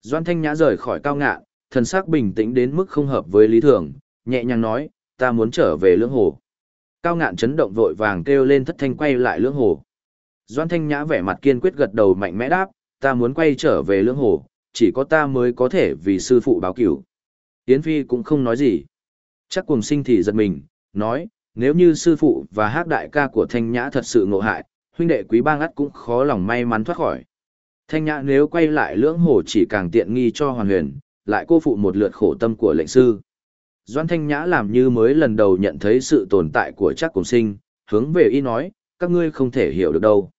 Doan Thanh Nhã rời khỏi cao ngạn, thần sắc bình tĩnh đến mức không hợp với lý thường, nhẹ nhàng nói, ta muốn trở về lưỡng hồ. Cao ngạn chấn động vội vàng kêu lên thất thanh quay lại lưỡng hồ. Doan Thanh Nhã vẻ mặt kiên quyết gật đầu mạnh mẽ đáp, ta muốn quay trở về lưỡng hồ, chỉ có ta mới có thể vì sư phụ báo cửu. Yến Phi cũng không nói gì. Chắc cùng sinh thì giật mình, nói, nếu như sư phụ và hát đại ca của Thanh Nhã thật sự ngộ hại, huynh đệ quý bang ắt cũng khó lòng may mắn thoát khỏi. Thanh Nhã nếu quay lại lưỡng hồ chỉ càng tiện nghi cho hoàn huyền, lại cô phụ một lượt khổ tâm của lệnh sư. Doan Thanh Nhã làm như mới lần đầu nhận thấy sự tồn tại của chắc cùng sinh, hướng về y nói, các ngươi không thể hiểu được đâu.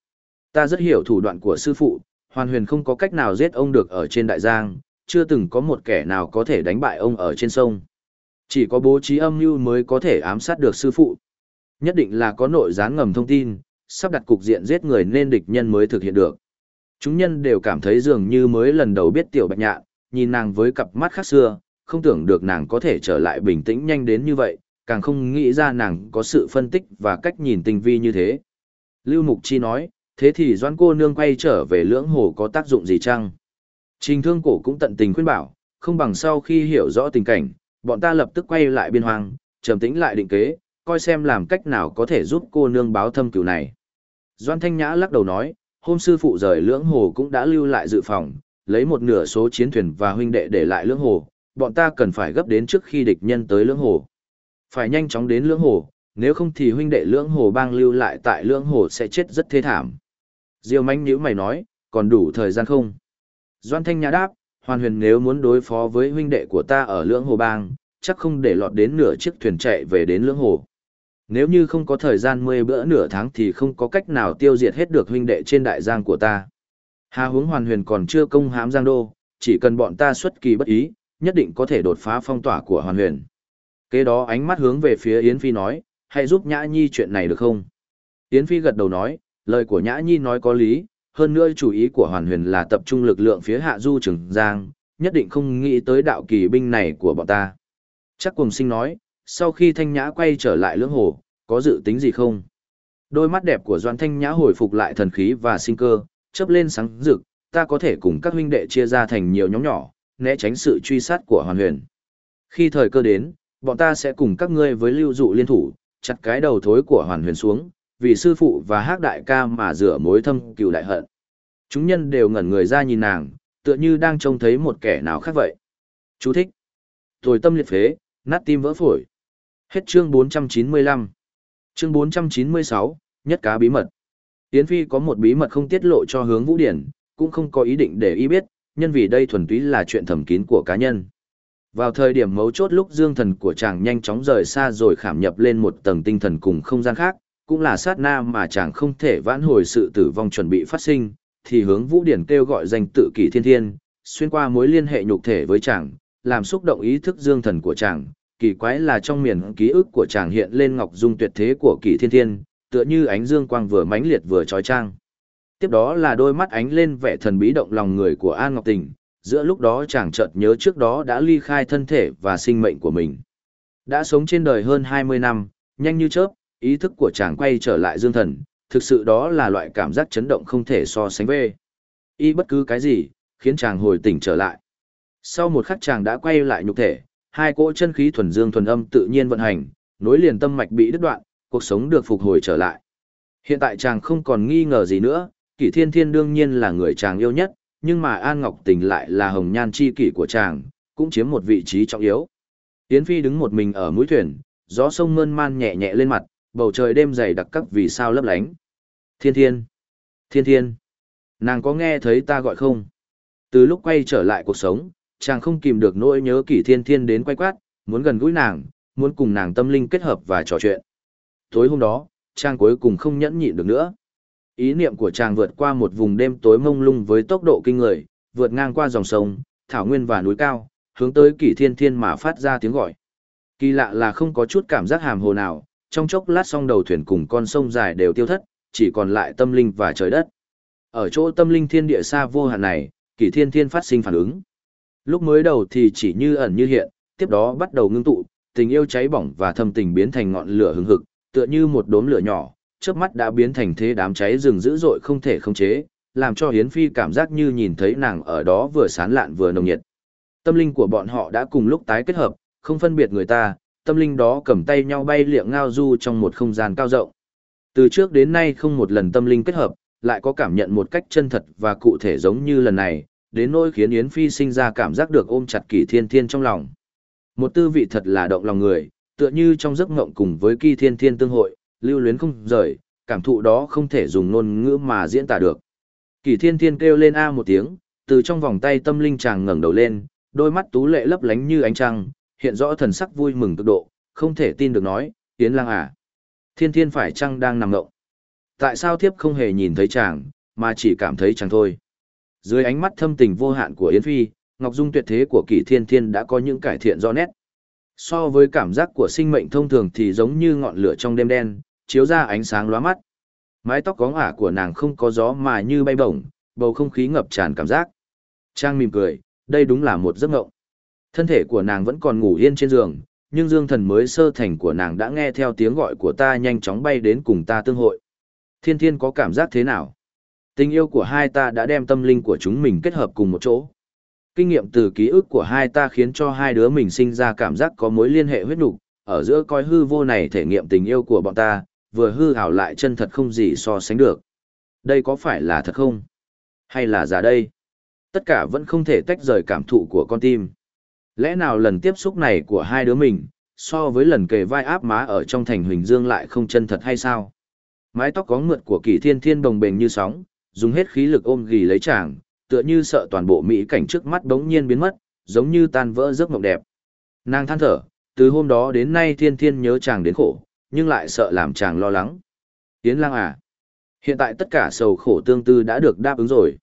Ta rất hiểu thủ đoạn của sư phụ, hoàn huyền không có cách nào giết ông được ở trên đại giang, chưa từng có một kẻ nào có thể đánh bại ông ở trên sông. Chỉ có bố trí âm mưu mới có thể ám sát được sư phụ. Nhất định là có nội gián ngầm thông tin, sắp đặt cục diện giết người nên địch nhân mới thực hiện được. Chúng nhân đều cảm thấy dường như mới lần đầu biết tiểu bạch nhạn, nhìn nàng với cặp mắt khác xưa, không tưởng được nàng có thể trở lại bình tĩnh nhanh đến như vậy, càng không nghĩ ra nàng có sự phân tích và cách nhìn tinh vi như thế. Lưu Mục Chi nói, thế thì doan cô nương quay trở về lưỡng hồ có tác dụng gì chăng? Trình thương cổ cũng tận tình khuyên bảo, không bằng sau khi hiểu rõ tình cảnh, bọn ta lập tức quay lại biên hoang, trầm tĩnh lại định kế, coi xem làm cách nào có thể giúp cô nương báo thâm cửu này. Doan Thanh Nhã lắc đầu nói, hôm sư phụ rời lưỡng hồ cũng đã lưu lại dự phòng, lấy một nửa số chiến thuyền và huynh đệ để lại lưỡng hồ, bọn ta cần phải gấp đến trước khi địch nhân tới lưỡng hồ. Phải nhanh chóng đến lưỡng hồ, nếu không thì huynh đệ lưỡng hồ bang lưu lại tại lưỡng hồ sẽ chết rất thê thảm. Diêu manh nhữ mày nói, còn đủ thời gian không? Doan Thanh Nhã đáp, hoàn huyền nếu muốn đối phó với huynh đệ của ta ở lưỡng hồ bang, chắc không để lọt đến nửa chiếc thuyền chạy về đến lưỡng hồ. Nếu như không có thời gian 10 bữa nửa tháng thì không có cách nào tiêu diệt hết được huynh đệ trên đại giang của ta. Hà hướng hoàn huyền còn chưa công hãm giang đô, chỉ cần bọn ta xuất kỳ bất ý, nhất định có thể đột phá phong tỏa của hoàn huyền. Kế đó ánh mắt hướng về phía Yến Phi nói, hãy giúp Nhã Nhi chuyện này được không? Yến Phi gật đầu nói, lời của Nhã Nhi nói có lý, hơn nữa chủ ý của hoàn huyền là tập trung lực lượng phía hạ du trường giang, nhất định không nghĩ tới đạo kỳ binh này của bọn ta. Chắc cùng sinh nói, sau khi thanh nhã quay trở lại lưỡng hồ, có dự tính gì không? Đôi mắt đẹp của Doan Thanh Nhã hồi phục lại thần khí và sinh cơ, chớp lên sáng rực, ta có thể cùng các huynh đệ chia ra thành nhiều nhóm nhỏ, né tránh sự truy sát của Hoàn Huyền. Khi thời cơ đến, bọn ta sẽ cùng các ngươi với lưu dụ liên thủ, chặt cái đầu thối của Hoàn Huyền xuống, vì sư phụ và hắc đại ca mà rửa mối thâm cựu đại hận. Chúng nhân đều ngẩn người ra nhìn nàng, tựa như đang trông thấy một kẻ nào khác vậy. Chú thích. Tồi tâm liệt phế, nát tim vỡ phổi. Hết chương 495. Chương 496, nhất cá bí mật. Yến Phi có một bí mật không tiết lộ cho hướng Vũ Điển, cũng không có ý định để y biết, nhân vì đây thuần túy là chuyện thầm kín của cá nhân. Vào thời điểm mấu chốt lúc dương thần của chàng nhanh chóng rời xa rồi khảm nhập lên một tầng tinh thần cùng không gian khác, cũng là sát na mà chàng không thể vãn hồi sự tử vong chuẩn bị phát sinh, thì hướng Vũ Điển kêu gọi danh tự kỳ thiên thiên, xuyên qua mối liên hệ nhục thể với chàng, làm xúc động ý thức dương thần của chàng. Kỳ quái là trong miền ký ức của chàng hiện lên ngọc dung tuyệt thế của kỳ thiên thiên, tựa như ánh dương quang vừa mãnh liệt vừa trói trang. Tiếp đó là đôi mắt ánh lên vẻ thần bí động lòng người của An Ngọc Tình, giữa lúc đó chàng chợt nhớ trước đó đã ly khai thân thể và sinh mệnh của mình. Đã sống trên đời hơn 20 năm, nhanh như chớp, ý thức của chàng quay trở lại dương thần, thực sự đó là loại cảm giác chấn động không thể so sánh với. Y bất cứ cái gì, khiến chàng hồi tỉnh trở lại. Sau một khắc chàng đã quay lại nhục thể, hai cỗ chân khí thuần dương thuần âm tự nhiên vận hành, nối liền tâm mạch bị đứt đoạn, cuộc sống được phục hồi trở lại. Hiện tại chàng không còn nghi ngờ gì nữa, Kỷ Thiên Thiên đương nhiên là người chàng yêu nhất, nhưng mà An Ngọc Tình lại là hồng nhan chi kỷ của chàng, cũng chiếm một vị trí trọng yếu. Yến Phi đứng một mình ở mũi thuyền, gió sông mơn man nhẹ nhẹ lên mặt, bầu trời đêm dày đặc các vì sao lấp lánh. Thiên Thiên! Thiên Thiên! Nàng có nghe thấy ta gọi không? Từ lúc quay trở lại cuộc sống, chàng không kìm được nỗi nhớ Kỷ Thiên Thiên đến quay quát, muốn gần gũi nàng, muốn cùng nàng tâm linh kết hợp và trò chuyện. Tối hôm đó, chàng cuối cùng không nhẫn nhịn được nữa. Ý niệm của chàng vượt qua một vùng đêm tối mông lung với tốc độ kinh người, vượt ngang qua dòng sông, thảo nguyên và núi cao, hướng tới kỷ thiên thiên mà phát ra tiếng gọi. Kỳ lạ là không có chút cảm giác hàm hồ nào, trong chốc lát song đầu thuyền cùng con sông dài đều tiêu thất, chỉ còn lại tâm linh và trời đất. Ở chỗ tâm linh thiên địa xa vô hạn này, kỷ thiên thiên phát sinh phản ứng. Lúc mới đầu thì chỉ như ẩn như hiện, tiếp đó bắt đầu ngưng tụ, tình yêu cháy bỏng và thâm tình biến thành ngọn lửa hừng hực, tựa như một đốm lửa nhỏ, chớp mắt đã biến thành thế đám cháy rừng dữ dội không thể khống chế, làm cho hiến Phi cảm giác như nhìn thấy nàng ở đó vừa sán lạn vừa nồng nhiệt. Tâm linh của bọn họ đã cùng lúc tái kết hợp, không phân biệt người ta, tâm linh đó cầm tay nhau bay liệng ngao du trong một không gian cao rộng. Từ trước đến nay không một lần tâm linh kết hợp, lại có cảm nhận một cách chân thật và cụ thể giống như lần này, đến nỗi khiến Yến Phi sinh ra cảm giác được ôm chặt Kỳ Thiên Thiên trong lòng. Một tư vị thật là động lòng người, tựa như trong giấc mộng cùng với Kỳ Thiên Thiên tương hội, lưu luyến không rời, cảm thụ đó không thể dùng ngôn ngữ mà diễn tả được. Kỳ Thiên Thiên kêu lên a một tiếng, từ trong vòng tay tâm linh chàng ngẩng đầu lên, đôi mắt tú lệ lấp lánh như ánh trăng, hiện rõ thần sắc vui mừng cực độ, không thể tin được nói, Yến Lang à. Thiên Thiên phải chăng đang nằm ngộng? Tại sao thiếp không hề nhìn thấy chàng, mà chỉ cảm thấy chàng thôi? Dưới ánh mắt thâm tình vô hạn của Yến Phi, Ngọc Dung tuyệt thế của Kỷ Thiên Thiên đã có những cải thiện rõ nét. So với cảm giác của sinh mệnh thông thường thì giống như ngọn lửa trong đêm đen, chiếu ra ánh sáng lóa mắt. Mái tóc có ả của nàng không có gió mà như bay bổng, bầu không khí ngập tràn cảm giác. Trang mỉm cười, đây đúng là một giấc mộng. Thân thể của nàng vẫn còn ngủ yên trên giường, nhưng dương thần mới sơ thành của nàng đã nghe theo tiếng gọi của ta nhanh chóng bay đến cùng ta tương hội. Thiên thiên có cảm giác thế nào? Tình yêu của hai ta đã đem tâm linh của chúng mình kết hợp cùng một chỗ. Kinh nghiệm từ ký ức của hai ta khiến cho hai đứa mình sinh ra cảm giác có mối liên hệ huyết nục, ở giữa coi hư vô này thể nghiệm tình yêu của bọn ta, vừa hư hảo lại chân thật không gì so sánh được. Đây có phải là thật không? Hay là giả đây? Tất cả vẫn không thể tách rời cảm thụ của con tim. Lẽ nào lần tiếp xúc này của hai đứa mình, so với lần kề vai áp má ở trong thành Huỳnh Dương lại không chân thật hay sao? Mái tóc có ngượt của kỳ thiên thiên đồng bền như sóng, dùng hết khí lực ôm ghì lấy chàng, tựa như sợ toàn bộ mỹ cảnh trước mắt bỗng nhiên biến mất, giống như tan vỡ giấc mộng đẹp. Nàng than thở, từ hôm đó đến nay thiên thiên nhớ chàng đến khổ, nhưng lại sợ làm chàng lo lắng. Tiến lang à, hiện tại tất cả sầu khổ tương tư đã được đáp ứng rồi.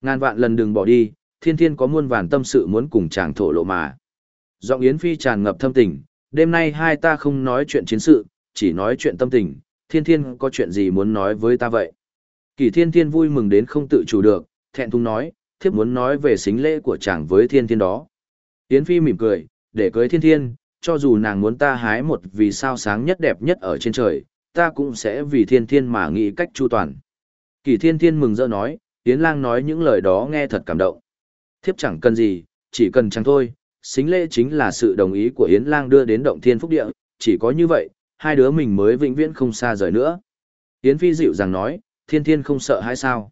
Ngàn vạn lần đừng bỏ đi, thiên thiên có muôn vàn tâm sự muốn cùng chàng thổ lộ mà. Giọng Yến Phi tràn ngập thâm tình, đêm nay hai ta không nói chuyện chiến sự, chỉ nói chuyện tâm tình, thiên thiên có chuyện gì muốn nói với ta vậy? Kỳ thiên thiên vui mừng đến không tự chủ được, thẹn thùng nói, thiếp muốn nói về xính lễ của chàng với thiên thiên đó. Yến Phi mỉm cười, để cưới thiên thiên, cho dù nàng muốn ta hái một vì sao sáng nhất đẹp nhất ở trên trời, ta cũng sẽ vì thiên thiên mà nghĩ cách chu toàn. Kỳ thiên thiên mừng rỡ nói, Yến lang nói những lời đó nghe thật cảm động. Thiếp chẳng cần gì, chỉ cần chẳng thôi, xính lễ chính là sự đồng ý của Yến lang đưa đến động thiên phúc địa, chỉ có như vậy, hai đứa mình mới vĩnh viễn không xa rời nữa. Yến Phi dịu dàng nói, thiên thiên không sợ hay sao?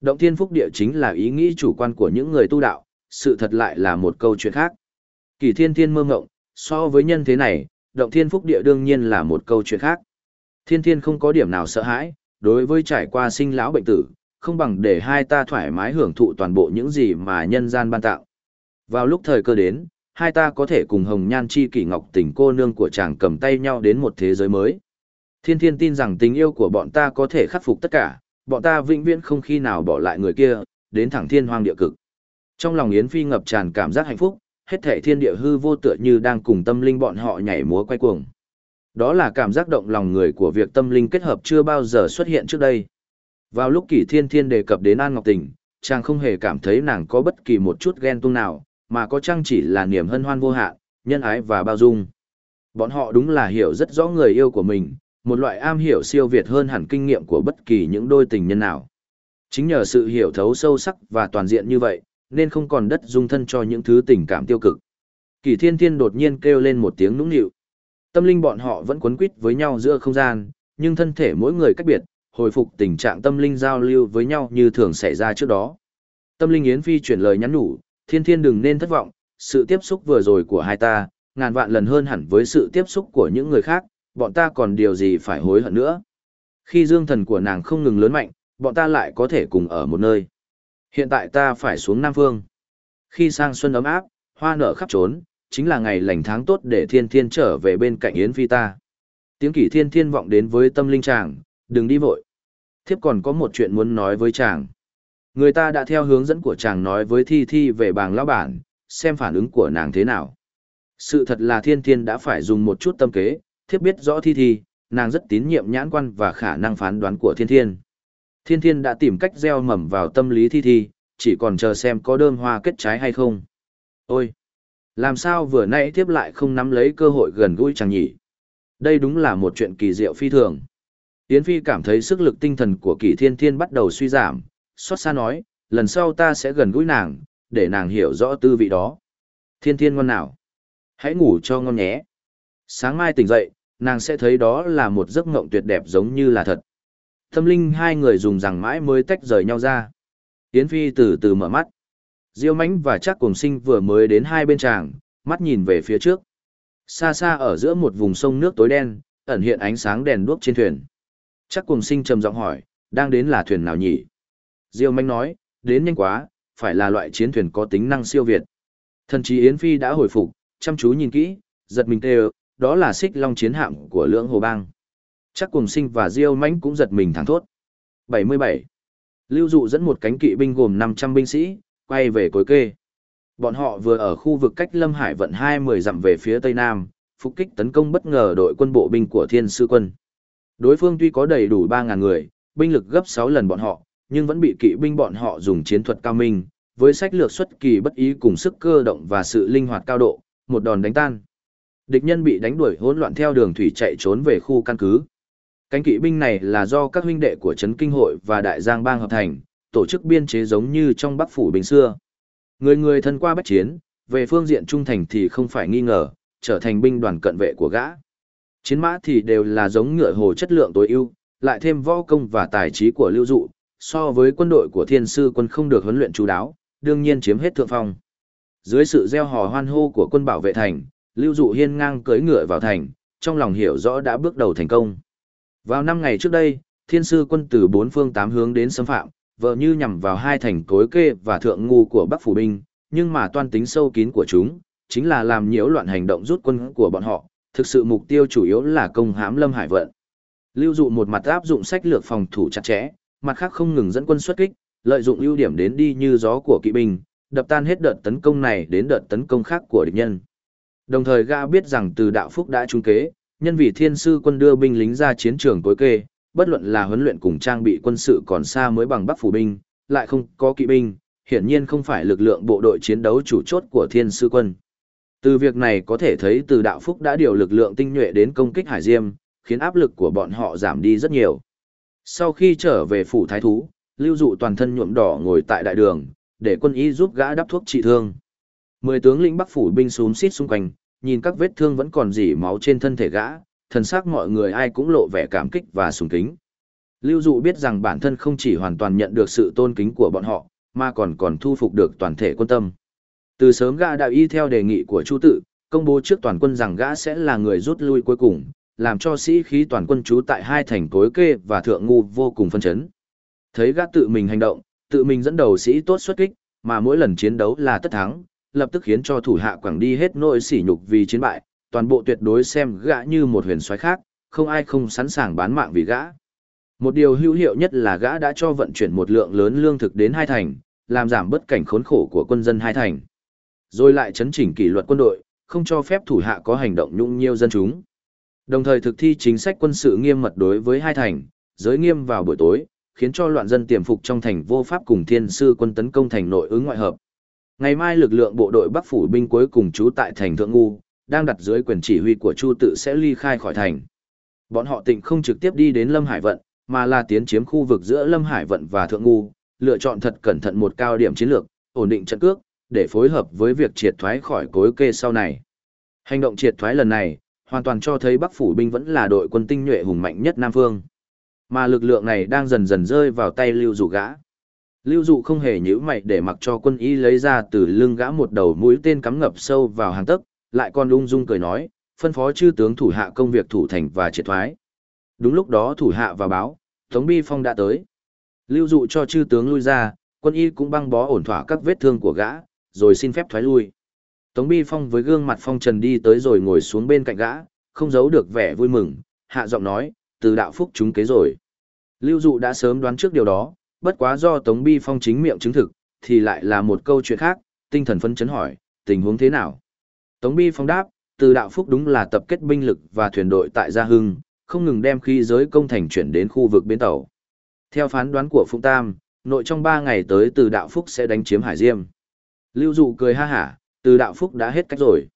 Động thiên phúc địa chính là ý nghĩ chủ quan của những người tu đạo, sự thật lại là một câu chuyện khác. Kỳ thiên thiên mơ ngộng, so với nhân thế này, động thiên phúc địa đương nhiên là một câu chuyện khác. Thiên thiên không có điểm nào sợ hãi, đối với trải qua sinh lão bệnh tử, không bằng để hai ta thoải mái hưởng thụ toàn bộ những gì mà nhân gian ban tạo. Vào lúc thời cơ đến, hai ta có thể cùng hồng nhan chi kỷ ngọc tình cô nương của chàng cầm tay nhau đến một thế giới mới. Thiên thiên tin rằng tình yêu của bọn ta có thể khắc phục tất cả, bọn ta vĩnh viễn không khi nào bỏ lại người kia, đến thẳng thiên hoang địa cực. Trong lòng Yến Phi ngập tràn cảm giác hạnh phúc, hết thể thiên địa hư vô tựa như đang cùng tâm linh bọn họ nhảy múa quay cuồng. Đó là cảm giác động lòng người của việc tâm linh kết hợp chưa bao giờ xuất hiện trước đây. Vào lúc kỷ thiên thiên đề cập đến An Ngọc Tình, chàng không hề cảm thấy nàng có bất kỳ một chút ghen tung nào, mà có chăng chỉ là niềm hân hoan vô hạn, nhân ái và bao dung. Bọn họ đúng là hiểu rất rõ người yêu của mình, một loại am hiểu siêu việt hơn hẳn kinh nghiệm của bất kỳ những đôi tình nhân nào. Chính nhờ sự hiểu thấu sâu sắc và toàn diện như vậy, nên không còn đất dung thân cho những thứ tình cảm tiêu cực. Kỳ thiên thiên đột nhiên kêu lên một tiếng nũng nịu. Tâm linh bọn họ vẫn quấn quýt với nhau giữa không gian, nhưng thân thể mỗi người cách biệt, hồi phục tình trạng tâm linh giao lưu với nhau như thường xảy ra trước đó. Tâm linh Yến Phi chuyển lời nhắn nhủ, thiên thiên đừng nên thất vọng, sự tiếp xúc vừa rồi của hai ta, ngàn vạn lần hơn hẳn với sự tiếp xúc của những người khác, bọn ta còn điều gì phải hối hận nữa. Khi dương thần của nàng không ngừng lớn mạnh, bọn ta lại có thể cùng ở một nơi. Hiện tại ta phải xuống Nam Phương. Khi sang xuân ấm áp, hoa nở khắp trốn, chính là ngày lành tháng tốt để thiên thiên trở về bên cạnh Yến Phi ta. Tiếng kỷ thiên thiên vọng đến với tâm linh chàng, đừng đi vội. Thiếp còn có một chuyện muốn nói với chàng. Người ta đã theo hướng dẫn của chàng nói với Thi Thi về bàng lão bản, xem phản ứng của nàng thế nào. Sự thật là thiên thiên đã phải dùng một chút tâm kế, thiếp biết rõ Thi Thi, nàng rất tín nhiệm nhãn quan và khả năng phán đoán của thiên thiên. Thiên thiên đã tìm cách gieo mầm vào tâm lý Thi Thi, chỉ còn chờ xem có đơm hoa kết trái hay không. Ôi! Làm sao vừa nãy thiếp lại không nắm lấy cơ hội gần gũi chàng nhỉ? Đây đúng là một chuyện kỳ diệu phi thường. Yến Phi cảm thấy sức lực tinh thần của kỳ Thiên Thiên bắt đầu suy giảm, xót xa nói, lần sau ta sẽ gần gũi nàng, để nàng hiểu rõ tư vị đó. Thiên thiên ngon nào. Hãy ngủ cho ngon nhé. Sáng mai tỉnh dậy, nàng sẽ thấy đó là một giấc mộng tuyệt đẹp giống như là thật. Tâm linh hai người dùng rằng mãi mới tách rời nhau ra. Yến Phi từ từ mở mắt. Diêu Mánh và chắc cùng sinh vừa mới đến hai bên tràng, mắt nhìn về phía trước. Xa xa ở giữa một vùng sông nước tối đen, ẩn hiện ánh sáng đèn đuốc trên thuyền. Chắc cùng sinh trầm giọng hỏi, đang đến là thuyền nào nhỉ? Diêu Mánh nói, đến nhanh quá, phải là loại chiến thuyền có tính năng siêu việt. Thần chí Yến Phi đã hồi phục, chăm chú nhìn kỹ, giật mình kêu, đó là xích long chiến hạm của lưỡng hồ bang. Chắc cùng sinh và Diêu mãnh cũng giật mình thẳng thốt. 77. Lưu dụ dẫn một cánh kỵ binh gồm 500 binh sĩ, quay về cối kê. Bọn họ vừa ở khu vực cách Lâm Hải vận 20 dặm về phía tây nam, phục kích tấn công bất ngờ đội quân bộ binh của Thiên Sư quân. Đối phương tuy có đầy đủ 3000 người, binh lực gấp 6 lần bọn họ, nhưng vẫn bị kỵ binh bọn họ dùng chiến thuật cao minh, với sách lược xuất kỳ bất ý cùng sức cơ động và sự linh hoạt cao độ, một đòn đánh tan. Địch nhân bị đánh đuổi hỗn loạn theo đường thủy chạy trốn về khu căn cứ. Cánh kỵ binh này là do các huynh đệ của Trấn Kinh Hội và Đại Giang Bang hợp thành, tổ chức biên chế giống như trong Bắc Phủ Bình xưa. Người người thân qua bách chiến, về phương diện trung thành thì không phải nghi ngờ, trở thành binh đoàn cận vệ của gã. Chiến mã thì đều là giống ngựa hồ chất lượng tối ưu, lại thêm võ công và tài trí của lưu dụ, so với quân đội của thiên sư quân không được huấn luyện chú đáo, đương nhiên chiếm hết thượng phong. Dưới sự gieo hò hoan hô của quân bảo vệ thành, lưu dụ hiên ngang cưỡi ngựa vào thành, trong lòng hiểu rõ đã bước đầu thành công. Vào năm ngày trước đây, thiên sư quân từ bốn phương tám hướng đến xâm phạm, vợ như nhằm vào hai thành cối kê và thượng ngu của Bắc Phủ Binh, nhưng mà toan tính sâu kín của chúng, chính là làm nhiễu loạn hành động rút quân của bọn họ, thực sự mục tiêu chủ yếu là công hãm Lâm Hải vận. Lưu dụ một mặt áp dụng sách lược phòng thủ chặt chẽ, mặt khác không ngừng dẫn quân xuất kích, lợi dụng ưu điểm đến đi như gió của kỵ binh, đập tan hết đợt tấn công này đến đợt tấn công khác của địch nhân. Đồng thời gã biết rằng từ đạo phúc đã trung kế, nhân vì thiên sư quân đưa binh lính ra chiến trường tối kê, bất luận là huấn luyện cùng trang bị quân sự còn xa mới bằng Bắc phủ binh, lại không có kỵ binh, hiển nhiên không phải lực lượng bộ đội chiến đấu chủ chốt của thiên sư quân. Từ việc này có thể thấy từ đạo phúc đã điều lực lượng tinh nhuệ đến công kích Hải Diêm, khiến áp lực của bọn họ giảm đi rất nhiều. Sau khi trở về phủ thái thú, lưu dụ toàn thân nhuộm đỏ ngồi tại đại đường, để quân y giúp gã đắp thuốc trị thương. Mười tướng lĩnh Bắc phủ binh xúm xít xung quanh, nhìn các vết thương vẫn còn dỉ máu trên thân thể gã, thần sắc mọi người ai cũng lộ vẻ cảm kích và sùng kính. Lưu Dụ biết rằng bản thân không chỉ hoàn toàn nhận được sự tôn kính của bọn họ, mà còn còn thu phục được toàn thể quân tâm. Từ sớm gã đã y theo đề nghị của Chu Tự, công bố trước toàn quân rằng gã sẽ là người rút lui cuối cùng, làm cho sĩ khí toàn quân trú tại hai thành tối kê và thượng ngu vô cùng phân chấn. Thấy gã tự mình hành động, tự mình dẫn đầu sĩ tốt xuất kích, mà mỗi lần chiến đấu là tất thắng, lập tức khiến cho thủ hạ quảng đi hết nỗi sỉ nhục vì chiến bại, toàn bộ tuyệt đối xem gã như một huyền soái khác, không ai không sẵn sàng bán mạng vì gã. Một điều hữu hiệu nhất là gã đã cho vận chuyển một lượng lớn lương thực đến hai thành, làm giảm bất cảnh khốn khổ của quân dân hai thành. Rồi lại chấn chỉnh kỷ luật quân đội, không cho phép thủ hạ có hành động nhũng nhiêu dân chúng. Đồng thời thực thi chính sách quân sự nghiêm mật đối với hai thành, giới nghiêm vào buổi tối, khiến cho loạn dân tiềm phục trong thành vô pháp cùng thiên sư quân tấn công thành nội ứng ngoại hợp. Ngày mai lực lượng bộ đội Bắc phủ binh cuối cùng trú tại thành Thượng Ngu, đang đặt dưới quyền chỉ huy của Chu Tự sẽ ly khai khỏi thành. Bọn họ tịnh không trực tiếp đi đến Lâm Hải vận, mà là tiến chiếm khu vực giữa Lâm Hải vận và Thượng Ngu, lựa chọn thật cẩn thận một cao điểm chiến lược, ổn định trận cước, để phối hợp với việc triệt thoái khỏi cối kê sau này. Hành động triệt thoái lần này, hoàn toàn cho thấy Bắc phủ binh vẫn là đội quân tinh nhuệ hùng mạnh nhất Nam Phương. Mà lực lượng này đang dần dần rơi vào tay Lưu Dụ gã. Lưu Dụ không hề nhíu mày để mặc cho quân y lấy ra từ lưng gã một đầu mũi tên cắm ngập sâu vào hàng tấc, lại còn ung dung cười nói, phân phó chư tướng thủ hạ công việc thủ thành và triệt thoái. Đúng lúc đó thủ hạ vào báo, Tống Bi Phong đã tới. Lưu dụ cho chư tướng lui ra, quân y cũng băng bó ổn thỏa các vết thương của gã, rồi xin phép thoái lui. Tống Bi Phong với gương mặt phong trần đi tới rồi ngồi xuống bên cạnh gã, không giấu được vẻ vui mừng, hạ giọng nói, từ đạo phúc chúng kế rồi. Lưu dụ đã sớm đoán trước điều đó, bất quá do Tống Bi Phong chính miệng chứng thực, thì lại là một câu chuyện khác, tinh thần phấn chấn hỏi, tình huống thế nào? Tống Bi Phong đáp, từ đạo phúc đúng là tập kết binh lực và thuyền đội tại Gia Hưng, không ngừng đem khí giới công thành chuyển đến khu vực bến tàu. Theo phán đoán của Phụng Tam, nội trong 3 ngày tới từ đạo phúc sẽ đánh chiếm Hải Diêm. Lưu Dụ cười ha hả, từ đạo phúc đã hết cách rồi.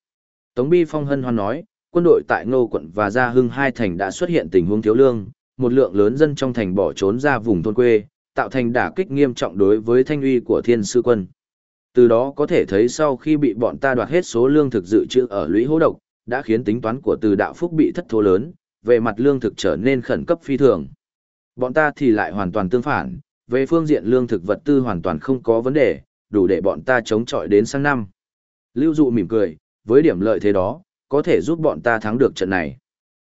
Tống Bi Phong hân hoan nói, quân đội tại Ngô quận và Gia Hưng hai thành đã xuất hiện tình huống thiếu lương, một lượng lớn dân trong thành bỏ trốn ra vùng thôn quê, tạo thành đả kích nghiêm trọng đối với thanh uy của thiên sư quân. Từ đó có thể thấy sau khi bị bọn ta đoạt hết số lương thực dự trữ ở lũy hố độc, đã khiến tính toán của từ đạo phúc bị thất thố lớn, về mặt lương thực trở nên khẩn cấp phi thường. Bọn ta thì lại hoàn toàn tương phản, về phương diện lương thực vật tư hoàn toàn không có vấn đề, đủ để bọn ta chống chọi đến sang năm. Lưu dụ mỉm cười, với điểm lợi thế đó, có thể giúp bọn ta thắng được trận này.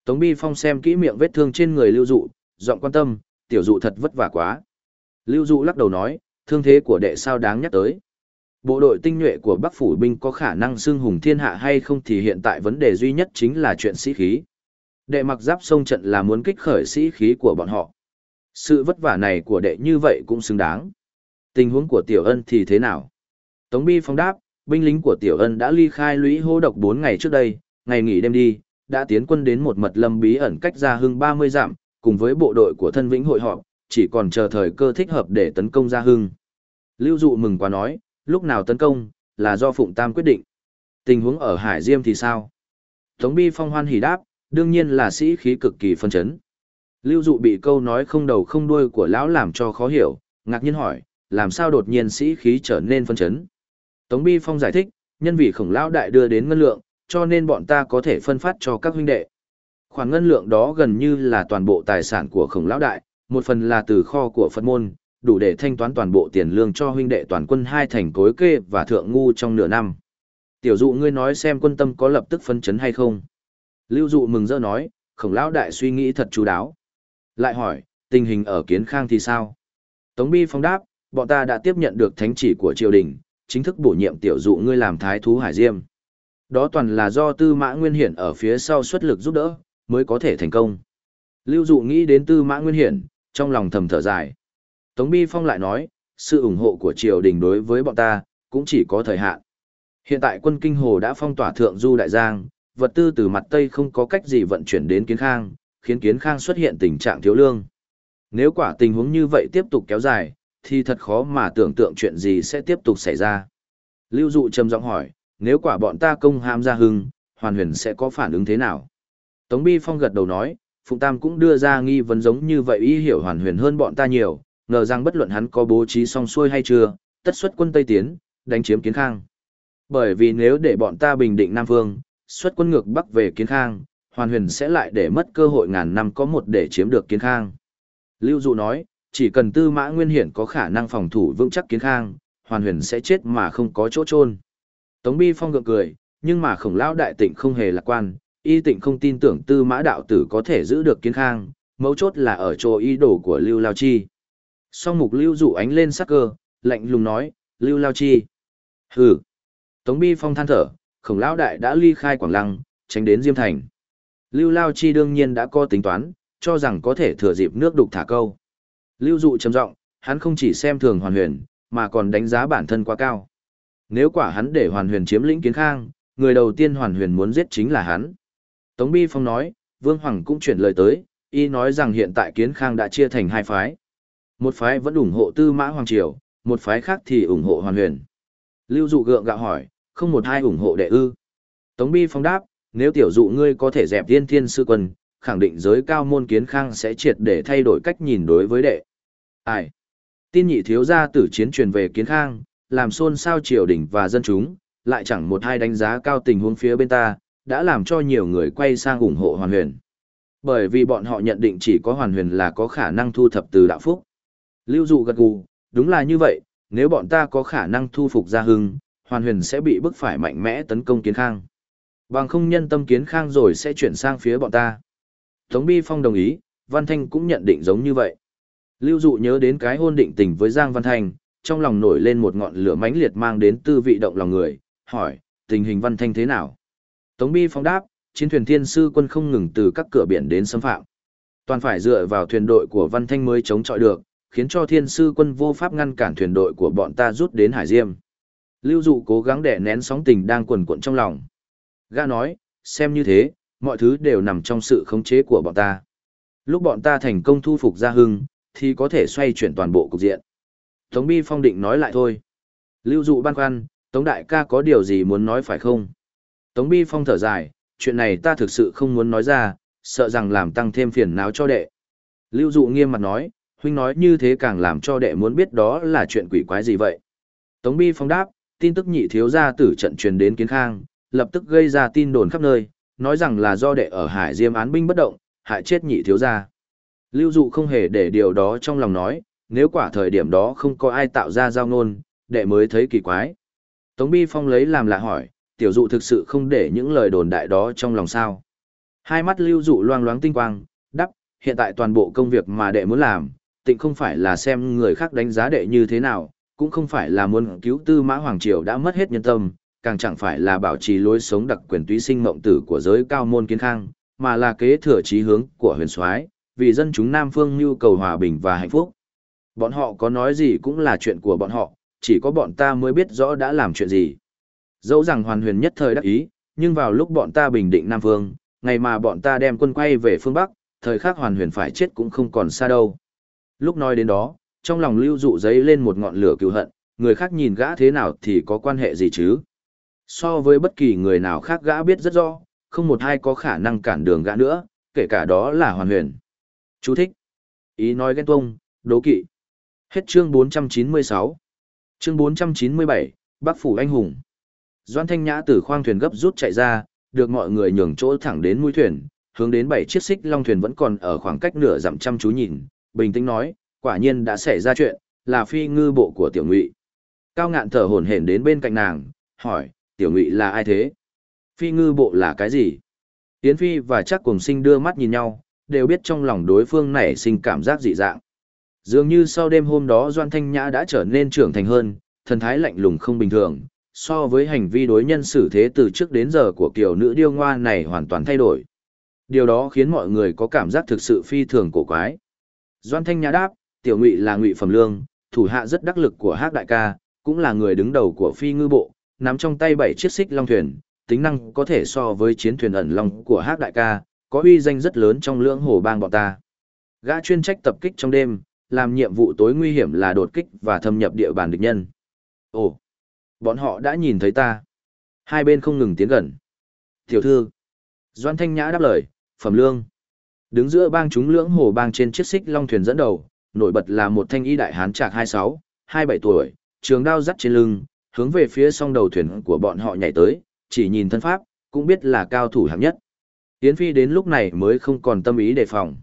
Tống Bi Phong xem kỹ miệng vết thương trên người Lưu dụ, giọng quan tâm, tiểu dụ thật vất vả quá. Lưu dụ lắc đầu nói, thương thế của đệ sao đáng nhắc tới. Bộ đội tinh nhuệ của Bắc Phủ binh có khả năng xưng hùng thiên hạ hay không thì hiện tại vấn đề duy nhất chính là chuyện sĩ khí. Đệ mặc giáp sông trận là muốn kích khởi sĩ khí của bọn họ. Sự vất vả này của đệ như vậy cũng xứng đáng. Tình huống của Tiểu Ân thì thế nào? Tống Bi phong đáp, binh lính của Tiểu Ân đã ly khai lũy hô độc 4 ngày trước đây, ngày nghỉ đêm đi, đã tiến quân đến một mật lâm bí ẩn cách ra hưng 30 dặm, cùng với bộ đội của thân vĩnh hội họp, chỉ còn chờ thời cơ thích hợp để tấn công ra hưng. Lưu dụ mừng quá nói, lúc nào tấn công, là do Phụng Tam quyết định. Tình huống ở Hải Diêm thì sao? Tống Bi phong hoan hỉ đáp, đương nhiên là sĩ khí cực kỳ phân chấn. Lưu dụ bị câu nói không đầu không đuôi của lão làm cho khó hiểu, ngạc nhiên hỏi, làm sao đột nhiên sĩ khí trở nên phân chấn. Tống Bi Phong giải thích, nhân vì khổng lão đại đưa đến ngân lượng, cho nên bọn ta có thể phân phát cho các huynh đệ. Khoản ngân lượng đó gần như là toàn bộ tài sản của khổng lão đại, một phần là từ kho của Phật môn, đủ để thanh toán toàn bộ tiền lương cho huynh đệ toàn quân hai thành cối kê và thượng ngu trong nửa năm. Tiểu dụ ngươi nói xem quân tâm có lập tức phân chấn hay không. Lưu dụ mừng rỡ nói, khổng lão đại suy nghĩ thật chú đáo. Lại hỏi, tình hình ở kiến khang thì sao? Tống Bi Phong đáp, bọn ta đã tiếp nhận được thánh chỉ của triều đình, chính thức bổ nhiệm tiểu dụ ngươi làm thái thú hải diêm. Đó toàn là do tư mã nguyên hiển ở phía sau xuất lực giúp đỡ, mới có thể thành công. Lưu dụ nghĩ đến tư mã nguyên hiển, trong lòng thầm thở dài. Tống Bi Phong lại nói, sự ủng hộ của triều đình đối với bọn ta, cũng chỉ có thời hạn. Hiện tại quân Kinh Hồ đã phong tỏa thượng du đại giang, vật tư từ mặt Tây không có cách gì vận chuyển đến Kiến Khang, khiến Kiến Khang xuất hiện tình trạng thiếu lương. Nếu quả tình huống như vậy tiếp tục kéo dài, thì thật khó mà tưởng tượng chuyện gì sẽ tiếp tục xảy ra. Lưu Dụ trầm giọng hỏi, nếu quả bọn ta công ham ra hưng, Hoàn Huyền sẽ có phản ứng thế nào? Tống Bi Phong gật đầu nói, Phụng Tam cũng đưa ra nghi vấn giống như vậy ý hiểu Hoàn Huyền hơn bọn ta nhiều, ngờ rằng bất luận hắn có bố trí xong xuôi hay chưa, tất xuất quân Tây Tiến, đánh chiếm Kiến Khang. Bởi vì nếu để bọn ta bình định Nam Phương, xuất quân ngược Bắc về Kiến Khang, Hoàn Huyền sẽ lại để mất cơ hội ngàn năm có một để chiếm được Kiến Khang. Lưu Dụ nói, chỉ cần Tư Mã Nguyên Hiển có khả năng phòng thủ vững chắc Kiến Khang, Hoàn Huyền sẽ chết mà không có chỗ chôn. Tống Bi Phong gượng cười, nhưng mà Khổng lão đại tịnh không hề lạc quan, y tịnh không tin tưởng Tư Mã đạo tử có thể giữ được Kiến Khang, mấu chốt là ở chỗ ý đồ của Lưu Lao Chi. Song mục Lưu Dụ ánh lên sắc cơ, lạnh lùng nói, Lưu Lao Chi. Hừ. Tống Bi Phong than thở, Khổng lão đại đã ly khai Quảng Lăng, tránh đến Diêm Thành. Lưu Lao Chi đương nhiên đã có tính toán, cho rằng có thể thừa dịp nước đục thả câu. Lưu Dụ trầm giọng, hắn không chỉ xem thường Hoàn Huyền, mà còn đánh giá bản thân quá cao. Nếu quả hắn để Hoàn Huyền chiếm lĩnh Kiến Khang, người đầu tiên Hoàn Huyền muốn giết chính là hắn. Tống Bi Phong nói, Vương Hoàng cũng chuyển lời tới, y nói rằng hiện tại Kiến Khang đã chia thành hai phái. Một phái vẫn ủng hộ Tư Mã Hoàng Triều, một phái khác thì ủng hộ Hoàn Huyền. Lưu Dụ gượng gạo hỏi, không một hai ủng hộ đệ ư. Tống Bi Phong đáp, nếu tiểu dụ ngươi có thể dẹp tiên thiên sư quân, khẳng định giới cao môn kiến khang sẽ triệt để thay đổi cách nhìn đối với đệ. Ai? Tin nhị thiếu gia tử chiến truyền về kiến khang, làm xôn xao triều đình và dân chúng, lại chẳng một hai đánh giá cao tình huống phía bên ta, đã làm cho nhiều người quay sang ủng hộ hoàn huyền. Bởi vì bọn họ nhận định chỉ có hoàn huyền là có khả năng thu thập từ đạo phúc. Lưu dụ gật gù, đúng là như vậy, nếu bọn ta có khả năng thu phục gia hưng, hoàn huyền sẽ bị bức phải mạnh mẽ tấn công kiến khang. Bằng không nhân tâm kiến khang rồi sẽ chuyển sang phía bọn ta. Tống Bi Phong đồng ý, Văn Thanh cũng nhận định giống như vậy. Lưu Dụ nhớ đến cái hôn định tình với Giang Văn Thanh, trong lòng nổi lên một ngọn lửa mãnh liệt mang đến tư vị động lòng người, hỏi, tình hình Văn Thanh thế nào? Tống Bi Phong đáp, chiến thuyền thiên sư quân không ngừng từ các cửa biển đến xâm phạm. Toàn phải dựa vào thuyền đội của Văn Thanh mới chống chọi được, khiến cho thiên sư quân vô pháp ngăn cản thuyền đội của bọn ta rút đến Hải Diêm. Lưu Dụ cố gắng đè nén sóng tình đang quần cuộn trong lòng. Gã nói, xem như thế, mọi thứ đều nằm trong sự khống chế của bọn ta. Lúc bọn ta thành công thu phục gia hưng, thì có thể xoay chuyển toàn bộ cục diện. Tống Bi Phong định nói lại thôi. Lưu dụ băn khoăn, Tống Đại ca có điều gì muốn nói phải không? Tống Bi Phong thở dài, chuyện này ta thực sự không muốn nói ra, sợ rằng làm tăng thêm phiền não cho đệ. Lưu dụ nghiêm mặt nói, huynh nói như thế càng làm cho đệ muốn biết đó là chuyện quỷ quái gì vậy. Tống Bi Phong đáp, tin tức nhị thiếu gia tử trận truyền đến kiến khang, lập tức gây ra tin đồn khắp nơi, nói rằng là do đệ ở Hải Diêm án binh bất động, hại chết nhị thiếu gia. Lưu dụ không hề để điều đó trong lòng nói, nếu quả thời điểm đó không có ai tạo ra giao ngôn, đệ mới thấy kỳ quái. Tống Bi Phong lấy làm lạ hỏi, tiểu dụ thực sự không để những lời đồn đại đó trong lòng sao. Hai mắt lưu dụ loang loáng tinh quang, đắp, hiện tại toàn bộ công việc mà đệ muốn làm, tịnh không phải là xem người khác đánh giá đệ như thế nào, cũng không phải là muốn cứu tư mã Hoàng Triều đã mất hết nhân tâm, càng chẳng phải là bảo trì lối sống đặc quyền túy sinh mộng tử của giới cao môn kiến khang, mà là kế thừa chí hướng của huyền soái vì dân chúng Nam Phương nhu cầu hòa bình và hạnh phúc. Bọn họ có nói gì cũng là chuyện của bọn họ, chỉ có bọn ta mới biết rõ đã làm chuyện gì. Dẫu rằng hoàn huyền nhất thời đắc ý, nhưng vào lúc bọn ta bình định Nam Phương, ngày mà bọn ta đem quân quay về phương Bắc, thời khắc hoàn huyền phải chết cũng không còn xa đâu. Lúc nói đến đó, trong lòng lưu dụ giấy lên một ngọn lửa cứu hận, người khác nhìn gã thế nào thì có quan hệ gì chứ. So với bất kỳ người nào khác gã biết rất rõ, không một ai có khả năng cản đường gã nữa, kể cả đó là hoàn huyền. Chú thích. Ý nói ghen tuông, đố kỵ. Hết chương 496. Chương 497, Bắc Phủ Anh Hùng. Doan Thanh Nhã từ khoang thuyền gấp rút chạy ra, được mọi người nhường chỗ thẳng đến mũi thuyền, hướng đến bảy chiếc xích long thuyền vẫn còn ở khoảng cách nửa dặm chăm chú nhìn, bình tĩnh nói, quả nhiên đã xảy ra chuyện, là phi ngư bộ của tiểu ngụy. Cao ngạn thở hổn hển đến bên cạnh nàng, hỏi, tiểu ngụy là ai thế? Phi ngư bộ là cái gì? Yến Phi và chắc cùng sinh đưa mắt nhìn nhau, đều biết trong lòng đối phương nảy sinh cảm giác dị dạng. Dường như sau đêm hôm đó Doan Thanh Nhã đã trở nên trưởng thành hơn, thần thái lạnh lùng không bình thường, so với hành vi đối nhân xử thế từ trước đến giờ của kiểu nữ điêu ngoa này hoàn toàn thay đổi. Điều đó khiến mọi người có cảm giác thực sự phi thường cổ quái. Doan Thanh Nhã đáp, tiểu ngụy là ngụy phẩm lương, thủ hạ rất đắc lực của Hắc đại ca, cũng là người đứng đầu của phi ngư bộ, nắm trong tay bảy chiếc xích long thuyền, tính năng có thể so với chiến thuyền ẩn long của Hắc đại ca, có uy danh rất lớn trong lưỡng hồ bang bọn ta. Gã chuyên trách tập kích trong đêm, làm nhiệm vụ tối nguy hiểm là đột kích và thâm nhập địa bàn địch nhân. Ồ, bọn họ đã nhìn thấy ta. Hai bên không ngừng tiến gần. Tiểu thư. Doan Thanh Nhã đáp lời, phẩm lương. Đứng giữa bang chúng lưỡng hồ bang trên chiếc xích long thuyền dẫn đầu, nổi bật là một thanh y đại hán trạc 26, 27 tuổi, trường đao dắt trên lưng, hướng về phía song đầu thuyền của bọn họ nhảy tới, chỉ nhìn thân pháp, cũng biết là cao thủ hạng nhất. Yến Phi đến lúc này mới không còn tâm ý đề phòng.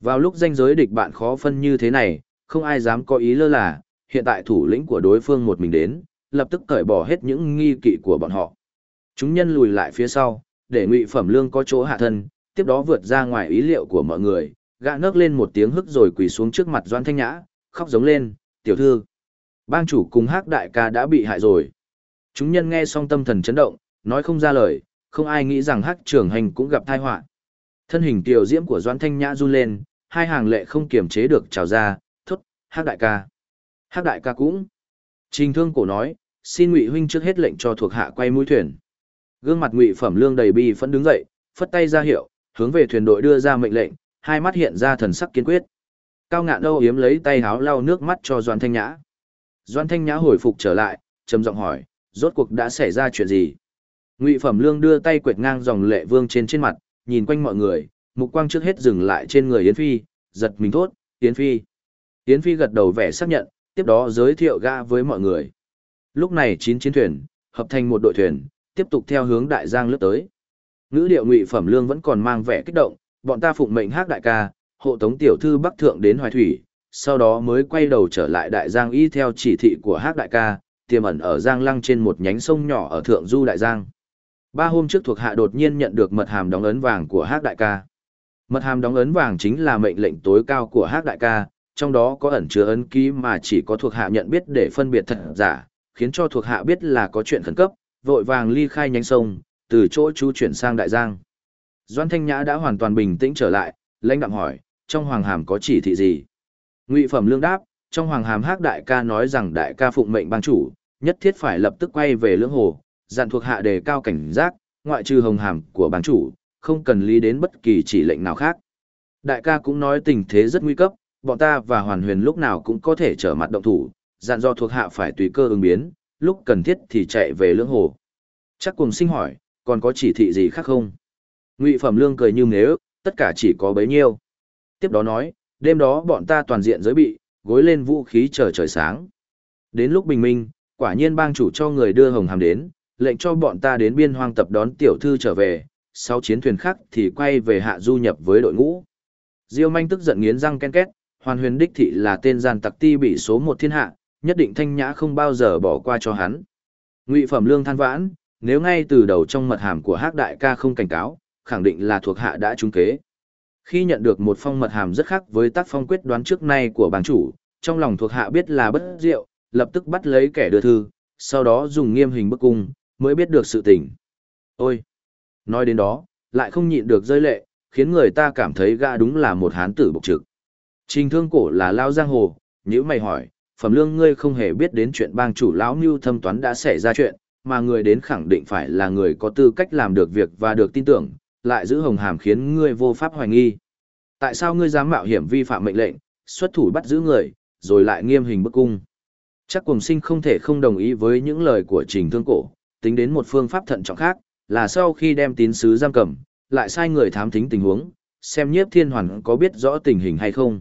Vào lúc danh giới địch bạn khó phân như thế này, không ai dám có ý lơ là, hiện tại thủ lĩnh của đối phương một mình đến, lập tức cởi bỏ hết những nghi kỵ của bọn họ. Chúng nhân lùi lại phía sau, để ngụy phẩm lương có chỗ hạ thân, tiếp đó vượt ra ngoài ý liệu của mọi người, gã nấc lên một tiếng hức rồi quỳ xuống trước mặt Doan Thanh Nhã, khóc giống lên, tiểu thư. Bang chủ cùng hắc đại ca đã bị hại rồi. Chúng nhân nghe xong tâm thần chấn động, nói không ra lời, không ai nghĩ rằng hắc trưởng hành cũng gặp tai họa. Thân hình tiểu diễm của Doan Thanh Nhã run lên, hai hàng lệ không kiềm chế được trào ra, thốt, hắc đại ca. hắc đại ca cũng. Trình thương cổ nói, xin ngụy huynh trước hết lệnh cho thuộc hạ quay mũi thuyền. Gương mặt ngụy phẩm lương đầy bi phẫn đứng dậy, phất tay ra hiệu, hướng về thuyền đội đưa ra mệnh lệnh, hai mắt hiện ra thần sắc kiên quyết. Cao ngạn âu yếm lấy tay háo lau nước mắt cho Doan Thanh Nhã. Doan Thanh Nhã hồi phục trở lại, trầm giọng hỏi, rốt cuộc đã xảy ra chuyện gì? Ngụy Phẩm Lương đưa tay quệt ngang dòng lệ vương trên trên mặt, nhìn quanh mọi người, mục quang trước hết dừng lại trên người Yến Phi, giật mình thốt, Yến Phi. Yến Phi gật đầu vẻ xác nhận, tiếp đó giới thiệu ga với mọi người. Lúc này chín chiến thuyền, hợp thành một đội thuyền, tiếp tục theo hướng đại giang lướt tới. Ngữ điệu Ngụy Phẩm Lương vẫn còn mang vẻ kích động, bọn ta phụng mệnh hát đại ca, hộ tống tiểu thư bắc thượng đến Hoài Thủy, sau đó mới quay đầu trở lại đại giang y theo chỉ thị của hát đại ca, tiềm ẩn ở giang lăng trên một nhánh sông nhỏ ở thượng du đại giang. Ba hôm trước thuộc hạ đột nhiên nhận được mật hàm đóng ấn vàng của hát đại ca. Mật hàm đóng ấn vàng chính là mệnh lệnh tối cao của hát đại ca, trong đó có ẩn chứa ấn ký mà chỉ có thuộc hạ nhận biết để phân biệt thật giả, khiến cho thuộc hạ biết là có chuyện khẩn cấp, vội vàng ly khai nhánh sông, từ chỗ chú chuyển sang đại giang. Doan Thanh Nhã đã hoàn toàn bình tĩnh trở lại, lãnh đạm hỏi, trong hoàng hàm có chỉ thị gì? Ngụy Phẩm Lương đáp, trong hoàng hàm hắc đại ca nói rằng đại ca phụng mệnh bang chủ, nhất thiết phải lập tức quay về lưỡng hồ, dặn thuộc hạ đề cao cảnh giác, ngoại trừ hồng hàm của bang chủ, không cần lý đến bất kỳ chỉ lệnh nào khác. Đại ca cũng nói tình thế rất nguy cấp, bọn ta và hoàn huyền lúc nào cũng có thể trở mặt động thủ, dặn do thuộc hạ phải tùy cơ ứng biến, lúc cần thiết thì chạy về lưỡng hồ. Chắc cùng sinh hỏi, còn có chỉ thị gì khác không? Ngụy Phẩm Lương cười như nếu, tất cả chỉ có bấy nhiêu. Tiếp đó nói, đêm đó bọn ta toàn diện giới bị, gối lên vũ khí chờ trời sáng. Đến lúc bình minh, quả nhiên bang chủ cho người đưa hồng hàm đến, lệnh cho bọn ta đến biên hoang tập đón tiểu thư trở về, sau chiến thuyền khác thì quay về hạ du nhập với đội ngũ. Diêu manh tức giận nghiến răng ken két, hoàn huyền đích thị là tên gian tặc ti bị số một thiên hạ, nhất định thanh nhã không bao giờ bỏ qua cho hắn. Ngụy phẩm lương than vãn, nếu ngay từ đầu trong mật hàm của hắc đại ca không cảnh cáo, khẳng định là thuộc hạ đã trúng kế. Khi nhận được một phong mật hàm rất khác với tác phong quyết đoán trước nay của bang chủ, trong lòng thuộc hạ biết là bất diệu, lập tức bắt lấy kẻ đưa thư, sau đó dùng nghiêm hình bức cung, mới biết được sự tình. Ôi! Nói đến đó, lại không nhịn được rơi lệ, khiến người ta cảm thấy gã đúng là một hán tử bộc trực. Trình thương cổ là lao giang hồ, nếu mày hỏi, phẩm lương ngươi không hề biết đến chuyện bang chủ lão mưu thâm toán đã xảy ra chuyện, mà người đến khẳng định phải là người có tư cách làm được việc và được tin tưởng, lại giữ hồng hàm khiến ngươi vô pháp hoài nghi. Tại sao ngươi dám mạo hiểm vi phạm mệnh lệnh, xuất thủ bắt giữ người, rồi lại nghiêm hình bức cung? Chắc cùng sinh không thể không đồng ý với những lời của trình thương cổ, tính đến một phương pháp thận trọng khác, là sau khi đem tín sứ giam cầm, lại sai người thám thính tình huống, xem nhiếp thiên hoàn có biết rõ tình hình hay không.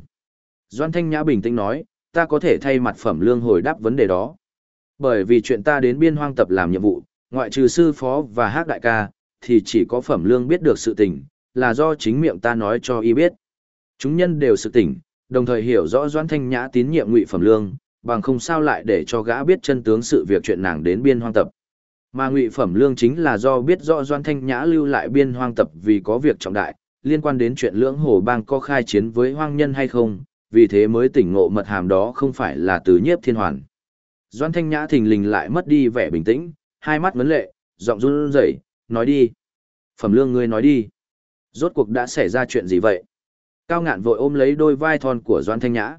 Doan Thanh Nhã bình tĩnh nói, ta có thể thay mặt phẩm lương hồi đáp vấn đề đó. Bởi vì chuyện ta đến biên hoang tập làm nhiệm vụ, ngoại trừ sư phó và hát đại ca, thì chỉ có phẩm lương biết được sự tình, là do chính miệng ta nói cho y biết. Chúng nhân đều sự tỉnh, đồng thời hiểu rõ doãn Thanh Nhã tín nhiệm ngụy phẩm lương, bằng không sao lại để cho gã biết chân tướng sự việc chuyện nàng đến biên hoang tập. Mà ngụy phẩm lương chính là do biết rõ Doãn Thanh Nhã lưu lại biên hoang tập vì có việc trọng đại, liên quan đến chuyện lưỡng hồ bang có khai chiến với hoang nhân hay không, vì thế mới tỉnh ngộ mật hàm đó không phải là từ nhiếp thiên hoàn. Doan Thanh Nhã thình lình lại mất đi vẻ bình tĩnh, hai mắt vấn lệ, giọng run rẩy, nói đi. Phẩm lương ngươi nói đi. Rốt cuộc đã xảy ra chuyện gì vậy? Cao ngạn vội ôm lấy đôi vai thon của Doan Thanh Nhã.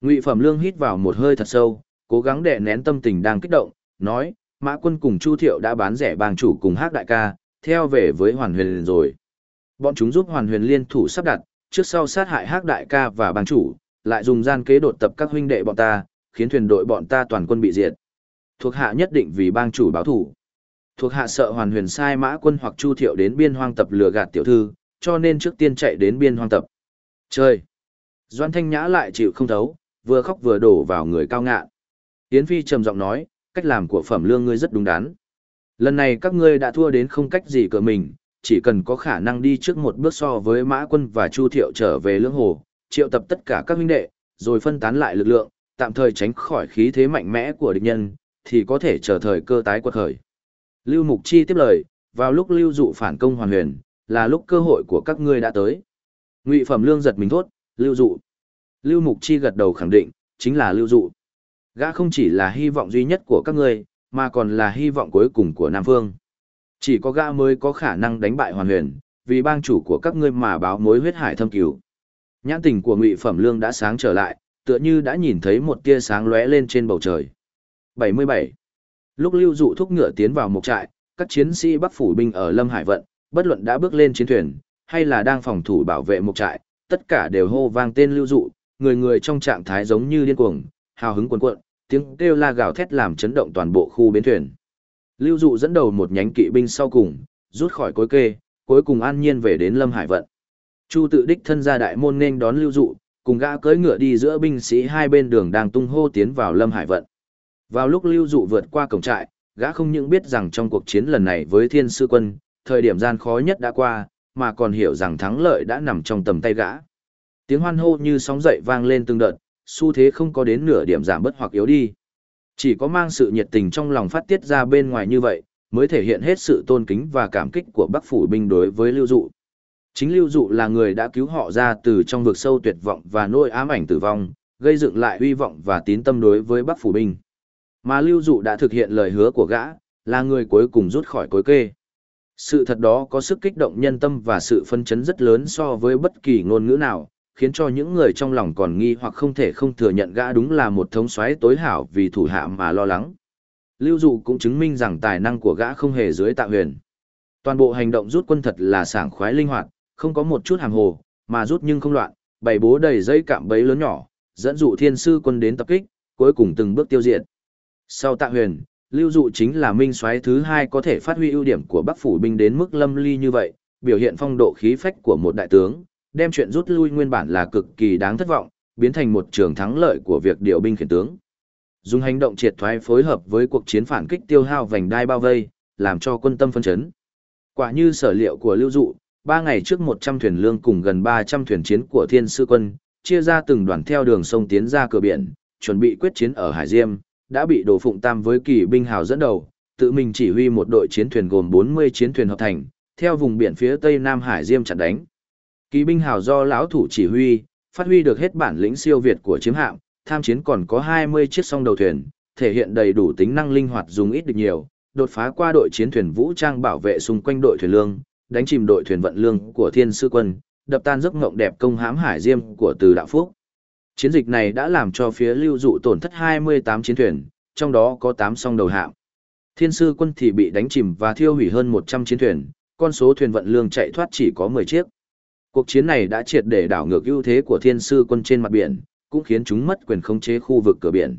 Ngụy Phẩm Lương hít vào một hơi thật sâu, cố gắng đè nén tâm tình đang kích động, nói, Mã Quân cùng Chu Thiệu đã bán rẻ bang chủ cùng Hắc đại ca, theo về với Hoàn Huyền rồi. Bọn chúng giúp Hoàn Huyền liên thủ sắp đặt, trước sau sát hại Hắc đại ca và bang chủ, lại dùng gian kế đột tập các huynh đệ bọn ta, khiến thuyền đội bọn ta toàn quân bị diệt. Thuộc hạ nhất định vì bang chủ báo thủ. Thuộc hạ sợ Hoàn Huyền sai Mã Quân hoặc Chu Thiệu đến biên hoang tập lừa gạt tiểu thư, cho nên trước tiên chạy đến biên hoang tập. Trời, Doan Thanh Nhã lại chịu không thấu, vừa khóc vừa đổ vào người cao ngạn. Yến Phi trầm giọng nói, cách làm của phẩm lương ngươi rất đúng đắn. Lần này các ngươi đã thua đến không cách gì cỡ mình, chỉ cần có khả năng đi trước một bước so với Mã Quân và Chu Thiệu trở về lưỡng hồ, triệu tập tất cả các huynh đệ, rồi phân tán lại lực lượng, tạm thời tránh khỏi khí thế mạnh mẽ của địch nhân, thì có thể chờ thời cơ tái quật khởi. Lưu Mục Chi tiếp lời, vào lúc lưu dụ phản công hoàn huyền, là lúc cơ hội của các ngươi đã tới. Ngụy Phẩm Lương giật mình thốt, lưu dụ. Lưu Mục Chi gật đầu khẳng định, chính là lưu dụ. Gã không chỉ là hy vọng duy nhất của các ngươi, mà còn là hy vọng cuối cùng của Nam Phương. Chỉ có gã mới có khả năng đánh bại hoàn huyền, vì bang chủ của các ngươi mà báo mối huyết hải thâm cứu. Nhãn tình của Ngụy Phẩm Lương đã sáng trở lại, tựa như đã nhìn thấy một tia sáng lóe lên trên bầu trời. 77. Lúc Lưu Dụ thúc ngựa tiến vào mục trại, các chiến sĩ Bắc phủ binh ở Lâm Hải vận, bất luận đã bước lên chiến thuyền, hay là đang phòng thủ bảo vệ mục trại, tất cả đều hô vang tên Lưu Dụ, người người trong trạng thái giống như điên cuồng, hào hứng cuồn cuộn, tiếng kêu la gào thét làm chấn động toàn bộ khu bến thuyền. Lưu Dụ dẫn đầu một nhánh kỵ binh sau cùng, rút khỏi cối kê, cuối cùng an nhiên về đến Lâm Hải vận. Chu tự đích thân ra đại môn nên đón Lưu Dụ, cùng gã cưỡi ngựa đi giữa binh sĩ hai bên đường đang tung hô tiến vào Lâm Hải vận. Vào lúc Lưu Dụ vượt qua cổng trại, gã không những biết rằng trong cuộc chiến lần này với Thiên Sư Quân, thời điểm gian khó nhất đã qua, mà còn hiểu rằng thắng lợi đã nằm trong tầm tay gã. Tiếng hoan hô như sóng dậy vang lên từng đợt, xu thế không có đến nửa điểm giảm bớt hoặc yếu đi. Chỉ có mang sự nhiệt tình trong lòng phát tiết ra bên ngoài như vậy, mới thể hiện hết sự tôn kính và cảm kích của Bắc phủ binh đối với Lưu Dụ. Chính Lưu Dụ là người đã cứu họ ra từ trong vực sâu tuyệt vọng và nỗi ám ảnh tử vong, gây dựng lại hy vọng và tín tâm đối với Bắc phủ binh. Mà Lưu Dụ đã thực hiện lời hứa của gã, là người cuối cùng rút khỏi cối kê. Sự thật đó có sức kích động nhân tâm và sự phân chấn rất lớn so với bất kỳ ngôn ngữ nào, khiến cho những người trong lòng còn nghi hoặc không thể không thừa nhận gã đúng là một thống soái tối hảo vì thủ hạ mà lo lắng. Lưu Dụ cũng chứng minh rằng tài năng của gã không hề dưới tạ huyền. Toàn bộ hành động rút quân thật là sảng khoái linh hoạt, không có một chút hàm hồ, mà rút nhưng không loạn, bày bố đầy dây cạm bẫy lớn nhỏ, dẫn dụ thiên sư quân đến tập kích, cuối cùng từng bước tiêu diệt. Sau tạ huyền, lưu dụ chính là minh soái thứ hai có thể phát huy ưu điểm của bắc phủ binh đến mức lâm ly như vậy, biểu hiện phong độ khí phách của một đại tướng, đem chuyện rút lui nguyên bản là cực kỳ đáng thất vọng, biến thành một trường thắng lợi của việc điều binh khiển tướng. Dùng hành động triệt thoái phối hợp với cuộc chiến phản kích tiêu hao vành đai bao vây, làm cho quân tâm phân chấn. Quả như sở liệu của Lưu Dụ, ba ngày trước 100 thuyền lương cùng gần 300 thuyền chiến của Thiên Sư quân, chia ra từng đoàn theo đường sông tiến ra cửa biển, chuẩn bị quyết chiến ở Hải Diêm, đã bị Đồ Phụng Tam với kỳ binh hào dẫn đầu, tự mình chỉ huy một đội chiến thuyền gồm 40 chiến thuyền hợp thành, theo vùng biển phía tây Nam Hải Diêm chặn đánh. Kỳ binh hào do lão thủ chỉ huy, phát huy được hết bản lĩnh siêu việt của chiếm hạm, tham chiến còn có 20 chiếc song đầu thuyền, thể hiện đầy đủ tính năng linh hoạt dùng ít được nhiều, đột phá qua đội chiến thuyền vũ trang bảo vệ xung quanh đội thuyền lương, đánh chìm đội thuyền vận lương của Thiên sư quân, đập tan giấc ngộng đẹp công hãm hải diêm của Từ Đạo Phúc. Chiến dịch này đã làm cho phía Lưu Dụ tổn thất 28 chiến thuyền, trong đó có 8 song đầu hạm. Thiên sư quân thì bị đánh chìm và thiêu hủy hơn 100 chiến thuyền, con số thuyền vận lương chạy thoát chỉ có 10 chiếc. Cuộc chiến này đã triệt để đảo ngược ưu thế của thiên sư quân trên mặt biển, cũng khiến chúng mất quyền khống chế khu vực cửa biển.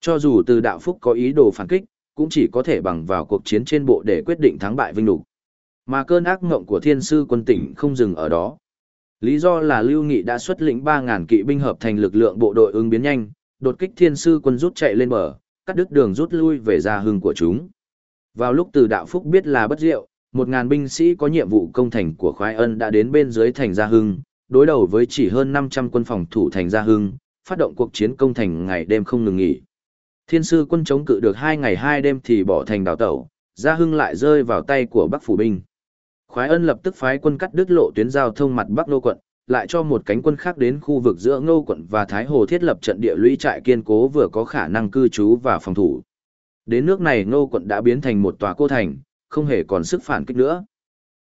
Cho dù từ đạo phúc có ý đồ phản kích, cũng chỉ có thể bằng vào cuộc chiến trên bộ để quyết định thắng bại vinh lục. Mà cơn ác ngộng của thiên sư quân tỉnh không dừng ở đó. Lý do là Lưu Nghị đã xuất lĩnh 3.000 kỵ binh hợp thành lực lượng bộ đội ứng biến nhanh, đột kích thiên sư quân rút chạy lên bờ, cắt đứt đường rút lui về gia hưng của chúng. Vào lúc từ đạo phúc biết là bất diệu, một ngàn binh sĩ có nhiệm vụ công thành của khoái ân đã đến bên dưới thành gia hưng, đối đầu với chỉ hơn 500 quân phòng thủ thành gia hưng, phát động cuộc chiến công thành ngày đêm không ngừng nghỉ. Thiên sư quân chống cự được hai ngày hai đêm thì bỏ thành đào tẩu, gia hưng lại rơi vào tay của Bắc phủ binh. Khoái ân lập tức phái quân cắt đứt lộ tuyến giao thông mặt Bắc Nô quận, lại cho một cánh quân khác đến khu vực giữa Ngô quận và Thái Hồ thiết lập trận địa lũy trại kiên cố vừa có khả năng cư trú và phòng thủ. Đến nước này Ngô quận đã biến thành một tòa cô thành, không hề còn sức phản kích nữa.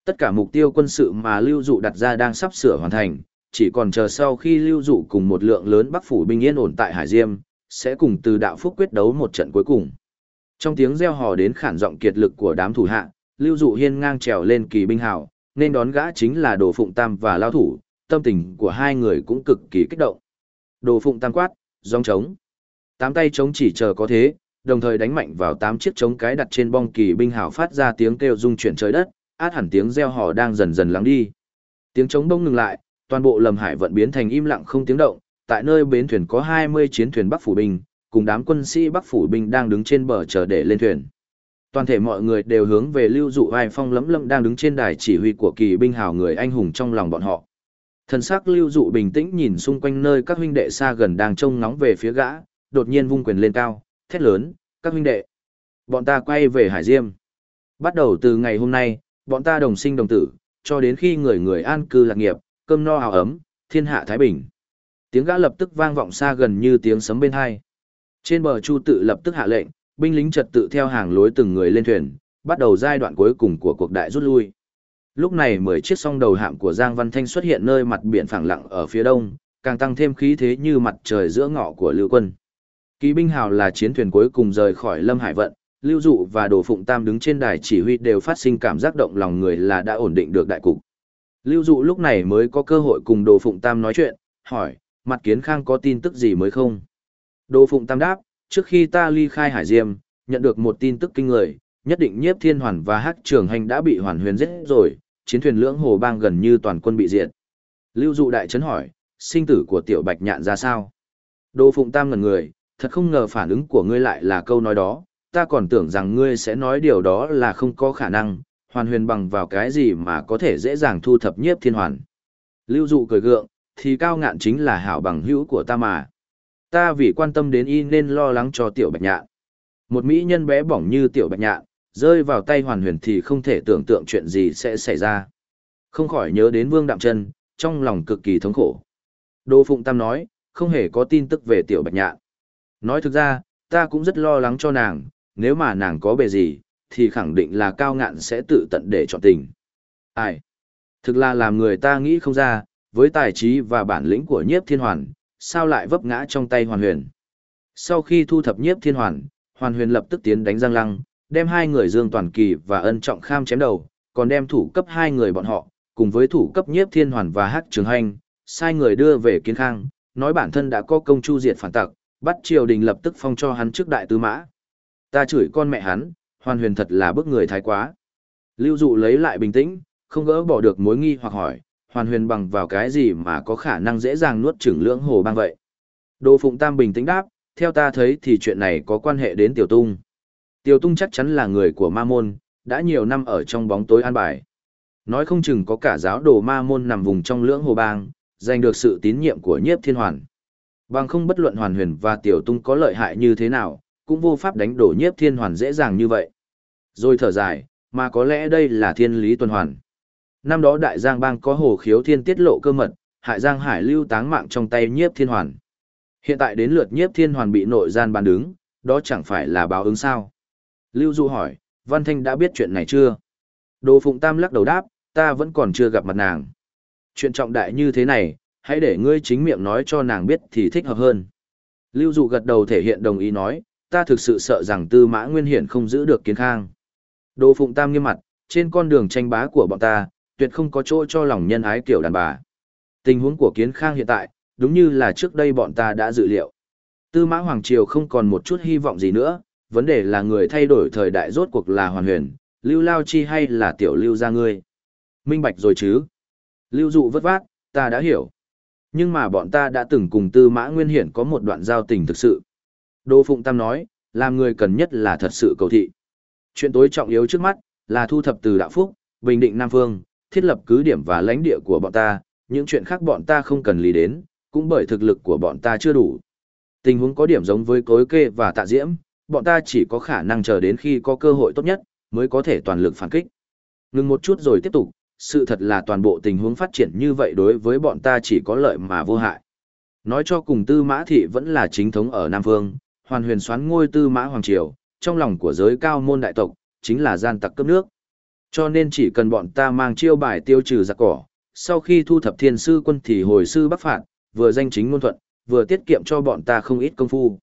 Tất cả mục tiêu quân sự mà Lưu Dụ đặt ra đang sắp sửa hoàn thành, chỉ còn chờ sau khi Lưu Dụ cùng một lượng lớn Bắc phủ binh yên ổn tại Hải Diêm, sẽ cùng từ đạo phúc quyết đấu một trận cuối cùng. Trong tiếng reo hò đến khản giọng kiệt lực của đám thủ hạ, Lưu Dụ hiên ngang trèo lên kỳ binh hào, nên đón gã chính là Đồ Phụng Tam và Lao Thủ, tâm tình của hai người cũng cực kỳ kích động. Đồ Phụng Tam quát, giong trống. Tám tay trống chỉ chờ có thế, đồng thời đánh mạnh vào tám chiếc trống cái đặt trên bong kỳ binh hào phát ra tiếng kêu rung chuyển trời đất, át hẳn tiếng reo hò đang dần dần lắng đi. Tiếng trống đông ngừng lại, toàn bộ lầm hải vận biến thành im lặng không tiếng động, tại nơi bến thuyền có 20 chiến thuyền Bắc phủ binh, cùng đám quân sĩ Bắc phủ binh đang đứng trên bờ chờ để lên thuyền. Toàn thể mọi người đều hướng về Lưu Dụ Vai Phong lấm lẫm đang đứng trên đài chỉ huy của kỳ binh hào người anh hùng trong lòng bọn họ. Thần sắc Lưu Dụ bình tĩnh nhìn xung quanh nơi các huynh đệ xa gần đang trông ngóng về phía gã, đột nhiên vung quyền lên cao, thét lớn, các huynh đệ. Bọn ta quay về Hải Diêm. Bắt đầu từ ngày hôm nay, bọn ta đồng sinh đồng tử, cho đến khi người người an cư lạc nghiệp, cơm no hào ấm, thiên hạ thái bình. Tiếng gã lập tức vang vọng xa gần như tiếng sấm bên hai. Trên bờ Chu tự lập tức hạ lệnh, binh lính trật tự theo hàng lối từng người lên thuyền, bắt đầu giai đoạn cuối cùng của cuộc đại rút lui. Lúc này mười chiếc song đầu hạm của Giang Văn Thanh xuất hiện nơi mặt biển phẳng lặng ở phía đông, càng tăng thêm khí thế như mặt trời giữa ngọ của lưu quân. Kỳ binh hào là chiến thuyền cuối cùng rời khỏi Lâm Hải vận, Lưu Dụ và Đồ Phụng Tam đứng trên đài chỉ huy đều phát sinh cảm giác động lòng người là đã ổn định được đại cục. Lưu Dụ lúc này mới có cơ hội cùng Đồ Phụng Tam nói chuyện, hỏi, mặt kiến khang có tin tức gì mới không? Đồ Phụng Tam đáp, trước khi ta ly khai Hải Diêm, nhận được một tin tức kinh người, nhất định nhiếp thiên hoàn và hắc trường hành đã bị hoàn huyền giết rồi, chiến thuyền lưỡng hồ bang gần như toàn quân bị diệt. Lưu Dụ đại chấn hỏi, sinh tử của tiểu bạch nhạn ra sao? Đồ Phụng Tam ngẩn người, thật không ngờ phản ứng của ngươi lại là câu nói đó, ta còn tưởng rằng ngươi sẽ nói điều đó là không có khả năng, hoàn huyền bằng vào cái gì mà có thể dễ dàng thu thập nhiếp thiên hoàn. Lưu dụ cười gượng, thì cao ngạn chính là hảo bằng hữu của ta mà. Ta vì quan tâm đến y nên lo lắng cho tiểu bạch nhạn. Một mỹ nhân bé bỏng như tiểu bạch nhạn, rơi vào tay hoàn huyền thì không thể tưởng tượng chuyện gì sẽ xảy ra. Không khỏi nhớ đến vương đạm chân, trong lòng cực kỳ thống khổ. Đô Phụng Tam nói, không hề có tin tức về tiểu bạch nhạn. Nói thực ra, ta cũng rất lo lắng cho nàng, nếu mà nàng có bề gì, thì khẳng định là cao ngạn sẽ tự tận để chọn tình. Ai? Thực là làm người ta nghĩ không ra, với tài trí và bản lĩnh của nhiếp thiên hoàn, sao lại vấp ngã trong tay hoàn huyền. Sau khi thu thập nhiếp thiên hoàn, hoàn huyền lập tức tiến đánh Giang Lăng, đem hai người Dương Toàn Kỳ và Ân Trọng Kham chém đầu, còn đem thủ cấp hai người bọn họ, cùng với thủ cấp nhiếp thiên hoàn và hắc trường hành, sai người đưa về kiến khang, nói bản thân đã có công chu diệt phản tặc, bắt triều đình lập tức phong cho hắn trước đại tư mã. Ta chửi con mẹ hắn, hoàn huyền thật là bức người thái quá. Lưu dụ lấy lại bình tĩnh, không gỡ bỏ được mối nghi hoặc hỏi, hoàn huyền bằng vào cái gì mà có khả năng dễ dàng nuốt chửng lưỡng hồ bang vậy. Đồ Phụng Tam bình tĩnh đáp, theo ta thấy thì chuyện này có quan hệ đến Tiểu Tung. Tiểu Tung chắc chắn là người của ma môn, đã nhiều năm ở trong bóng tối an bài. Nói không chừng có cả giáo đồ ma môn nằm vùng trong lưỡng hồ bang, giành được sự tín nhiệm của nhiếp thiên hoàn. Bằng không bất luận hoàn huyền và Tiểu Tung có lợi hại như thế nào, cũng vô pháp đánh đổ nhiếp thiên hoàn dễ dàng như vậy. Rồi thở dài, mà có lẽ đây là thiên lý tuần hoàn. Năm đó đại giang bang có hồ khiếu thiên tiết lộ cơ mật, hại giang hải lưu táng mạng trong tay nhiếp thiên hoàn. Hiện tại đến lượt nhiếp thiên hoàn bị nội gian bàn đứng, đó chẳng phải là báo ứng sao. Lưu Du hỏi, Văn Thanh đã biết chuyện này chưa? Đồ Phụng Tam lắc đầu đáp, ta vẫn còn chưa gặp mặt nàng. Chuyện trọng đại như thế này, hãy để ngươi chính miệng nói cho nàng biết thì thích hợp hơn. Lưu Dụ gật đầu thể hiện đồng ý nói, ta thực sự sợ rằng tư mã nguyên hiển không giữ được kiến khang. Đồ Phụng Tam nghiêm mặt, trên con đường tranh bá của bọn ta, tuyệt không có chỗ cho lòng nhân ái kiểu đàn bà. Tình huống của kiến khang hiện tại, đúng như là trước đây bọn ta đã dự liệu. Tư mã Hoàng Triều không còn một chút hy vọng gì nữa, vấn đề là người thay đổi thời đại rốt cuộc là hoàn huyền, lưu lao chi hay là tiểu lưu ra ngươi. Minh bạch rồi chứ. Lưu dụ vất vát, ta đã hiểu. Nhưng mà bọn ta đã từng cùng tư mã nguyên hiển có một đoạn giao tình thực sự. Đô Phụng Tam nói, làm người cần nhất là thật sự cầu thị. Chuyện tối trọng yếu trước mắt, là thu thập từ đạo phúc, bình định Nam Phương, thiết lập cứ điểm và lãnh địa của bọn ta, những chuyện khác bọn ta không cần lý đến, cũng bởi thực lực của bọn ta chưa đủ. Tình huống có điểm giống với cối kê và tạ diễm, bọn ta chỉ có khả năng chờ đến khi có cơ hội tốt nhất, mới có thể toàn lực phản kích. Ngừng một chút rồi tiếp tục, sự thật là toàn bộ tình huống phát triển như vậy đối với bọn ta chỉ có lợi mà vô hại. Nói cho cùng tư mã thị vẫn là chính thống ở Nam vương, hoàn huyền xoán ngôi tư mã Hoàng Triều, trong lòng của giới cao môn đại tộc, chính là gian tặc cấp nước. Cho nên chỉ cần bọn ta mang chiêu bài tiêu trừ giặc cỏ, sau khi thu thập thiên sư quân thì hồi sư bắc phạt, vừa danh chính ngôn thuận, vừa tiết kiệm cho bọn ta không ít công phu.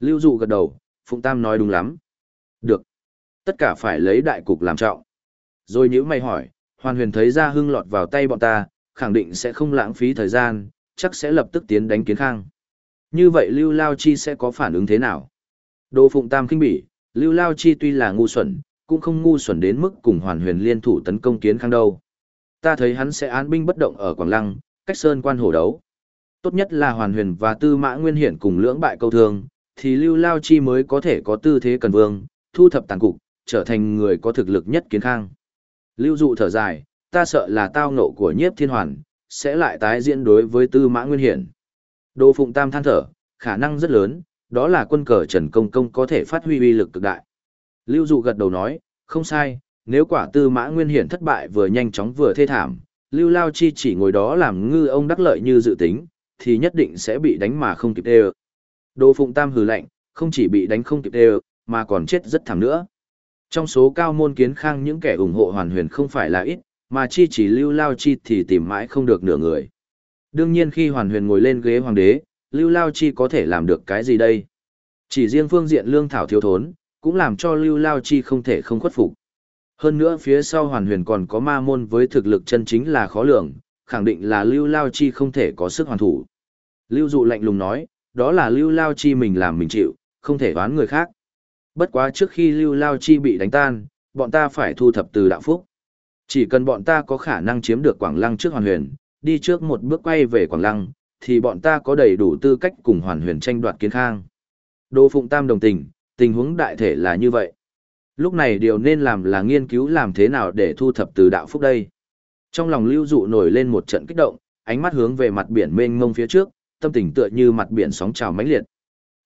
Lưu dụ gật đầu, Phụng Tam nói đúng lắm. Được. Tất cả phải lấy đại cục làm trọng. Rồi nhữ mày hỏi, hoàn huyền thấy ra hưng lọt vào tay bọn ta, khẳng định sẽ không lãng phí thời gian, chắc sẽ lập tức tiến đánh kiến khang. Như vậy Lưu Lao Chi sẽ có phản ứng thế nào? Đồ Phụng Tam kinh bỉ, Lưu Lao Chi tuy là ngu xuẩn, cũng không ngu xuẩn đến mức cùng hoàn huyền liên thủ tấn công kiến khang đâu. Ta thấy hắn sẽ án binh bất động ở Quảng Lăng, cách sơn quan hổ đấu. Tốt nhất là hoàn huyền và tư mã nguyên hiển cùng lưỡng bại câu thương, thì Lưu Lao Chi mới có thể có tư thế cần vương, thu thập tàn cục, trở thành người có thực lực nhất kiến khang. Lưu dụ thở dài, ta sợ là tao nộ của nhiếp thiên hoàn, sẽ lại tái diễn đối với tư mã nguyên hiển. Đô Phụng Tam than thở, khả năng rất lớn, đó là quân cờ Trần Công Công có thể phát huy uy lực cực đại. Lưu Dụ gật đầu nói, không sai, nếu quả tư mã nguyên hiển thất bại vừa nhanh chóng vừa thê thảm, Lưu Lao Chi chỉ ngồi đó làm ngư ông đắc lợi như dự tính, thì nhất định sẽ bị đánh mà không kịp đều. Đô Phụng Tam hừ lạnh, không chỉ bị đánh không kịp đều, mà còn chết rất thảm nữa. Trong số cao môn kiến khang những kẻ ủng hộ hoàn huyền không phải là ít, mà chi chỉ Lưu Lao Chi thì tìm mãi không được nửa người. Đương nhiên khi hoàn huyền ngồi lên ghế hoàng đế, Lưu Lao Chi có thể làm được cái gì đây? Chỉ riêng phương diện lương thảo thiếu thốn, cũng làm cho Lưu Lao Chi không thể không khuất phục. Hơn nữa phía sau hoàn huyền còn có ma môn với thực lực chân chính là khó lường, khẳng định là Lưu Lao Chi không thể có sức hoàn thủ. Lưu Dụ lạnh lùng nói, đó là Lưu Lao Chi mình làm mình chịu, không thể đoán người khác. Bất quá trước khi Lưu Lao Chi bị đánh tan, bọn ta phải thu thập từ đạo phúc. Chỉ cần bọn ta có khả năng chiếm được Quảng Lăng trước hoàn huyền, đi trước một bước quay về Quảng Lăng, thì bọn ta có đầy đủ tư cách cùng hoàn huyền tranh đoạt kiến khang. Đô Phụng Tam đồng tình, tình huống đại thể là như vậy. Lúc này điều nên làm là nghiên cứu làm thế nào để thu thập từ đạo phúc đây. Trong lòng lưu dụ nổi lên một trận kích động, ánh mắt hướng về mặt biển mênh mông phía trước, tâm tình tựa như mặt biển sóng trào mãnh liệt.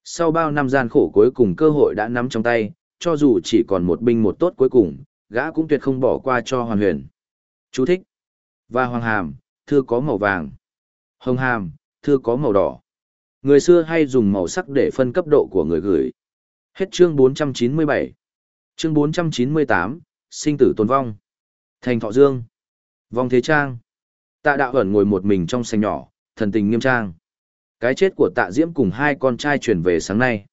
Sau bao năm gian khổ cuối cùng cơ hội đã nắm trong tay, cho dù chỉ còn một binh một tốt cuối cùng, gã cũng tuyệt không bỏ qua cho hoàn huyền. Chú thích. Và hoàng hàm, thư có màu vàng. Hồng hàm, thư có màu đỏ. Người xưa hay dùng màu sắc để phân cấp độ của người gửi. Hết chương 497. Chương 498, sinh tử tồn vong. Thành Thọ Dương. Vong Thế Trang. Tạ Đạo Hẩn ngồi một mình trong sành nhỏ, thần tình nghiêm trang. Cái chết của Tạ Diễm cùng hai con trai truyền về sáng nay.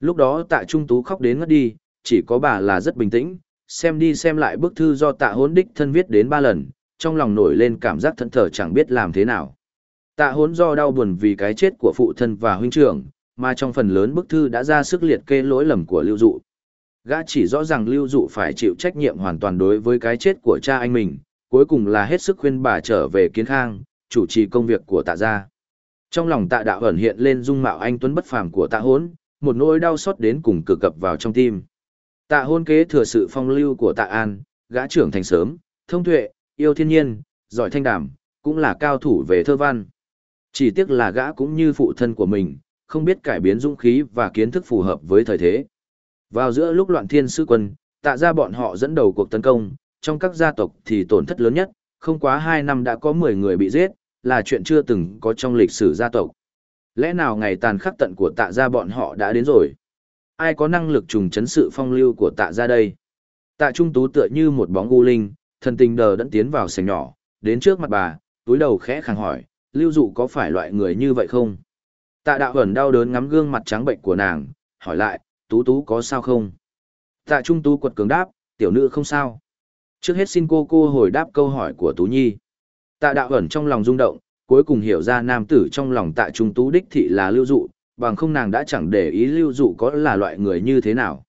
Lúc đó Tạ Trung Tú khóc đến ngất đi, chỉ có bà là rất bình tĩnh, xem đi xem lại bức thư do Tạ hốn Đích thân viết đến ba lần, trong lòng nổi lên cảm giác thẫn thờ chẳng biết làm thế nào. Tạ hốn do đau buồn vì cái chết của phụ thân và huynh trưởng, mà trong phần lớn bức thư đã ra sức liệt kê lỗi lầm của Lưu Dụ. Gã chỉ rõ ràng Lưu Dụ phải chịu trách nhiệm hoàn toàn đối với cái chết của cha anh mình, cuối cùng là hết sức khuyên bà trở về kiến khang, chủ trì công việc của tạ gia. Trong lòng tạ đạo ẩn hiện lên dung mạo anh tuấn bất phàm của tạ hốn, một nỗi đau xót đến cùng cực cập vào trong tim. Tạ hôn kế thừa sự phong lưu của tạ an, gã trưởng thành sớm, thông tuệ, yêu thiên nhiên, giỏi thanh đảm, cũng là cao thủ về thơ văn. Chỉ tiếc là gã cũng như phụ thân của mình, không biết cải biến dũng khí và kiến thức phù hợp với thời thế. Vào giữa lúc loạn thiên sư quân, tạ ra bọn họ dẫn đầu cuộc tấn công, trong các gia tộc thì tổn thất lớn nhất, không quá 2 năm đã có 10 người bị giết, là chuyện chưa từng có trong lịch sử gia tộc. Lẽ nào ngày tàn khắc tận của tạ gia bọn họ đã đến rồi? Ai có năng lực trùng chấn sự phong lưu của tạ gia đây? Tạ Trung Tú tựa như một bóng u linh, thần tình đờ đẫn tiến vào sảnh nhỏ, đến trước mặt bà, túi đầu khẽ khàng hỏi, lưu dụ có phải loại người như vậy không? Tạ đạo ẩn đau đớn ngắm gương mặt trắng bệnh của nàng, hỏi lại, Tú Tú có sao không? Tạ Trung Tú quật cường đáp, tiểu nữ không sao. Trước hết xin cô cô hồi đáp câu hỏi của Tú Nhi. Tạ đạo ẩn trong lòng rung động, cuối cùng hiểu ra nam tử trong lòng tạ Trung Tú đích thị là lưu dụ, bằng không nàng đã chẳng để ý lưu dụ có là loại người như thế nào.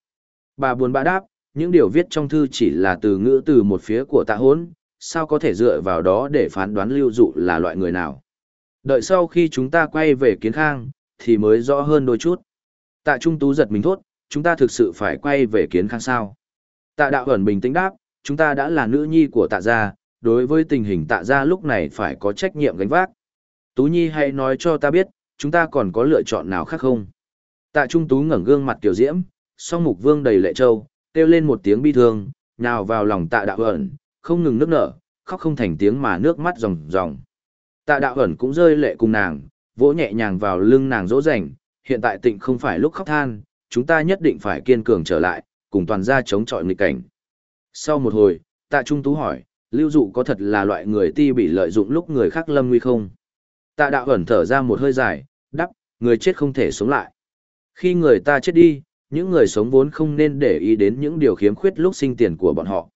Bà buồn bã đáp, những điều viết trong thư chỉ là từ ngữ từ một phía của tạ hốn, sao có thể dựa vào đó để phán đoán lưu dụ là loại người nào. Đợi sau khi chúng ta quay về kiến khang, thì mới rõ hơn đôi chút. Tạ Trung Tú giật mình thốt, chúng ta thực sự phải quay về kiến khang sao. Tạ Đạo Ẩn bình tĩnh đáp, chúng ta đã là nữ nhi của tạ gia, đối với tình hình tạ ra lúc này phải có trách nhiệm gánh vác. Tú Nhi hãy nói cho ta biết, chúng ta còn có lựa chọn nào khác không? Tạ Trung Tú ngẩng gương mặt tiểu diễm, song mục vương đầy lệ châu, kêu lên một tiếng bi thương, nào vào lòng tạ đạo ẩn, không ngừng nước nở, khóc không thành tiếng mà nước mắt ròng ròng. Tạ đạo ẩn cũng rơi lệ cùng nàng, vỗ nhẹ nhàng vào lưng nàng dỗ dành, hiện tại tịnh không phải lúc khóc than, chúng ta nhất định phải kiên cường trở lại, cùng toàn gia chống chọi nghịch cảnh. Sau một hồi, tạ trung tú hỏi, lưu dụ có thật là loại người ti bị lợi dụng lúc người khác lâm nguy không? Tạ đạo ẩn thở ra một hơi dài, đắp, người chết không thể sống lại. Khi người ta chết đi, những người sống vốn không nên để ý đến những điều khiếm khuyết lúc sinh tiền của bọn họ.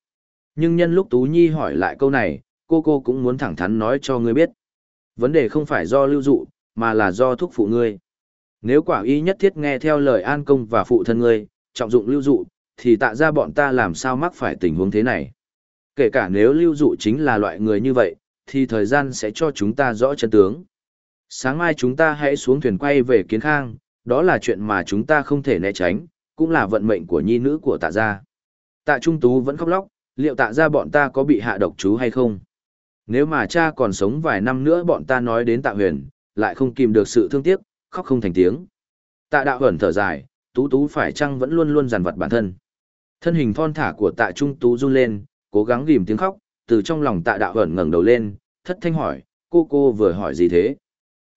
Nhưng nhân lúc Tú Nhi hỏi lại câu này, cô cô cũng muốn thẳng thắn nói cho ngươi biết. Vấn đề không phải do lưu dụ, mà là do thúc phụ ngươi. Nếu quả y nhất thiết nghe theo lời an công và phụ thân ngươi, trọng dụng lưu dụ, thì tạ ra bọn ta làm sao mắc phải tình huống thế này. Kể cả nếu lưu dụ chính là loại người như vậy, thì thời gian sẽ cho chúng ta rõ chân tướng. Sáng mai chúng ta hãy xuống thuyền quay về kiến khang, đó là chuyện mà chúng ta không thể né tránh, cũng là vận mệnh của nhi nữ của tạ gia. Tạ Trung Tú vẫn khóc lóc, liệu tạ gia bọn ta có bị hạ độc chú hay không? Nếu mà cha còn sống vài năm nữa bọn ta nói đến tạ huyền, lại không kìm được sự thương tiếc, khóc không thành tiếng. Tạ đạo hẩn thở dài, Tú Tú phải chăng vẫn luôn luôn giàn vật bản thân. Thân hình thon thả của tạ Trung Tú run lên, cố gắng ghìm tiếng khóc, từ trong lòng tạ đạo hẩn ngẩng đầu lên, thất thanh hỏi, cô cô vừa hỏi gì thế?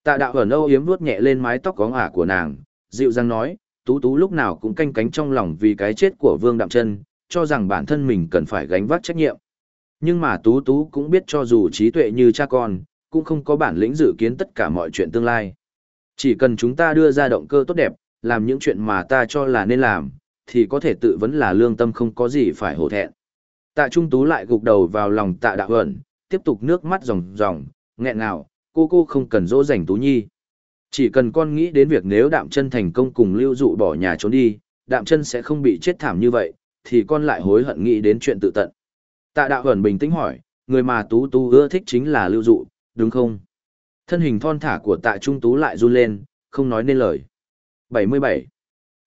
Tạ đạo ẩn âu yếm vuốt nhẹ lên mái tóc có ngả của nàng, dịu dàng nói, tú tú lúc nào cũng canh cánh trong lòng vì cái chết của vương đạm chân, cho rằng bản thân mình cần phải gánh vác trách nhiệm. Nhưng mà tú tú cũng biết cho dù trí tuệ như cha con, cũng không có bản lĩnh dự kiến tất cả mọi chuyện tương lai. Chỉ cần chúng ta đưa ra động cơ tốt đẹp, làm những chuyện mà ta cho là nên làm, thì có thể tự vấn là lương tâm không có gì phải hổ thẹn. Tạ Trung Tú lại gục đầu vào lòng tạ đạo huẩn, tiếp tục nước mắt ròng ròng, nghẹn nào, cô cô không cần dỗ dành Tú Nhi. Chỉ cần con nghĩ đến việc nếu đạm chân thành công cùng lưu dụ bỏ nhà trốn đi, đạm chân sẽ không bị chết thảm như vậy, thì con lại hối hận nghĩ đến chuyện tự tận. Tạ đạo huẩn bình tĩnh hỏi, người mà Tú Tú ưa thích chính là lưu dụ, đúng không? Thân hình thon thả của tạ trung tú lại run lên, không nói nên lời. 77.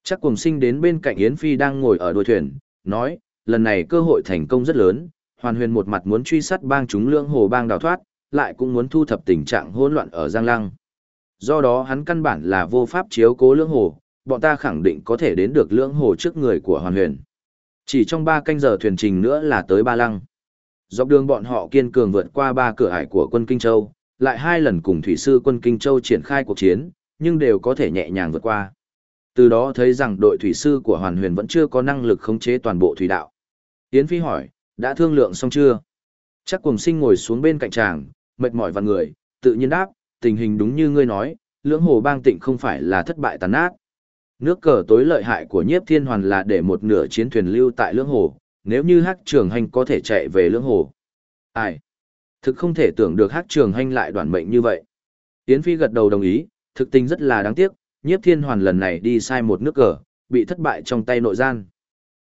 Chắc cùng sinh đến bên cạnh Yến Phi đang ngồi ở đuôi thuyền, nói, lần này cơ hội thành công rất lớn, hoàn huyền một mặt muốn truy sát bang chúng lương hồ bang đào thoát, lại cũng muốn thu thập tình trạng hỗn loạn ở Giang Lăng. Do đó hắn căn bản là vô pháp chiếu cố lương hồ, bọn ta khẳng định có thể đến được lương hồ trước người của hoàn huyền. Chỉ trong ba canh giờ thuyền trình nữa là tới Ba Lăng. Dọc đường bọn họ kiên cường vượt qua ba cửa ải của quân Kinh Châu, lại hai lần cùng thủy sư quân Kinh Châu triển khai cuộc chiến, nhưng đều có thể nhẹ nhàng vượt qua. Từ đó thấy rằng đội thủy sư của Hoàn Huyền vẫn chưa có năng lực khống chế toàn bộ thủy đạo. Yến Phi hỏi, đã thương lượng xong chưa? Chắc cùng sinh ngồi xuống bên cạnh chàng, mệt mỏi và người, tự nhiên đáp, tình hình đúng như ngươi nói, lưỡng hồ bang tịnh không phải là thất bại tàn nát. Nước cờ tối lợi hại của nhiếp thiên hoàn là để một nửa chiến thuyền lưu tại lưỡng hồ, nếu như hắc trường hành có thể chạy về lưỡng hồ. Ai? Thực không thể tưởng được hắc trường hành lại đoạn mệnh như vậy. Yến Phi gật đầu đồng ý, thực tình rất là đáng tiếc, nhiếp thiên hoàn lần này đi sai một nước cờ, bị thất bại trong tay nội gian.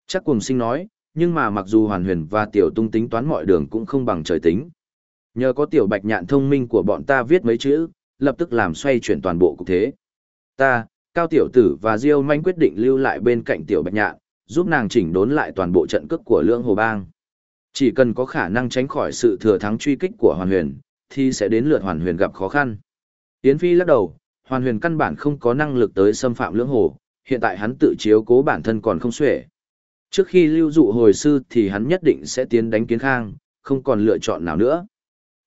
Chắc cùng sinh nói, nhưng mà mặc dù hoàn huyền và tiểu tung tính toán mọi đường cũng không bằng trời tính. Nhờ có tiểu bạch nhạn thông minh của bọn ta viết mấy chữ, lập tức làm xoay chuyển toàn bộ cục thế. Ta, Cao Tiểu Tử và Diêu Manh quyết định lưu lại bên cạnh tiểu bạch nhạn, giúp nàng chỉnh đốn lại toàn bộ trận cước của lưỡng hồ bang. Chỉ cần có khả năng tránh khỏi sự thừa thắng truy kích của hoàn huyền, thì sẽ đến lượt hoàn huyền gặp khó khăn. Yến Phi lắc đầu, hoàn huyền căn bản không có năng lực tới xâm phạm lưỡng hồ, hiện tại hắn tự chiếu cố bản thân còn không xuể. Trước khi lưu dụ hồi sư thì hắn nhất định sẽ tiến đánh kiến khang, không còn lựa chọn nào nữa.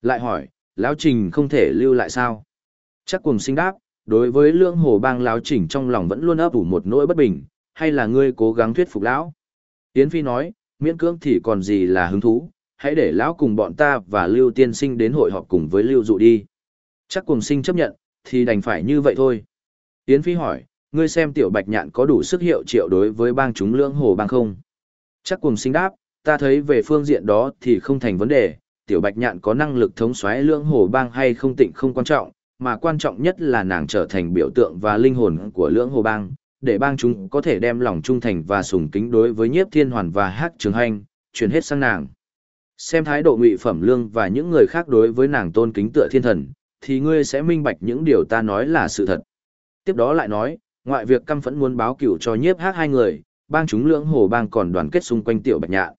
Lại hỏi, lão trình không thể lưu lại sao? Chắc cùng sinh đáp, đối với Lương hồ bang lão trình trong lòng vẫn luôn ấp ủ một nỗi bất bình, hay là ngươi cố gắng thuyết phục lão? Yến Phi nói, miễn cưỡng thì còn gì là hứng thú, hãy để lão cùng bọn ta và lưu tiên sinh đến hội họp cùng với lưu dụ đi. Chắc cùng sinh chấp nhận, thì đành phải như vậy thôi. Yến Phi hỏi, ngươi xem tiểu bạch nhạn có đủ sức hiệu triệu đối với bang chúng lưỡng hồ bang không? Chắc cùng sinh đáp, ta thấy về phương diện đó thì không thành vấn đề, tiểu bạch nhạn có năng lực thống soái lưỡng hồ bang hay không tịnh không quan trọng, mà quan trọng nhất là nàng trở thành biểu tượng và linh hồn của lưỡng hồ bang, để bang chúng có thể đem lòng trung thành và sùng kính đối với nhiếp thiên hoàn và hắc trường hành, chuyển hết sang nàng. Xem thái độ ngụy phẩm lương và những người khác đối với nàng tôn kính tựa thiên thần, thì ngươi sẽ minh bạch những điều ta nói là sự thật. Tiếp đó lại nói, ngoại việc căm phẫn muốn báo cửu cho nhiếp hát hai người, bang chúng lưỡng hồ bang còn đoàn kết xung quanh tiểu bạch nhạn.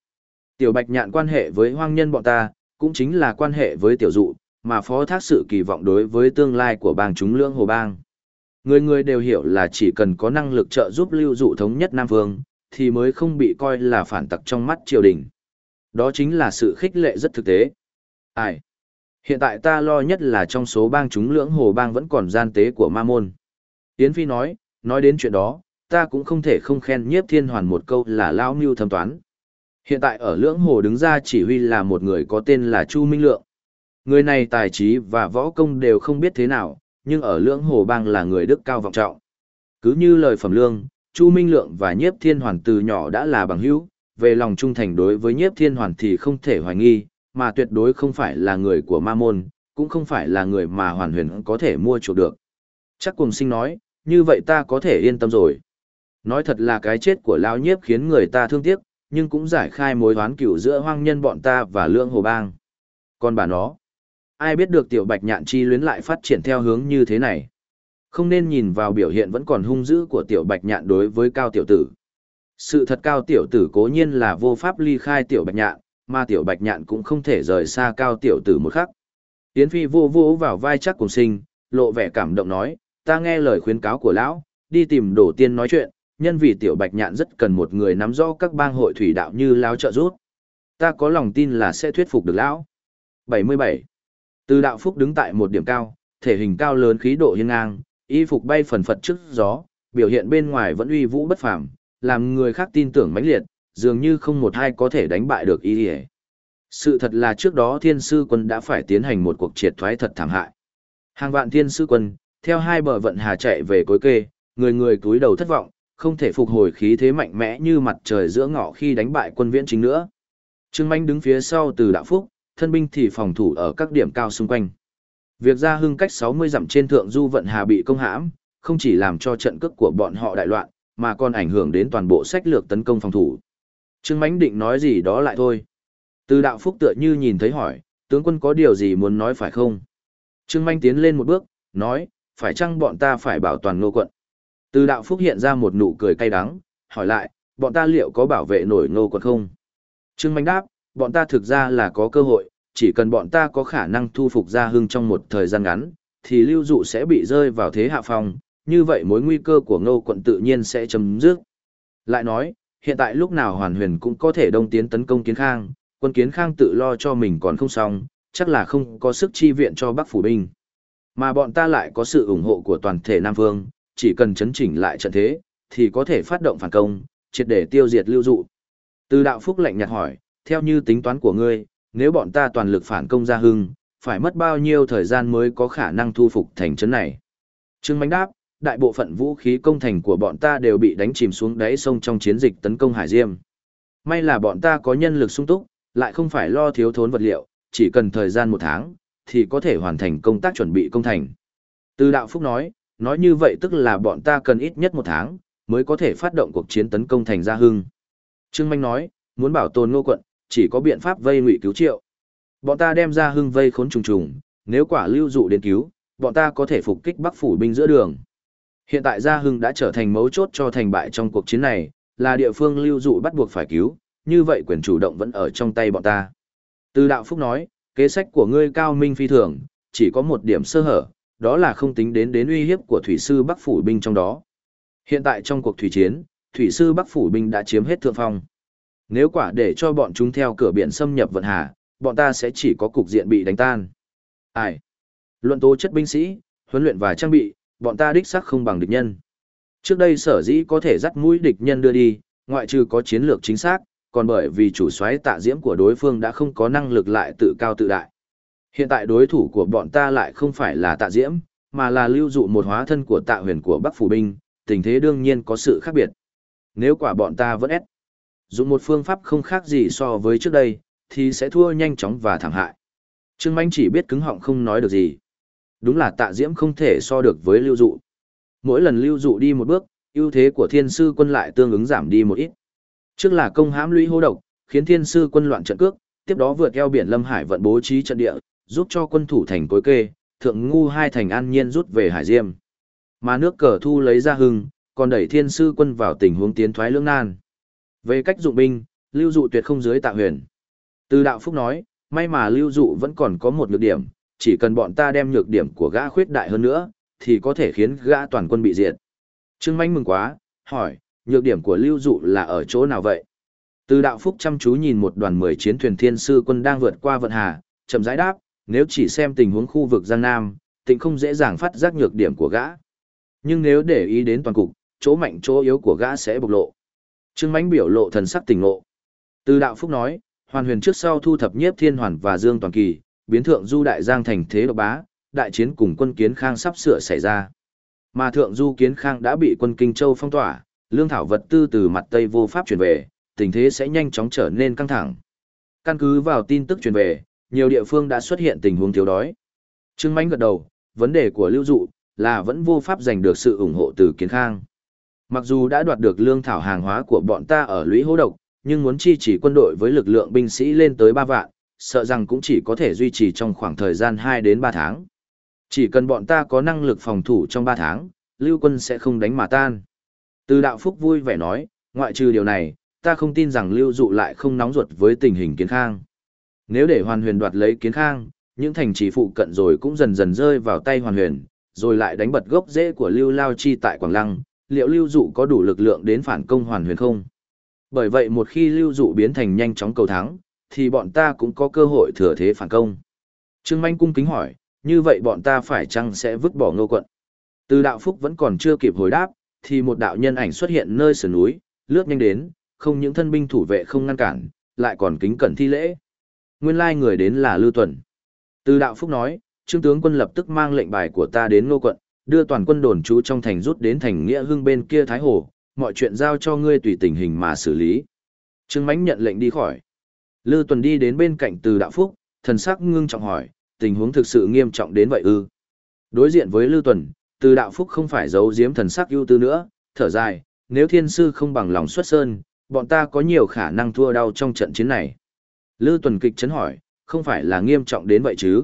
Tiểu bạch nhạn quan hệ với hoang nhân bọn ta, cũng chính là quan hệ với tiểu dụ, mà phó thác sự kỳ vọng đối với tương lai của bang chúng lưỡng hồ bang. Người người đều hiểu là chỉ cần có năng lực trợ giúp lưu dụ thống nhất Nam Vương, thì mới không bị coi là phản tặc trong mắt triều đình. Đó chính là sự khích lệ rất thực tế. Ai? Hiện tại ta lo nhất là trong số bang chúng lưỡng hồ bang vẫn còn gian tế của ma môn. Yến Phi nói, nói đến chuyện đó, ta cũng không thể không khen nhiếp thiên hoàn một câu là lao mưu thâm toán. Hiện tại ở lưỡng hồ đứng ra chỉ huy là một người có tên là Chu Minh Lượng. Người này tài trí và võ công đều không biết thế nào, nhưng ở lưỡng hồ bang là người đức cao vọng trọng. Cứ như lời phẩm lương, Chu Minh Lượng và nhiếp thiên hoàn từ nhỏ đã là bằng hữu, về lòng trung thành đối với nhiếp thiên hoàn thì không thể hoài nghi, mà tuyệt đối không phải là người của ma môn, cũng không phải là người mà hoàn huyền có thể mua chuộc được. Chắc cùng sinh nói, như vậy ta có thể yên tâm rồi. Nói thật là cái chết của lão nhiếp khiến người ta thương tiếc, nhưng cũng giải khai mối oán cửu giữa hoang nhân bọn ta và lương hồ bang. Còn bà nó, ai biết được tiểu bạch nhạn chi luyến lại phát triển theo hướng như thế này. Không nên nhìn vào biểu hiện vẫn còn hung dữ của tiểu bạch nhạn đối với cao tiểu tử. Sự thật cao tiểu tử cố nhiên là vô pháp ly khai tiểu bạch nhạn, mà tiểu bạch nhạn cũng không thể rời xa cao tiểu tử một khắc. Yến Phi vô vô vào vai chắc cùng sinh, lộ vẻ cảm động nói, ta nghe lời khuyến cáo của lão, đi tìm đổ tiên nói chuyện, nhân vì tiểu bạch nhạn rất cần một người nắm rõ các bang hội thủy đạo như lão trợ giúp. Ta có lòng tin là sẽ thuyết phục được lão. 77. Từ đạo phúc đứng tại một điểm cao, thể hình cao lớn khí độ hiên ngang, y phục bay phần phật trước gió, biểu hiện bên ngoài vẫn uy vũ bất phàm, làm người khác tin tưởng mãnh liệt, dường như không một ai có thể đánh bại được y. Sự thật là trước đó thiên sư quân đã phải tiến hành một cuộc triệt thoái thật thảm hại. Hàng vạn thiên sư quân, theo hai bờ vận hà chạy về cối kê, người người cúi đầu thất vọng, không thể phục hồi khí thế mạnh mẽ như mặt trời giữa ngọ khi đánh bại quân viễn chính nữa. Trương Mạnh đứng phía sau từ đạo phúc, thân binh thì phòng thủ ở các điểm cao xung quanh. Việc ra hưng cách 60 dặm trên thượng du vận hà bị công hãm, không chỉ làm cho trận cước của bọn họ đại loạn, mà còn ảnh hưởng đến toàn bộ sách lược tấn công phòng thủ. Trương Mánh định nói gì đó lại thôi. Từ đạo phúc tựa như nhìn thấy hỏi, tướng quân có điều gì muốn nói phải không? Trương Mánh tiến lên một bước, nói, phải chăng bọn ta phải bảo toàn ngô quận? Từ đạo phúc hiện ra một nụ cười cay đắng, hỏi lại, bọn ta liệu có bảo vệ nổi ngô quận không? Trương Mạnh đáp, bọn ta thực ra là có cơ hội, chỉ cần bọn ta có khả năng thu phục gia hưng trong một thời gian ngắn, thì lưu dụ sẽ bị rơi vào thế hạ phong, như vậy mối nguy cơ của ngô quận tự nhiên sẽ chấm dứt. Lại nói, hiện tại lúc nào hoàn huyền cũng có thể đông tiến tấn công kiến khang, quân kiến khang tự lo cho mình còn không xong, chắc là không có sức chi viện cho bắc phủ binh. Mà bọn ta lại có sự ủng hộ của toàn thể Nam Vương, chỉ cần chấn chỉnh lại trận thế, thì có thể phát động phản công, triệt để tiêu diệt lưu dụ. Từ đạo phúc lạnh nhạt hỏi, theo như tính toán của ngươi, nếu bọn ta toàn lực phản công ra hưng, phải mất bao nhiêu thời gian mới có khả năng thu phục thành trấn này? Trương Mánh đáp, đại bộ phận vũ khí công thành của bọn ta đều bị đánh chìm xuống đáy sông trong chiến dịch tấn công Hải Diêm. May là bọn ta có nhân lực sung túc, lại không phải lo thiếu thốn vật liệu, chỉ cần thời gian một tháng, thì có thể hoàn thành công tác chuẩn bị công thành. Từ đạo Phúc nói, nói như vậy tức là bọn ta cần ít nhất một tháng, mới có thể phát động cuộc chiến tấn công thành Gia Hưng. Trương Manh nói, Muốn bảo tồn ngô quận, chỉ có biện pháp vây ngụy cứu triệu. Bọn ta đem Gia hưng vây khốn trùng trùng, nếu quả lưu dụ đến cứu, bọn ta có thể phục kích Bắc phủ binh giữa đường. Hiện tại Gia Hưng đã trở thành mấu chốt cho thành bại trong cuộc chiến này, là địa phương lưu dụ bắt buộc phải cứu, như vậy quyền chủ động vẫn ở trong tay bọn ta. Từ đạo phúc nói, kế sách của ngươi cao minh phi thường, chỉ có một điểm sơ hở, đó là không tính đến đến uy hiếp của thủy sư Bắc phủ binh trong đó. Hiện tại trong cuộc thủy chiến, thủy sư Bắc phủ binh đã chiếm hết thượng phong. Nếu quả để cho bọn chúng theo cửa biển xâm nhập vận hà, bọn ta sẽ chỉ có cục diện bị đánh tan. Ai? Luận tố chất binh sĩ, huấn luyện và trang bị, bọn ta đích xác không bằng địch nhân. Trước đây sở dĩ có thể dắt mũi địch nhân đưa đi, ngoại trừ có chiến lược chính xác, còn bởi vì chủ soái tạ diễm của đối phương đã không có năng lực lại tự cao tự đại. Hiện tại đối thủ của bọn ta lại không phải là tạ diễm, mà là lưu dụ một hóa thân của tạ huyền của Bắc Phủ Binh, tình thế đương nhiên có sự khác biệt. Nếu quả bọn ta vẫn ép, dùng một phương pháp không khác gì so với trước đây, thì sẽ thua nhanh chóng và thảm hại. Trương Manh chỉ biết cứng họng không nói được gì. Đúng là tạ diễm không thể so được với lưu dụ. Mỗi lần lưu dụ đi một bước, ưu thế của thiên sư quân lại tương ứng giảm đi một ít. Trước là công hãm lũy hô độc, khiến thiên sư quân loạn trận cước, tiếp đó vượt eo biển Lâm Hải vận bố trí trận địa, giúp cho quân thủ thành cối kê, thượng ngu hai thành an nhiên rút về Hải Diêm. Mà nước cờ thu lấy ra hưng, còn đẩy thiên sư quân vào tình huống tiến thoái lưỡng nan. Về cách dụng binh, lưu dụ tuyệt không dưới tạ huyền. Từ đạo phúc nói, may mà lưu dụ vẫn còn có một nhược điểm, chỉ cần bọn ta đem nhược điểm của gã khuyết đại hơn nữa, thì có thể khiến gã toàn quân bị diệt. Trương Manh mừng quá, hỏi, nhược điểm của lưu dụ là ở chỗ nào vậy? Từ đạo phúc chăm chú nhìn một đoàn 10 chiến thuyền thiên sư quân đang vượt qua vận hà, chậm rãi đáp, nếu chỉ xem tình huống khu vực Giang Nam, tịnh không dễ dàng phát giác nhược điểm của gã. Nhưng nếu để ý đến toàn cục, chỗ mạnh chỗ yếu của gã sẽ bộc lộ. Trương Mánh biểu lộ thần sắc tỉnh ngộ. Từ đạo phúc nói, hoàn huyền trước sau thu thập nhiếp thiên hoàn và dương toàn kỳ, biến thượng du đại giang thành thế độc bá, đại chiến cùng quân kiến khang sắp sửa xảy ra. Mà thượng du kiến khang đã bị quân Kinh Châu phong tỏa, lương thảo vật tư từ mặt Tây vô pháp chuyển về, tình thế sẽ nhanh chóng trở nên căng thẳng. Căn cứ vào tin tức truyền về, nhiều địa phương đã xuất hiện tình huống thiếu đói. Trương Mánh gật đầu, vấn đề của lưu dụ là vẫn vô pháp giành được sự ủng hộ từ kiến khang. Mặc dù đã đoạt được lương thảo hàng hóa của bọn ta ở lũy hố độc, nhưng muốn chi chỉ quân đội với lực lượng binh sĩ lên tới 3 vạn, sợ rằng cũng chỉ có thể duy trì trong khoảng thời gian 2 đến 3 tháng. Chỉ cần bọn ta có năng lực phòng thủ trong 3 tháng, lưu quân sẽ không đánh mà tan. Từ đạo phúc vui vẻ nói, ngoại trừ điều này, ta không tin rằng lưu dụ lại không nóng ruột với tình hình kiến khang. Nếu để hoàn huyền đoạt lấy kiến khang, những thành trì phụ cận rồi cũng dần dần rơi vào tay hoàn huyền, rồi lại đánh bật gốc rễ của lưu lao chi tại Quảng Lăng, liệu lưu dụ có đủ lực lượng đến phản công hoàn huyền không? Bởi vậy một khi lưu dụ biến thành nhanh chóng cầu thắng, thì bọn ta cũng có cơ hội thừa thế phản công. Trương Manh cung kính hỏi, như vậy bọn ta phải chăng sẽ vứt bỏ ngô quận? Từ đạo phúc vẫn còn chưa kịp hồi đáp, thì một đạo nhân ảnh xuất hiện nơi sườn núi, lướt nhanh đến, không những thân binh thủ vệ không ngăn cản, lại còn kính cẩn thi lễ. Nguyên lai người đến là Lưu Tuần. Từ đạo phúc nói, trương tướng quân lập tức mang lệnh bài của ta đến ngô quận, đưa toàn quân đồn trú trong thành rút đến thành nghĩa hưng bên kia Thái Hồ, mọi chuyện giao cho ngươi tùy tình hình mà xử lý. Trương Mánh nhận lệnh đi khỏi. Lưu Tuần đi đến bên cạnh từ đạo phúc, thần sắc ngưng trọng hỏi, tình huống thực sự nghiêm trọng đến vậy ư. Đối diện với Lưu Tuần, từ đạo phúc không phải giấu giếm thần sắc ưu tư nữa, thở dài, nếu thiên sư không bằng lòng xuất sơn, bọn ta có nhiều khả năng thua đau trong trận chiến này. Lư Tuần kịch chấn hỏi, không phải là nghiêm trọng đến vậy chứ.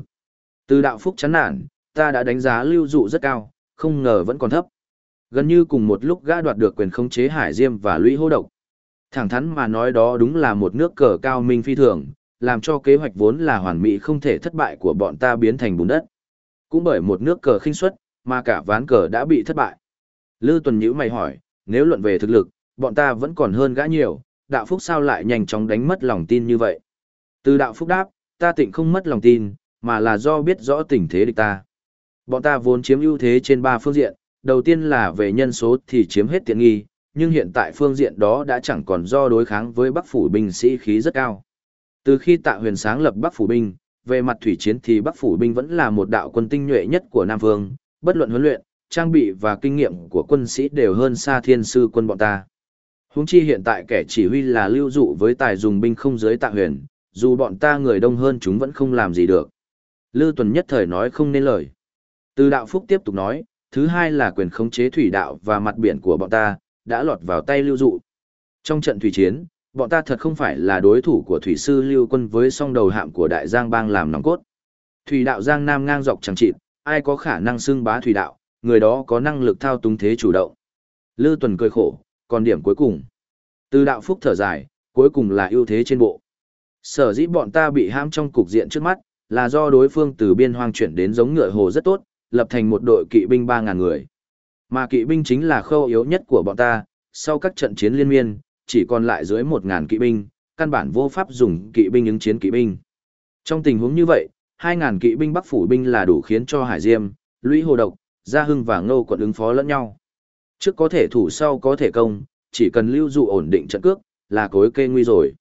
Từ đạo phúc chán nản, ta đã đánh giá lưu dụ rất cao, không ngờ vẫn còn thấp. Gần như cùng một lúc gã đoạt được quyền khống chế hải diêm và lũy hô độc. Thẳng thắn mà nói đó đúng là một nước cờ cao minh phi thường, làm cho kế hoạch vốn là hoàn mỹ không thể thất bại của bọn ta biến thành bùn đất. Cũng bởi một nước cờ khinh suất, mà cả ván cờ đã bị thất bại. Lư Tuần Nhữ mày hỏi, nếu luận về thực lực, bọn ta vẫn còn hơn gã nhiều, đạo phúc sao lại nhanh chóng đánh mất lòng tin như vậy? Từ đạo phúc đáp, ta tịnh không mất lòng tin, mà là do biết rõ tình thế địch ta. Bọn ta vốn chiếm ưu thế trên ba phương diện, đầu tiên là về nhân số thì chiếm hết tiện nghi, nhưng hiện tại phương diện đó đã chẳng còn do đối kháng với Bắc phủ binh sĩ khí rất cao. Từ khi Tạ Huyền sáng lập Bắc phủ binh, về mặt thủy chiến thì Bắc phủ binh vẫn là một đạo quân tinh nhuệ nhất của Nam Vương, bất luận huấn luyện, trang bị và kinh nghiệm của quân sĩ đều hơn xa thiên sư quân bọn ta. Huống chi hiện tại kẻ chỉ huy là lưu dụ với tài dùng binh không dưới Tạ Huyền, dù bọn ta người đông hơn chúng vẫn không làm gì được. Lưu Tuần nhất thời nói không nên lời. Từ đạo phúc tiếp tục nói, thứ hai là quyền khống chế thủy đạo và mặt biển của bọn ta, đã lọt vào tay lưu dụ. Trong trận thủy chiến, Bọn ta thật không phải là đối thủ của thủy sư lưu quân với song đầu hạm của đại giang bang làm nòng cốt. Thủy đạo giang nam ngang dọc chẳng chịt, ai có khả năng xưng bá thủy đạo, người đó có năng lực thao túng thế chủ động. Lư Tuần cười khổ, còn điểm cuối cùng. Từ đạo phúc thở dài, cuối cùng là ưu thế trên bộ. Sở dĩ bọn ta bị ham trong cục diện trước mắt, là do đối phương từ biên hoang chuyển đến giống ngựa hồ rất tốt, lập thành một đội kỵ binh 3.000 người. Mà kỵ binh chính là khâu yếu nhất của bọn ta, sau các trận chiến liên miên, chỉ còn lại dưới 1.000 kỵ binh, căn bản vô pháp dùng kỵ binh ứng chiến kỵ binh. Trong tình huống như vậy, 2.000 kỵ binh bắc phủ binh là đủ khiến cho Hải Diêm, Lũy Hồ Độc, Gia Hưng và Ngô quận ứng phó lẫn nhau. Trước có thể thủ sau có thể công, chỉ cần lưu dụ ổn định trận cước, là cối kê nguy rồi.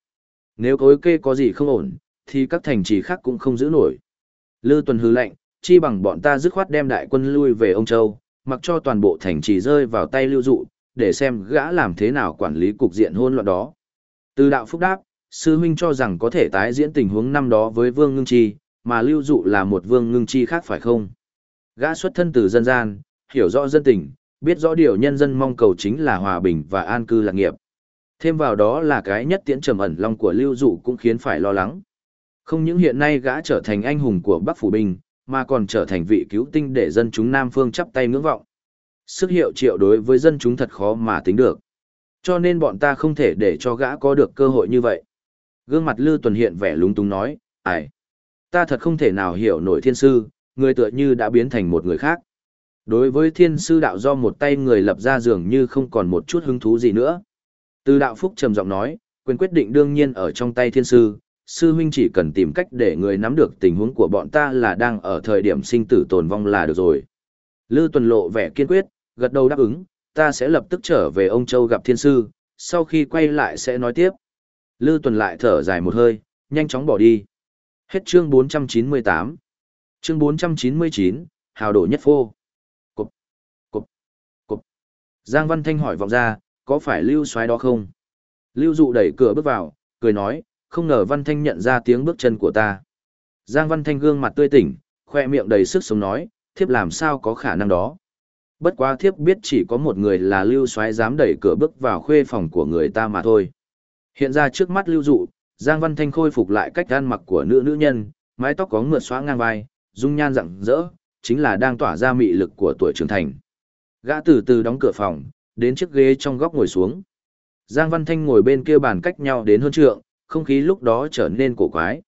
Nếu cối kê có gì không ổn, thì các thành trì khác cũng không giữ nổi. Lư tuần hư lệnh, chi bằng bọn ta dứt khoát đem đại quân lui về ông Châu, mặc cho toàn bộ thành trì rơi vào tay lưu dụ, để xem gã làm thế nào quản lý cục diện hôn loạn đó. Từ đạo phúc đáp, sư huynh cho rằng có thể tái diễn tình huống năm đó với vương ngưng chi, mà lưu dụ là một vương ngưng chi khác phải không? Gã xuất thân từ dân gian, hiểu rõ dân tình, biết rõ điều nhân dân mong cầu chính là hòa bình và an cư lạc nghiệp. Thêm vào đó là cái nhất tiễn trầm ẩn long của lưu dụ cũng khiến phải lo lắng. Không những hiện nay gã trở thành anh hùng của Bắc Phủ Bình, mà còn trở thành vị cứu tinh để dân chúng Nam Phương chắp tay ngưỡng vọng. Sức hiệu triệu đối với dân chúng thật khó mà tính được. Cho nên bọn ta không thể để cho gã có được cơ hội như vậy. Gương mặt Lư Tuần hiện vẻ lúng túng nói, ải. Ta thật không thể nào hiểu nổi thiên sư, người tựa như đã biến thành một người khác. Đối với thiên sư đạo do một tay người lập ra dường như không còn một chút hứng thú gì nữa. Từ đạo phúc trầm giọng nói, quyền quyết định đương nhiên ở trong tay thiên sư, sư huynh chỉ cần tìm cách để người nắm được tình huống của bọn ta là đang ở thời điểm sinh tử tồn vong là được rồi. Lư tuần lộ vẻ kiên quyết, gật đầu đáp ứng, ta sẽ lập tức trở về ông Châu gặp thiên sư, sau khi quay lại sẽ nói tiếp. Lư tuần lại thở dài một hơi, nhanh chóng bỏ đi. Hết chương 498. Chương 499, hào đổ nhất phô. Cục, cục, cục. Giang Văn Thanh hỏi vọng ra, có phải Lưu xoáy đó không? Lưu dụ đẩy cửa bước vào, cười nói, không ngờ Văn Thanh nhận ra tiếng bước chân của ta. Giang Văn Thanh gương mặt tươi tỉnh, khoe miệng đầy sức sống nói, thiếp làm sao có khả năng đó. Bất quá thiếp biết chỉ có một người là Lưu xoáy dám đẩy cửa bước vào khuê phòng của người ta mà thôi. Hiện ra trước mắt Lưu dụ, Giang Văn Thanh khôi phục lại cách gan mặc của nữ nữ nhân, mái tóc có ngượt xóa ngang vai, dung nhan rạng rỡ, chính là đang tỏa ra mị lực của tuổi trưởng thành. Gã từ từ đóng cửa phòng, đến chiếc ghế trong góc ngồi xuống. Giang Văn Thanh ngồi bên kia bàn cách nhau đến hơn trượng, không khí lúc đó trở nên cổ quái.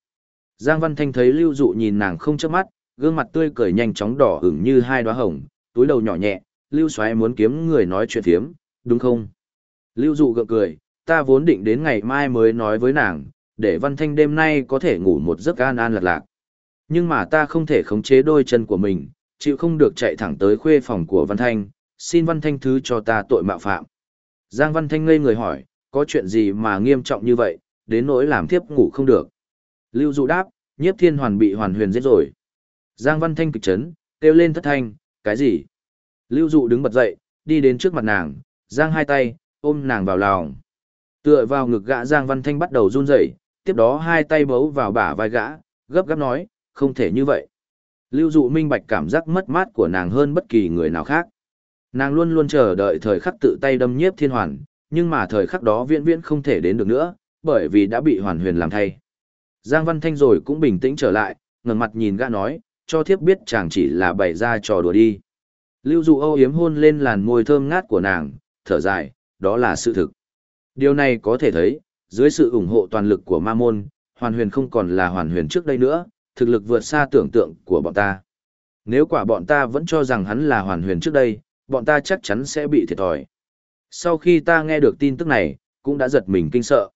Giang Văn Thanh thấy Lưu Dụ nhìn nàng không chớp mắt, gương mặt tươi cười nhanh chóng đỏ ửng như hai đóa hồng, túi đầu nhỏ nhẹ, Lưu Soái muốn kiếm người nói chuyện thiếm, đúng không? Lưu Dụ gượng cười, ta vốn định đến ngày mai mới nói với nàng, để Văn Thanh đêm nay có thể ngủ một giấc an an lạc lạc. Nhưng mà ta không thể khống chế đôi chân của mình, chịu không được chạy thẳng tới khuê phòng của Văn Thanh, xin Văn Thanh thứ cho ta tội mạo phạm. Giang Văn Thanh ngây người hỏi, có chuyện gì mà nghiêm trọng như vậy, đến nỗi làm thiếp ngủ không được. Lưu Dụ đáp, nhiếp thiên hoàn bị hoàn huyền giết rồi. Giang Văn Thanh kịch chấn, kêu lên thất thanh, cái gì? Lưu Dụ đứng bật dậy, đi đến trước mặt nàng, giang hai tay, ôm nàng vào lòng. Tựa vào ngực gã Giang Văn Thanh bắt đầu run rẩy, tiếp đó hai tay bấu vào bả vai gã, gấp gáp nói, không thể như vậy. Lưu Dụ minh bạch cảm giác mất mát của nàng hơn bất kỳ người nào khác. Nàng luôn luôn chờ đợi thời khắc tự tay đâm nhiếp thiên hoàn, nhưng mà thời khắc đó viễn viễn không thể đến được nữa, bởi vì đã bị hoàn huyền làm thay. Giang Văn Thanh rồi cũng bình tĩnh trở lại, ngẩng mặt nhìn gã nói, cho thiếp biết chàng chỉ là bày ra trò đùa đi. Lưu dụ âu yếm hôn lên làn môi thơm ngát của nàng, thở dài, đó là sự thực. Điều này có thể thấy, dưới sự ủng hộ toàn lực của ma môn, hoàn huyền không còn là hoàn huyền trước đây nữa, thực lực vượt xa tưởng tượng của bọn ta. Nếu quả bọn ta vẫn cho rằng hắn là hoàn huyền trước đây, bọn ta chắc chắn sẽ bị thiệt thòi. Sau khi ta nghe được tin tức này, cũng đã giật mình kinh sợ.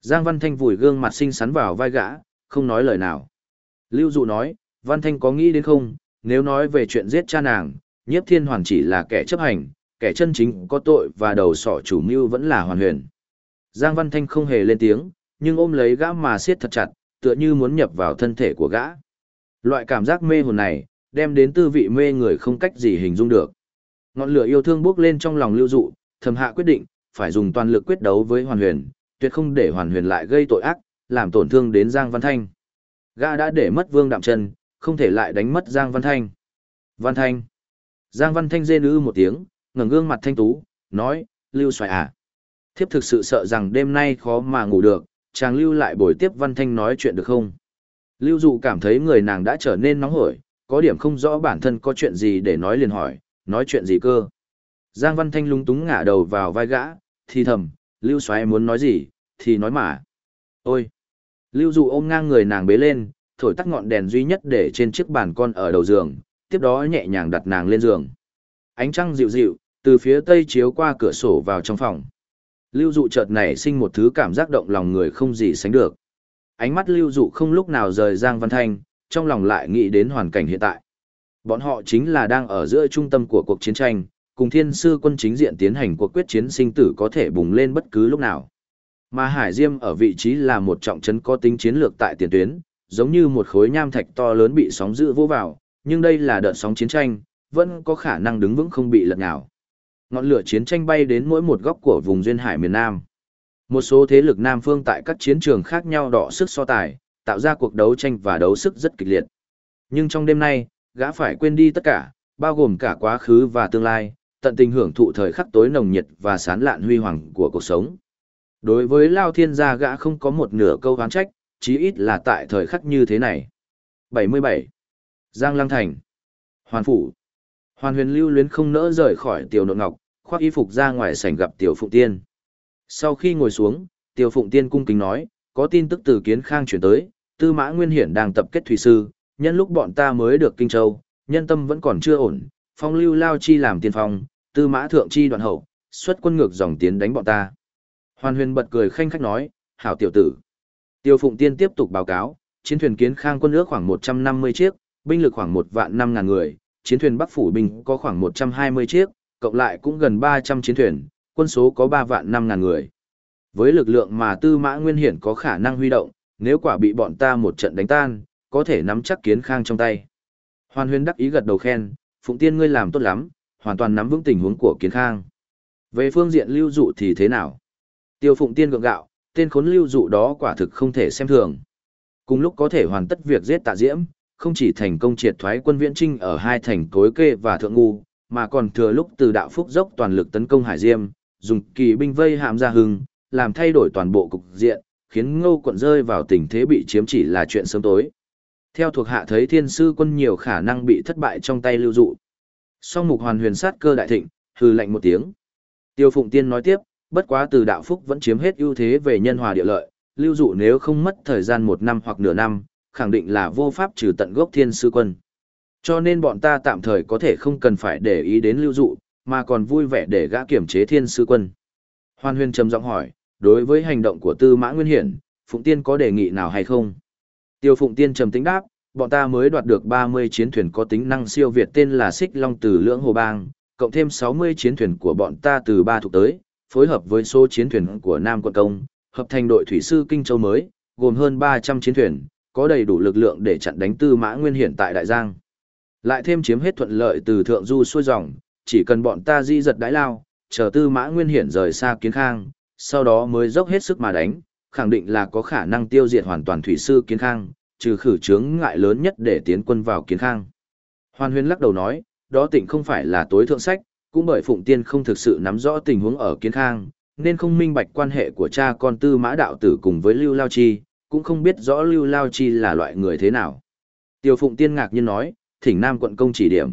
Giang Văn Thanh vùi gương mặt xinh xắn vào vai gã, không nói lời nào. Lưu Dụ nói, Văn Thanh có nghĩ đến không, nếu nói về chuyện giết cha nàng, nhiếp thiên hoàn chỉ là kẻ chấp hành, kẻ chân chính có tội và đầu sỏ chủ mưu vẫn là hoàn huyền. Giang Văn Thanh không hề lên tiếng, nhưng ôm lấy gã mà siết thật chặt, tựa như muốn nhập vào thân thể của gã. Loại cảm giác mê hồn này, đem đến tư vị mê người không cách gì hình dung được. Ngọn lửa yêu thương bốc lên trong lòng lưu dụ, thầm hạ quyết định, phải dùng toàn lực quyết đấu với hoàn huyền, tuyệt không để hoàn huyền lại gây tội ác, làm tổn thương đến Giang Văn Thanh. Gã đã để mất vương đạm chân, không thể lại đánh mất Giang Văn Thanh. Văn Thanh. Giang Văn Thanh rên ư một tiếng, ngẩng gương mặt thanh tú, nói, lưu xoài à. Thiếp thực sự sợ rằng đêm nay khó mà ngủ được, chàng lưu lại buổi tiếp Văn Thanh nói chuyện được không? Lưu Dụ cảm thấy người nàng đã trở nên nóng hổi, có điểm không rõ bản thân có chuyện gì để nói liền hỏi, nói chuyện gì cơ? Giang Văn Thanh lúng túng ngả đầu vào vai gã, thì thầm, Lưu xoài muốn nói gì, thì nói mà. Ôi! Lưu Dụ ôm ngang người nàng bế lên, thổi tắt ngọn đèn duy nhất để trên chiếc bàn con ở đầu giường, tiếp đó nhẹ nhàng đặt nàng lên giường. Ánh trăng dịu dịu, từ phía tây chiếu qua cửa sổ vào trong phòng. Lưu dụ chợt nảy sinh một thứ cảm giác động lòng người không gì sánh được. Ánh mắt lưu dụ không lúc nào rời Giang Văn Thanh, trong lòng lại nghĩ đến hoàn cảnh hiện tại. Bọn họ chính là đang ở giữa trung tâm của cuộc chiến tranh, cùng thiên sư quân chính diện tiến hành cuộc quyết chiến sinh tử có thể bùng lên bất cứ lúc nào. Mà Hải Diêm ở vị trí là một trọng trấn có tính chiến lược tại tiền tuyến, giống như một khối nham thạch to lớn bị sóng dữ vô vào, nhưng đây là đợt sóng chiến tranh, vẫn có khả năng đứng vững không bị lật ngào. Ngọn lửa chiến tranh bay đến mỗi một góc của vùng duyên hải miền Nam. Một số thế lực Nam phương tại các chiến trường khác nhau đỏ sức so tài, tạo ra cuộc đấu tranh và đấu sức rất kịch liệt. Nhưng trong đêm nay, gã phải quên đi tất cả, bao gồm cả quá khứ và tương lai, tận tình hưởng thụ thời khắc tối nồng nhiệt và sán lạn huy hoàng của cuộc sống. Đối với Lao Thiên gia gã không có một nửa câu oán trách, chí ít là tại thời khắc như thế này. 77. Giang Lăng Thành Hoàn Phủ Hoàn huyền lưu luyến không nỡ rời khỏi tiểu nộn ngọc, khoác y phục ra ngoài sảnh gặp tiểu phụng tiên. Sau khi ngồi xuống, tiểu phụng tiên cung kính nói, có tin tức từ kiến khang chuyển tới, tư mã nguyên hiển đang tập kết thủy sư, nhân lúc bọn ta mới được kinh châu, nhân tâm vẫn còn chưa ổn, phong lưu lao chi làm tiên phong, tư mã thượng chi đoạn hậu, xuất quân ngược dòng tiến đánh bọn ta. Hoàn huyền bật cười khanh khách nói, hảo tiểu tử. Tiêu Phụng Tiên tiếp tục báo cáo, chiến thuyền kiến khang quân ước khoảng 150 chiếc, binh lực khoảng 1 vạn 5 ngàn người, chiến thuyền Bắc Phủ binh có khoảng 120 chiếc, cộng lại cũng gần 300 chiến thuyền, quân số có 3 vạn 5 ngàn người. Với lực lượng mà Tư Mã Nguyên Hiển có khả năng huy động, nếu quả bị bọn ta một trận đánh tan, có thể nắm chắc kiến khang trong tay. Hoàn huyền đắc ý gật đầu khen, Phụng Tiên ngươi làm tốt lắm, hoàn toàn nắm vững tình huống của kiến khang. Về phương diện lưu dụ thì thế nào? Tiêu Phụng Tiên gượng gạo, tên khốn lưu dụ đó quả thực không thể xem thường. Cùng lúc có thể hoàn tất việc giết tạ diễm, không chỉ thành công triệt thoái quân viễn trinh ở hai thành cối kê và thượng ngu, mà còn thừa lúc từ đạo phúc dốc toàn lực tấn công Hải Diêm, dùng kỳ binh vây hạm ra hưng, làm thay đổi toàn bộ cục diện, khiến ngô quận rơi vào tình thế bị chiếm chỉ là chuyện sớm tối. Theo thuộc hạ thấy thiên sư quân nhiều khả năng bị thất bại trong tay lưu dụ. Song mục hoàn huyền sát cơ đại thịnh, hừ lạnh một tiếng. Tiêu Phụng Tiên nói tiếp, bất quá từ đạo phúc vẫn chiếm hết ưu thế về nhân hòa địa lợi, lưu dụ nếu không mất thời gian một năm hoặc nửa năm, khẳng định là vô pháp trừ tận gốc thiên sư quân. Cho nên bọn ta tạm thời có thể không cần phải để ý đến lưu dụ, mà còn vui vẻ để gã kiểm chế thiên sư quân. Hoan huyên trầm giọng hỏi, đối với hành động của tư mã nguyên hiển, Phụng Tiên có đề nghị nào hay không? Tiêu Phụng Tiên trầm tính đáp, bọn ta mới đoạt được 30 chiến thuyền có tính năng siêu việt tên là Xích Long từ Lưỡng Hồ Bang, cộng thêm 60 chiến thuyền của bọn ta từ ba thuộc tới, phối hợp với số chiến thuyền của Nam quận công, hợp thành đội thủy sư Kinh Châu mới, gồm hơn 300 chiến thuyền, có đầy đủ lực lượng để chặn đánh Tư Mã Nguyên hiện tại Đại Giang. Lại thêm chiếm hết thuận lợi từ thượng du xuôi dòng, chỉ cần bọn ta di giật đái lao, chờ Tư Mã Nguyên hiển rời xa Kiến Khang, sau đó mới dốc hết sức mà đánh, khẳng định là có khả năng tiêu diệt hoàn toàn thủy sư Kiến Khang, trừ khử chướng ngại lớn nhất để tiến quân vào Kiến Khang. Hoàn Huyên lắc đầu nói, đó tỉnh không phải là tối thượng sách, cũng bởi Phụng Tiên không thực sự nắm rõ tình huống ở Kiến Khang, nên không minh bạch quan hệ của cha con Tư Mã Đạo Tử cùng với Lưu Lao Chi, cũng không biết rõ Lưu Lao Chi là loại người thế nào. Tiêu Phụng Tiên ngạc nhiên nói, thỉnh Nam quận công chỉ điểm.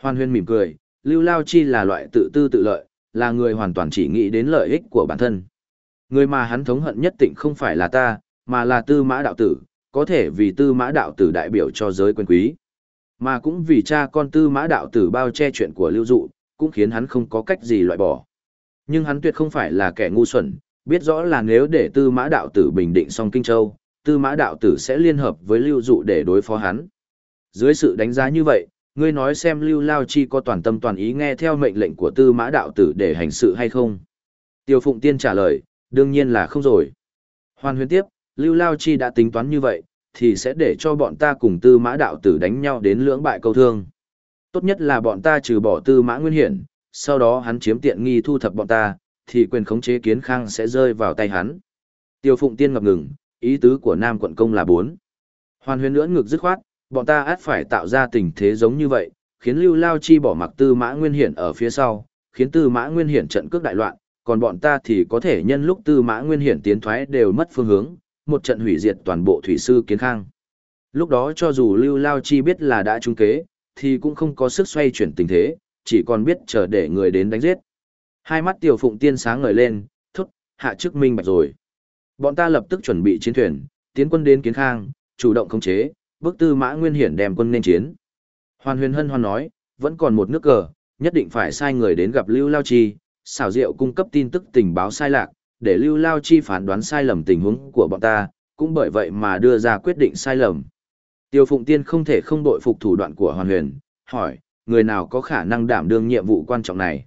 Hoan huyên mỉm cười, Lưu Lao Chi là loại tự tư tự lợi, là người hoàn toàn chỉ nghĩ đến lợi ích của bản thân. Người mà hắn thống hận nhất định không phải là ta, mà là Tư Mã Đạo Tử, có thể vì Tư Mã Đạo Tử đại biểu cho giới quyền quý. Mà cũng vì cha con Tư Mã Đạo Tử bao che chuyện của Lưu Dụ, cũng khiến hắn không có cách gì loại bỏ. Nhưng hắn tuyệt không phải là kẻ ngu xuẩn, biết rõ là nếu để tư mã đạo tử bình định xong Kinh Châu, tư mã đạo tử sẽ liên hợp với lưu dụ để đối phó hắn. Dưới sự đánh giá như vậy, ngươi nói xem lưu lao chi có toàn tâm toàn ý nghe theo mệnh lệnh của tư mã đạo tử để hành sự hay không? Tiêu Phụng Tiên trả lời, đương nhiên là không rồi. Hoàn huyền tiếp, lưu lao chi đã tính toán như vậy, thì sẽ để cho bọn ta cùng tư mã đạo tử đánh nhau đến lưỡng bại câu thương. Tốt nhất là bọn ta trừ bỏ tư mã nguyên hiển, sau đó hắn chiếm tiện nghi thu thập bọn ta, thì quyền khống chế kiến khang sẽ rơi vào tay hắn. Tiêu Phụng Tiên ngập ngừng, ý tứ của Nam quận công là bốn. Hoàn huyền lưỡng ngực dứt khoát, bọn ta át phải tạo ra tình thế giống như vậy, khiến Lưu Lao Chi bỏ mặc Tư Mã Nguyên Hiển ở phía sau, khiến Tư Mã Nguyên Hiển trận cước đại loạn, còn bọn ta thì có thể nhân lúc tư mã nguyên hiển tiến thoái đều mất phương hướng, một trận hủy diệt toàn bộ thủy sư kiến khang. Lúc đó cho dù Lưu Lao Chi biết là đã trung kế, thì cũng không có sức xoay chuyển tình thế, chỉ còn biết chờ để người đến đánh giết. Hai mắt tiểu phụng tiên sáng ngời lên, thúc, hạ chức minh bạch rồi. Bọn ta lập tức chuẩn bị chiến thuyền, tiến quân đến kiến khang, chủ động khống chế, bước tư mã nguyên hiển đem quân nên chiến. Hoàn huyền hân hoan nói, vẫn còn một nước cờ, nhất định phải sai người đến gặp Lưu Lao Chi, xảo diệu cung cấp tin tức tình báo sai lạc, để Lưu Lao Chi phán đoán sai lầm tình huống của bọn ta, cũng bởi vậy mà đưa ra quyết định sai lầm. Tiêu Phụng Tiên không thể không đội phục thủ đoạn của Hoàn Huyền, hỏi, người nào có khả năng đảm đương nhiệm vụ quan trọng này?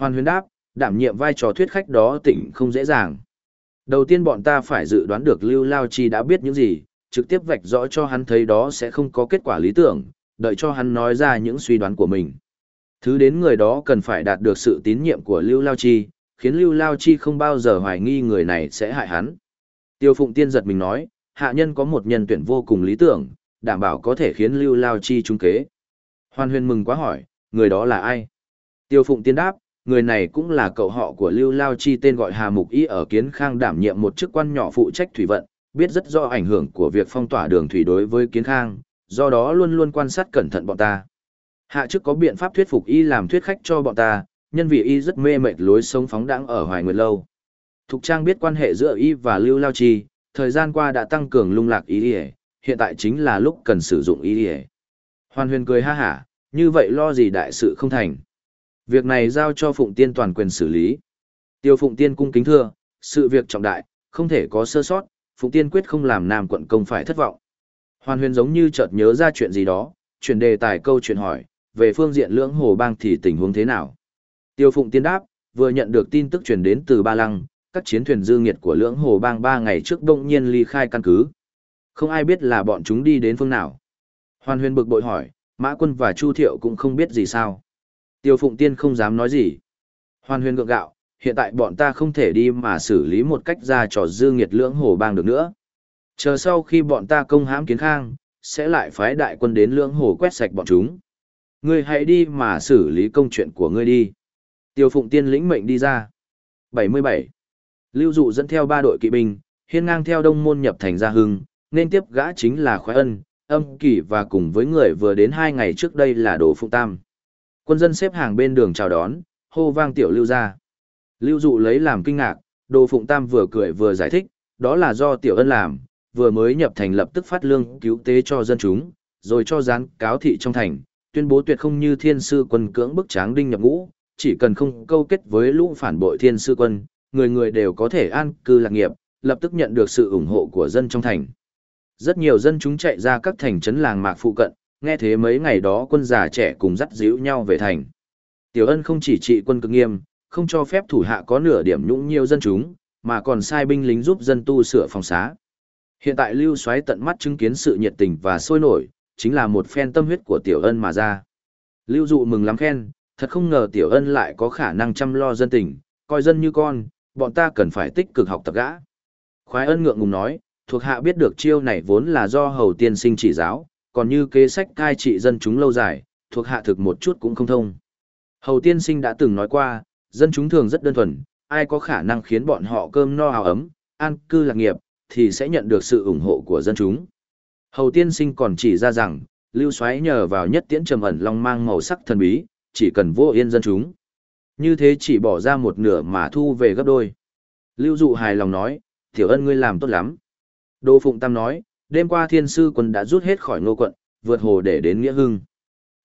Hoàn Huyền đáp, đảm nhiệm vai trò thuyết khách đó tỉnh không dễ dàng. Đầu tiên bọn ta phải dự đoán được Lưu Lao Chi đã biết những gì, trực tiếp vạch rõ cho hắn thấy đó sẽ không có kết quả lý tưởng, đợi cho hắn nói ra những suy đoán của mình. Thứ đến người đó cần phải đạt được sự tín nhiệm của Lưu Lao Chi, khiến Lưu Lao Chi không bao giờ hoài nghi người này sẽ hại hắn. Tiêu Phụng Tiên giật mình nói, hạ nhân có một nhân tuyển vô cùng lý tưởng, đảm bảo có thể khiến Lưu Lao Chi trúng kế. Hoan huyền mừng quá hỏi, người đó là ai? Tiêu Phụng Tiên đáp, người này cũng là cậu họ của Lưu Lao Chi tên gọi Hà Mục Y ở Kiến Khang đảm nhiệm một chức quan nhỏ phụ trách thủy vận, biết rất rõ ảnh hưởng của việc phong tỏa đường thủy đối với Kiến Khang, do đó luôn luôn quan sát cẩn thận bọn ta. Hạ chức có biện pháp thuyết phục y làm thuyết khách cho bọn ta, nhân vì y rất mê mệt lối sống phóng đãng ở Hoài Nguyệt Lâu. Thục Trang biết quan hệ giữa y và Lưu Lao Chi, thời gian qua đã tăng cường lung lạc ý y, hiện tại chính là lúc cần sử dụng ý y. Hoàn huyền cười ha hả, như vậy lo gì đại sự không thành. Việc này giao cho Phụng Tiên toàn quyền xử lý. Tiêu Phụng Tiên cung kính thưa, sự việc trọng đại, không thể có sơ sót, Phụng Tiên quyết không làm Nam quận công phải thất vọng. Hoàn huyền giống như chợt nhớ ra chuyện gì đó, chuyển đề tài câu chuyện hỏi, về phương diện lưỡng hồ bang thì tình huống thế nào? Tiêu Phụng Tiên đáp, vừa nhận được tin tức truyền đến từ Ba Lăng, các chiến thuyền dư nghiệt của lưỡng hồ bang ba ngày trước đông nhiên ly khai căn cứ. Không ai biết là bọn chúng đi đến phương nào. Hoàn huyền bực bội hỏi, Mã Quân và Chu Thiệu cũng không biết gì sao. Tiêu Phụng Tiên không dám nói gì. Hoàn huyền gượng gạo, hiện tại bọn ta không thể đi mà xử lý một cách ra trò dư nghiệt lưỡng hồ bang được nữa. Chờ sau khi bọn ta công hãm kiến khang, sẽ lại phái đại quân đến lưỡng hồ quét sạch bọn chúng. Ngươi hãy đi mà xử lý công chuyện của ngươi đi. Tiêu Phụng Tiên lĩnh mệnh đi ra. 77. Lưu Dụ dẫn theo ba đội kỵ binh, hiên ngang theo đông môn nhập thành gia hưng, nên tiếp gã chính là khoái ân, âm kỷ và cùng với người vừa đến hai ngày trước đây là Đồ Phụng Tam. Quân dân xếp hàng bên đường chào đón, hô vang tiểu lưu ra. Lưu Dụ lấy làm kinh ngạc, Đồ Phụng Tam vừa cười vừa giải thích, đó là do tiểu ân làm, vừa mới nhập thành lập tức phát lương cứu tế cho dân chúng, rồi cho gián cáo thị trong thành, tuyên bố tuyệt không như thiên sư quân cưỡng bức tráng đinh nhập ngũ, chỉ cần không câu kết với lũ phản bội thiên sư quân, người người đều có thể an cư lạc nghiệp, lập tức nhận được sự ủng hộ của dân trong thành. Rất nhiều dân chúng chạy ra các thành trấn làng mạc phụ cận, nghe thế mấy ngày đó quân già trẻ cùng dắt díu nhau về thành. Tiểu ân không chỉ trị quân cực nghiêm, không cho phép thủ hạ có nửa điểm nhũng nhiêu dân chúng, mà còn sai binh lính giúp dân tu sửa phòng xá. Hiện tại Lưu Soái tận mắt chứng kiến sự nhiệt tình và sôi nổi, chính là một phen tâm huyết của Tiểu Ân mà ra. Lưu Dụ mừng lắm khen, thật không ngờ Tiểu Ân lại có khả năng chăm lo dân tình, coi dân như con, bọn ta cần phải tích cực học tập gã. Khoái Ân ngượng ngùng nói, thuộc hạ biết được chiêu này vốn là do hầu tiên sinh chỉ giáo, còn như kế sách cai trị dân chúng lâu dài, thuộc hạ thực một chút cũng không thông. Hầu tiên sinh đã từng nói qua, dân chúng thường rất đơn thuần, ai có khả năng khiến bọn họ cơm no áo ấm, an cư lạc nghiệp, thì sẽ nhận được sự ủng hộ của dân chúng. Hầu tiên sinh còn chỉ ra rằng, lưu xoáy nhờ vào nhất tiễn trầm ẩn long mang màu sắc thần bí, chỉ cần vô yên dân chúng. Như thế chỉ bỏ ra một nửa mà thu về gấp đôi. Lưu dụ hài lòng nói, tiểu ân ngươi làm tốt lắm. Đô Phụng Tam nói, đêm qua thiên sư quân đã rút hết khỏi ngô quận, vượt hồ để đến Nghĩa Hưng.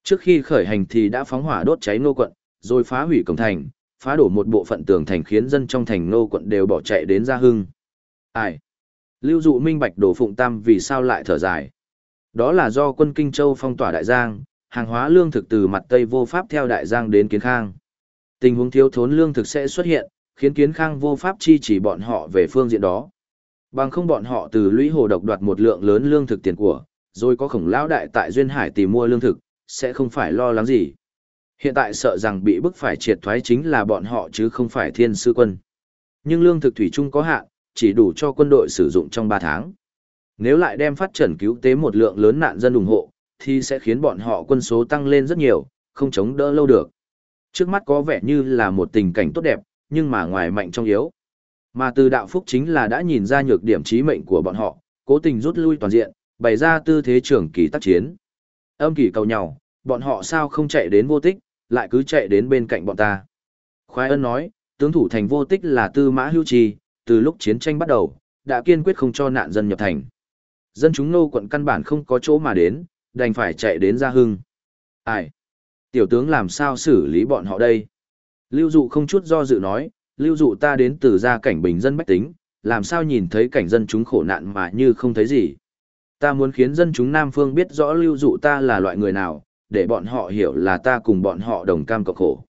Trước khi khởi hành thì đã phóng hỏa đốt cháy ngô quận, rồi phá hủy cổng thành, phá đổ một bộ phận tường thành khiến dân trong thành ngô quận đều bỏ chạy đến Gia Hưng. Ai? Lưu dụ minh bạch đổ phụng tam vì sao lại thở dài. Đó là do quân Kinh Châu phong tỏa Đại Giang, hàng hóa lương thực từ mặt Tây vô pháp theo Đại Giang đến Kiến Khang. Tình huống thiếu thốn lương thực sẽ xuất hiện, khiến Kiến Khang vô pháp chi chỉ bọn họ về phương diện đó. Bằng không bọn họ từ lũy hồ độc đoạt một lượng lớn lương thực tiền của, rồi có khổng lão đại tại Duyên Hải tìm mua lương thực, sẽ không phải lo lắng gì. Hiện tại sợ rằng bị bức phải triệt thoái chính là bọn họ chứ không phải thiên sư quân. Nhưng lương thực thủy chung có hạn, chỉ đủ cho quân đội sử dụng trong 3 tháng. Nếu lại đem phát triển cứu tế một lượng lớn nạn dân ủng hộ, thì sẽ khiến bọn họ quân số tăng lên rất nhiều, không chống đỡ lâu được. Trước mắt có vẻ như là một tình cảnh tốt đẹp, nhưng mà ngoài mạnh trong yếu. Mà từ đạo phúc chính là đã nhìn ra nhược điểm trí mệnh của bọn họ, cố tình rút lui toàn diện, bày ra tư thế trưởng kỳ tác chiến. Âm kỳ cầu nhau, bọn họ sao không chạy đến vô tích, lại cứ chạy đến bên cạnh bọn ta. Khoái ân nói, tướng thủ thành vô tích là tư mã hưu trì, từ lúc chiến tranh bắt đầu, đã kiên quyết không cho nạn dân nhập thành. Dân chúng nô quận căn bản không có chỗ mà đến, đành phải chạy đến gia hưng. Ai? Tiểu tướng làm sao xử lý bọn họ đây? Lưu dụ không chút do dự nói, lưu dụ ta đến từ gia cảnh bình dân bách tính, làm sao nhìn thấy cảnh dân chúng khổ nạn mà như không thấy gì. Ta muốn khiến dân chúng Nam Phương biết rõ lưu dụ ta là loại người nào, để bọn họ hiểu là ta cùng bọn họ đồng cam cộng khổ.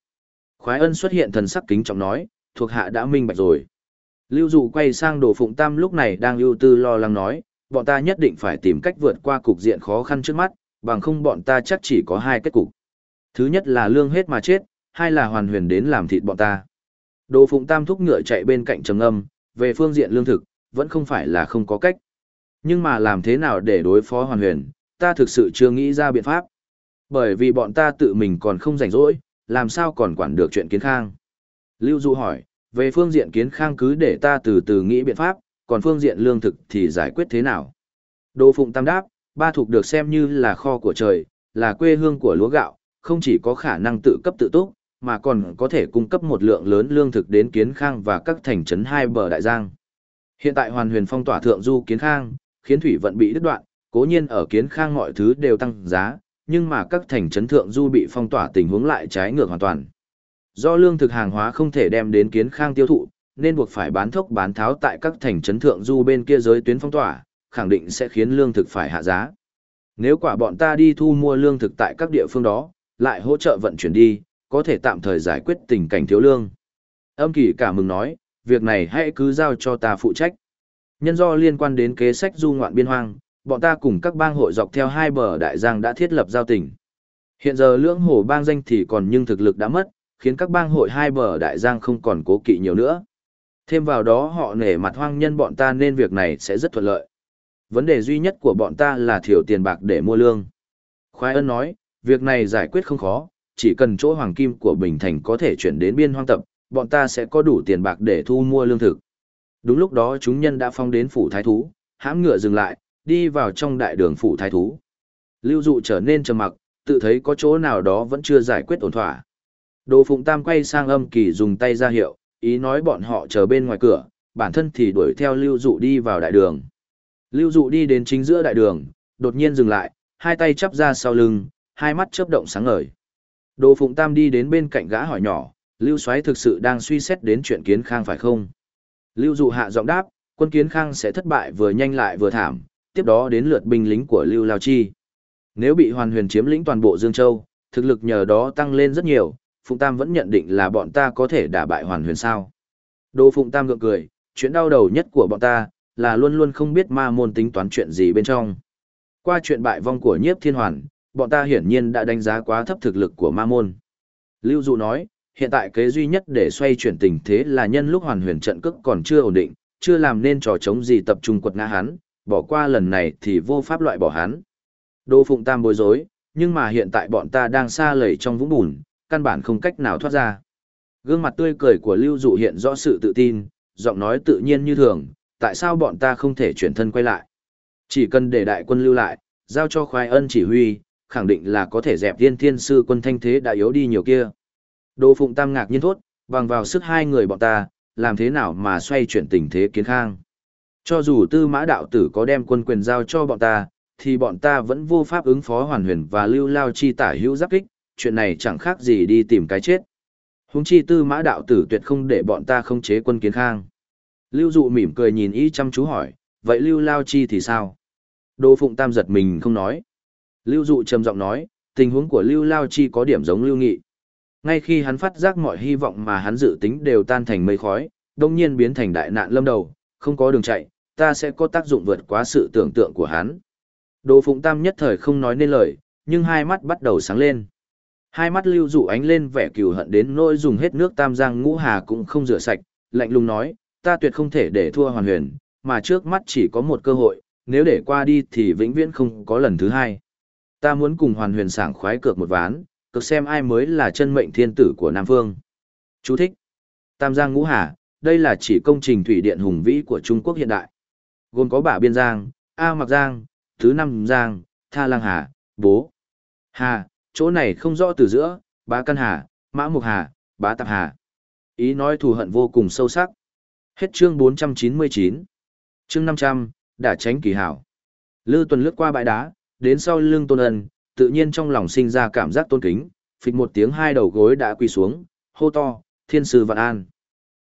Khoái ân xuất hiện thần sắc kính trọng nói, thuộc hạ đã minh bạch rồi. Lưu dụ quay sang đồ phụng tam lúc này đang ưu tư lo lắng nói, bọn ta nhất định phải tìm cách vượt qua cục diện khó khăn trước mắt, bằng không bọn ta chắc chỉ có hai kết cục. Thứ nhất là lương hết mà chết, hai là hoàn huyền đến làm thịt bọn ta. Đồ Phụng Tam thúc ngựa chạy bên cạnh trầm âm, về phương diện lương thực, vẫn không phải là không có cách. Nhưng mà làm thế nào để đối phó hoàn huyền, ta thực sự chưa nghĩ ra biện pháp. Bởi vì bọn ta tự mình còn không rảnh rỗi, làm sao còn quản được chuyện kiến khang. Lưu Du hỏi, về phương diện kiến khang cứ để ta từ từ nghĩ biện pháp, còn phương diện lương thực thì giải quyết thế nào? Đồ Phụng Tam đáp, ba thuộc được xem như là kho của trời, là quê hương của lúa gạo, không chỉ có khả năng tự cấp tự túc, mà còn có thể cung cấp một lượng lớn lương thực đến Kiến Khang và các thành trấn hai bờ đại giang. Hiện tại Hoàn Huyền phong tỏa thượng du Kiến Khang, khiến thủy vận bị đứt đoạn, cố nhiên ở Kiến Khang mọi thứ đều tăng giá, nhưng mà các thành trấn thượng du bị phong tỏa tình huống lại trái ngược hoàn toàn. Do lương thực hàng hóa không thể đem đến Kiến Khang tiêu thụ, nên buộc phải bán thốc bán tháo tại các thành trấn thượng du bên kia giới tuyến phong tỏa, khẳng định sẽ khiến lương thực phải hạ giá. Nếu quả bọn ta đi thu mua lương thực tại các địa phương đó, lại hỗ trợ vận chuyển đi, có thể tạm thời giải quyết tình cảnh thiếu lương. Âm kỳ cả mừng nói, việc này hãy cứ giao cho ta phụ trách. Nhân do liên quan đến kế sách du ngoạn biên hoang, bọn ta cùng các bang hội dọc theo hai bờ đại giang đã thiết lập giao tình. Hiện giờ lưỡng hồ bang danh thì còn nhưng thực lực đã mất, khiến các bang hội hai bờ đại giang không còn cố kỵ nhiều nữa. Thêm vào đó họ nể mặt hoang nhân bọn ta nên việc này sẽ rất thuận lợi. Vấn đề duy nhất của bọn ta là thiếu tiền bạc để mua lương. Khoai ân nói, việc này giải quyết không khó, chỉ cần chỗ hoàng kim của Bình Thành có thể chuyển đến biên hoang tập, bọn ta sẽ có đủ tiền bạc để thu mua lương thực. Đúng lúc đó chúng nhân đã phong đến phủ thái thú, hãm ngựa dừng lại, đi vào trong đại đường phủ thái thú. Lưu dụ trở nên trầm mặc, tự thấy có chỗ nào đó vẫn chưa giải quyết ổn thỏa. Đồ Phụng Tam quay sang âm kỳ dùng tay ra hiệu, ý nói bọn họ chờ bên ngoài cửa, bản thân thì đuổi theo Lưu dụ đi vào đại đường. Lưu dụ đi đến chính giữa đại đường, đột nhiên dừng lại, hai tay chắp ra sau lưng, hai mắt chớp động sáng ngời. Đồ Phụng Tam đi đến bên cạnh gã hỏi nhỏ, Lưu Soái thực sự đang suy xét đến chuyện Kiến Khang phải không? Lưu Dụ hạ giọng đáp, quân Kiến Khang sẽ thất bại vừa nhanh lại vừa thảm, tiếp đó đến lượt binh lính của Lưu Lao Chi. Nếu bị Hoàn Huyền chiếm lĩnh toàn bộ Dương Châu, thực lực nhờ đó tăng lên rất nhiều, Phụng Tam vẫn nhận định là bọn ta có thể đả bại Hoàn Huyền sao? Đồ Phụng Tam gượng cười, chuyện đau đầu nhất của bọn ta là luôn luôn không biết ma môn tính toán chuyện gì bên trong. Qua chuyện bại vong của Nhiếp Thiên Hoàn, bọn ta hiển nhiên đã đánh giá quá thấp thực lực của ma môn. Lưu Dụ nói, hiện tại kế duy nhất để xoay chuyển tình thế là nhân lúc hoàn huyền trận cước còn chưa ổn định, chưa làm nên trò chống gì tập trung quật ngã hắn, bỏ qua lần này thì vô pháp loại bỏ hắn. Đô Phụng Tam bối rối, nhưng mà hiện tại bọn ta đang xa lầy trong vũng bùn, căn bản không cách nào thoát ra. Gương mặt tươi cười của Lưu Dụ hiện rõ sự tự tin, giọng nói tự nhiên như thường, tại sao bọn ta không thể chuyển thân quay lại? Chỉ cần để đại quân lưu lại, giao cho khoai ân chỉ huy, khẳng định là có thể dẹp thiên thiên sư quân thanh thế đã yếu đi nhiều kia. Đỗ Phụng Tam ngạc nhiên thốt, bằng vào sức hai người bọn ta, làm thế nào mà xoay chuyển tình thế kiến khang. Cho dù tư mã đạo tử có đem quân quyền giao cho bọn ta, thì bọn ta vẫn vô pháp ứng phó hoàn huyền và lưu lao chi tả hữu giáp kích, chuyện này chẳng khác gì đi tìm cái chết. Húng chi tư mã đạo tử tuyệt không để bọn ta không chế quân kiến khang. Lưu dụ mỉm cười nhìn y chăm chú hỏi, vậy lưu lao chi thì sao? Đỗ Phụng Tam giật mình không nói. Lưu Dụ trầm giọng nói, tình huống của Lưu Lao Chi có điểm giống Lưu Nghị. Ngay khi hắn phát giác mọi hy vọng mà hắn dự tính đều tan thành mây khói, đông nhiên biến thành đại nạn lâm đầu, không có đường chạy, ta sẽ có tác dụng vượt quá sự tưởng tượng của hắn. Đồ Phụng Tam nhất thời không nói nên lời, nhưng hai mắt bắt đầu sáng lên. Hai mắt Lưu Dụ ánh lên vẻ cừu hận đến nỗi dùng hết nước Tam Giang ngũ hà cũng không rửa sạch, lạnh lùng nói, ta tuyệt không thể để thua hoàn huyền, mà trước mắt chỉ có một cơ hội, nếu để qua đi thì vĩnh viễn không có lần thứ hai. Ta muốn cùng hoàn huyền sảng khoái cược một ván, cực xem ai mới là chân mệnh thiên tử của Nam Phương. Chú thích. Tam Giang Ngũ Hà, đây là chỉ công trình thủy điện hùng vĩ của Trung Quốc hiện đại. Gồm có Bả Biên Giang, A Mặc Giang, Thứ Năm Giang, Tha Lang Hà, Bố. Hà, chỗ này không rõ từ giữa, Bá Căn Hà, Mã Mục Hà, Bá Tạp Hà. Ý nói thù hận vô cùng sâu sắc. Hết chương 499. Chương 500, đã tránh kỳ hảo. Lư tuần lướt qua bãi đá, đến sau lưng tôn ân, tự nhiên trong lòng sinh ra cảm giác tôn kính, phịch một tiếng hai đầu gối đã quỳ xuống, hô to, thiên sư vạn an.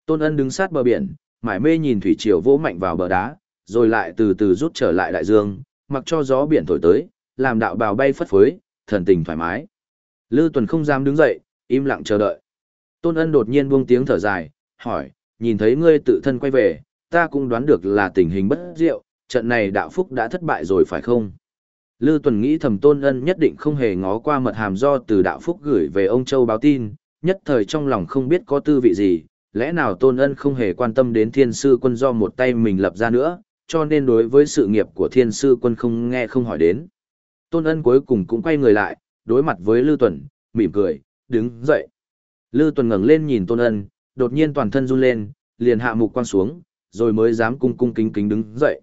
Tôn ân đứng sát bờ biển, mải mê nhìn thủy triều vỗ mạnh vào bờ đá, rồi lại từ từ rút trở lại đại dương, mặc cho gió biển thổi tới, làm đạo bào bay phất phới, thần tình thoải mái. Lư tuần không dám đứng dậy, im lặng chờ đợi. Tôn ân đột nhiên buông tiếng thở dài, hỏi, nhìn thấy ngươi tự thân quay về, ta cũng đoán được là tình hình bất diệu, trận này đạo phúc đã thất bại rồi phải không? Lư Tuần nghĩ thầm Tôn Ân nhất định không hề ngó qua mật hàm do từ đạo phúc gửi về ông Châu báo tin, nhất thời trong lòng không biết có tư vị gì, lẽ nào Tôn Ân không hề quan tâm đến thiên sư quân do một tay mình lập ra nữa, cho nên đối với sự nghiệp của thiên sư quân không nghe không hỏi đến. Tôn Ân cuối cùng cũng quay người lại, đối mặt với Lư Tuần, mỉm cười, đứng dậy. Lư Tuần ngẩng lên nhìn Tôn Ân, đột nhiên toàn thân run lên, liền hạ mục quan xuống, rồi mới dám cung cung kính kính đứng dậy.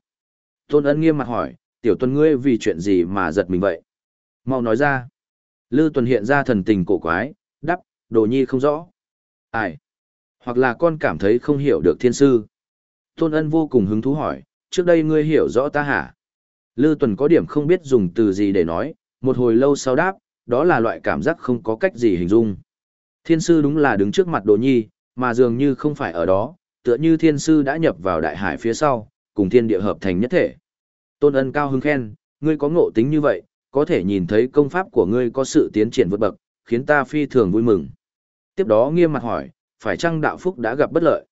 Tôn Ân nghiêm mặt hỏi, tiểu tuần ngươi vì chuyện gì mà giật mình vậy? Mau nói ra. Lư Tuần hiện ra thần tình cổ quái, đắp, đồ nhi không rõ. Ai? Hoặc là con cảm thấy không hiểu được thiên sư. Tôn Ân vô cùng hứng thú hỏi, trước đây ngươi hiểu rõ ta hả? Lư Tuần có điểm không biết dùng từ gì để nói, một hồi lâu sau đáp, đó là loại cảm giác không có cách gì hình dung. Thiên sư đúng là đứng trước mặt đồ nhi, mà dường như không phải ở đó, tựa như thiên sư đã nhập vào đại hải phía sau, cùng thiên địa hợp thành nhất thể. Tôn ân cao hứng khen, ngươi có ngộ tính như vậy, có thể nhìn thấy công pháp của ngươi có sự tiến triển vượt bậc, khiến ta phi thường vui mừng. Tiếp đó nghiêm mặt hỏi, phải chăng đạo phúc đã gặp bất lợi?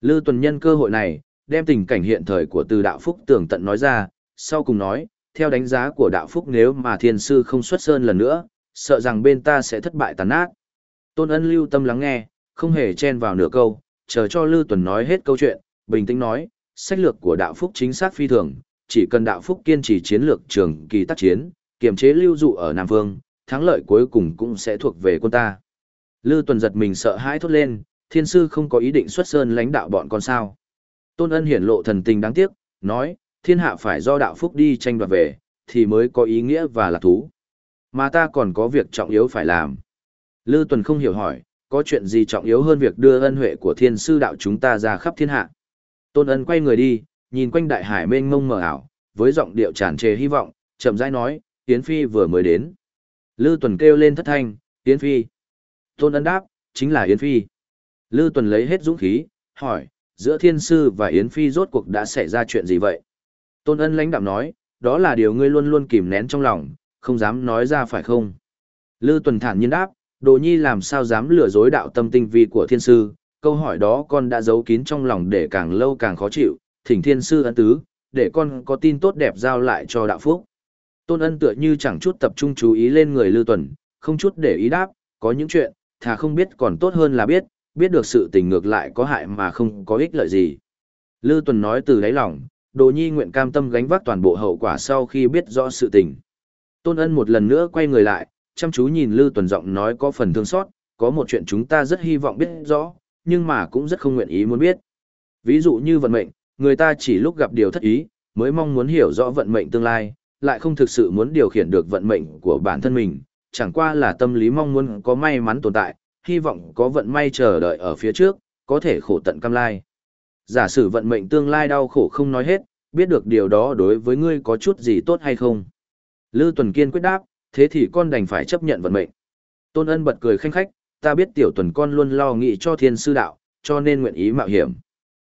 Lư tuần nhân cơ hội này, đem tình cảnh hiện thời của từ đạo phúc tường tận nói ra, sau cùng nói, theo đánh giá của đạo phúc nếu mà thiên sư không xuất sơn lần nữa, sợ rằng bên ta sẽ thất bại tàn nát. Tôn ân lưu tâm lắng nghe, không hề chen vào nửa câu, chờ cho Lư Tuần nói hết câu chuyện, bình tĩnh nói, sách lược của đạo phúc chính xác phi thường, chỉ cần đạo phúc kiên trì chiến lược trường kỳ tác chiến, kiềm chế lưu dụ ở Nam Vương, thắng lợi cuối cùng cũng sẽ thuộc về quân ta. Lư Tuần giật mình sợ hãi thốt lên, thiên sư không có ý định xuất sơn lãnh đạo bọn con sao. Tôn ân hiển lộ thần tình đáng tiếc, nói, thiên hạ phải do đạo phúc đi tranh đoạt về, thì mới có ý nghĩa và lạc thú. Mà ta còn có việc trọng yếu phải làm. Lư Tuần không hiểu hỏi, có chuyện gì trọng yếu hơn việc đưa ân huệ của thiên sư đạo chúng ta ra khắp thiên hạ. Tôn ân quay người đi, nhìn quanh đại hải mênh mông mờ ảo, với giọng điệu tràn trề hy vọng, chậm rãi nói, Yến Phi vừa mới đến. Lư Tuần kêu lên thất thanh, Yến Phi. Tôn ân đáp, chính là Yến Phi. Lư Tuần lấy hết dũng khí, hỏi, giữa thiên sư và Yến Phi rốt cuộc đã xảy ra chuyện gì vậy? Tôn ân lãnh đạm nói, đó là điều ngươi luôn luôn kìm nén trong lòng, không dám nói ra phải không? Lư Tuần thản nhiên đáp, Đồ nhi làm sao dám lừa dối đạo tâm tinh vi của thiên sư, câu hỏi đó con đã giấu kín trong lòng để càng lâu càng khó chịu, thỉnh thiên sư ân tứ, để con có tin tốt đẹp giao lại cho đạo phúc. Tôn ân tựa như chẳng chút tập trung chú ý lên người Lưu Tuần, không chút để ý đáp, có những chuyện, thà không biết còn tốt hơn là biết, biết được sự tình ngược lại có hại mà không có ích lợi gì. Lưu Tuần nói từ đáy lòng, đồ nhi nguyện cam tâm gánh vác toàn bộ hậu quả sau khi biết rõ sự tình. Tôn ân một lần nữa quay người lại, chăm chú nhìn Lư Tuần giọng nói có phần thương xót, có một chuyện chúng ta rất hy vọng biết rõ, nhưng mà cũng rất không nguyện ý muốn biết. Ví dụ như vận mệnh, người ta chỉ lúc gặp điều thất ý, mới mong muốn hiểu rõ vận mệnh tương lai, lại không thực sự muốn điều khiển được vận mệnh của bản thân mình, chẳng qua là tâm lý mong muốn có may mắn tồn tại, hy vọng có vận may chờ đợi ở phía trước, có thể khổ tận cam lai. Giả sử vận mệnh tương lai đau khổ không nói hết, biết được điều đó đối với ngươi có chút gì tốt hay không. Lư Tuần Kiên quyết đáp, thế thì con đành phải chấp nhận vận mệnh. Tôn ân bật cười khanh khách, ta biết tiểu tuần con luôn lo nghĩ cho thiên sư đạo, cho nên nguyện ý mạo hiểm.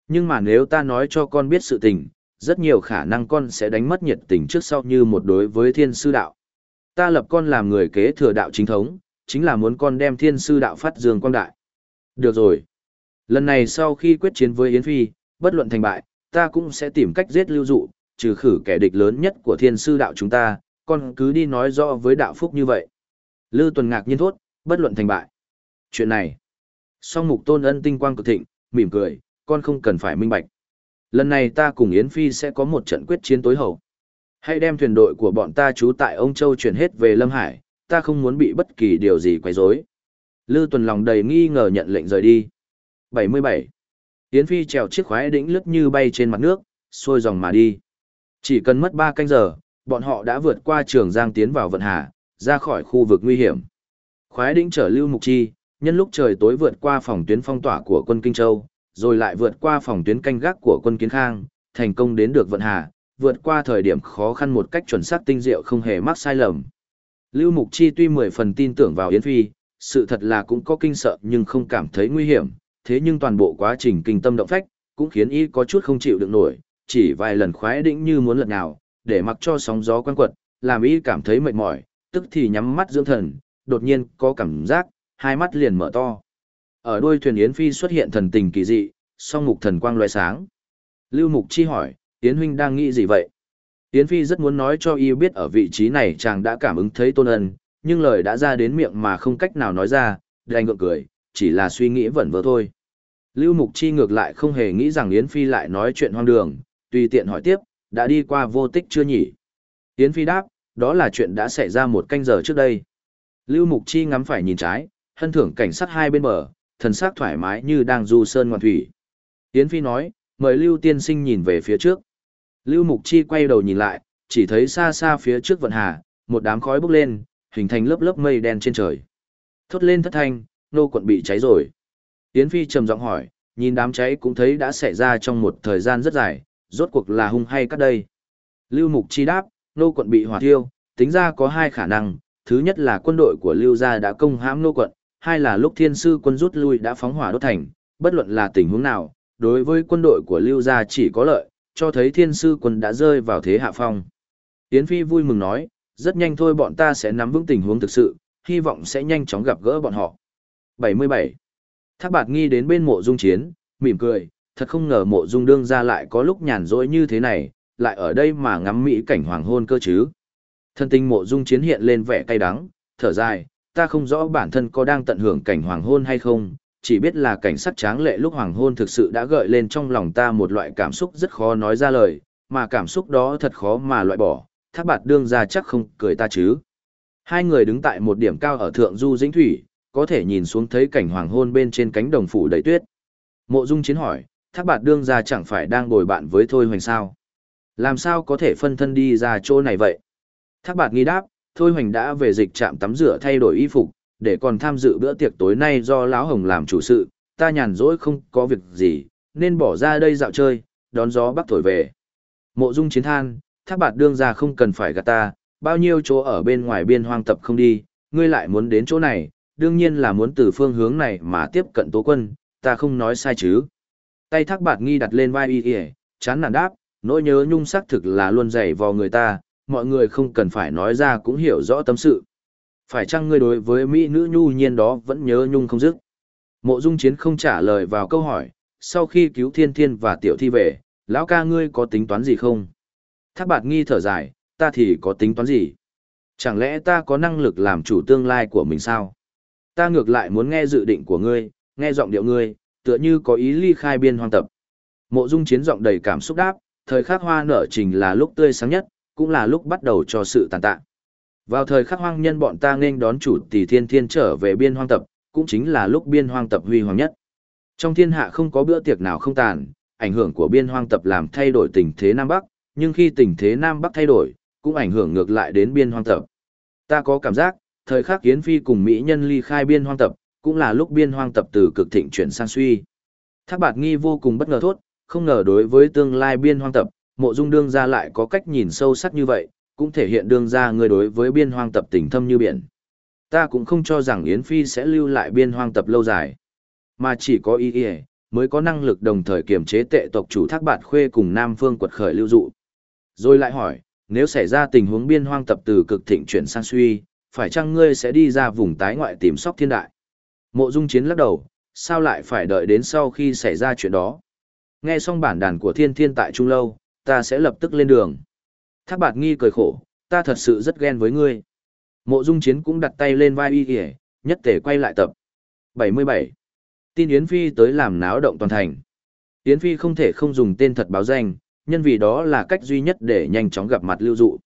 Nhưng mà nếu ta nói cho con biết sự tình, rất nhiều khả năng con sẽ đánh mất nhiệt tình trước sau như một đối với thiên sư đạo. Ta lập con làm người kế thừa đạo chính thống, chính là muốn con đem thiên sư đạo phát dương quang đại. Được rồi. Lần này sau khi quyết chiến với Yến Phi, bất luận thành bại, ta cũng sẽ tìm cách giết lưu dụ, trừ khử kẻ địch lớn nhất của thiên sư đạo chúng ta, con cứ đi nói rõ với đạo phúc như vậy. Lư tuần ngạc nhiên thốt, bất luận thành bại. Chuyện này. Song mục tôn ân tinh quang cực thịnh, mỉm cười, con không cần phải minh bạch. Lần này ta cùng Yến Phi sẽ có một trận quyết chiến tối hậu. Hãy đem thuyền đội của bọn ta trú tại ông Châu chuyển hết về Lâm Hải, ta không muốn bị bất kỳ điều gì quấy rối. Lư tuần lòng đầy nghi ngờ nhận lệnh rời đi. 77. Yến Phi trèo chiếc khoái đĩnh lướt như bay trên mặt nước, xuôi dòng mà đi. Chỉ cần mất 3 canh giờ, bọn họ đã vượt qua trường giang tiến vào vận hà, ra khỏi khu vực nguy hiểm. Khoái đĩnh chở Lưu Mục Chi, nhân lúc trời tối vượt qua phòng tuyến phong tỏa của quân Kinh Châu, rồi lại vượt qua phòng tuyến canh gác của quân Kiến Khang, thành công đến được vận hà, vượt qua thời điểm khó khăn một cách chuẩn xác tinh diệu không hề mắc sai lầm. Lưu Mục Chi tuy mười phần tin tưởng vào Yến Phi, sự thật là cũng có kinh sợ nhưng không cảm thấy nguy hiểm, thế nhưng toàn bộ quá trình kinh tâm động phách, cũng khiến y có chút không chịu được nổi, chỉ vài lần khoái đĩnh như muốn lật nào, để mặc cho sóng gió quen quật, làm y cảm thấy mệt mỏi, tức thì nhắm mắt dưỡng thần, đột nhiên có cảm giác, hai mắt liền mở to. Ở đuôi thuyền Yến Phi xuất hiện thần tình kỳ dị, song mục thần quang loại sáng. Lưu Mục Chi hỏi, Yến huynh đang nghĩ gì vậy? Yến Phi rất muốn nói cho y biết ở vị trí này chàng đã cảm ứng thấy tôn ân, nhưng lời đã ra đến miệng mà không cách nào nói ra, đành ngượng cười, chỉ là suy nghĩ vẩn vơ thôi. Lưu Mục Chi ngược lại không hề nghĩ rằng Yến Phi lại nói chuyện hoang đường, tùy tiện hỏi tiếp, đã đi qua vô tích chưa nhỉ? Yến Phi đáp, đó là chuyện đã xảy ra một canh giờ trước đây. Lưu Mục Chi ngắm phải nhìn trái, hân thưởng cảnh sát hai bên bờ, thần sắc thoải mái như đang du sơn ngoạn thủy. Yến Phi nói, mời Lưu Tiên Sinh nhìn về phía trước. Lưu Mục Chi quay đầu nhìn lại, chỉ thấy xa xa phía trước vận hà, một đám khói bốc lên, hình thành lớp lớp mây đen trên trời. Thốt lên thất thanh, nô quận bị cháy rồi. Yến Phi trầm giọng hỏi, nhìn đám cháy cũng thấy đã xảy ra trong một thời gian rất dài, rốt cuộc là hung hay cắt đây. Lưu Mục Chi đáp, nô quận bị hỏa thiêu, tính ra có hai khả năng, thứ nhất là quân đội của Lưu gia đã công hãm nô quận, hai là lúc thiên sư quân rút lui đã phóng hỏa đốt thành, bất luận là tình huống nào, đối với quân đội của Lưu gia chỉ có lợi, cho thấy thiên sư quân đã rơi vào thế hạ phong. Yến Phi vui mừng nói, rất nhanh thôi bọn ta sẽ nắm vững tình huống thực sự, hy vọng sẽ nhanh chóng gặp gỡ bọn họ. 77. Thác bạt nghi đến bên mộ dung chiến, mỉm cười, thật không ngờ mộ dung đương ra lại có lúc nhàn rỗi như thế này, lại ở đây mà ngắm mỹ cảnh hoàng hôn cơ chứ. Thân tình mộ dung chiến hiện lên vẻ cay đắng, thở dài, ta không rõ bản thân có đang tận hưởng cảnh hoàng hôn hay không, chỉ biết là cảnh sắc tráng lệ lúc hoàng hôn thực sự đã gợi lên trong lòng ta một loại cảm xúc rất khó nói ra lời, mà cảm xúc đó thật khó mà loại bỏ, thác bạt đương ra chắc không cười ta chứ. Hai người đứng tại một điểm cao ở thượng du dĩnh thủy, có thể nhìn xuống thấy cảnh hoàng hôn bên trên cánh đồng phủ đầy tuyết. Mộ dung chiến hỏi, thác bạt đương ra chẳng phải đang bồi bạn với thôi hoành sao? Làm sao có thể phân thân đi ra chỗ này vậy? Thác bạt nghi đáp, thôi hoành đã về dịch trạm tắm rửa thay đổi y phục, để còn tham dự bữa tiệc tối nay do lão hồng làm chủ sự, ta nhàn rỗi không có việc gì, nên bỏ ra đây dạo chơi, đón gió bắc thổi về. Mộ dung chiến than, thác bạt đương ra không cần phải gạt ta, bao nhiêu chỗ ở bên ngoài biên hoang tập không đi, ngươi lại muốn đến chỗ này, đương nhiên là muốn từ phương hướng này mà tiếp cận tố quân, ta không nói sai chứ. Tay thác bạt nghi đặt lên vai y y, chán nản đáp, nỗi nhớ nhung xác thực là luôn dày vò người ta, mọi người không cần phải nói ra cũng hiểu rõ tâm sự. Phải chăng ngươi đối với mỹ nữ nhu nhiên đó vẫn nhớ nhung không dứt? Mộ Dung Chiến không trả lời vào câu hỏi, sau khi cứu Thiên Thiên và Tiểu Thi về, lão ca ngươi có tính toán gì không? Thác bạt nghi thở dài, ta thì có tính toán gì? Chẳng lẽ ta có năng lực làm chủ tương lai của mình sao? Ta ngược lại muốn nghe dự định của ngươi, nghe giọng điệu ngươi, tựa như có ý ly khai biên hoang tập. Mộ Dung Chiến giọng đầy cảm xúc đáp, thời khắc hoa nở trình là lúc tươi sáng nhất, cũng là lúc bắt đầu cho sự tàn tạ. Vào thời khắc hoang nhân bọn ta nên đón chủ tỷ thiên thiên trở về biên hoang tập, cũng chính là lúc biên hoang tập huy hoàng nhất. Trong thiên hạ không có bữa tiệc nào không tàn, ảnh hưởng của biên hoang tập làm thay đổi tình thế Nam Bắc, nhưng khi tình thế Nam Bắc thay đổi, cũng ảnh hưởng ngược lại đến biên hoang tập. Ta có cảm giác, thời khắc Yến Phi cùng Mỹ nhân ly khai biên hoang tập, cũng là lúc biên hoang tập từ cực thịnh chuyển sang suy. Thác bạt nghi vô cùng bất ngờ thốt, không ngờ đối với tương lai biên hoang tập, mộ dung đương ra lại có cách nhìn sâu sắc như vậy, cũng thể hiện đương ra người đối với biên hoang tập tình thâm như biển. Ta cũng không cho rằng Yến Phi sẽ lưu lại biên hoang tập lâu dài, mà chỉ có ý ý mới có năng lực đồng thời kiểm chế tệ tộc chủ thác bạt khuê cùng Nam Phương quật khởi lưu dụ. Rồi lại hỏi, nếu xảy ra tình huống biên hoang tập từ cực thịnh chuyển sang suy, phải chăng ngươi sẽ đi ra vùng tái ngoại tìm sóc thiên đại? Mộ Dung Chiến lắc đầu, sao lại phải đợi đến sau khi xảy ra chuyện đó? Nghe xong bản đàn của Thiên Thiên tại Trung Lâu, ta sẽ lập tức lên đường. Thác bạt nghi cười khổ, ta thật sự rất ghen với ngươi. Mộ Dung Chiến cũng đặt tay lên vai y kìa, nhất tể quay lại tập. 77. Tin Yến Phi tới làm náo động toàn thành. Yến Phi không thể không dùng tên thật báo danh, nhân vì đó là cách duy nhất để nhanh chóng gặp mặt lưu dụ.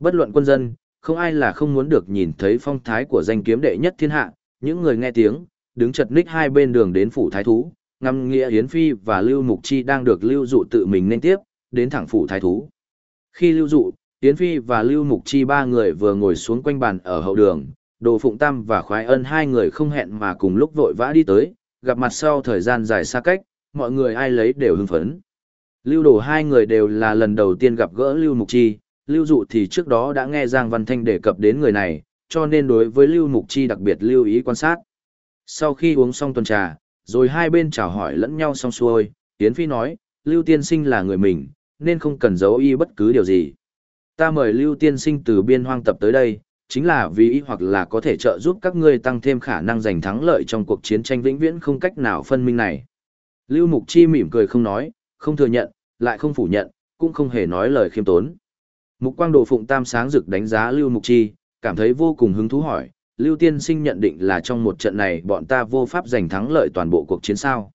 Bất luận quân dân, không ai là không muốn được nhìn thấy phong thái của danh kiếm đệ nhất thiên hạ, những người nghe tiếng, đứng chật ních hai bên đường đến phủ thái thú, ngắm nghĩa Yến Phi và Lưu Mục Chi đang được Lưu Dụ tự mình nên tiếp, đến thẳng phủ thái thú. Khi Lưu Dụ, Yến Phi và Lưu Mục Chi ba người vừa ngồi xuống quanh bàn ở hậu đường, Đồ Phụng Tam và Khoái Ân hai người không hẹn mà cùng lúc vội vã đi tới, gặp mặt sau thời gian dài xa cách, mọi người ai lấy đều hưng phấn. Lưu Đồ hai người đều là lần đầu tiên gặp gỡ Lưu Mục Chi, Lưu Dụ thì trước đó đã nghe Giang Văn Thanh đề cập đến người này, cho nên đối với Lưu Mục Chi đặc biệt lưu ý quan sát. Sau khi uống xong tuần trà, rồi hai bên chào hỏi lẫn nhau xong xuôi, Yến Phi nói, Lưu Tiên Sinh là người mình, nên không cần giấu y bất cứ điều gì. Ta mời Lưu Tiên Sinh từ biên hoang tập tới đây, chính là vì y hoặc là có thể trợ giúp các ngươi tăng thêm khả năng giành thắng lợi trong cuộc chiến tranh vĩnh viễn không cách nào phân minh này. Lưu Mục Chi mỉm cười không nói, không thừa nhận, lại không phủ nhận, cũng không hề nói lời khiêm tốn. Mục Quang Đồ Phụng Tam sáng rực đánh giá Lưu Mục Chi, cảm thấy vô cùng hứng thú hỏi, Lưu Tiên Sinh nhận định là trong một trận này bọn ta vô pháp giành thắng lợi toàn bộ cuộc chiến sao.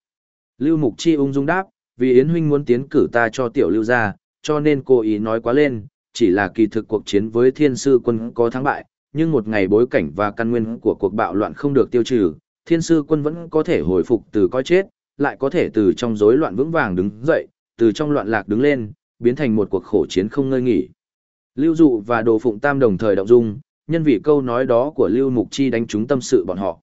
Lưu Mục Chi ung dung đáp, vì Yến Huynh muốn tiến cử ta cho tiểu lưu ra, cho nên cô ý nói quá lên, chỉ là kỳ thực cuộc chiến với thiên sư quân có thắng bại, nhưng một ngày bối cảnh và căn nguyên của cuộc bạo loạn không được tiêu trừ, thiên sư quân vẫn có thể hồi phục từ coi chết, lại có thể từ trong rối loạn vững vàng đứng dậy, từ trong loạn lạc đứng lên, biến thành một cuộc khổ chiến không ngơi nghỉ. Lưu Dụ và Đồ Phụng Tam đồng thời động dung, nhân vì câu nói đó của Lưu Mục Chi đánh trúng tâm sự bọn họ.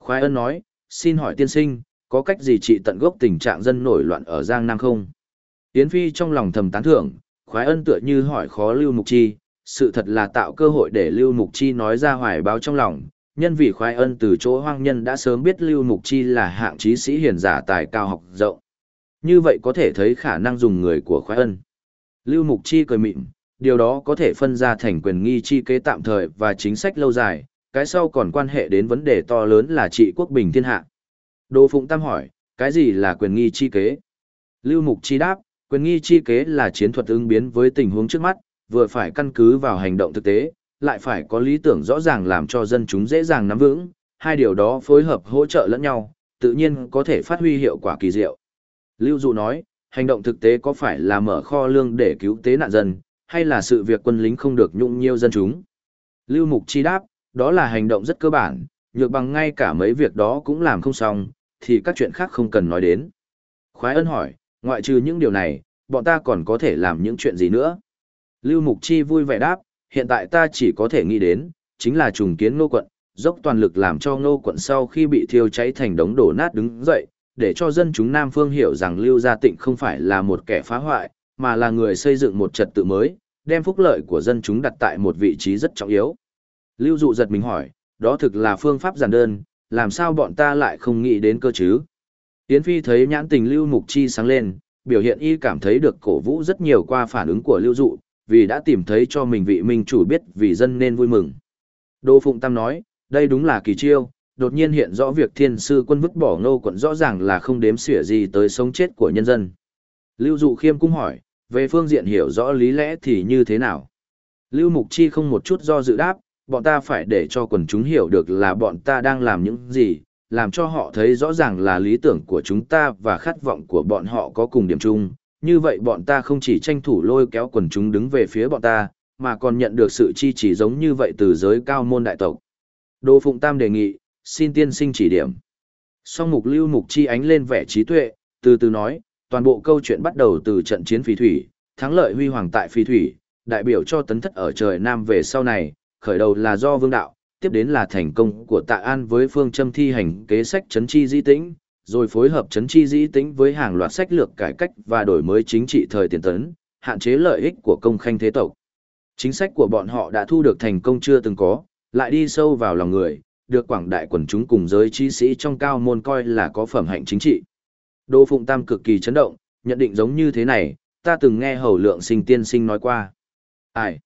Khoái ân nói, xin hỏi tiên sinh, có cách gì trị tận gốc tình trạng dân nổi loạn ở Giang Nam không? Yến Phi trong lòng thầm tán thưởng, khoái ân tựa như hỏi khó Lưu Mục Chi, sự thật là tạo cơ hội để Lưu Mục Chi nói ra hoài báo trong lòng, nhân vì khoái ân từ chỗ hoang nhân đã sớm biết Lưu Mục Chi là hạng trí sĩ hiền giả tài cao học rộng. Như vậy có thể thấy khả năng dùng người của khoái ân. Lưu Mục Chi cười mịn, điều đó có thể phân ra thành quyền nghi chi kế tạm thời và chính sách lâu dài, cái sau còn quan hệ đến vấn đề to lớn là trị quốc bình thiên hạ. Đồ Phụng Tam hỏi, cái gì là quyền nghi chi kế? Lưu Mục Chi đáp, quyền nghi chi kế là chiến thuật ứng biến với tình huống trước mắt, vừa phải căn cứ vào hành động thực tế, lại phải có lý tưởng rõ ràng làm cho dân chúng dễ dàng nắm vững, hai điều đó phối hợp hỗ trợ lẫn nhau, tự nhiên có thể phát huy hiệu quả kỳ diệu. Lưu Dụ nói, hành động thực tế có phải là mở kho lương để cứu tế nạn dân, hay là sự việc quân lính không được nhũng nhiêu dân chúng? Lưu Mục Chi đáp, đó là hành động rất cơ bản, nhược bằng ngay cả mấy việc đó cũng làm không xong, thì các chuyện khác không cần nói đến. Khoái ân hỏi, ngoại trừ những điều này, bọn ta còn có thể làm những chuyện gì nữa? Lưu Mục Chi vui vẻ đáp, hiện tại ta chỉ có thể nghĩ đến, chính là trùng kiến ngô quận, dốc toàn lực làm cho ngô quận sau khi bị thiêu cháy thành đống đổ nát đứng dậy, để cho dân chúng Nam Phương hiểu rằng Lưu Gia Tịnh không phải là một kẻ phá hoại, mà là người xây dựng một trật tự mới, đem phúc lợi của dân chúng đặt tại một vị trí rất trọng yếu. Lưu Dụ giật mình hỏi, đó thực là phương pháp giản đơn, làm sao bọn ta lại không nghĩ đến cơ chứ? Yến Phi thấy nhãn tình Lưu Mục Chi sáng lên, biểu hiện y cảm thấy được cổ vũ rất nhiều qua phản ứng của Lưu Dụ, vì đã tìm thấy cho mình vị minh chủ biết vì dân nên vui mừng. Đô Phụng Tam nói, đây đúng là kỳ chiêu, đột nhiên hiện rõ việc thiên sư quân vứt bỏ ngô quận rõ ràng là không đếm xỉa gì tới sống chết của nhân dân. Lưu Dụ khiêm cung hỏi, về phương diện hiểu rõ lý lẽ thì như thế nào? Lưu Mục Chi không một chút do dự đáp, bọn ta phải để cho quần chúng hiểu được là bọn ta đang làm những gì, làm cho họ thấy rõ ràng là lý tưởng của chúng ta và khát vọng của bọn họ có cùng điểm chung. Như vậy bọn ta không chỉ tranh thủ lôi kéo quần chúng đứng về phía bọn ta, mà còn nhận được sự chi chỉ giống như vậy từ giới cao môn đại tộc. Đô Phụng Tam đề nghị, xin tiên sinh chỉ điểm. Song mục lưu mục chi ánh lên vẻ trí tuệ, từ từ nói, toàn bộ câu chuyện bắt đầu từ trận chiến phí thủy, thắng lợi huy hoàng tại phí thủy, đại biểu cho tấn thất ở trời Nam về sau này, khởi đầu là do vương đạo, tiếp đến là thành công của tạ an với phương châm thi hành kế sách chấn chi di tĩnh, rồi phối hợp chấn chi di tĩnh với hàng loạt sách lược cải cách và đổi mới chính trị thời tiền tấn, hạn chế lợi ích của công khanh thế tộc. Chính sách của bọn họ đã thu được thành công chưa từng có, lại đi sâu vào lòng người, được quảng đại quần chúng cùng giới trí sĩ trong cao môn coi là có phẩm hạnh chính trị. Đỗ Phụng Tam cực kỳ chấn động, nhận định giống như thế này, ta từng nghe hầu lượng sinh tiên sinh nói qua. Ai?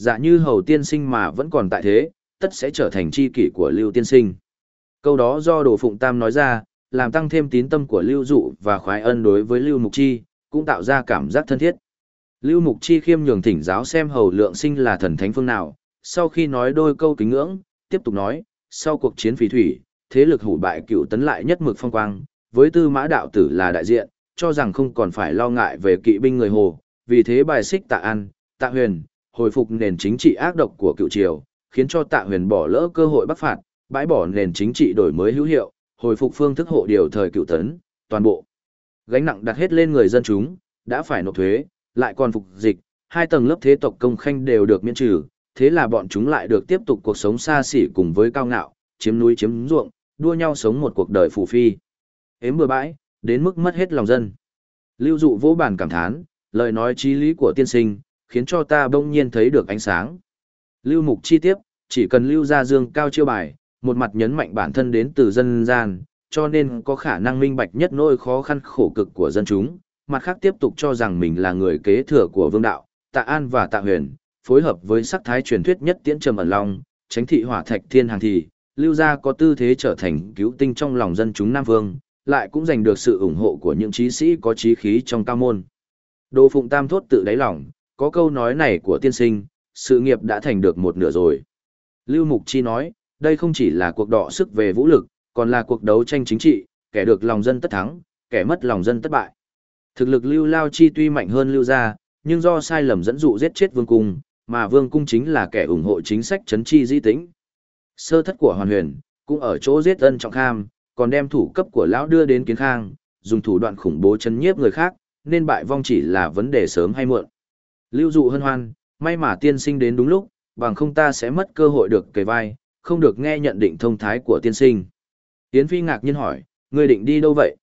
Dạ như hầu tiên sinh mà vẫn còn tại thế, tất sẽ trở thành chi kỷ của Lưu tiên sinh. Câu đó do đồ Phụng Tam nói ra, làm tăng thêm tín tâm của Lưu Dụ và khoái ân đối với Lưu Mục Chi, cũng tạo ra cảm giác thân thiết. Lưu Mục Chi khiêm nhường thỉnh giáo xem hầu lượng sinh là thần thánh phương nào, sau khi nói đôi câu kính ngưỡng, tiếp tục nói, sau cuộc chiến phí thủy, thế lực hủ bại cựu tấn lại nhất mực phong quang, với tư mã đạo tử là đại diện, cho rằng không còn phải lo ngại về kỵ binh người Hồ, vì thế bài xích tạ an, tạ huyền, hồi phục nền chính trị ác độc của cựu triều, khiến cho tạ huyền bỏ lỡ cơ hội bắc phạt, bãi bỏ nền chính trị đổi mới hữu hiệu, hồi phục phương thức hộ điều thời cựu tấn, toàn bộ. Gánh nặng đặt hết lên người dân chúng, đã phải nộp thuế, lại còn phục dịch, hai tầng lớp thế tộc công khanh đều được miễn trừ, thế là bọn chúng lại được tiếp tục cuộc sống xa xỉ cùng với cao ngạo, chiếm núi chiếm ruộng, đua nhau sống một cuộc đời phù phi. Ếm bừa bãi, đến mức mất hết lòng dân. Lưu dụ vô bản cảm thán, lời nói trí lý của tiên sinh, khiến cho ta bỗng nhiên thấy được ánh sáng. Lưu mục chi tiếp chỉ cần lưu ra dương cao chiêu bài, một mặt nhấn mạnh bản thân đến từ dân gian, cho nên có khả năng minh bạch nhất nỗi khó khăn khổ cực của dân chúng, mặt khác tiếp tục cho rằng mình là người kế thừa của vương đạo, tạ an và tạ huyền, phối hợp với sắc thái truyền thuyết nhất tiễn trầm ẩn long, tránh thị hỏa thạch thiên hàng thì, lưu gia có tư thế trở thành cứu tinh trong lòng dân chúng Nam Vương, lại cũng giành được sự ủng hộ của những trí sĩ có trí khí trong cao môn. Đồ Phụng Tam thốt tự đáy lòng, có câu nói này của tiên sinh, sự nghiệp đã thành được một nửa rồi. Lưu Mục Chi nói, đây không chỉ là cuộc đọ sức về vũ lực, còn là cuộc đấu tranh chính trị, kẻ được lòng dân tất thắng, kẻ mất lòng dân tất bại. Thực lực Lưu Lao Chi tuy mạnh hơn Lưu gia, nhưng do sai lầm dẫn dụ giết chết Vương Cung, mà Vương Cung chính là kẻ ủng hộ chính sách chấn chi di tính. Sơ thất của Hoàn Huyền, cũng ở chỗ giết ân trọng kham, còn đem thủ cấp của lão đưa đến kiến khang, dùng thủ đoạn khủng bố chấn nhiếp người khác, nên bại vong chỉ là vấn đề sớm hay muộn. Lưu dụ hân hoan, may mà tiên sinh đến đúng lúc, bằng không ta sẽ mất cơ hội được kề vai, không được nghe nhận định thông thái của tiên sinh. Yến Phi ngạc nhiên hỏi, người định đi đâu vậy?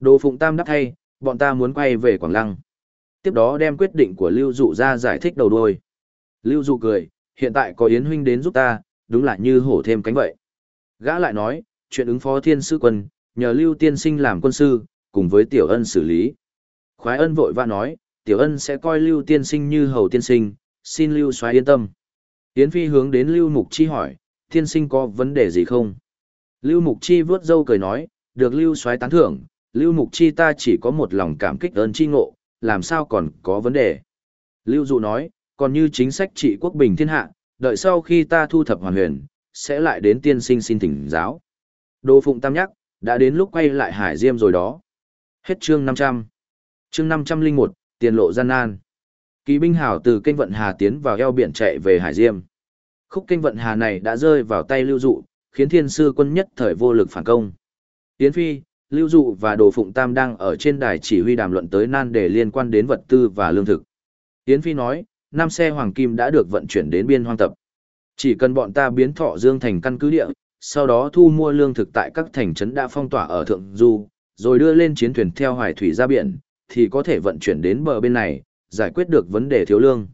Đồ Phụng Tam đáp thay, bọn ta muốn quay về Quảng Lăng. Tiếp đó đem quyết định của Lưu Dụ ra giải thích đầu đuôi. Lưu Dụ cười, hiện tại có Yến Huynh đến giúp ta, đúng là như hổ thêm cánh vậy. Gã lại nói, chuyện ứng phó thiên sư quân, nhờ Lưu Tiên Sinh làm quân sư, cùng với Tiểu Ân xử lý. Khoái Ân vội vã nói, Tiểu Ân sẽ coi Lưu Tiên Sinh như hầu tiên sinh, xin Lưu xoáy yên tâm. Yến Phi hướng đến Lưu Mục Chi hỏi, Tiên Sinh có vấn đề gì không? Lưu Mục Chi vướt râu cười nói, được Lưu xoáy tán thưởng, Lưu Mục Chi ta chỉ có một lòng cảm kích ơn chi ngộ, làm sao còn có vấn đề. Lưu Dụ nói, còn như chính sách trị quốc bình thiên hạ, đợi sau khi ta thu thập hoàn huyền, sẽ lại đến tiên sinh xin thỉnh giáo. Đô Phụng Tam nhắc, đã đến lúc quay lại Hải Diêm rồi đó. Hết chương 500. Chương 501, tiền lộ gian nan. Kỳ binh hảo từ kênh vận Hà tiến vào eo biển chạy về Hải Diêm. Khúc kênh vận Hà này đã rơi vào tay lưu dụ, khiến thiên sư quân nhất thời vô lực phản công. Tiến Phi, Lưu Dụ và Đồ Phụng Tam đang ở trên đài chỉ huy đàm luận tới nan đề liên quan đến vật tư và lương thực. Tiến Phi nói, năm xe hoàng kim đã được vận chuyển đến biên hoang tập. Chỉ cần bọn ta biến thọ dương thành căn cứ địa, sau đó thu mua lương thực tại các thành trấn đã phong tỏa ở Thượng Du, rồi đưa lên chiến thuyền theo hoài thủy ra biển, thì có thể vận chuyển đến bờ bên này, giải quyết được vấn đề thiếu lương.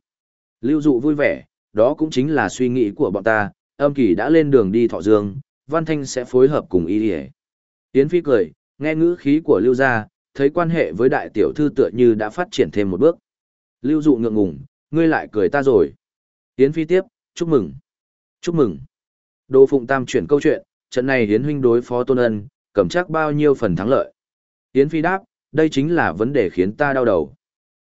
Lưu Dụ vui vẻ, đó cũng chính là suy nghĩ của bọn ta, âm kỳ đã lên đường đi thọ dương, Văn Thanh sẽ phối hợp cùng y hề. Yến Phi cười, nghe ngữ khí của Lưu gia, thấy quan hệ với đại tiểu thư tựa như đã phát triển thêm một bước. Lưu dụ ngượng ngùng, ngươi lại cười ta rồi. Yến Phi tiếp, chúc mừng. Chúc mừng. Đỗ Phụng Tam chuyển câu chuyện, trận này Yến huynh đối phó Tôn Ân, cầm chắc bao nhiêu phần thắng lợi. Yến Phi đáp, đây chính là vấn đề khiến ta đau đầu.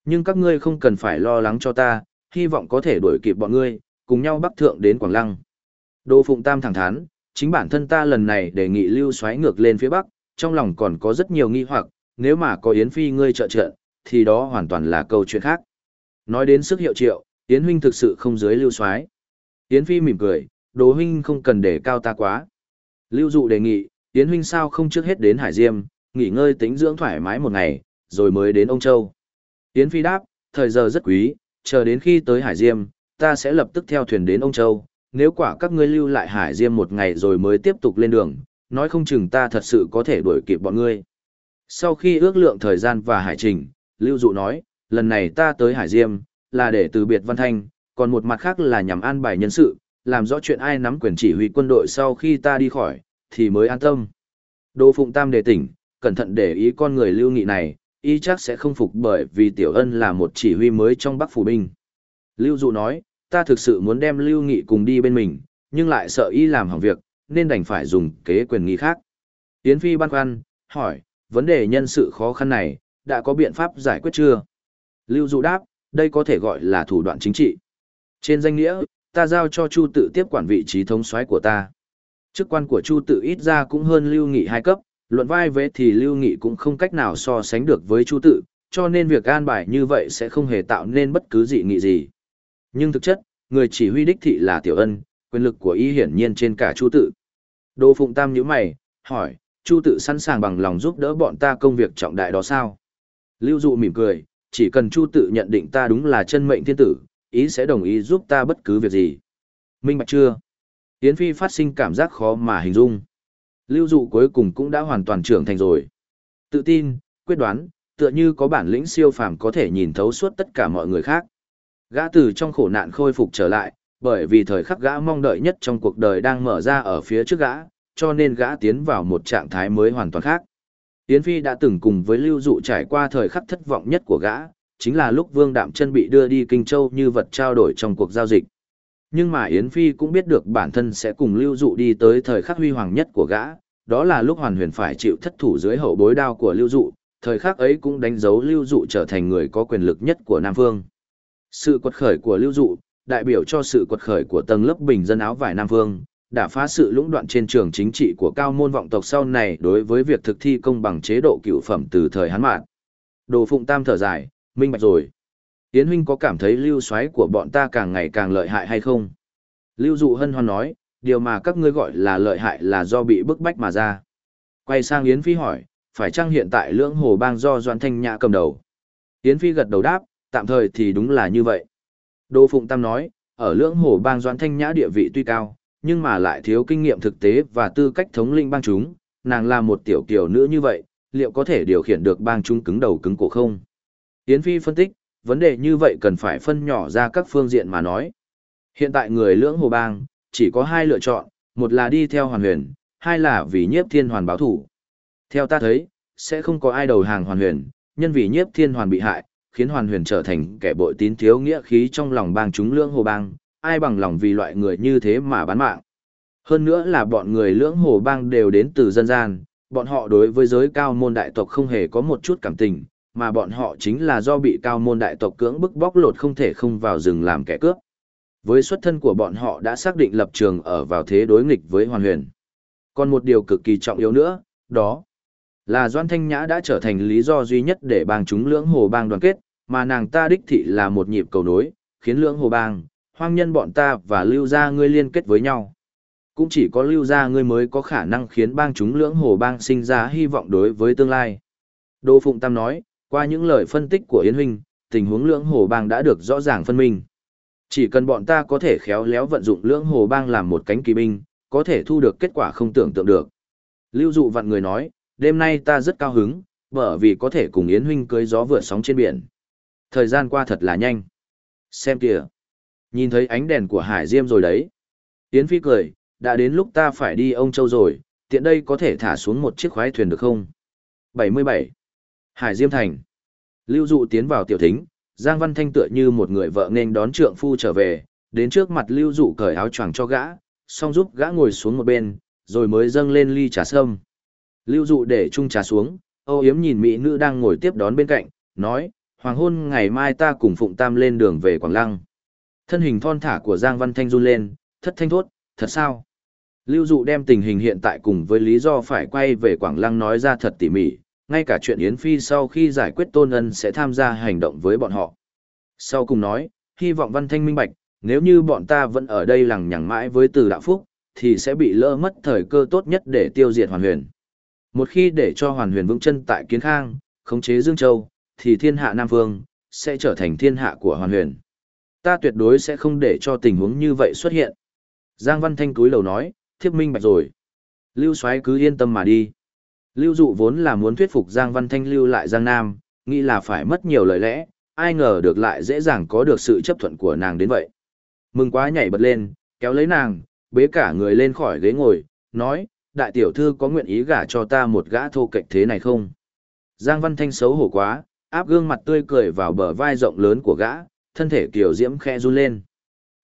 Nhưng các ngươi không cần phải lo lắng cho ta, hy vọng có thể đuổi kịp bọn ngươi, cùng nhau bắc thượng đến Quảng Lăng. Đỗ Phụng Tam thẳng thắn, chính bản thân ta lần này đề nghị lưu xoáy ngược lên phía bắc, trong lòng còn có rất nhiều nghi hoặc, nếu mà có Yến Phi ngươi trợ trợ, thì đó hoàn toàn là câu chuyện khác. Nói đến sức hiệu triệu, Yến huynh thực sự không dưới lưu xoáy. Yến Phi mỉm cười, Đỗ huynh không cần để cao ta quá. Lưu dụ đề nghị, Yến huynh sao không trước hết đến Hải Diêm, nghỉ ngơi tính dưỡng thoải mái một ngày, rồi mới đến ông Châu. Yến Phi đáp, thời giờ rất quý, chờ đến khi tới Hải Diêm, ta sẽ lập tức theo thuyền đến ông Châu, nếu quả các ngươi lưu lại Hải Diêm một ngày rồi mới tiếp tục lên đường, nói không chừng ta thật sự có thể đuổi kịp bọn ngươi. Sau khi ước lượng thời gian và hải trình, Lưu Dụ nói, lần này ta tới Hải Diêm, là để từ biệt Văn Thanh, còn một mặt khác là nhằm an bài nhân sự, làm rõ chuyện ai nắm quyền chỉ huy quân đội sau khi ta đi khỏi, thì mới an tâm. Đô Phụng Tam đề tỉnh, cẩn thận để ý con người lưu nghị này, y chắc sẽ không phục bởi vì Tiểu Ân là một chỉ huy mới trong Bắc Phủ Binh. Lưu Dụ nói, ta thực sự muốn đem Lưu Nghị cùng đi bên mình, nhưng lại sợ y làm hỏng việc, nên đành phải dùng kế quyền nghi khác. Yến Phi băn khoăn, hỏi, vấn đề nhân sự khó khăn này, đã có biện pháp giải quyết chưa? Lưu Dụ đáp, đây có thể gọi là thủ đoạn chính trị. Trên danh nghĩa, ta giao cho Chu tự tiếp quản vị trí thống soái của ta. Chức quan của Chu tự ít ra cũng hơn Lưu Nghị hai cấp, luận vai vế thì Lưu Nghị cũng không cách nào so sánh được với Chu tự, cho nên việc an bài như vậy sẽ không hề tạo nên bất cứ dị nghị gì. Nhưng thực chất, người chỉ huy đích thị là Tiểu Ân, quyền lực của y hiển nhiên trên cả Chu tự. Đỗ Phụng Tam nhíu mày, hỏi, Chu tự sẵn sàng bằng lòng giúp đỡ bọn ta công việc trọng đại đó sao? Lưu dụ mỉm cười, chỉ cần Chu tự nhận định ta đúng là chân mệnh thiên tử, ý sẽ đồng ý giúp ta bất cứ việc gì. Minh bạch chưa? Yến Phi phát sinh cảm giác khó mà hình dung. Lưu dụ cuối cùng cũng đã hoàn toàn trưởng thành rồi. Tự tin, quyết đoán, tựa như có bản lĩnh siêu phàm có thể nhìn thấu suốt tất cả mọi người khác. Gã từ trong khổ nạn khôi phục trở lại, bởi vì thời khắc gã mong đợi nhất trong cuộc đời đang mở ra ở phía trước gã, cho nên gã tiến vào một trạng thái mới hoàn toàn khác. Yến Phi đã từng cùng với Lưu Dụ trải qua thời khắc thất vọng nhất của gã, chính là lúc Vương Đạm Chân bị đưa đi Kinh Châu như vật trao đổi trong cuộc giao dịch. Nhưng mà Yến Phi cũng biết được bản thân sẽ cùng Lưu Dụ đi tới thời khắc huy hoàng nhất của gã, đó là lúc Hoàn Huyền phải chịu thất thủ dưới hậu bối đao của Lưu Dụ, thời khắc ấy cũng đánh dấu Lưu Dụ trở thành người có quyền lực nhất của Nam Vương. Sự quật khởi của Lưu Dụ, đại biểu cho sự quật khởi của tầng lớp bình dân áo vải Nam Vương, đã phá sự lũng đoạn trên trường chính trị của cao môn vọng tộc sau này đối với việc thực thi công bằng chế độ cựu phẩm từ thời Hán Mạn. Đồ Phụng Tam thở dài, minh bạch rồi. Yến huynh có cảm thấy lưu xoáy của bọn ta càng ngày càng lợi hại hay không? Lưu Dụ hân hoan nói, điều mà các ngươi gọi là lợi hại là do bị bức bách mà ra. Quay sang Yến Phi hỏi, phải chăng hiện tại lưỡng hồ bang do Doan Thanh Nhã cầm đầu? Yến Phi gật đầu đáp, tạm thời thì đúng là như vậy. Đô Phụng Tam nói, ở lưỡng hồ bang Doan Thanh Nhã địa vị tuy cao, nhưng mà lại thiếu kinh nghiệm thực tế và tư cách thống linh bang chúng, nàng là một tiểu kiểu nữ như vậy, liệu có thể điều khiển được bang chúng cứng đầu cứng cổ không? Yến Phi phân tích, vấn đề như vậy cần phải phân nhỏ ra các phương diện mà nói. Hiện tại người lưỡng hồ bang, chỉ có hai lựa chọn, một là đi theo hoàn huyền, hai là vì nhiếp thiên hoàn báo thủ. Theo ta thấy, sẽ không có ai đầu hàng hoàn huyền, nhân vì nhiếp thiên hoàn bị hại, khiến hoàn huyền trở thành kẻ bội tín thiếu nghĩa khí trong lòng bang chúng lưỡng hồ bang, ai bằng lòng vì loại người như thế mà bán mạng. Hơn nữa là bọn người lưỡng hồ bang đều đến từ dân gian, bọn họ đối với giới cao môn đại tộc không hề có một chút cảm tình, mà bọn họ chính là do bị cao môn đại tộc cưỡng bức bóc lột không thể không vào rừng làm kẻ cướp. Với xuất thân của bọn họ đã xác định lập trường ở vào thế đối nghịch với hoàn huyền. Còn một điều cực kỳ trọng yếu nữa, đó là Doan Thanh Nhã đã trở thành lý do duy nhất để bang chúng lưỡng hồ bang đoàn kết, mà nàng ta đích thị là một nhịp cầu nối, khiến lưỡng hồ bang, hoang nhân bọn ta và lưu gia ngươi liên kết với nhau. Cũng chỉ có lưu gia ngươi mới có khả năng khiến bang chúng lưỡng hồ bang sinh ra hy vọng đối với tương lai. Đỗ Phụng Tam nói, qua những lời phân tích của Yến Huynh, tình huống lưỡng hồ bang đã được rõ ràng phân minh. Chỉ cần bọn ta có thể khéo léo vận dụng lưỡng hồ bang làm một cánh kỳ binh, có thể thu được kết quả không tưởng tượng được. Lưu dụ vặn người nói, đêm nay ta rất cao hứng, bởi vì có thể cùng Yến Huynh cưới gió vượt sóng trên biển. Thời gian qua thật là nhanh. Xem kìa. Nhìn thấy ánh đèn của Hải Diêm rồi đấy. Yến Phi cười, đã đến lúc ta phải đi ông Châu rồi, tiện đây có thể thả xuống một chiếc khoái thuyền được không? 77. Hải Diêm Thành. Lưu dụ tiến vào tiểu thính, Giang Văn Thanh tựa như một người vợ nên đón trượng phu trở về, đến trước mặt Lưu dụ cởi áo choàng cho gã, xong giúp gã ngồi xuống một bên, rồi mới dâng lên ly trà sâm. Lưu dụ để chung trà xuống, Âu Yếm nhìn mỹ nữ đang ngồi tiếp đón bên cạnh, nói, hoàng hôn ngày mai ta cùng Phụng Tam lên đường về Quảng Lăng. Thân hình thon thả của Giang Văn Thanh run lên, thất thanh thốt, thật sao? Lưu dụ đem tình hình hiện tại cùng với lý do phải quay về Quảng Lăng nói ra thật tỉ mỉ, ngay cả chuyện Yến Phi sau khi giải quyết Tôn Ân sẽ tham gia hành động với bọn họ. Sau cùng nói, hy vọng Văn Thanh minh bạch, nếu như bọn ta vẫn ở đây lằng nhằng mãi với từ đạo phúc, thì sẽ bị lỡ mất thời cơ tốt nhất để tiêu diệt hoàn huyền. Một khi để cho hoàn huyền vững chân tại Kiến Khang, khống chế Dương Châu, thì thiên hạ Nam Vương, sẽ trở thành thiên hạ của hoàn huyền. Ta tuyệt đối sẽ không để cho tình huống như vậy xuất hiện. Giang Văn Thanh cúi đầu nói, thiếp minh bạch rồi. Lưu Soái cứ yên tâm mà đi. Lưu dụ vốn là muốn thuyết phục Giang Văn Thanh lưu lại Giang Nam, nghĩ là phải mất nhiều lời lẽ, ai ngờ được lại dễ dàng có được sự chấp thuận của nàng đến vậy. Mừng quá nhảy bật lên, kéo lấy nàng, bế cả người lên khỏi ghế ngồi, nói, đại tiểu thư có nguyện ý gả cho ta một gã thô kệch thế này không? Giang Văn Thanh xấu hổ quá, áp gương mặt tươi cười vào bờ vai rộng lớn của gã, thân thể kiểu diễm khe run lên.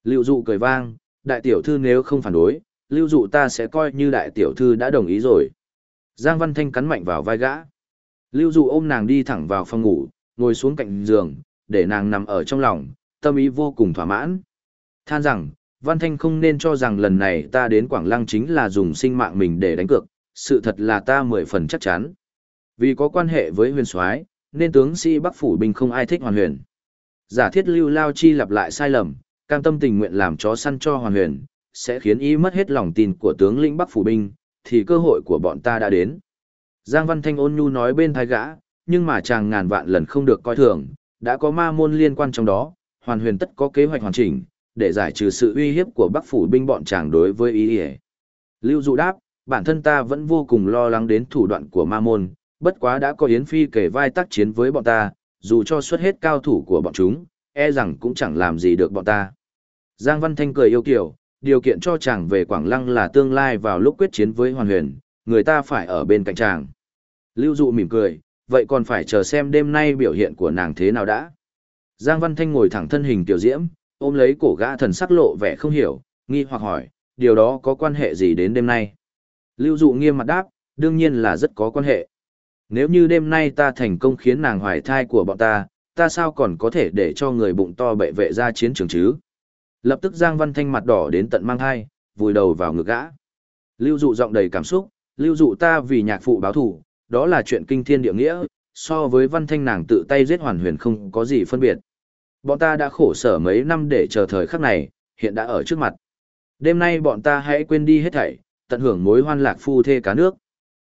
Lưu dụ cười vang, đại tiểu thư nếu không phản đối, lưu dụ ta sẽ coi như đại tiểu thư đã đồng ý rồi. Giang Văn Thanh cắn mạnh vào vai gã. Lưu dụ ôm nàng đi thẳng vào phòng ngủ, ngồi xuống cạnh giường, để nàng nằm ở trong lòng, tâm ý vô cùng thỏa mãn. Than rằng, Văn Thanh không nên cho rằng lần này ta đến Quảng Lăng chính là dùng sinh mạng mình để đánh cược, sự thật là ta mười phần chắc chắn. Vì có quan hệ với huyền soái nên tướng sĩ Bắc Phủ Bình không ai thích hoàn huyền. Giả thiết lưu lao chi lặp lại sai lầm, cam tâm tình nguyện làm chó săn cho hoàn huyền, sẽ khiến y mất hết lòng tin của tướng lĩnh Bắc Phủ Binh, thì cơ hội của bọn ta đã đến. Giang Văn Thanh ôn nhu nói bên thái gã, nhưng mà chàng ngàn vạn lần không được coi thường, đã có ma môn liên quan trong đó, hoàn huyền tất có kế hoạch hoàn chỉnh, để giải trừ sự uy hiếp của Bắc phủ binh bọn chàng đối với ý ý. Lưu Dụ đáp, bản thân ta vẫn vô cùng lo lắng đến thủ đoạn của ma môn, bất quá đã có Yến Phi kể vai tác chiến với bọn ta, dù cho xuất hết cao thủ của bọn chúng, e rằng cũng chẳng làm gì được bọn ta. Giang Văn Thanh cười yêu kiểu, điều kiện cho chàng về Quảng Lăng là tương lai vào lúc quyết chiến với Hoàn Huyền, người ta phải ở bên cạnh chàng. Lưu Dụ mỉm cười, vậy còn phải chờ xem đêm nay biểu hiện của nàng thế nào đã. Giang Văn Thanh ngồi thẳng thân hình tiểu diễm, ôm lấy cổ gã thần sắc lộ vẻ không hiểu, nghi hoặc hỏi, điều đó có quan hệ gì đến đêm nay? Lưu Dụ nghiêm mặt đáp, đương nhiên là rất có quan hệ. Nếu như đêm nay ta thành công khiến nàng hoài thai của bọn ta, ta sao còn có thể để cho người bụng to bệ vệ ra chiến trường chứ? Lập tức Giang Văn Thanh mặt đỏ đến tận mang thai, vùi đầu vào ngực gã. Lưu dụ giọng đầy cảm xúc, lưu dụ ta vì nhạc phụ báo thủ, đó là chuyện kinh thiên địa nghĩa, so với Văn Thanh nàng tự tay giết hoàn huyền không có gì phân biệt. Bọn ta đã khổ sở mấy năm để chờ thời khắc này, hiện đã ở trước mặt. Đêm nay bọn ta hãy quên đi hết thảy, tận hưởng mối hoan lạc phu thê cá nước.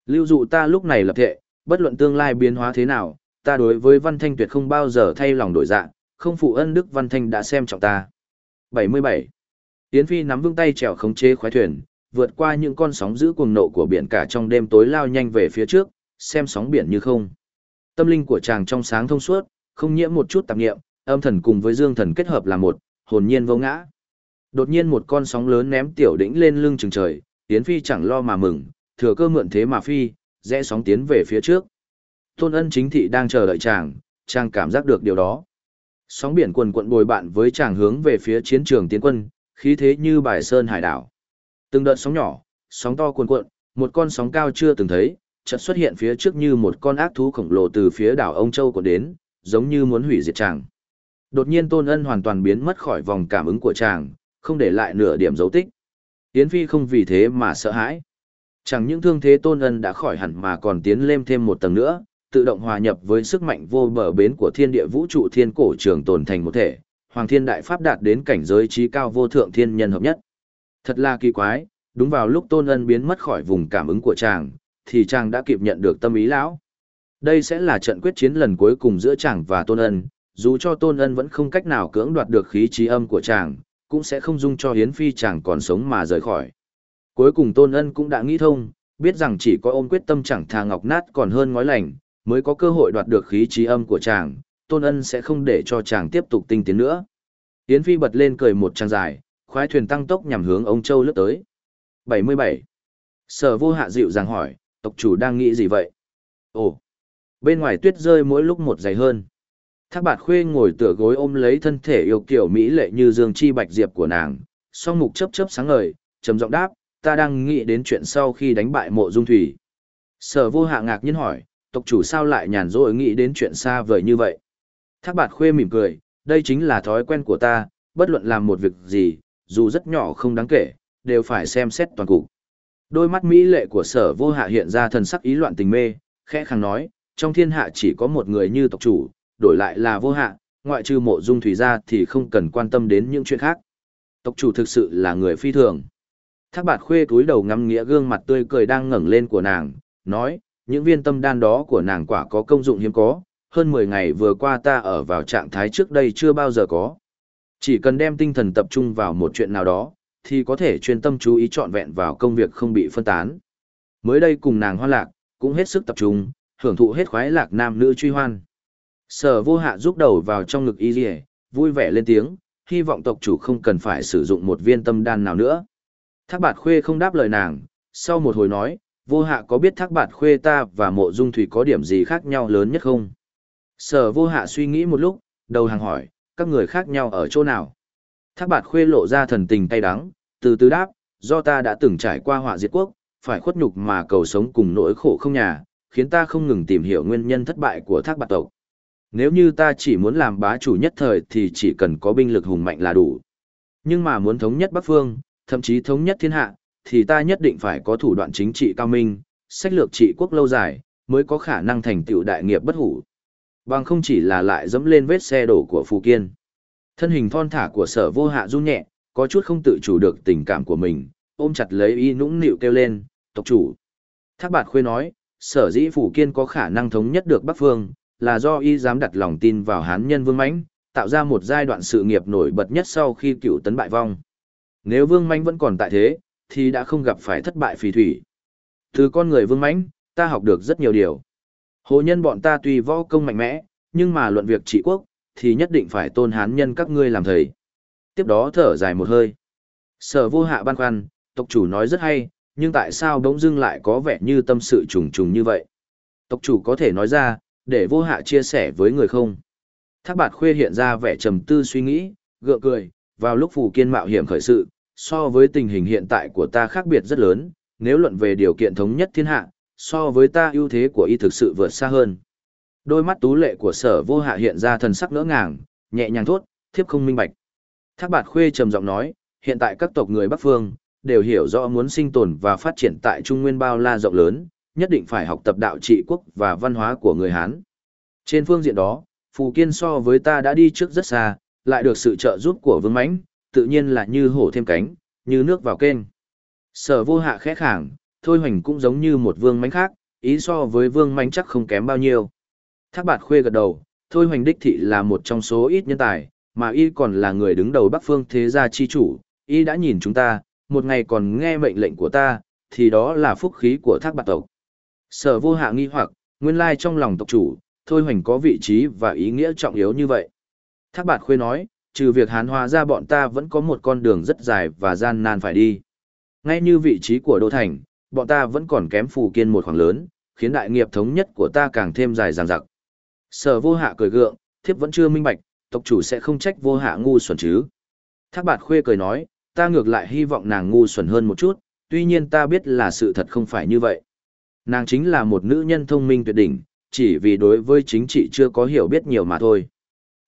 Lưu dụ ta lúc này lập thệ, bất luận tương lai biến hóa thế nào, ta đối với Văn Thanh tuyệt không bao giờ thay lòng đổi dạng không phụ ân đức Văn Thanh đã xem trọng ta. 77. Yến Phi nắm vững tay chèo khống chế khoái thuyền, vượt qua những con sóng giữ cuồng nộ của biển cả trong đêm tối lao nhanh về phía trước, xem sóng biển như không. Tâm linh của chàng trong sáng thông suốt, không nhiễm một chút tạp niệm, âm thần cùng với dương thần kết hợp là một, hồn nhiên vô ngã. Đột nhiên một con sóng lớn ném tiểu đỉnh lên lưng chừng trời, Yến Phi chẳng lo mà mừng, thừa cơ mượn thế mà phi, rẽ sóng tiến về phía trước. Tôn ân chính thị đang chờ đợi chàng, chàng cảm giác được điều đó. Sóng biển quần quận bồi bạn với chàng hướng về phía chiến trường tiến quân, khí thế như bài sơn hải đảo. Từng đợt sóng nhỏ, sóng to cuồn cuộn, một con sóng cao chưa từng thấy, chợt xuất hiện phía trước như một con ác thú khổng lồ từ phía đảo ông Châu của đến, giống như muốn hủy diệt chàng. Đột nhiên Tôn Ân hoàn toàn biến mất khỏi vòng cảm ứng của chàng, không để lại nửa điểm dấu tích. Yến Phi không vì thế mà sợ hãi. Chẳng những thương thế Tôn Ân đã khỏi hẳn mà còn tiến lên thêm một tầng nữa, tự động hòa nhập với sức mạnh vô bờ bến của thiên địa vũ trụ thiên cổ trường tồn thành một thể, Hoàng Thiên Đại Pháp đạt đến cảnh giới trí cao vô thượng thiên nhân hợp nhất. Thật là kỳ quái, đúng vào lúc Tôn Ân biến mất khỏi vùng cảm ứng của chàng, thì chàng đã kịp nhận được tâm ý lão. Đây sẽ là trận quyết chiến lần cuối cùng giữa chàng và Tôn Ân, dù cho Tôn Ân vẫn không cách nào cưỡng đoạt được khí trí âm của chàng, cũng sẽ không dung cho Hiến Phi chàng còn sống mà rời khỏi. Cuối cùng Tôn Ân cũng đã nghĩ thông, biết rằng chỉ có ôm quyết tâm chẳng thà ngọc nát còn hơn ngói lành, mới có cơ hội đoạt được khí trí âm của chàng, Tôn Ân sẽ không để cho chàng tiếp tục tinh tiến nữa. Yến Phi bật lên cười một trang dài, khoái thuyền tăng tốc nhằm hướng ông Châu lướt tới. 77. Sở vô hạ dịu dàng hỏi, tộc chủ đang nghĩ gì vậy? Ồ, bên ngoài tuyết rơi mỗi lúc một dày hơn. Thác bạt khuê ngồi tựa gối ôm lấy thân thể yêu kiểu mỹ lệ như dương chi bạch diệp của nàng, song mục chớp chớp sáng ngời, trầm giọng đáp, ta đang nghĩ đến chuyện sau khi đánh bại mộ dung thủy. Sở vô hạ ngạc nhiên hỏi, tộc chủ sao lại nhàn rỗi nghĩ đến chuyện xa vời như vậy. Thác bạt khuê mỉm cười, đây chính là thói quen của ta, bất luận làm một việc gì, dù rất nhỏ không đáng kể, đều phải xem xét toàn cục. Đôi mắt mỹ lệ của sở vô hạ hiện ra thần sắc ý loạn tình mê, khẽ khàng nói, trong thiên hạ chỉ có một người như tộc chủ, đổi lại là vô hạ, ngoại trừ mộ dung thủy ra thì không cần quan tâm đến những chuyện khác. Tộc chủ thực sự là người phi thường. Thác bạt khuê túi đầu ngắm nghĩa gương mặt tươi cười đang ngẩng lên của nàng, nói, những viên tâm đan đó của nàng quả có công dụng hiếm có, hơn 10 ngày vừa qua ta ở vào trạng thái trước đây chưa bao giờ có. Chỉ cần đem tinh thần tập trung vào một chuyện nào đó, thì có thể chuyên tâm chú ý trọn vẹn vào công việc không bị phân tán. Mới đây cùng nàng hoa lạc, cũng hết sức tập trung, hưởng thụ hết khoái lạc nam nữ truy hoan. Sở vô hạ rút đầu vào trong ngực y rìa, vui vẻ lên tiếng, hy vọng tộc chủ không cần phải sử dụng một viên tâm đan nào nữa. Thác bạt khuê không đáp lời nàng, sau một hồi nói, vô hạ có biết thác bạt khuê ta và mộ dung thủy có điểm gì khác nhau lớn nhất không? Sở vô hạ suy nghĩ một lúc, đầu hàng hỏi, các người khác nhau ở chỗ nào? Thác bạt khuê lộ ra thần tình tay đắng, từ từ đáp, do ta đã từng trải qua họa diệt quốc, phải khuất nhục mà cầu sống cùng nỗi khổ không nhà, khiến ta không ngừng tìm hiểu nguyên nhân thất bại của thác bạt tộc. Nếu như ta chỉ muốn làm bá chủ nhất thời thì chỉ cần có binh lực hùng mạnh là đủ. Nhưng mà muốn thống nhất Bắc Phương, thậm chí thống nhất thiên hạ, thì ta nhất định phải có thủ đoạn chính trị cao minh, sách lược trị quốc lâu dài, mới có khả năng thành tựu đại nghiệp bất hủ. Bằng không chỉ là lại dẫm lên vết xe đổ của Phù Kiên. Thân hình thon thả của sở vô hạ run nhẹ, có chút không tự chủ được tình cảm của mình, ôm chặt lấy y nũng nịu kêu lên, tộc chủ. Thác bạt khuê nói, sở dĩ phủ kiên có khả năng thống nhất được Bắc Phương, là do y dám đặt lòng tin vào hán nhân vương mãnh, tạo ra một giai đoạn sự nghiệp nổi bật nhất sau khi cựu tấn bại vong. Nếu vương mãnh vẫn còn tại thế, thì đã không gặp phải thất bại phì thủy. Từ con người vương mãnh, ta học được rất nhiều điều. Hồ nhân bọn ta tuy võ công mạnh mẽ, nhưng mà luận việc trị quốc, thì nhất định phải tôn hán nhân các ngươi làm thầy. Tiếp đó thở dài một hơi. Sở vô hạ băn khoăn, tộc chủ nói rất hay, nhưng tại sao đống dưng lại có vẻ như tâm sự trùng trùng như vậy? Tộc chủ có thể nói ra, để vô hạ chia sẻ với người không? Thác bạt khuê hiện ra vẻ trầm tư suy nghĩ, gượng cười, vào lúc phù kiên mạo hiểm khởi sự, so với tình hình hiện tại của ta khác biệt rất lớn, nếu luận về điều kiện thống nhất thiên hạ, so với ta ưu thế của y thực sự vượt xa hơn. Đôi mắt tú lệ của sở vô hạ hiện ra thần sắc ngỡ ngàng, nhẹ nhàng thốt, thiếp không minh bạch. Thác bạt khuê trầm giọng nói, hiện tại các tộc người Bắc Phương, đều hiểu rõ muốn sinh tồn và phát triển tại Trung Nguyên bao la rộng lớn, nhất định phải học tập đạo trị quốc và văn hóa của người Hán. Trên phương diện đó, Phù Kiên so với ta đã đi trước rất xa, lại được sự trợ giúp của Vương Mãnh, tự nhiên là như hổ thêm cánh, như nước vào kênh. Sở vô hạ khẽ khàng, Thôi Hoành cũng giống như một Vương mánh khác, ý so với Vương mánh chắc không kém bao nhiêu. Thác bạt khuê gật đầu, Thôi Hoành đích thị là một trong số ít nhân tài, mà y còn là người đứng đầu Bắc Phương thế gia chi chủ, y đã nhìn chúng ta, một ngày còn nghe mệnh lệnh của ta, thì đó là phúc khí của thác bạt tộc. Sở vô hạ nghi hoặc, nguyên lai trong lòng tộc chủ, Thôi Hoành có vị trí và ý nghĩa trọng yếu như vậy. Thác bạt khuê nói, trừ việc hán hóa ra bọn ta vẫn có một con đường rất dài và gian nan phải đi. Ngay như vị trí của Đô Thành, bọn ta vẫn còn kém phù kiên một khoảng lớn, khiến đại nghiệp thống nhất của ta càng thêm dài dằng dặc. Sở vô hạ cười gượng, thiếp vẫn chưa minh bạch, tộc chủ sẽ không trách vô hạ ngu xuẩn chứ. Thác bạt khuê cười nói, ta ngược lại hy vọng nàng ngu xuẩn hơn một chút, tuy nhiên ta biết là sự thật không phải như vậy. Nàng chính là một nữ nhân thông minh tuyệt đỉnh, chỉ vì đối với chính trị chưa có hiểu biết nhiều mà thôi.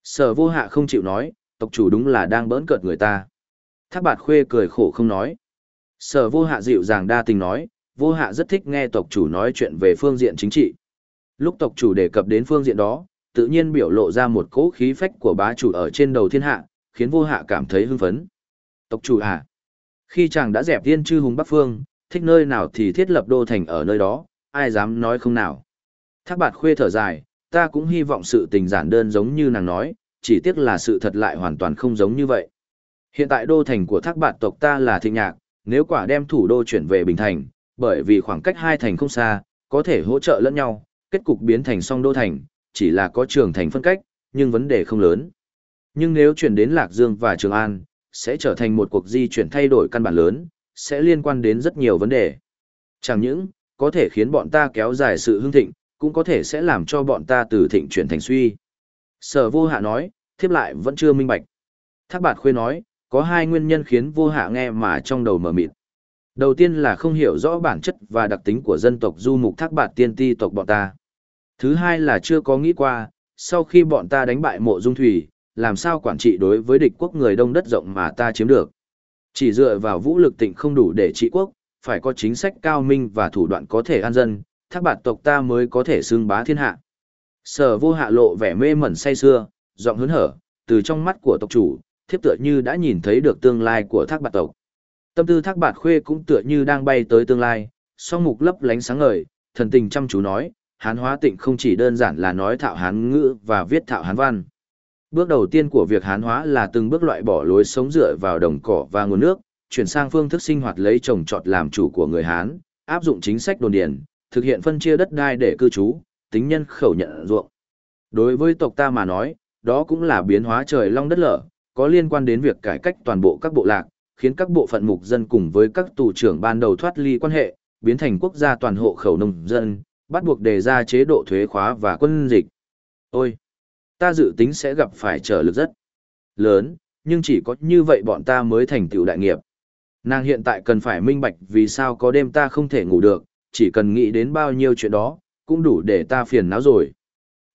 Sở vô hạ không chịu nói, tộc chủ đúng là đang bỡn cợt người ta. Thác bạt khuê cười khổ không nói. Sở vô hạ dịu dàng đa tình nói, vô hạ rất thích nghe tộc chủ nói chuyện về phương diện chính trị. Lúc tộc chủ đề cập đến phương diện đó, tự nhiên biểu lộ ra một cỗ khí phách của bá chủ ở trên đầu thiên hạ, khiến vô hạ cảm thấy hưng phấn. Tộc chủ à? Khi chàng đã dẹp thiên chư hùng Bắc Phương, thích nơi nào thì thiết lập đô thành ở nơi đó, ai dám nói không nào. Thác bạt khuê thở dài, ta cũng hy vọng sự tình giản đơn giống như nàng nói, chỉ tiếc là sự thật lại hoàn toàn không giống như vậy. Hiện tại đô thành của thác bạt tộc ta là thịnh nhạc, nếu quả đem thủ đô chuyển về Bình Thành, bởi vì khoảng cách hai thành không xa, có thể hỗ trợ lẫn nhau, kết cục biến thành song đô thành, chỉ là có trường thành phân cách, nhưng vấn đề không lớn. Nhưng nếu chuyển đến Lạc Dương và Trường An, sẽ trở thành một cuộc di chuyển thay đổi căn bản lớn, sẽ liên quan đến rất nhiều vấn đề. Chẳng những, có thể khiến bọn ta kéo dài sự hưng thịnh, cũng có thể sẽ làm cho bọn ta từ thịnh chuyển thành suy. Sở vô hạ nói, thiếp lại vẫn chưa minh bạch. Thác bạt khuê nói, có hai nguyên nhân khiến vô hạ nghe mà trong đầu mở mịt. Đầu tiên là không hiểu rõ bản chất và đặc tính của dân tộc du mục thác bạt tiên ti tộc bọn ta. Thứ hai là chưa có nghĩ qua, sau khi bọn ta đánh bại mộ dung thủy, làm sao quản trị đối với địch quốc người đông đất rộng mà ta chiếm được. Chỉ dựa vào vũ lực tịnh không đủ để trị quốc, phải có chính sách cao minh và thủ đoạn có thể an dân, thác bạt tộc ta mới có thể xưng bá thiên hạ. Sở vô hạ lộ vẻ mê mẩn say xưa, giọng hớn hở, từ trong mắt của tộc chủ, thiếp tựa như đã nhìn thấy được tương lai của thác bạt tộc. Tâm tư thác bạt khuê cũng tựa như đang bay tới tương lai, song mục lấp lánh sáng ngời, thần tình chăm chú nói, hán hóa tịnh không chỉ đơn giản là nói thạo hán ngữ và viết thạo hán văn. Bước đầu tiên của việc hán hóa là từng bước loại bỏ lối sống dựa vào đồng cỏ và nguồn nước, chuyển sang phương thức sinh hoạt lấy trồng trọt làm chủ của người Hán, áp dụng chính sách đồn điền, thực hiện phân chia đất đai để cư trú, tính nhân khẩu nhận ruộng. Đối với tộc ta mà nói, đó cũng là biến hóa trời long đất lở, có liên quan đến việc cải cách toàn bộ các bộ lạc, khiến các bộ phận mục dân cùng với các tù trưởng ban đầu thoát ly quan hệ, biến thành quốc gia toàn hộ khẩu nông dân, bắt buộc đề ra chế độ thuế khóa và quân dịch. Ôi! Ta dự tính sẽ gặp phải trở lực rất lớn, nhưng chỉ có như vậy bọn ta mới thành tựu đại nghiệp. Nàng hiện tại cần phải minh bạch vì sao có đêm ta không thể ngủ được, chỉ cần nghĩ đến bao nhiêu chuyện đó, cũng đủ để ta phiền não rồi.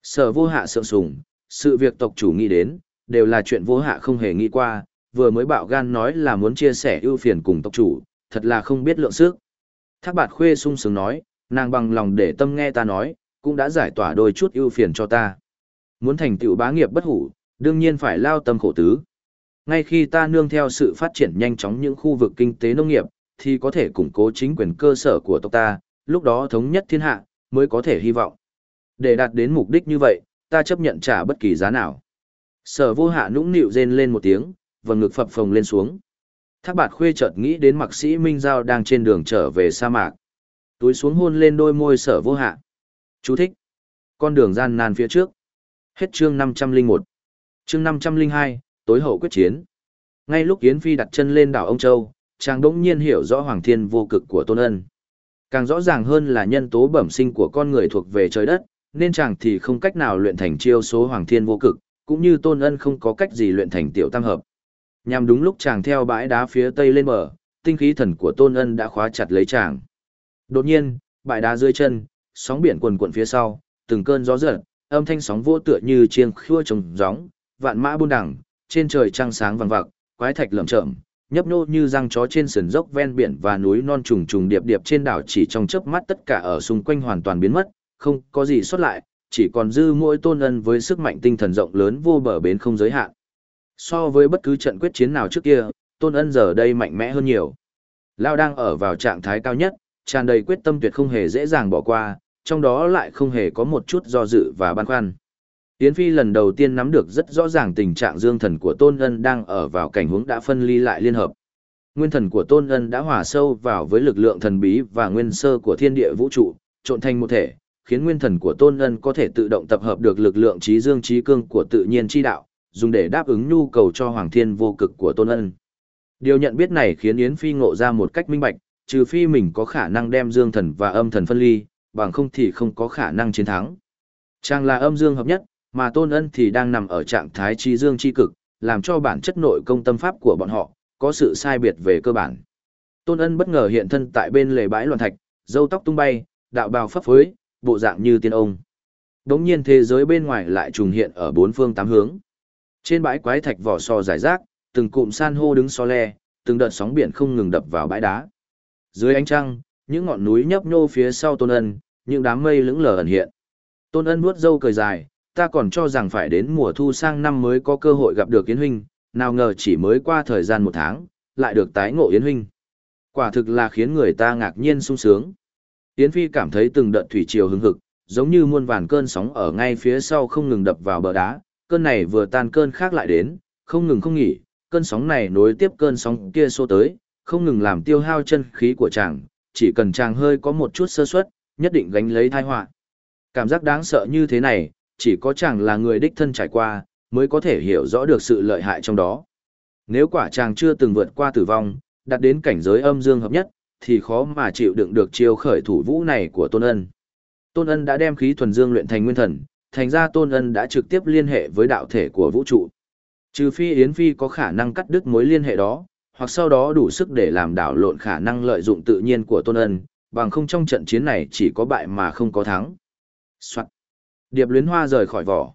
Sở vô hạ sợ sùng, sự việc tộc chủ nghĩ đến, đều là chuyện vô hạ không hề nghĩ qua, vừa mới bạo gan nói là muốn chia sẻ ưu phiền cùng tộc chủ, thật là không biết lượng sức. Thác bạt khuê sung sướng nói, nàng bằng lòng để tâm nghe ta nói, cũng đã giải tỏa đôi chút ưu phiền cho ta. Muốn thành tựu bá nghiệp bất hủ, đương nhiên phải lao tâm khổ tứ. Ngay khi ta nương theo sự phát triển nhanh chóng những khu vực kinh tế nông nghiệp, thì có thể củng cố chính quyền cơ sở của tộc ta, lúc đó thống nhất thiên hạ, mới có thể hy vọng. Để đạt đến mục đích như vậy, ta chấp nhận trả bất kỳ giá nào. Sở vô hạ nũng nịu rên lên một tiếng, và ngực phập phồng lên xuống. Thác bạt khuê chợt nghĩ đến mặc sĩ Minh Giao đang trên đường trở về sa mạc. Túi xuống hôn lên đôi môi sở vô hạ. Chú thích. Con đường gian nan phía trước. Hết chương 501. Chương 502, tối hậu quyết chiến. Ngay lúc Yến Phi đặt chân lên đảo Ông Châu, chàng đỗng nhiên hiểu rõ Hoàng Thiên vô cực của Tôn Ân. Càng rõ ràng hơn là nhân tố bẩm sinh của con người thuộc về trời đất, nên chàng thì không cách nào luyện thành chiêu số Hoàng Thiên vô cực, cũng như Tôn Ân không có cách gì luyện thành tiểu tam hợp. Nhằm đúng lúc chàng theo bãi đá phía tây lên bờ, tinh khí thần của Tôn Ân đã khóa chặt lấy chàng. Đột nhiên, bãi đá dưới chân, sóng biển quần quần phía sau, từng cơn gió giật, âm thanh sóng vỗ tựa như chiêng khua trồng gióng, vạn mã buôn đẳng, trên trời trăng sáng vàng vạc, quái thạch lởm chởm, nhấp nhô như răng chó trên sườn dốc ven biển và núi non trùng trùng điệp điệp trên đảo chỉ trong chớp mắt tất cả ở xung quanh hoàn toàn biến mất, không có gì xuất lại, chỉ còn dư mỗi tôn ân với sức mạnh tinh thần rộng lớn vô bờ bến không giới hạn. So với bất cứ trận quyết chiến nào trước kia, tôn ân giờ đây mạnh mẽ hơn nhiều. Lao đang ở vào trạng thái cao nhất, tràn đầy quyết tâm tuyệt không hề dễ dàng bỏ qua, trong đó lại không hề có một chút do dự và băn khoăn. Yến Phi lần đầu tiên nắm được rất rõ ràng tình trạng dương thần của Tôn Ân đang ở vào cảnh huống đã phân ly lại liên hợp. Nguyên thần của Tôn Ân đã hòa sâu vào với lực lượng thần bí và nguyên sơ của thiên địa vũ trụ, trộn thành một thể, khiến nguyên thần của Tôn Ân có thể tự động tập hợp được lực lượng trí dương trí cương của tự nhiên chi đạo, dùng để đáp ứng nhu cầu cho Hoàng Thiên vô cực của Tôn Ân. Điều nhận biết này khiến Yến Phi ngộ ra một cách minh bạch, trừ phi mình có khả năng đem dương thần và âm thần phân ly, bằng không thì không có khả năng chiến thắng. Chàng là âm dương hợp nhất, mà Tôn Ân thì đang nằm ở trạng thái trí dương chi cực, làm cho bản chất nội công tâm pháp của bọn họ có sự sai biệt về cơ bản. Tôn Ân bất ngờ hiện thân tại bên lề bãi loạn thạch, râu tóc tung bay, đạo bào phấp phới, bộ dạng như tiên ông. Đống nhiên thế giới bên ngoài lại trùng hiện ở bốn phương tám hướng. Trên bãi quái thạch vỏ sò giải rác, từng cụm san hô đứng so le, từng đợt sóng biển không ngừng đập vào bãi đá. Dưới ánh trăng, những ngọn núi nhấp nhô phía sau Tôn Ân, những đám mây lững lờ ẩn hiện. Tôn Ân nuốt râu cười dài, ta còn cho rằng phải đến mùa thu sang năm mới có cơ hội gặp được Yến Huynh, nào ngờ chỉ mới qua thời gian một tháng, lại được tái ngộ Yến Huynh. Quả thực là khiến người ta ngạc nhiên sung sướng. Yến Phi cảm thấy từng đợt thủy triều hứng hực, giống như muôn vàn cơn sóng ở ngay phía sau không ngừng đập vào bờ đá, cơn này vừa tan cơn khác lại đến, không ngừng không nghỉ, cơn sóng này nối tiếp cơn sóng kia xô tới, không ngừng làm tiêu hao chân khí của chàng, chỉ cần chàng hơi có một chút sơ suất, nhất định gánh lấy tai họa. Cảm giác đáng sợ như thế này, chỉ có chàng là người đích thân trải qua, mới có thể hiểu rõ được sự lợi hại trong đó. Nếu quả chàng chưa từng vượt qua tử vong, đạt đến cảnh giới âm dương hợp nhất, thì khó mà chịu đựng được chiêu khởi thủ vũ này của Tôn Ân. Tôn Ân đã đem khí thuần dương luyện thành nguyên thần, thành ra Tôn Ân đã trực tiếp liên hệ với đạo thể của vũ trụ. Trừ phi Yến Phi có khả năng cắt đứt mối liên hệ đó, hoặc sau đó đủ sức để làm đảo lộn khả năng lợi dụng tự nhiên của Tôn Ân, bằng không trong trận chiến này chỉ có bại mà không có thắng. Soạn. Điệp luyến hoa rời khỏi vỏ.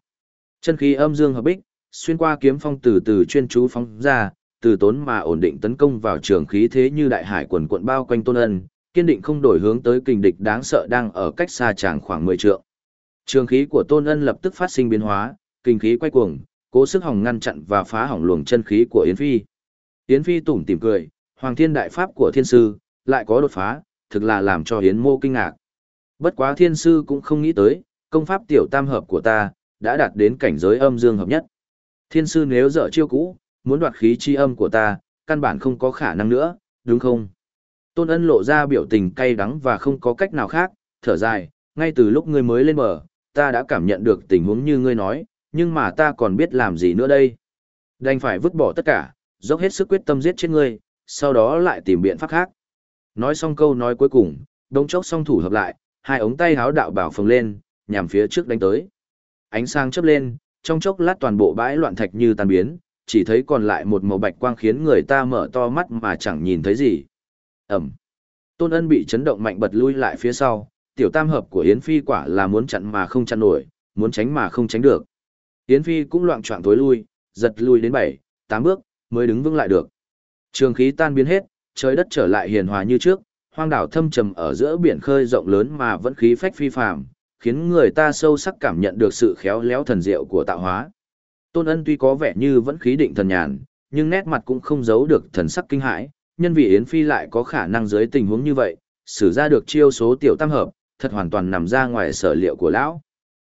Chân khí âm dương hợp bích, xuyên qua kiếm phong từ từ chuyên chú phóng ra, từ tốn mà ổn định tấn công vào trường khí thế như đại hải quần quận bao quanh tôn ân, kiên định không đổi hướng tới kình địch đáng sợ đang ở cách xa chàng khoảng 10 trượng. Trường khí của tôn ân lập tức phát sinh biến hóa, kinh khí quay cuồng, cố sức hỏng ngăn chặn và phá hỏng luồng chân khí của Yến Phi. Yến Phi tủm tỉm cười, Hoàng Thiên Đại Pháp của Thiên Sư, lại có đột phá, thực là làm cho Yến Mô kinh ngạc. Bất quá Thiên Sư cũng không nghĩ tới, công pháp tiểu tam hợp của ta, đã đạt đến cảnh giới âm dương hợp nhất. Thiên sư nếu dở chiêu cũ, muốn đoạt khí chi âm của ta, căn bản không có khả năng nữa, đúng không? Tôn ân lộ ra biểu tình cay đắng và không có cách nào khác, thở dài, ngay từ lúc ngươi mới lên bờ, ta đã cảm nhận được tình huống như ngươi nói, nhưng mà ta còn biết làm gì nữa đây? Đành phải vứt bỏ tất cả, dốc hết sức quyết tâm giết chết ngươi, sau đó lại tìm biện pháp khác. Nói xong câu nói cuối cùng, đống chốc song thủ hợp lại, hai ống tay háo đạo bảo phồng lên, nhằm phía trước đánh tới. Ánh sáng chớp lên, trong chốc lát toàn bộ bãi loạn thạch như tan biến, chỉ thấy còn lại một màu bạch quang khiến người ta mở to mắt mà chẳng nhìn thấy gì. Ẩm. Tôn ân bị chấn động mạnh bật lui lại phía sau, tiểu tam hợp của Yến Phi quả là muốn chặn mà không chặn nổi, muốn tránh mà không tránh được. Yến Phi cũng loạn trọng tối lui, giật lui đến 7, 8 bước, mới đứng vững lại được. Trường khí tan biến hết, trời đất trở lại hiền hòa như trước, hoang đảo thâm trầm ở giữa biển khơi rộng lớn mà vẫn khí phách phi phàm, khiến người ta sâu sắc cảm nhận được sự khéo léo thần diệu của tạo hóa. Tôn Ân tuy có vẻ như vẫn khí định thần nhàn, nhưng nét mặt cũng không giấu được thần sắc kinh hãi, nhân vì Yến Phi lại có khả năng dưới tình huống như vậy, sử ra được chiêu số tiểu tam hợp, thật hoàn toàn nằm ra ngoài sở liệu của lão.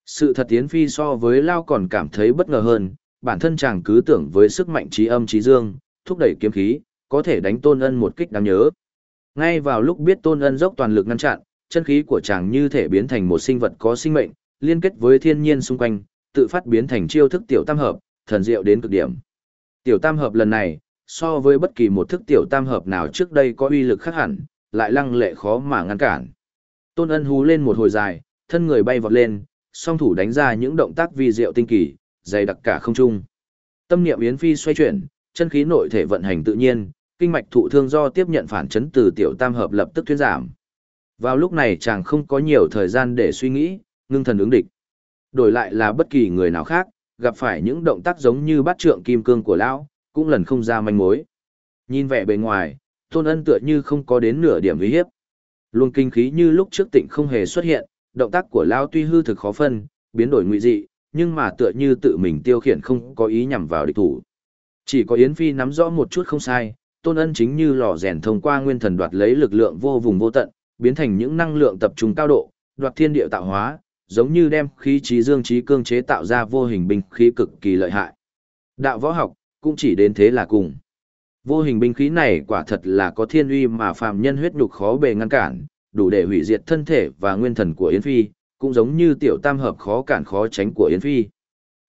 Sự thật Yến Phi so với Lao còn cảm thấy bất ngờ hơn, bản thân chàng cứ tưởng với sức mạnh trí âm trí dương, thúc đẩy kiếm khí, có thể đánh tôn ân một kích đáng nhớ. Ngay vào lúc biết tôn ân dốc toàn lực ngăn chặn, chân khí của chàng như thể biến thành một sinh vật có sinh mệnh, liên kết với thiên nhiên xung quanh, tự phát biến thành chiêu thức tiểu tam hợp, thần diệu đến cực điểm. Tiểu tam hợp lần này, so với bất kỳ một thức tiểu tam hợp nào trước đây có uy lực khác hẳn, lại lăng lệ khó mà ngăn cản. Tôn ân hú lên một hồi dài, thân người bay vọt lên, song thủ đánh ra những động tác vi diệu tinh kỳ, dày đặc cả không trung. Tâm niệm Yến Phi xoay chuyển, chân khí nội thể vận hành tự nhiên, kinh mạch thụ thương do tiếp nhận phản chấn từ tiểu tam hợp lập tức thuyên giảm. Vào lúc này chàng không có nhiều thời gian để suy nghĩ, ngưng thần ứng địch. Đổi lại là bất kỳ người nào khác, gặp phải những động tác giống như bắt trượng kim cương của lão, cũng lần không ra manh mối. Nhìn vẻ bề ngoài, Tôn Ân tựa như không có đến nửa điểm uy hiếp. Luôn kinh khí như lúc trước tịnh không hề xuất hiện, động tác của lão tuy hư thực khó phân, biến đổi nguy dị, nhưng mà tựa như tự mình tiêu khiển không có ý nhằm vào địch thủ. Chỉ có Yến Phi nắm rõ một chút không sai, Tôn Ân chính như lò rèn thông qua nguyên thần đoạt lấy lực lượng vô vùng vô tận, biến thành những năng lượng tập trung cao độ, đoạt thiên địa tạo hóa, giống như đem khí trí dương trí cương chế tạo ra vô hình binh khí cực kỳ lợi hại. Đạo võ học, cũng chỉ đến thế là cùng. Vô hình binh khí này quả thật là có thiên uy mà phàm nhân huyết nhục khó bề ngăn cản, đủ để hủy diệt thân thể và nguyên thần của Yến Phi, cũng giống như tiểu tam hợp khó cản khó tránh của Yến Phi.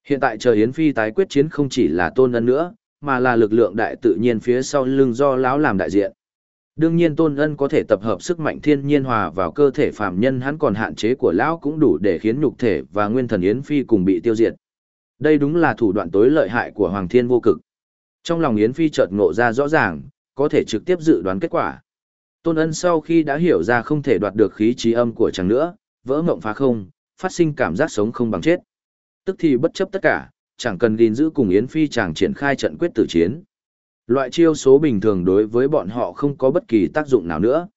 Hiện tại chờ Yến Phi tái quyết chiến không chỉ là tôn ân nữa, mà là lực lượng đại tự nhiên phía sau lưng do lão làm đại diện. Đương nhiên tôn ân có thể tập hợp sức mạnh thiên nhiên hòa vào cơ thể phàm nhân hắn còn hạn chế của lão cũng đủ để khiến nhục thể và nguyên thần Yến Phi cùng bị tiêu diệt. Đây đúng là thủ đoạn tối lợi hại của Hoàng Thiên vô cực. Trong lòng Yến Phi chợt ngộ ra rõ ràng, có thể trực tiếp dự đoán kết quả. Tôn ân sau khi đã hiểu ra không thể đoạt được khí trí âm của chàng nữa, vỡ mộng phá không, phát sinh cảm giác sống không bằng chết. Tức thì bất chấp tất cả, chẳng cần gìn giữ cùng Yến Phi chàng triển khai trận quyết tử chiến. Loại chiêu số bình thường đối với bọn họ không có bất kỳ tác dụng nào nữa.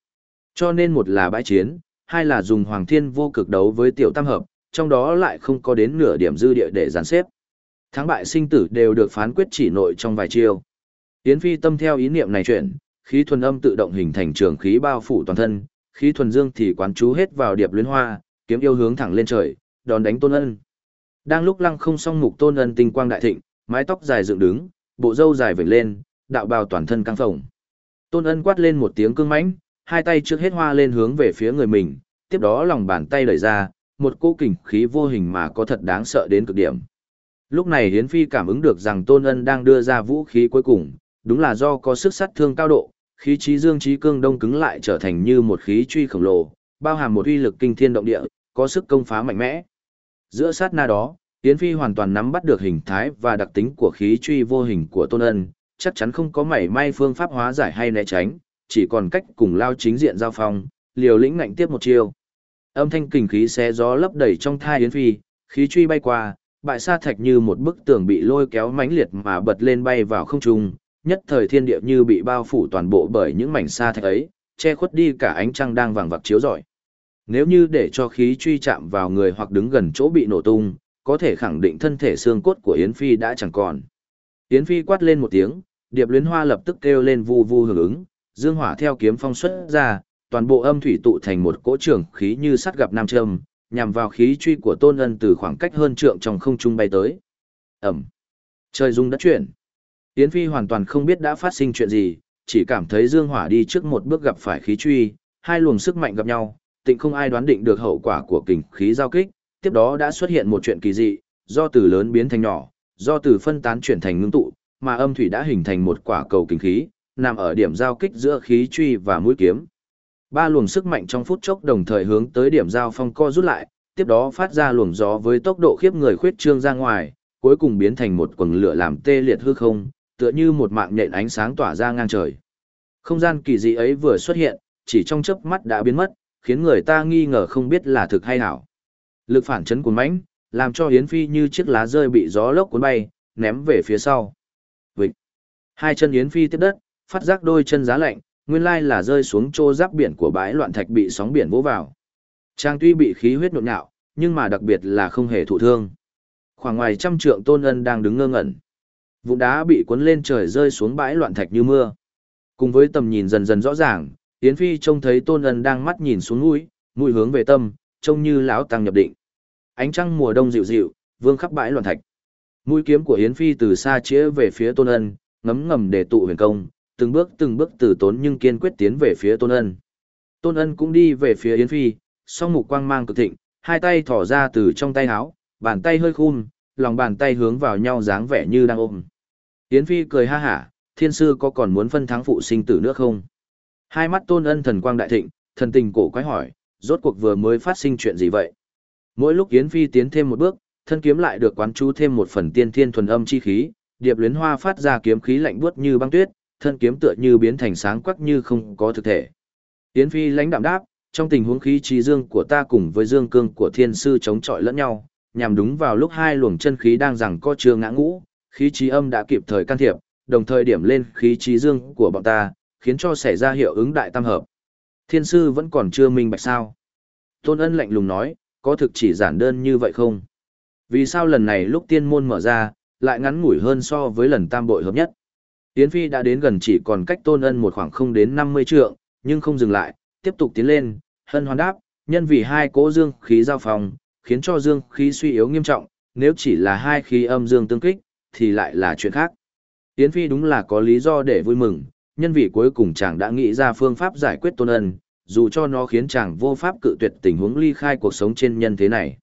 Cho nên một là bãi chiến, hai là dùng Hoàng Thiên vô cực đấu với Tiểu Tam Hợp, trong đó lại không có đến nửa điểm dư địa để gián xếp. Thắng bại sinh tử đều được phán quyết chỉ nội trong vài chiêu. Yến Phi tâm theo ý niệm này chuyển, khí thuần âm tự động hình thành trường khí bao phủ toàn thân, khí thuần dương thì quán chú hết vào điệp luyến hoa, kiếm yêu hướng thẳng lên trời, đón đánh Tôn Ân. Đang lúc lăng không song mục Tôn Ân tinh quang đại thịnh, mái tóc dài dựng đứng, bộ râu dài vểnh lên, đạo bào toàn thân căng phồng. Tôn Ân quát lên một tiếng cương mãnh, hai tay trước hết hoa lên hướng về phía người mình, tiếp đó lòng bàn tay đẩy ra, một cỗ kình khí vô hình mà có thật đáng sợ đến cực điểm. Lúc này Hiến Phi cảm ứng được rằng Tôn Ân đang đưa ra vũ khí cuối cùng, đúng là do có sức sát thương cao độ, khí trí dương trí cương đông cứng lại trở thành như một khí truy khổng lồ, bao hàm một uy lực kinh thiên động địa, có sức công phá mạnh mẽ. Giữa sát na đó, Yến Phi hoàn toàn nắm bắt được hình thái và đặc tính của khí truy vô hình của Tôn Ân, chắc chắn không có mảy may phương pháp hóa giải hay né tránh, chỉ còn cách cùng lao chính diện giao phong, liều lĩnh ngạnh tiếp một chiêu. Âm thanh kình khí xé gió lấp đầy trong thai Yến Phi, khí truy bay qua, bại sa thạch như một bức tường bị lôi kéo mãnh liệt mà bật lên bay vào không trung, nhất thời thiên địa như bị bao phủ toàn bộ bởi những mảnh sa thạch ấy, che khuất đi cả ánh trăng đang vàng vặc chiếu rọi. Nếu như để cho khí truy chạm vào người hoặc đứng gần chỗ bị nổ tung, có thể khẳng định thân thể xương cốt của Yến Phi đã chẳng còn. Yến Phi quát lên một tiếng, điệp luyến hoa lập tức kêu lên vu vu hưởng ứng, dương hỏa theo kiếm phong xuất ra, toàn bộ âm thủy tụ thành một cỗ trường khí như sắt gặp nam châm, nhằm vào khí truy của tôn ân từ khoảng cách hơn trượng trong không trung bay tới. Ẩm. Trời rung đất chuyển. Yến Phi hoàn toàn không biết đã phát sinh chuyện gì, chỉ cảm thấy Dương Hỏa đi trước một bước gặp phải khí truy, hai luồng sức mạnh gặp nhau, tịnh không ai đoán định được hậu quả của kình khí giao kích, tiếp đó đã xuất hiện một chuyện kỳ dị, do từ lớn biến thành nhỏ, do từ phân tán chuyển thành ngưng tụ, mà âm thủy đã hình thành một quả cầu kình khí, nằm ở điểm giao kích giữa khí truy và mũi kiếm. Ba luồng sức mạnh trong phút chốc đồng thời hướng tới điểm giao phong co rút lại, tiếp đó phát ra luồng gió với tốc độ khiếp người khuyết trương ra ngoài, cuối cùng biến thành một quần lửa làm tê liệt hư không, tựa như một mạng nhện ánh sáng tỏa ra ngang trời. Không gian kỳ dị ấy vừa xuất hiện, chỉ trong chớp mắt đã biến mất, khiến người ta nghi ngờ không biết là thực hay ảo. Lực phản chấn cuốn mãnh, làm cho Yến Phi như chiếc lá rơi bị gió lốc cuốn bay, ném về phía sau. Vịnh. Hai chân Yến Phi tiếp đất, phát giác đôi chân giá lạnh, nguyên lai là rơi xuống chỗ giáp biển của bãi loạn thạch bị sóng biển vỗ vào. Trang tuy bị khí huyết nhộn nhạo, nhưng mà đặc biệt là không hề thụ thương. Khoảng ngoài trăm trượng Tôn Ân đang đứng ngơ ngẩn. Vụn đá bị cuốn lên trời rơi xuống bãi loạn thạch như mưa. Cùng với tầm nhìn dần dần rõ ràng, Yến Phi trông thấy Tôn Ân đang mắt nhìn xuống núi, mũi hướng về tâm, trông như lão tăng nhập định. Ánh trăng mùa đông dịu dịu, vương khắp bãi loạn thạch. Mũi kiếm của Yến Phi từ xa chĩa về phía Tôn Ân, ngấm ngầm để tụ huyền công, từng bước từng bước từ tốn nhưng kiên quyết tiến về phía Tôn Ân. Tôn Ân cũng đi về phía Yến Phi, song mục quang mang cực thịnh, hai tay thỏ ra từ trong tay áo, bàn tay hơi khum, lòng bàn tay hướng vào nhau dáng vẻ như đang ôm. Yến Phi cười ha hả, thiên sư có còn muốn phân thắng phụ sinh tử nữa không? Hai mắt Tôn Ân thần quang đại thịnh, thần tình cổ quái hỏi, rốt cuộc vừa mới phát sinh chuyện gì vậy? Mỗi lúc Yến Phi tiến thêm một bước, thân kiếm lại được quán chú thêm một phần tiên thiên thuần âm chi khí, điệp luyến hoa phát ra kiếm khí lạnh buốt như băng tuyết, thân kiếm tựa như biến thành sáng quắc như không có thực thể. Yến Phi lãnh đạm đáp, trong tình huống khí trí dương của ta cùng với dương cương của thiên sư chống chọi lẫn nhau, nhằm đúng vào lúc hai luồng chân khí đang rằng co chưa ngã ngũ, khí trí âm đã kịp thời can thiệp, đồng thời điểm lên khí trí dương của bọn ta, khiến cho xảy ra hiệu ứng đại tam hợp. Thiên sư vẫn còn chưa minh bạch sao. Tôn ân lạnh lùng nói, có thực chỉ giản đơn như vậy không? Vì sao lần này lúc tiên môn mở ra, lại ngắn ngủi hơn so với lần tam bội hợp nhất? Yến Phi đã đến gần chỉ còn cách tôn ân một khoảng không đến 50 trượng, nhưng không dừng lại, tiếp tục tiến lên, hân hoan đáp, nhân vì hai cỗ dương khí giao phòng, khiến cho dương khí suy yếu nghiêm trọng, nếu chỉ là hai khí âm dương tương kích, thì lại là chuyện khác. Yến Phi đúng là có lý do để vui mừng, nhân vì cuối cùng chàng đã nghĩ ra phương pháp giải quyết tôn ân, dù cho nó khiến chàng vô pháp cự tuyệt tình huống ly khai cuộc sống trên nhân thế này.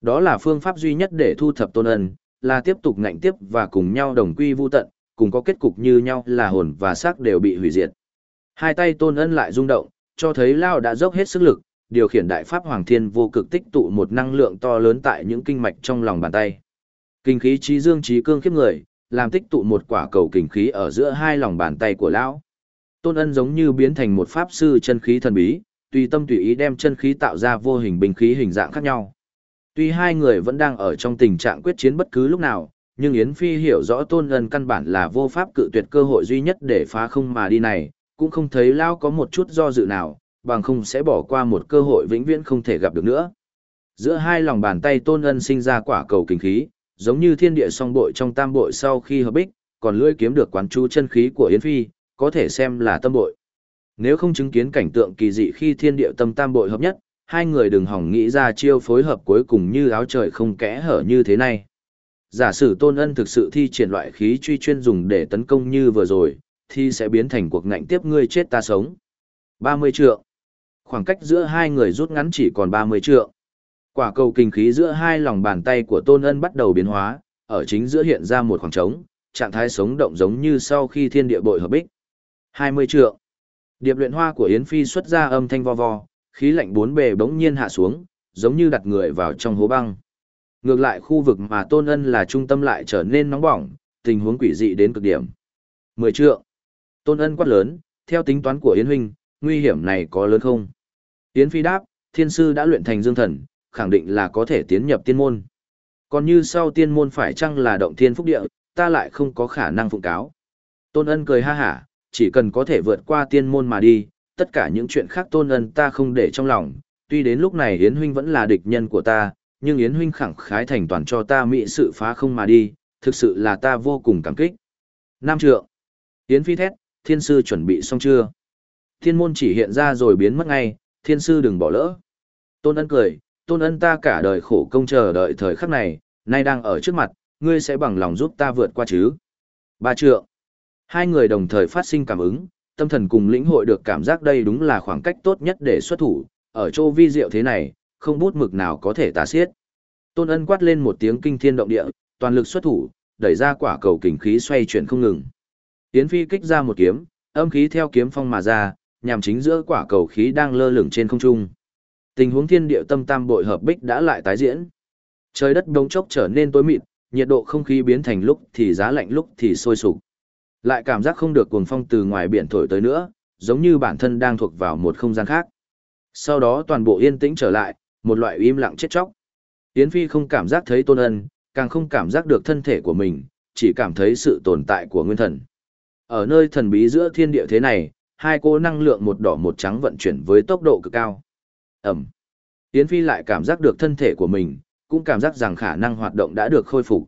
Đó là phương pháp duy nhất để thu thập tôn ân, là tiếp tục ngạnh tiếp và cùng nhau đồng quy vu tận, cùng có kết cục như nhau là hồn và xác đều bị hủy diệt. Hai tay tôn ân lại rung động, cho thấy Lao đã dốc hết sức lực, điều khiển đại pháp Hoàng Thiên vô cực tích tụ một năng lượng to lớn tại những kinh mạch trong lòng bàn tay. Kinh khí trí dương trí cương khiếp người, làm tích tụ một quả cầu kinh khí ở giữa hai lòng bàn tay của lão. Tôn Ân giống như biến thành một pháp sư chân khí thần bí, tùy tâm tùy ý đem chân khí tạo ra vô hình binh khí hình dạng khác nhau. Tuy hai người vẫn đang ở trong tình trạng quyết chiến bất cứ lúc nào, nhưng Yến Phi hiểu rõ Tôn Ân căn bản là vô pháp cự tuyệt cơ hội duy nhất để phá không mà đi này, cũng không thấy Lao có một chút do dự nào, bằng không sẽ bỏ qua một cơ hội vĩnh viễn không thể gặp được nữa. Giữa hai lòng bàn tay Tôn Ân sinh ra quả cầu kinh khí, giống như thiên địa song bội trong tam bội sau khi hợp bích, còn lưỡi kiếm được quán chú chân khí của Yến Phi, có thể xem là tâm bội. Nếu không chứng kiến cảnh tượng kỳ dị khi thiên địa tâm tam bội hợp nhất, hai người đừng hỏng nghĩ ra chiêu phối hợp cuối cùng như áo trời không kẽ hở như thế này. Giả sử Tôn Ân thực sự thi triển loại khí truy chuyên dùng để tấn công như vừa rồi, thì sẽ biến thành cuộc ngạnh tiếp ngươi chết ta sống. 30 trượng. Khoảng cách giữa hai người rút ngắn chỉ còn 30 trượng. Quả cầu kinh khí giữa hai lòng bàn tay của Tôn Ân bắt đầu biến hóa, ở chính giữa hiện ra một khoảng trống, trạng thái sống động giống như sau khi thiên địa bội hợp bích. 20 trượng. Điệp luyện hoa của Yến Phi xuất ra âm thanh vo vo, khí lạnh bốn bề bỗng nhiên hạ xuống, giống như đặt người vào trong hố băng. Ngược lại khu vực mà Tôn Ân là trung tâm lại trở nên nóng bỏng, tình huống quỷ dị đến cực điểm. 10 trượng. Tôn Ân quát lớn, theo tính toán của Yến Huynh, nguy hiểm này có lớn không? Yến Phi đáp, thiên sư đã luyện thành dương thần, khẳng định là có thể tiến nhập tiên môn. Còn như sau tiên môn phải chăng là động thiên phúc địa, ta lại không có khả năng phụng cáo. Tôn ân cười ha hả, chỉ cần có thể vượt qua tiên môn mà đi, tất cả những chuyện khác tôn ân ta không để trong lòng. Tuy đến lúc này Yến Huynh vẫn là địch nhân của ta, nhưng Yến Huynh khẳng khái thành toàn cho ta mỹ sự phá không mà đi, thực sự là ta vô cùng cảm kích. Nam trượng. Yến Phi thét, thiên sư chuẩn bị xong chưa? Thiên môn chỉ hiện ra rồi biến mất ngay, thiên sư đừng bỏ lỡ. Tôn ân cười, tôn ân ta cả đời khổ công chờ đợi thời khắc này, nay đang ở trước mặt, ngươi sẽ bằng lòng giúp ta vượt qua chứ. Ba trượng. Hai người đồng thời phát sinh cảm ứng, tâm thần cùng lĩnh hội được cảm giác đây đúng là khoảng cách tốt nhất để xuất thủ, ở chỗ vi diệu thế này, không bút mực nào có thể tả xiết. Tôn ân quát lên một tiếng kinh thiên động địa, toàn lực xuất thủ, đẩy ra quả cầu kình khí xoay chuyển không ngừng. Yến Phi kích ra một kiếm, âm khí theo kiếm phong mà ra, nhằm chính giữa quả cầu khí đang lơ lửng trên không trung. Tình huống thiên địa tâm tam bội hợp bích đã lại tái diễn. Trời đất đống chốc trở nên tối mịt, nhiệt độ không khí biến thành lúc thì giá lạnh lúc thì sôi sục. Lại cảm giác không được cuồng phong từ ngoài biển thổi tới nữa, giống như bản thân đang thuộc vào một không gian khác. Sau đó toàn bộ yên tĩnh trở lại, một loại im lặng chết chóc. Yến Phi không cảm giác thấy tôn ân, càng không cảm giác được thân thể của mình, chỉ cảm thấy sự tồn tại của nguyên thần. Ở nơi thần bí giữa thiên địa thế này, hai cô năng lượng một đỏ một trắng vận chuyển với tốc độ cực cao. Ẩm. Yến Phi lại cảm giác được thân thể của mình, cũng cảm giác rằng khả năng hoạt động đã được khôi phục.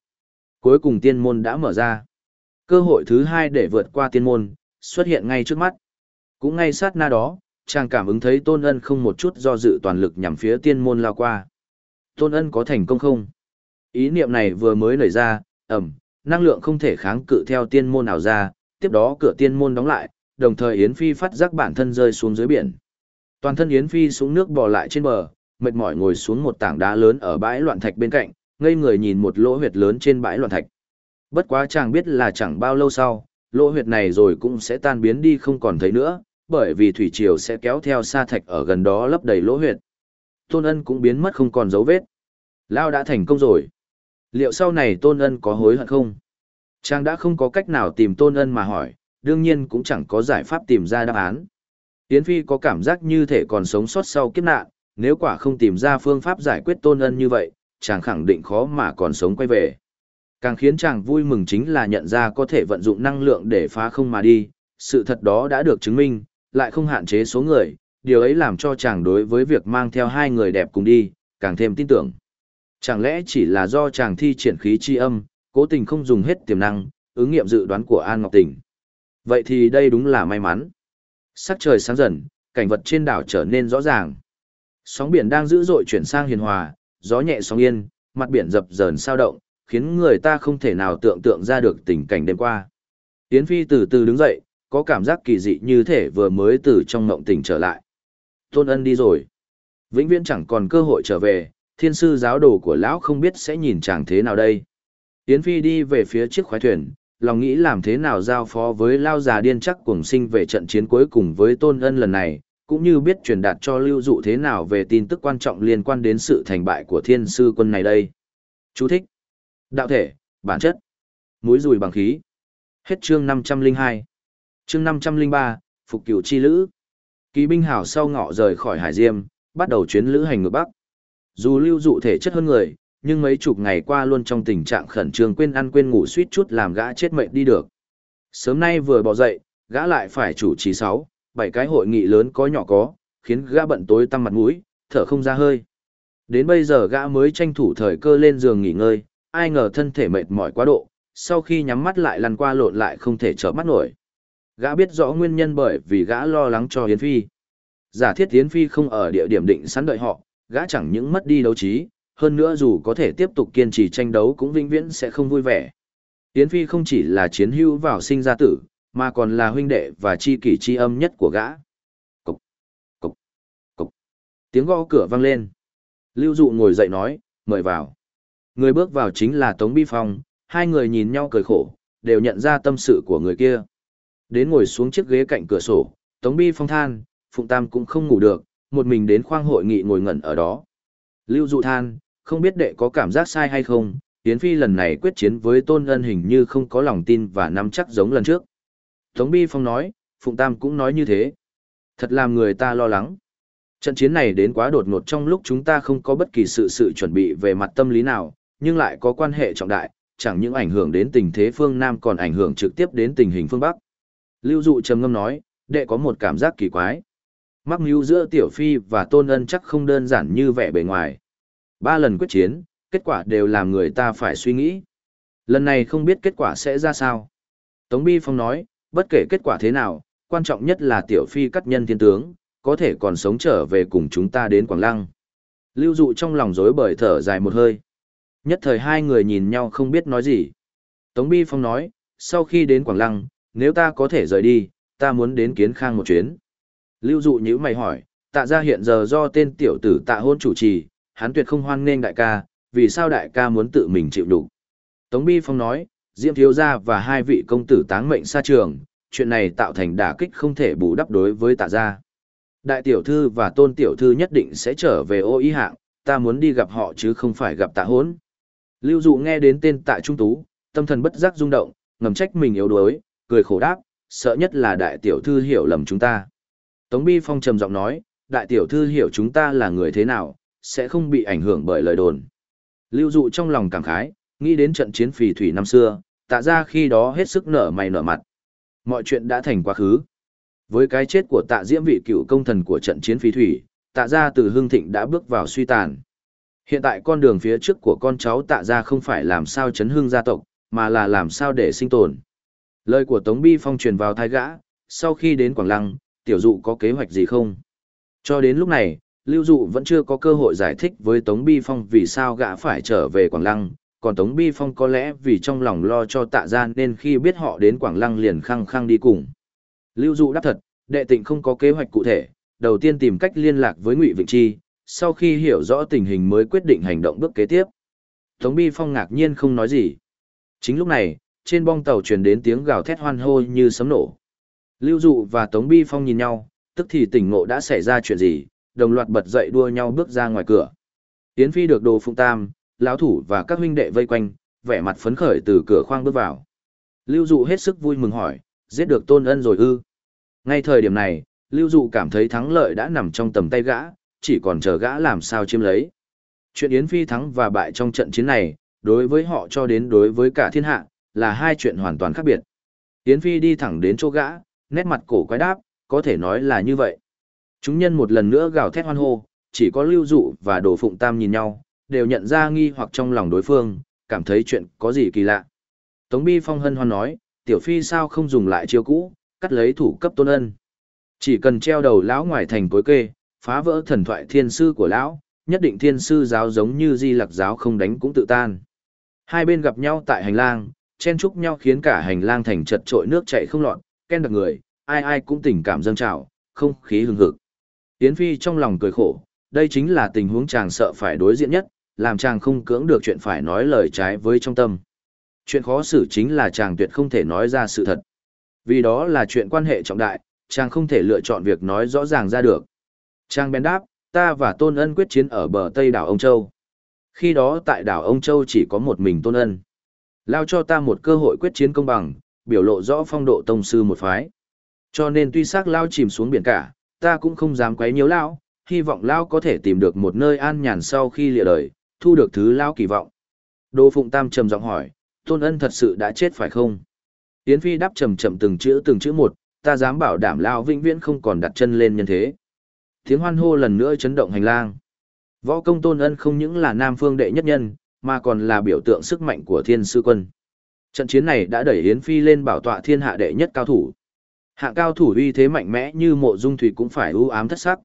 Cuối cùng tiên môn đã mở ra. Cơ hội thứ hai để vượt qua tiên môn, xuất hiện ngay trước mắt. Cũng ngay sát na đó, chàng cảm ứng thấy tôn ân không một chút do dự toàn lực nhằm phía tiên môn lao qua. Tôn ân có thành công không? Ý niệm này vừa mới nảy ra, ẩm, năng lượng không thể kháng cự theo tiên môn nào ra, tiếp đó cửa tiên môn đóng lại, đồng thời Yến Phi phát giác bản thân rơi xuống dưới biển. Toàn thân Yến Phi xuống nước bò lại trên bờ, mệt mỏi ngồi xuống một tảng đá lớn ở bãi loạn thạch bên cạnh, ngây người nhìn một lỗ huyệt lớn trên bãi loạn thạch. Bất quá chàng biết là chẳng bao lâu sau, lỗ huyệt này rồi cũng sẽ tan biến đi không còn thấy nữa, bởi vì thủy triều sẽ kéo theo sa thạch ở gần đó lấp đầy lỗ huyệt. Tôn Ân cũng biến mất không còn dấu vết. Lao đã thành công rồi. Liệu sau này Tôn Ân có hối hận không? Chàng đã không có cách nào tìm Tôn Ân mà hỏi, đương nhiên cũng chẳng có giải pháp tìm ra đáp án. Yến Phi có cảm giác như thể còn sống sót sau kiếp nạn, nếu quả không tìm ra phương pháp giải quyết Tôn Ân như vậy, chàng khẳng định khó mà còn sống quay về. Càng khiến chàng vui mừng chính là nhận ra có thể vận dụng năng lượng để phá không mà đi, sự thật đó đã được chứng minh, lại không hạn chế số người, điều ấy làm cho chàng đối với việc mang theo hai người đẹp cùng đi, càng thêm tin tưởng. Chẳng lẽ chỉ là do chàng thi triển khí chi âm, cố tình không dùng hết tiềm năng, ứng nghiệm dự đoán của An Ngọc Tình. Vậy thì đây đúng là may mắn. Sắc trời sáng dần, cảnh vật trên đảo trở nên rõ ràng. Sóng biển đang dữ dội chuyển sang hiền hòa, gió nhẹ sóng yên, mặt biển dập dờn sao động, khiến người ta không thể nào tưởng tượng ra được tình cảnh đêm qua. Yến Phi từ từ đứng dậy, có cảm giác kỳ dị như thể vừa mới từ trong mộng tỉnh trở lại. Tôn ân đi rồi. Vĩnh viễn chẳng còn cơ hội trở về, thiên sư giáo đồ của lão không biết sẽ nhìn chàng thế nào đây. Yến Phi đi về phía chiếc khoái thuyền, lòng nghĩ làm thế nào giao phó với lao già điên chắc cùng sinh về trận chiến cuối cùng với tôn ân lần này, cũng như biết truyền đạt cho lưu dụ thế nào về tin tức quan trọng liên quan đến sự thành bại của thiên sư quân này đây. Chú thích. Đạo thể, bản chất. Mũi rùi bằng khí. Hết chương 502. Chương 503, Phục cửu chi lữ. Kỳ binh hảo sau ngọ rời khỏi Hải Diêm, bắt đầu chuyến lữ hành ngược Bắc. Dù lưu dụ thể chất hơn người, nhưng mấy chục ngày qua luôn trong tình trạng khẩn trương quên ăn quên ngủ suýt chút làm gã chết mệnh đi được. Sớm nay vừa bỏ dậy, gã lại phải chủ trì sáu, bảy cái hội nghị lớn có nhỏ có, khiến gã bận tối tăm mặt mũi, thở không ra hơi. Đến bây giờ gã mới tranh thủ thời cơ lên giường nghỉ ngơi, ai ngờ thân thể mệt mỏi quá độ, sau khi nhắm mắt lại lăn qua lộn lại không thể chợp mắt nổi. Gã biết rõ nguyên nhân bởi vì gã lo lắng cho Yến Phi. Giả thiết Yến Phi không ở địa điểm định sẵn đợi họ, gã chẳng những mất đi đấu trí, hơn nữa dù có thể tiếp tục kiên trì tranh đấu cũng vĩnh viễn sẽ không vui vẻ. Yến Phi không chỉ là chiến hữu vào sinh ra tử, mà còn là huynh đệ và chi kỷ chi âm nhất của gã. Cục, cục, cục. Tiếng gõ cửa vang lên. Lưu Dụ ngồi dậy nói, mời vào. Người bước vào chính là Tống Bi Phong, hai người nhìn nhau cười khổ, đều nhận ra tâm sự của người kia. Đến ngồi xuống chiếc ghế cạnh cửa sổ, Tống Bi Phong than, Phụng Tam cũng không ngủ được, một mình đến khoang hội nghị ngồi ngẩn ở đó. Lưu Dụ than, không biết đệ có cảm giác sai hay không, Yến Phi lần này quyết chiến với Tôn Ân hình như không có lòng tin và nắm chắc giống lần trước. Tống Bi Phong nói, Phụng Tam cũng nói như thế. Thật làm người ta lo lắng. Trận chiến này đến quá đột ngột trong lúc chúng ta không có bất kỳ sự sự chuẩn bị về mặt tâm lý nào, nhưng lại có quan hệ trọng đại, chẳng những ảnh hưởng đến tình thế phương Nam còn ảnh hưởng trực tiếp đến tình hình phương Bắc. Lưu Dụ trầm ngâm nói, đệ có một cảm giác kỳ quái. Mắc mưu giữa Tiểu Phi và Tôn Ân chắc không đơn giản như vẻ bề ngoài. Ba lần quyết chiến, kết quả đều làm người ta phải suy nghĩ. Lần này không biết kết quả sẽ ra sao. Tống Bi Phong nói, bất kể kết quả thế nào, quan trọng nhất là Tiểu Phi cắt nhân thiên tướng, có thể còn sống trở về cùng chúng ta đến Quảng Lăng. Lưu dụ trong lòng rối bời thở dài một hơi. Nhất thời hai người nhìn nhau không biết nói gì. Tống Bi Phong nói, sau khi đến Quảng Lăng, nếu ta có thể rời đi, ta muốn đến kiến khang một chuyến. Lưu dụ nhữ mày hỏi, tạ ra hiện giờ do tên tiểu tử tạ hôn chủ trì, hắn tuyệt không hoan nghênh đại ca, vì sao đại ca muốn tự mình chịu đủ. Tống Bi Phong nói, Diệm Thiếu Gia và hai vị công tử táng mệnh xa trường, chuyện này tạo thành đả kích không thể bù đắp đối với tạ gia. Đại tiểu thư và tôn tiểu thư nhất định sẽ trở về ô ý hạng, ta muốn đi gặp họ chứ không phải gặp tạ hốn. Lưu dụ nghe đến tên tạ trung tú, tâm thần bất giác rung động, ngầm trách mình yếu đuối, cười khổ đáp, sợ nhất là đại tiểu thư hiểu lầm chúng ta. Tống Bi Phong trầm giọng nói, đại tiểu thư hiểu chúng ta là người thế nào, sẽ không bị ảnh hưởng bởi lời đồn. Lưu dụ trong lòng cảm khái, nghĩ đến trận chiến phì thủy năm xưa, tạ ra khi đó hết sức nở mày nở mặt. Mọi chuyện đã thành quá khứ. Với cái chết của tạ diễm vị cựu công thần của trận chiến phì thủy, tạ ra từ hương thịnh đã bước vào suy tàn. Hiện tại con đường phía trước của con cháu tạ ra không phải làm sao chấn hương gia tộc, mà là làm sao để sinh tồn. Lời của Tống Bi Phong truyền vào thái gã, sau khi đến Quảng Lăng, Tiểu dụ có kế hoạch gì không? Cho đến lúc này, Lưu Dụ vẫn chưa có cơ hội giải thích với Tống Bi Phong vì sao gã phải trở về Quảng Lăng, còn Tống Bi Phong có lẽ vì trong lòng lo cho tạ gian nên khi biết họ đến Quảng Lăng liền khăng khăng đi cùng. Lưu Dụ đáp thật, đệ tịnh không có kế hoạch cụ thể, đầu tiên tìm cách liên lạc với Ngụy Vịnh Chi, sau khi hiểu rõ tình hình mới quyết định hành động bước kế tiếp. Tống Bi Phong ngạc nhiên không nói gì. Chính lúc này, trên bong tàu truyền đến tiếng gào thét hoan hô như sấm nổ. Lưu Dụ và Tống Bi Phong nhìn nhau, tức thì tỉnh ngộ đã xảy ra chuyện gì, đồng loạt bật dậy đua nhau bước ra ngoài cửa. Yến Phi được đồ phụng tam, lão thủ và các huynh đệ vây quanh, vẻ mặt phấn khởi từ cửa khoang bước vào. Lưu Dụ hết sức vui mừng hỏi, giết được tôn ân rồi ư. Ngay thời điểm này, Lưu Dụ cảm thấy thắng lợi đã nằm trong tầm tay gã, chỉ còn chờ gã làm sao chiếm lấy. Chuyện Yến Phi thắng và bại trong trận chiến này, đối với họ cho đến đối với cả thiên hạ, là hai chuyện hoàn toàn khác biệt. Yến Phi đi thẳng đến chỗ gã, nét mặt cổ quái đáp, có thể nói là như vậy. Chúng nhân một lần nữa gào thét hoan hô, chỉ có Lưu Dụ và Đồ Phụng Tam nhìn nhau, đều nhận ra nghi hoặc trong lòng đối phương, cảm thấy chuyện có gì kỳ lạ. Tống Bi Phong hân hoan nói, Tiểu Phi sao không dùng lại chiêu cũ, cắt lấy thủ cấp tôn ân. Chỉ cần treo đầu lão ngoài thành cối kê, phá vỡ thần thoại thiên sư của lão, nhất định thiên sư giáo giống như di lặc giáo không đánh cũng tự tan. Hai bên gặp nhau tại hành lang, chen chúc nhau khiến cả hành lang thành chật trội nước chảy không lọt, ken đặc người, ai ai cũng tình cảm dâng trào, không khí hừng hực. Yến Phi trong lòng cười khổ, đây chính là tình huống chàng sợ phải đối diện nhất, làm chàng không cưỡng được chuyện phải nói lời trái với trong tâm. Chuyện khó xử chính là chàng tuyệt không thể nói ra sự thật. Vì đó là chuyện quan hệ trọng đại, chàng không thể lựa chọn việc nói rõ ràng ra được. Trang bèn đáp, ta và Tôn Ân quyết chiến ở bờ Tây đảo Ông Châu. Khi đó tại đảo Ông Châu chỉ có một mình Tôn Ân. Lao cho ta một cơ hội quyết chiến công bằng, biểu lộ rõ phong độ tông sư một phái. Cho nên tuy xác Lao chìm xuống biển cả, ta cũng không dám quấy nhiễu Lao, hy vọng Lao có thể tìm được một nơi an nhàn sau khi lìa đời, thu được thứ Lao kỳ vọng. Đô Phụng Tam trầm giọng hỏi, Tôn Ân thật sự đã chết phải không? Yến Phi đáp trầm chậm từng chữ từng chữ một, ta dám bảo đảm Lao vĩnh viễn không còn đặt chân lên nhân thế. Tiếng hoan hô lần nữa chấn động hành lang. Võ công Tôn Ân không những là Nam Phương đệ nhất nhân, mà còn là biểu tượng sức mạnh của thiên sư quân. Trận chiến này đã đẩy Yến Phi lên bảo tọa thiên hạ đệ nhất cao thủ. Hạng cao thủ uy thế mạnh mẽ như mộ dung thủy cũng phải ưu ám thất sắc.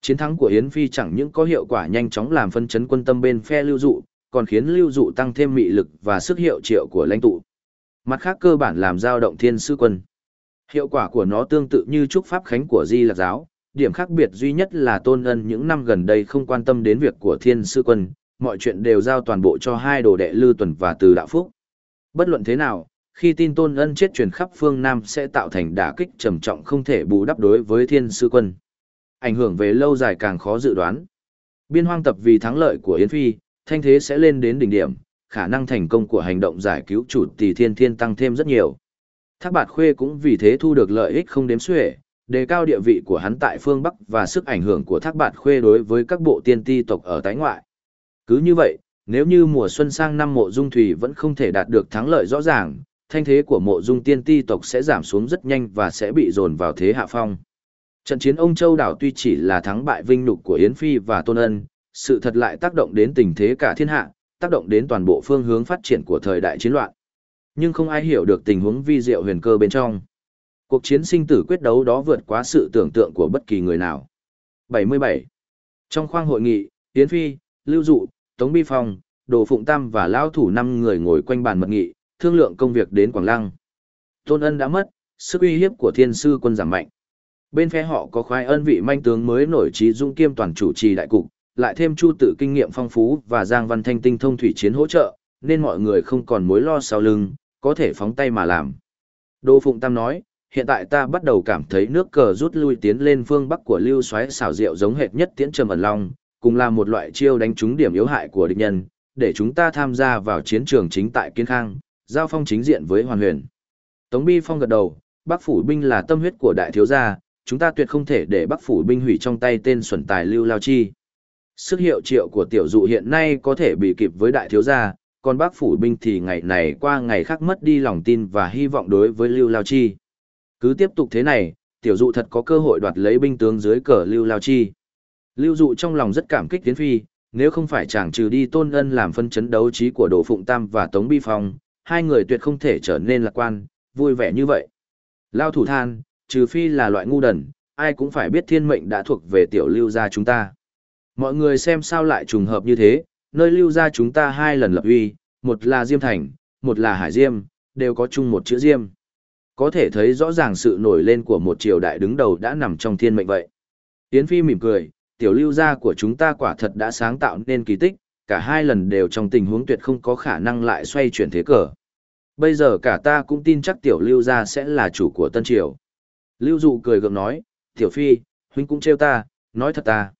Chiến thắng của Yến Phi chẳng những có hiệu quả nhanh chóng làm phân chấn quân tâm bên phe lưu dụ, còn khiến lưu dụ tăng thêm mị lực và sức hiệu triệu của lãnh tụ. Mặt khác cơ bản làm dao động thiên sư quân. Hiệu quả của nó tương tự như trúc pháp khánh của Di Lạc giáo, điểm khác biệt duy nhất là tôn ân những năm gần đây không quan tâm đến việc của thiên sư quân, mọi chuyện đều giao toàn bộ cho hai đồ đệ Lư Tuần và Từ Đạo Phúc. Bất luận thế nào, khi tin Tôn Ân chết truyền khắp phương Nam sẽ tạo thành đả kích trầm trọng không thể bù đắp đối với Thiên Sư Quân. Ảnh hưởng về lâu dài càng khó dự đoán. Biên hoang tập vì thắng lợi của Yến Phi, thanh thế sẽ lên đến đỉnh điểm, khả năng thành công của hành động giải cứu chủ tỷ thiên thiên tăng thêm rất nhiều. Thác bạt khuê cũng vì thế thu được lợi ích không đếm xuể, đề cao địa vị của hắn tại phương Bắc và sức ảnh hưởng của thác bạt khuê đối với các bộ tiên ti tộc ở tái ngoại. Cứ như vậy, nếu như mùa xuân sang năm mộ dung thủy vẫn không thể đạt được thắng lợi rõ ràng, thanh thế của mộ dung tiên ti tộc sẽ giảm xuống rất nhanh và sẽ bị dồn vào thế hạ phong. Trận chiến ông Châu Đảo tuy chỉ là thắng bại vinh nhục của Yến Phi và Tôn Ân, sự thật lại tác động đến tình thế cả thiên hạ, tác động đến toàn bộ phương hướng phát triển của thời đại chiến loạn. Nhưng không ai hiểu được tình huống vi diệu huyền cơ bên trong. Cuộc chiến sinh tử quyết đấu đó vượt quá sự tưởng tượng của bất kỳ người nào. 77. Trong khoang hội nghị, Yến Phi, Lưu Dụ, Tống Bi Phong, Đồ Phụng Tam và Lão Thủ năm người ngồi quanh bàn mật nghị, thương lượng công việc đến Quảng Lăng. Tôn Ân đã mất, sức uy hiếp của thiên sư quân giảm mạnh. Bên phe họ có khoái ân vị manh tướng mới nổi trí dung kiêm toàn chủ trì đại cục, lại thêm chu tự kinh nghiệm phong phú và giang văn thanh tinh thông thủy chiến hỗ trợ, nên mọi người không còn mối lo sau lưng, có thể phóng tay mà làm. Đô Phụng Tam nói, hiện tại ta bắt đầu cảm thấy nước cờ rút lui tiến lên phương bắc của lưu xoáy xảo diệu giống hệt nhất tiễn trầm ẩn long, cùng là một loại chiêu đánh trúng điểm yếu hại của địch nhân, để chúng ta tham gia vào chiến trường chính tại Kiên Khang, giao phong chính diện với Hoàn Huyền. Tống Bi Phong gật đầu, Bắc phủ binh là tâm huyết của đại thiếu gia, chúng ta tuyệt không thể để Bắc phủ binh hủy trong tay tên xuẩn tài Lưu Lao Chi. Sức hiệu triệu của tiểu dụ hiện nay có thể bị kịp với đại thiếu gia, còn Bắc phủ binh thì ngày này qua ngày khác mất đi lòng tin và hy vọng đối với Lưu Lao Chi. Cứ tiếp tục thế này, tiểu dụ thật có cơ hội đoạt lấy binh tướng dưới cờ Lưu Lao Chi. Lưu dụ trong lòng rất cảm kích Tiến Phi, nếu không phải chàng trừ đi tôn ân làm phân chấn đấu trí của Đồ Phụng Tam và Tống Bi Phong, hai người tuyệt không thể trở nên lạc quan, vui vẻ như vậy. Lao thủ than, trừ phi là loại ngu đần, ai cũng phải biết thiên mệnh đã thuộc về tiểu lưu gia chúng ta. Mọi người xem sao lại trùng hợp như thế, nơi lưu gia chúng ta hai lần lập uy, một là Diêm Thành, một là Hải Diêm, đều có chung một chữ Diêm. Có thể thấy rõ ràng sự nổi lên của một triều đại đứng đầu đã nằm trong thiên mệnh vậy. Yến Phi mỉm cười, tiểu lưu gia của chúng ta quả thật đã sáng tạo nên kỳ tích, cả hai lần đều trong tình huống tuyệt không có khả năng lại xoay chuyển thế cờ. Bây giờ cả ta cũng tin chắc tiểu lưu gia sẽ là chủ của Tân Triều. Lưu Dụ cười gượng nói, tiểu phi, huynh cũng trêu ta, nói thật ta.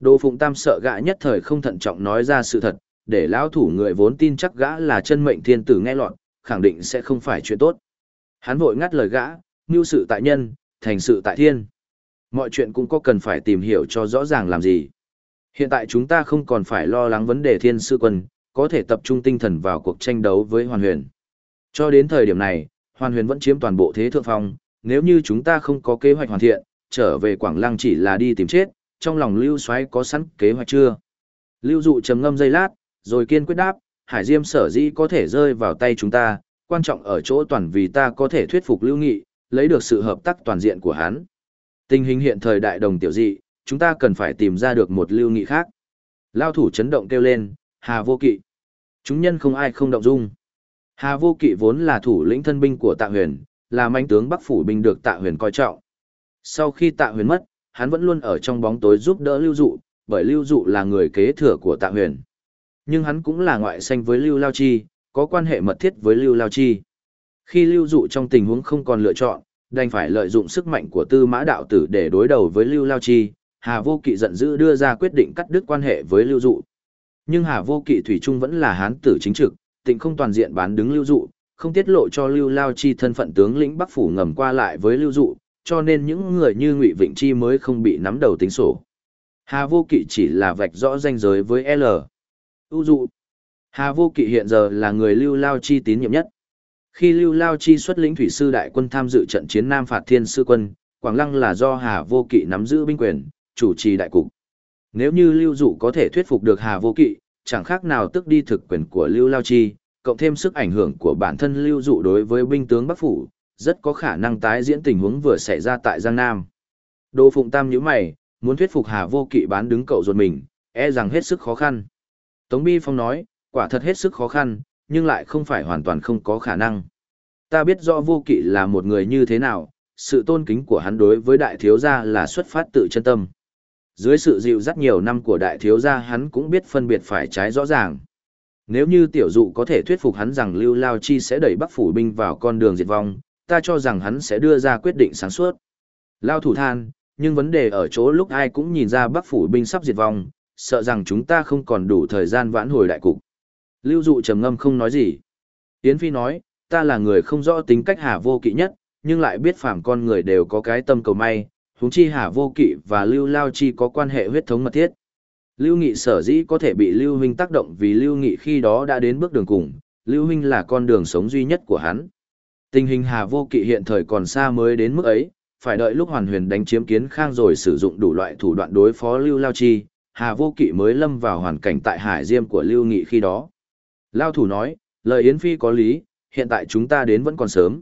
Đồ Phụng Tam sợ gã nhất thời không thận trọng nói ra sự thật, để lão thủ người vốn tin chắc gã là chân mệnh thiên tử nghe lọt, khẳng định sẽ không phải chuyện tốt. Hắn vội ngắt lời gã, như sự tại nhân, thành sự tại thiên. Mọi chuyện cũng có cần phải tìm hiểu cho rõ ràng làm gì. Hiện tại chúng ta không còn phải lo lắng vấn đề thiên sư quân, có thể tập trung tinh thần vào cuộc tranh đấu với hoàn huyền. Cho đến thời điểm này, hoàn huyền vẫn chiếm toàn bộ thế thượng phong, nếu như chúng ta không có kế hoạch hoàn thiện, trở về Quảng Lăng chỉ là đi tìm chết, trong lòng Lưu Soái có sẵn kế hoạch chưa? Lưu Dụ trầm ngâm giây lát, rồi kiên quyết đáp, Hải Diêm sở dĩ có thể rơi vào tay chúng ta, quan trọng ở chỗ toàn vì ta có thể thuyết phục Lưu Nghị, lấy được sự hợp tác toàn diện của hắn. Tình hình hiện thời đại đồng tiểu dị, chúng ta cần phải tìm ra được một Lưu Nghị khác. Lao thủ chấn động kêu lên, Hà Vô Kỵ. Chúng nhân không ai không động dung. Hà Vô Kỵ vốn là thủ lĩnh thân binh của Tạ Huyền, là manh tướng Bắc phủ binh được Tạ Huyền coi trọng. Sau khi Tạ Huyền mất, hắn vẫn luôn ở trong bóng tối giúp đỡ Lưu Dụ, bởi Lưu Dụ là người kế thừa của Tạ Huyền. Nhưng hắn cũng là ngoại sanh với Lưu Lao Chi, có quan hệ mật thiết với Lưu Lao Chi. Khi Lưu Dụ trong tình huống không còn lựa chọn, đành phải lợi dụng sức mạnh của Tư Mã đạo tử để đối đầu với Lưu Lao Chi, Hà Vô Kỵ giận dữ đưa ra quyết định cắt đứt quan hệ với Lưu Dụ. Nhưng Hà Vô Kỵ thủy chung vẫn là hán tử chính trực, tình không toàn diện bán đứng Lưu Dụ, không tiết lộ cho Lưu Lao Chi thân phận tướng lĩnh Bắc phủ ngầm qua lại với Lưu Dụ, cho nên những người như Ngụy Vịnh Chi mới không bị nắm đầu tính sổ. Hà Vô Kỵ chỉ là vạch rõ ranh giới với L. ưu dụ. Hà Vô Kỵ hiện giờ là người Lưu Lao Chi tín nhiệm nhất. Khi Lưu Lao Chi xuất lĩnh thủy sư đại quân tham dự trận chiến Nam phạt Thiên sư quân, Quảng Lăng là do Hà Vô Kỵ nắm giữ binh quyền, chủ trì đại cục. Nếu như Lưu Dụ có thể thuyết phục được Hà Vô Kỵ, chẳng khác nào tức đi thực quyền của Lưu Lao Chi, cộng thêm sức ảnh hưởng của bản thân Lưu Dụ đối với binh tướng Bắc phủ, rất có khả năng tái diễn tình huống vừa xảy ra tại Giang Nam. Đỗ Phụng Tam nhíu mày, muốn thuyết phục Hà Vô Kỵ bán đứng cậu ruột mình, e rằng hết sức khó khăn. Tống Bi Phong nói, quả thật hết sức khó khăn, nhưng lại không phải hoàn toàn không có khả năng. Ta biết rõ Vô Kỵ là một người như thế nào, sự tôn kính của hắn đối với đại thiếu gia là xuất phát tự chân tâm. Dưới sự dịu dắt nhiều năm của đại thiếu gia hắn cũng biết phân biệt phải trái rõ ràng. Nếu như tiểu dụ có thể thuyết phục hắn rằng Lưu Lao Chi sẽ đẩy Bắc phủ binh vào con đường diệt vong, ta cho rằng hắn sẽ đưa ra quyết định sáng suốt. Lao thủ than, nhưng vấn đề ở chỗ lúc ai cũng nhìn ra Bắc phủ binh sắp diệt vong, sợ rằng chúng ta không còn đủ thời gian vãn hồi đại cục. Lưu dụ trầm ngâm không nói gì. Yến Phi nói, ta là người không rõ tính cách Hà Vô Kỵ nhất, nhưng lại biết phàm con người đều có cái tâm cầu may, huống chi Hà Vô Kỵ và Lưu Lao Chi có quan hệ huyết thống mật thiết. Lưu Nghị sở dĩ có thể bị Lưu Huynh tác động vì Lưu Nghị khi đó đã đến bước đường cùng, Lưu Huynh là con đường sống duy nhất của hắn. Tình hình Hà Vô Kỵ hiện thời còn xa mới đến mức ấy, phải đợi lúc Hoàn Huyền đánh chiếm kiến khang rồi sử dụng đủ loại thủ đoạn đối phó Lưu Lao Chi, Hà Vô Kỵ mới lâm vào hoàn cảnh tại Hải Diêm của Lưu Nghị khi đó. Lao thủ nói, lời Yến Phi có lý, hiện tại chúng ta đến vẫn còn sớm.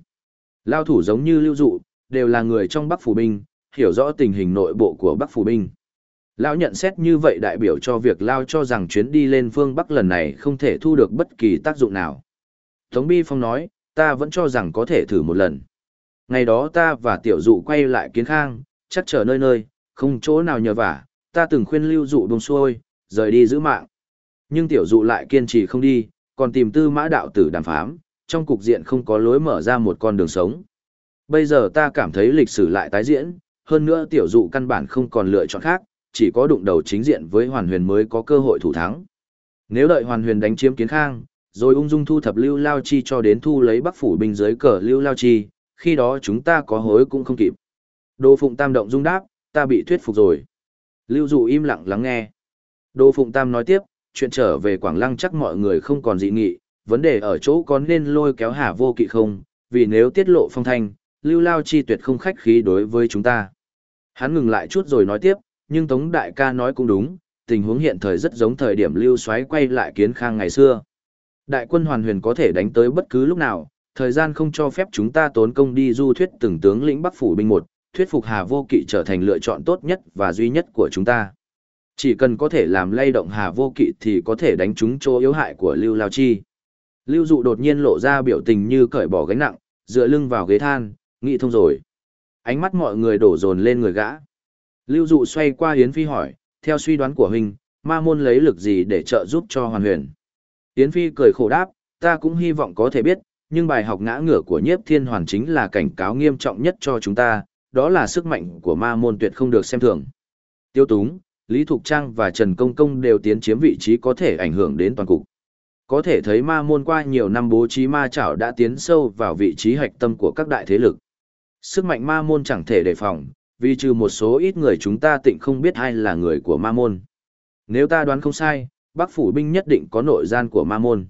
Lao thủ giống như Lưu Dụ, đều là người trong Bắc Phủ Binh, hiểu rõ tình hình nội bộ của Bắc Phủ Binh. Lão nhận xét như vậy đại biểu cho việc Lao cho rằng chuyến đi lên phương Bắc lần này không thể thu được bất kỳ tác dụng nào. Tống Bi Phong nói, ta vẫn cho rằng có thể thử một lần. Ngày đó ta và tiểu dụ quay lại kiến khang, chắc chờ nơi nơi, không chỗ nào nhờ vả, ta từng khuyên lưu dụ buông xuôi, rời đi giữ mạng. Nhưng tiểu dụ lại kiên trì không đi, còn tìm tư mã đạo tử đàm phán trong cục diện không có lối mở ra một con đường sống. Bây giờ ta cảm thấy lịch sử lại tái diễn, hơn nữa tiểu dụ căn bản không còn lựa chọn khác, chỉ có đụng đầu chính diện với hoàn huyền mới có cơ hội thủ thắng. Nếu đợi hoàn huyền đánh chiếm kiến khang, rồi ung dung thu thập lưu lao chi cho đến thu lấy bắc phủ binh dưới cờ lưu lao chi, khi đó chúng ta có hối cũng không kịp. Đô Phụng Tam động dung đáp, ta bị thuyết phục rồi. Lưu Dụ im lặng lắng nghe. Đô Phụng Tam nói tiếp, chuyện trở về Quảng Lăng chắc mọi người không còn dị nghị, vấn đề ở chỗ có nên lôi kéo Hà Vô Kỵ không, vì nếu tiết lộ phong thanh, Lưu Lao Chi tuyệt không khách khí đối với chúng ta. Hắn ngừng lại chút rồi nói tiếp, nhưng Tống Đại ca nói cũng đúng, tình huống hiện thời rất giống thời điểm Lưu Soái quay lại kiến khang ngày xưa. Đại quân hoàn huyền có thể đánh tới bất cứ lúc nào, thời gian không cho phép chúng ta tốn công đi du thuyết từng tướng lĩnh Bắc phủ binh một, thuyết phục Hà Vô Kỵ trở thành lựa chọn tốt nhất và duy nhất của chúng ta. Chỉ cần có thể làm lay động Hà Vô Kỵ thì có thể đánh trúng chỗ yếu hại của Lưu Lao Chi. Lưu Dụ đột nhiên lộ ra biểu tình như cởi bỏ gánh nặng, dựa lưng vào ghế than, nghĩ thông rồi. Ánh mắt mọi người đổ dồn lên người gã. Lưu Dụ xoay qua Yến Phi hỏi, theo suy đoán của huynh, ma môn lấy lực gì để trợ giúp cho hoàn huyền. Yến Phi cười khổ đáp, ta cũng hy vọng có thể biết, nhưng bài học ngã ngửa của nhiếp thiên hoàn chính là cảnh cáo nghiêm trọng nhất cho chúng ta, đó là sức mạnh của ma môn tuyệt không được xem thường. Tiêu Túng, Lý Thục Trang và Trần Công Công đều tiến chiếm vị trí có thể ảnh hưởng đến toàn cục. Có thể thấy ma môn qua nhiều năm bố trí ma chảo đã tiến sâu vào vị trí hạch tâm của các đại thế lực. Sức mạnh ma môn chẳng thể đề phòng, vì trừ một số ít người chúng ta tịnh không biết ai là người của ma môn. Nếu ta đoán không sai, Bắc Phủ binh nhất định có nội gian của ma môn.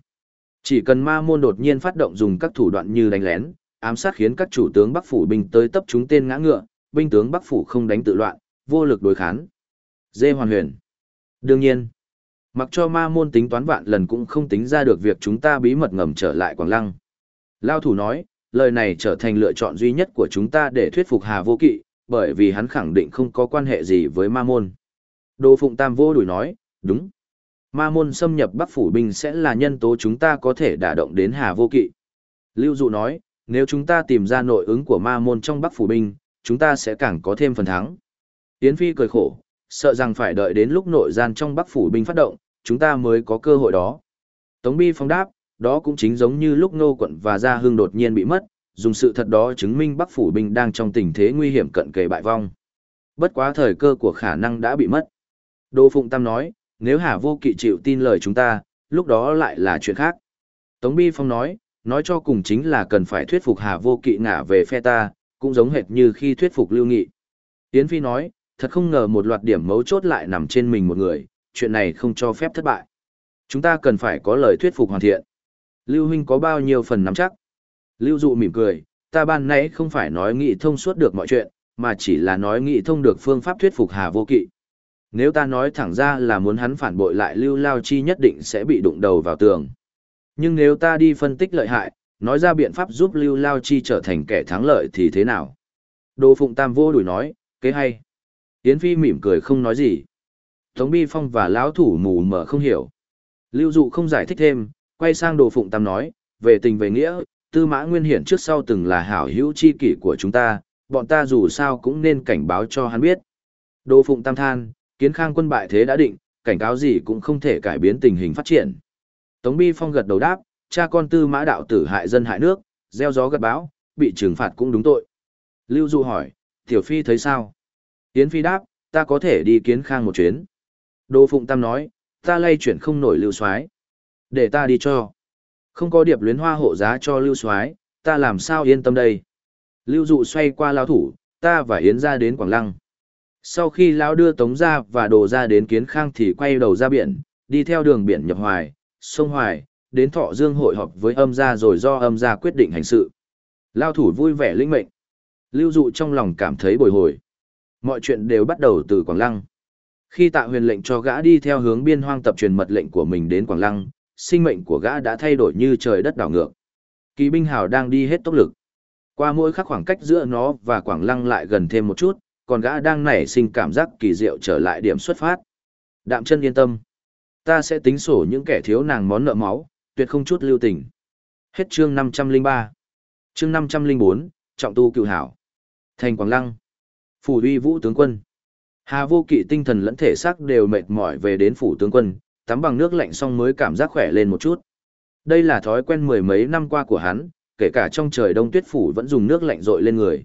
Chỉ cần ma môn đột nhiên phát động dùng các thủ đoạn như đánh lén, ám sát khiến các chủ tướng Bắc Phủ binh tới tập chúng tên ngã ngựa, binh tướng Bắc Phủ không đánh tự loạn, vô lực đối kháng. Dê hoàn huyền. Đương nhiên, mặc cho ma môn tính toán vạn lần cũng không tính ra được việc chúng ta bí mật ngầm trở lại Quảng Lăng. Lao thủ nói, lời này trở thành lựa chọn duy nhất của chúng ta để thuyết phục Hà Vô Kỵ, bởi vì hắn khẳng định không có quan hệ gì với ma môn. Đô Phụng Tam vô đuổi nói, đúng. Ma môn xâm nhập Bắc Phủ Binh sẽ là nhân tố chúng ta có thể đả động đến Hà Vô Kỵ. Lưu Dụ nói, nếu chúng ta tìm ra nội ứng của ma môn trong Bắc Phủ Binh, chúng ta sẽ càng có thêm phần thắng. Yến Phi cười khổ, sợ rằng phải đợi đến lúc nội gian trong Bắc Phủ Binh phát động, chúng ta mới có cơ hội đó. Tống Bi phong đáp, đó cũng chính giống như lúc Nô Quận và Gia Hưng đột nhiên bị mất, dùng sự thật đó chứng minh Bắc Phủ Binh đang trong tình thế nguy hiểm cận kề bại vong. Bất quá thời cơ của khả năng đã bị mất. Đô Phụng Tam nói, nếu Hà Vô Kỵ chịu tin lời chúng ta, lúc đó lại là chuyện khác. Tống Bi Phong nói, nói cho cùng chính là cần phải thuyết phục Hà Vô Kỵ ngả về phe ta, cũng giống hệt như khi thuyết phục Lưu Nghị. Yến Phi nói, thật không ngờ một loạt điểm mấu chốt lại nằm trên mình một người, chuyện này không cho phép thất bại. Chúng ta cần phải có lời thuyết phục hoàn thiện. Lưu Huynh có bao nhiêu phần nắm chắc? Lưu Dụ mỉm cười, ta ban nãy không phải nói nghị thông suốt được mọi chuyện, mà chỉ là nói nghị thông được phương pháp thuyết phục Hà Vô Kỵ. Nếu ta nói thẳng ra là muốn hắn phản bội lại Lưu Lao Chi nhất định sẽ bị đụng đầu vào tường. Nhưng nếu ta đi phân tích lợi hại, nói ra biện pháp giúp Lưu Lao Chi trở thành kẻ thắng lợi thì thế nào? Đồ Phụng Tam vô đuổi nói, kế hay. Yến Phi mỉm cười không nói gì. Tống Bi Phong và lão thủ mù mờ không hiểu. Lưu Dụ không giải thích thêm, quay sang Đồ Phụng Tam nói, về tình về nghĩa, Tư Mã Nguyên Hiển trước sau từng là hảo hữu chi kỷ của chúng ta, bọn ta dù sao cũng nên cảnh báo cho hắn biết. Đồ Phụng Tam than, kiến khang quân bại thế đã định, cảnh cáo gì cũng không thể cải biến tình hình phát triển. Tống Bi Phong gật đầu đáp, cha con Tư Mã đạo tử hại dân hại nước, gieo gió gặt bão, bị trừng phạt cũng đúng tội. Lưu Dụ hỏi, Tiểu Phi thấy sao? Yến Phi đáp, ta có thể đi kiến khang một chuyến. Đô Phụng Tam nói, ta lay chuyển không nổi lưu soái Để ta đi cho. Không có điệp luyến hoa hộ giá cho lưu soái ta làm sao yên tâm đây. Lưu dụ xoay qua lao thủ, ta và Yến ra đến Quảng Lăng. Sau khi lão đưa tống ra và đồ ra đến kiến khang thì quay đầu ra biển, đi theo đường biển nhập hoài, sông hoài, đến thọ dương hội họp với âm gia rồi do âm gia quyết định hành sự. Lao thủ vui vẻ linh mệnh. Lưu dụ trong lòng cảm thấy bồi hồi. Mọi chuyện đều bắt đầu từ Quảng Lăng. Khi tạ huyền lệnh cho gã đi theo hướng biên hoang tập truyền mật lệnh của mình đến Quảng Lăng, sinh mệnh của gã đã thay đổi như trời đất đảo ngược. Kỳ binh hào đang đi hết tốc lực. Qua mỗi khắc khoảng cách giữa nó và Quảng Lăng lại gần thêm một chút, còn gã đang nảy sinh cảm giác kỳ diệu trở lại điểm xuất phát. Đạm chân yên tâm. Ta sẽ tính sổ những kẻ thiếu nàng món nợ máu, tuyệt không chút lưu tình. Hết chương 503. Chương 504, trọng tu cựu hảo. Thành Quảng Lăng. Phủ uy vũ tướng quân. Hà vô kỵ tinh thần lẫn thể xác đều mệt mỏi về đến phủ tướng quân, tắm bằng nước lạnh xong mới cảm giác khỏe lên một chút. Đây là thói quen mười mấy năm qua của hắn, kể cả trong trời đông tuyết phủ vẫn dùng nước lạnh rội lên người.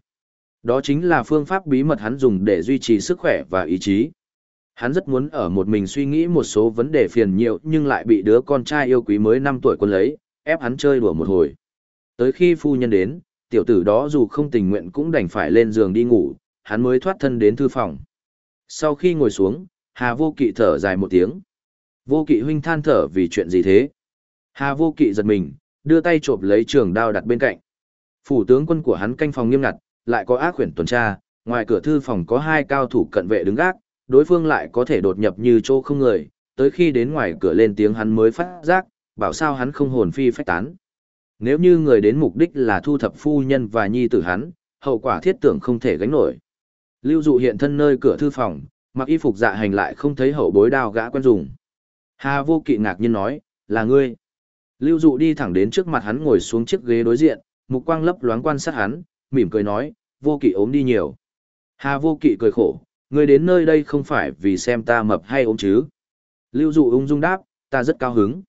Đó chính là phương pháp bí mật hắn dùng để duy trì sức khỏe và ý chí. Hắn rất muốn ở một mình suy nghĩ một số vấn đề phiền nhiều nhưng lại bị đứa con trai yêu quý mới 5 tuổi quân lấy, ép hắn chơi đùa một hồi. Tới khi phu nhân đến, tiểu tử đó dù không tình nguyện cũng đành phải lên giường đi ngủ, hắn mới thoát thân đến thư phòng. Sau khi ngồi xuống, Hà Vô Kỵ thở dài một tiếng. Vô Kỵ huynh than thở vì chuyện gì thế? Hà Vô Kỵ giật mình, đưa tay chộp lấy trường đao đặt bên cạnh. Phủ tướng quân của hắn canh phòng nghiêm ngặt, lại có ác quyển tuần tra, ngoài cửa thư phòng có hai cao thủ cận vệ đứng gác, đối phương lại có thể đột nhập như chỗ không người, tới khi đến ngoài cửa lên tiếng hắn mới phát giác, bảo sao hắn không hồn phi phách tán. Nếu như người đến mục đích là thu thập phu nhân và nhi tử hắn, hậu quả thiết tưởng không thể gánh nổi. Lưu dụ hiện thân nơi cửa thư phòng, mặc y phục dạ hành lại không thấy hậu bối đao gã quen dùng. Hà vô kỵ ngạc nhiên nói, là ngươi. Lưu dụ đi thẳng đến trước mặt hắn ngồi xuống chiếc ghế đối diện, mục quang lấp loáng quan sát hắn, mỉm cười nói, vô kỵ ốm đi nhiều. Hà vô kỵ cười khổ, ngươi đến nơi đây không phải vì xem ta mập hay ốm chứ. Lưu dụ ung dung đáp, ta rất cao hứng.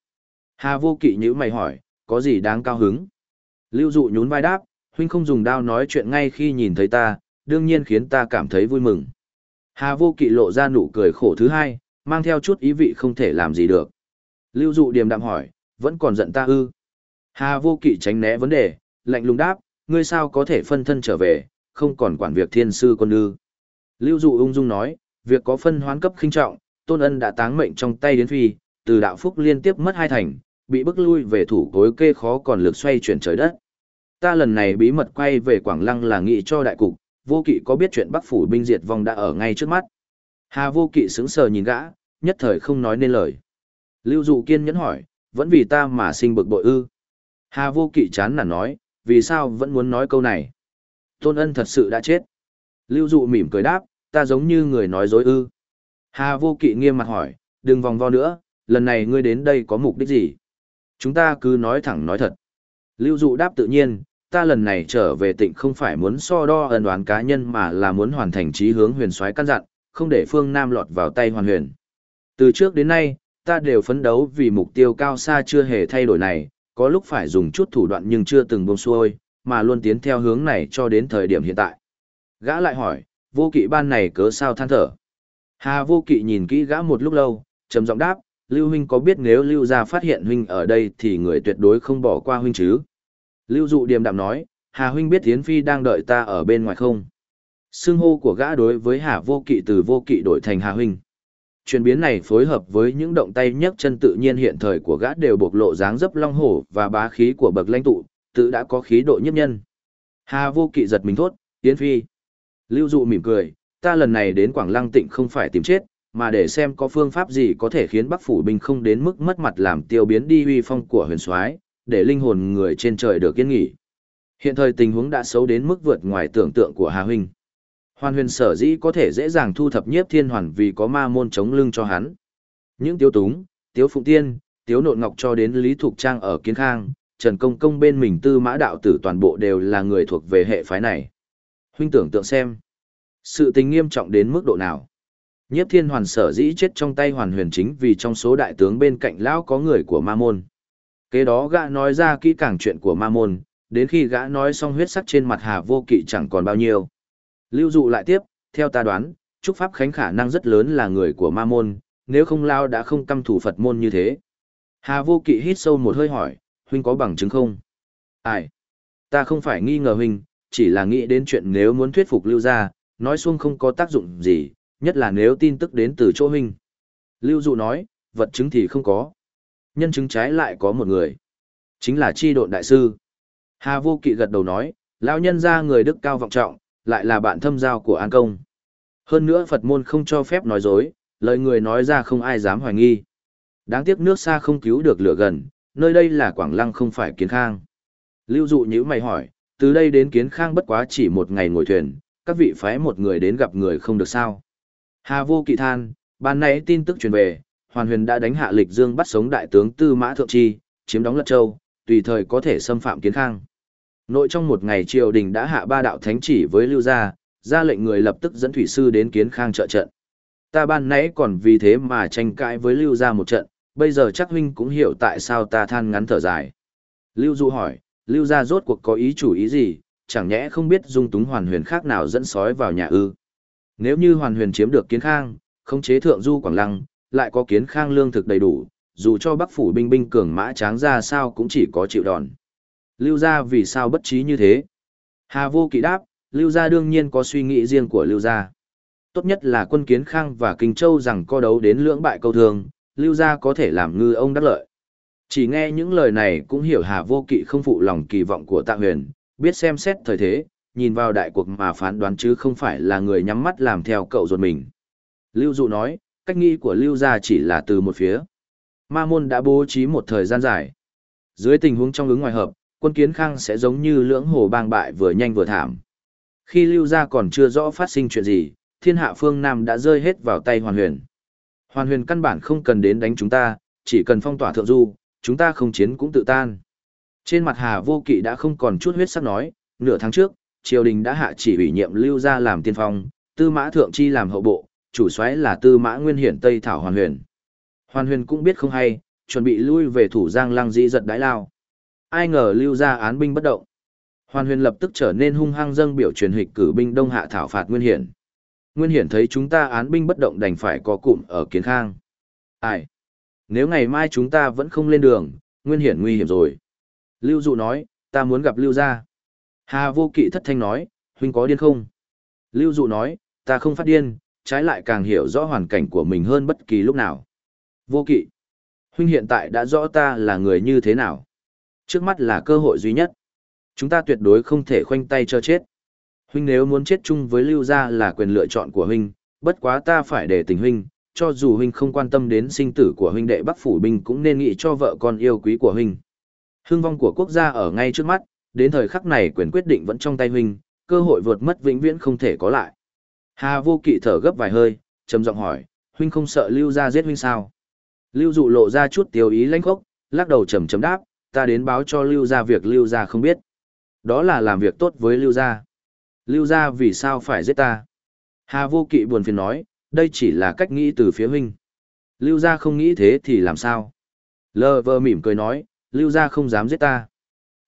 Hà vô kỵ nhữ mày hỏi, có gì đáng cao hứng? Lưu dụ nhún vai đáp, huynh không dùng đao nói chuyện ngay khi nhìn thấy ta, đương nhiên khiến ta cảm thấy vui mừng. Hà vô kỵ lộ ra nụ cười khổ thứ hai, mang theo chút ý vị không thể làm gì được. Lưu dụ điềm đạm hỏi, vẫn còn giận ta ư? Hà vô kỵ tránh né vấn đề, lạnh lùng đáp, ngươi sao có thể phân thân trở về, không còn quản việc thiên sư quân ư. Lưu dụ ung dung nói, việc có phân hoán cấp khinh trọng, tôn ân đã táng mệnh trong tay đến phi, từ đạo phúc liên tiếp mất hai thành, bị bức lui về thủ cối kê khó còn lực xoay chuyển trời đất. Ta lần này bí mật quay về Quảng Lăng là nghị cho đại cục, vô kỵ có biết chuyện Bắc phủ binh diệt vong đã ở ngay trước mắt. Hà vô kỵ sững sờ nhìn gã, nhất thời không nói nên lời. Lưu dụ kiên nhẫn hỏi, vẫn vì ta mà sinh bực bội ư. Hà vô kỵ chán nản nói, vì sao vẫn muốn nói câu này. Tôn ân thật sự đã chết. Lưu dụ mỉm cười đáp, ta giống như người nói dối ư. Hà vô kỵ nghiêm mặt hỏi, đừng vòng vo nữa, lần này ngươi đến đây có mục đích gì? Chúng ta cứ nói thẳng nói thật. Lưu dụ đáp tự nhiên, ta lần này trở về tịnh không phải muốn so đo ân đoán cá nhân mà là muốn hoàn thành trí hướng huyền soái căn dặn, không để phương Nam lọt vào tay hoàn huyền. Từ trước đến nay, ta đều phấn đấu vì mục tiêu cao xa chưa hề thay đổi này, có lúc phải dùng chút thủ đoạn nhưng chưa từng buông xuôi, mà luôn tiến theo hướng này cho đến thời điểm hiện tại. Gã lại hỏi, vô kỵ ban này cớ sao than thở? Hà vô kỵ nhìn kỹ gã một lúc lâu, trầm giọng đáp, Lưu huynh có biết nếu Lưu gia phát hiện huynh ở đây thì người tuyệt đối không bỏ qua huynh chứ? Lưu dụ điềm đạm nói, Hà huynh biết Yến Phi đang đợi ta ở bên ngoài không? Xưng hô của gã đối với Hà vô kỵ từ vô kỵ đổi thành Hà huynh. Chuyển biến này phối hợp với những động tay nhấc chân tự nhiên hiện thời của gã đều bộc lộ dáng dấp long hổ và bá khí của bậc lãnh tụ, tự đã có khí độ nhất nhân. Hà vô kỵ giật mình thốt, Yến Phi. Lưu dụ mỉm cười, ta lần này đến Quảng Lăng Tịnh không phải tìm chết, mà để xem có phương pháp gì có thể khiến Bắc phủ binh không đến mức mất mặt làm tiêu biến đi uy phong của huyền soái, để linh hồn người trên trời được yên nghỉ. Hiện thời tình huống đã xấu đến mức vượt ngoài tưởng tượng của Hà huynh. Hoàn huyền sở dĩ có thể dễ dàng thu thập nhiếp thiên hoàn vì có ma môn chống lưng cho hắn. Những tiếu túng, tiếu phụng tiên, tiếu nộn ngọc cho đến Lý Thục Trang ở Kiến Khang, Trần Công Công bên mình tư mã đạo tử toàn bộ đều là người thuộc về hệ phái này. Huynh tưởng tượng xem. Sự tình nghiêm trọng đến mức độ nào. Nhiếp thiên hoàn sở dĩ chết trong tay hoàn huyền chính vì trong số đại tướng bên cạnh lão có người của ma môn. Kế đó gã nói ra kỹ càng chuyện của ma môn, đến khi gã nói xong huyết sắc trên mặt hà vô kỵ chẳng còn bao nhiêu. Lưu dụ lại tiếp, theo ta đoán, Trúc Pháp Khánh khả năng rất lớn là người của ma môn, nếu không lao đã không căm thủ Phật môn như thế. Hà vô kỵ hít sâu một hơi hỏi, huynh có bằng chứng không? Ai? Ta không phải nghi ngờ huynh, chỉ là nghĩ đến chuyện nếu muốn thuyết phục lưu ra, nói xuông không có tác dụng gì, nhất là nếu tin tức đến từ chỗ huynh. Lưu dụ nói, vật chứng thì không có. Nhân chứng trái lại có một người. Chính là chi độn đại sư. Hà vô kỵ gật đầu nói, lão nhân ra người đức cao vọng trọng, lại là bạn thâm giao của An Công. Hơn nữa Phật môn không cho phép nói dối, lời người nói ra không ai dám hoài nghi. Đáng tiếc nước xa không cứu được lửa gần, nơi đây là Quảng Lăng không phải Kiến Khang. Lưu dụ như mày hỏi, từ đây đến Kiến Khang bất quá chỉ một ngày ngồi thuyền, các vị phái một người đến gặp người không được sao. Hà vô kỵ than, ban nãy tin tức truyền về, Hoàn Huyền đã đánh hạ lịch dương bắt sống đại tướng Tư Mã Thượng Chi, chiếm đóng Lật Châu, tùy thời có thể xâm phạm Kiến Khang. Nội trong một ngày triều đình đã hạ ba đạo thánh chỉ với Lưu Gia, ra lệnh người lập tức dẫn thủy sư đến Kiến Khang trợ trận. Ta ban nãy còn vì thế mà tranh cãi với Lưu Gia một trận, bây giờ chắc huynh cũng hiểu tại sao ta than ngắn thở dài. Lưu Du hỏi, Lưu Gia rốt cuộc có ý chủ ý gì, chẳng nhẽ không biết dung túng hoàn huyền khác nào dẫn sói vào nhà ư. Nếu như hoàn huyền chiếm được kiến khang, không chế thượng du quảng lăng, lại có kiến khang lương thực đầy đủ, dù cho bắc phủ binh binh cường mã tráng ra sao cũng chỉ có chịu đòn. Lưu gia vì sao bất trí như thế? Hà vô kỵ đáp, Lưu gia đương nhiên có suy nghĩ riêng của Lưu gia. Tốt nhất là quân kiến khang và kinh châu rằng co đấu đến lưỡng bại câu thường, Lưu gia có thể làm ngư ông đắc lợi. Chỉ nghe những lời này cũng hiểu Hà vô kỵ không phụ lòng kỳ vọng của tạ huyền, biết xem xét thời thế, nhìn vào đại cuộc mà phán đoán chứ không phải là người nhắm mắt làm theo cậu ruột mình. Lưu Dụ nói, cách nghĩ của Lưu gia chỉ là từ một phía. Ma môn đã bố trí một thời gian dài. Dưới tình huống trong ứng ngoài hợp, quân kiến khang sẽ giống như lưỡng hồ bang bại vừa nhanh vừa thảm. Khi lưu gia còn chưa rõ phát sinh chuyện gì, thiên hạ phương Nam đã rơi hết vào tay hoàn huyền. Hoàn huyền căn bản không cần đến đánh chúng ta, chỉ cần phong tỏa thượng du, chúng ta không chiến cũng tự tan. Trên mặt Hà Vô Kỵ đã không còn chút huyết sắc nói, nửa tháng trước, triều đình đã hạ chỉ ủy nhiệm lưu gia làm tiên phong, tư mã thượng chi làm hậu bộ, chủ soái là tư mã nguyên hiển Tây Thảo Hoàn huyền. Hoàn huyền cũng biết không hay, chuẩn bị lui về thủ giang lăng dĩ giật đái lao. Ai ngờ lưu gia án binh bất động. Hoàn huyền lập tức trở nên hung hăng dâng biểu truyền hịch cử binh đông hạ thảo phạt nguyên hiển. Nguyên hiển thấy chúng ta án binh bất động đành phải có cụm ở kiến khang. Ai? Nếu ngày mai chúng ta vẫn không lên đường, nguyên hiển nguy hiểm rồi. Lưu dụ nói, ta muốn gặp lưu gia. Hà vô kỵ thất thanh nói, huynh có điên không? Lưu dụ nói, ta không phát điên, trái lại càng hiểu rõ hoàn cảnh của mình hơn bất kỳ lúc nào. Vô kỵ, huynh hiện tại đã rõ ta là người như thế nào. Trước mắt là cơ hội duy nhất. Chúng ta tuyệt đối không thể khoanh tay cho chết. Huynh nếu muốn chết chung với lưu gia là quyền lựa chọn của huynh, bất quá ta phải để tình huynh, cho dù huynh không quan tâm đến sinh tử của huynh đệ Bắc phủ binh cũng nên nghĩ cho vợ con yêu quý của huynh. hương vong của quốc gia ở ngay trước mắt, đến thời khắc này quyền quyết định vẫn trong tay huynh, cơ hội vượt mất vĩnh viễn không thể có lại. Hà vô kỵ thở gấp vài hơi, trầm giọng hỏi, huynh không sợ lưu gia giết huynh sao? Lưu dụ lộ ra chút tiêu ý lãnh khốc, lắc đầu trầm trầm đáp, ta đến báo cho lưu gia việc lưu gia không biết. Đó là làm việc tốt với lưu gia. Lưu gia vì sao phải giết ta? Hà vô kỵ buồn phiền nói, đây chỉ là cách nghĩ từ phía huynh. Lưu gia không nghĩ thế thì làm sao? Lơ vơ mỉm cười nói, lưu gia không dám giết ta.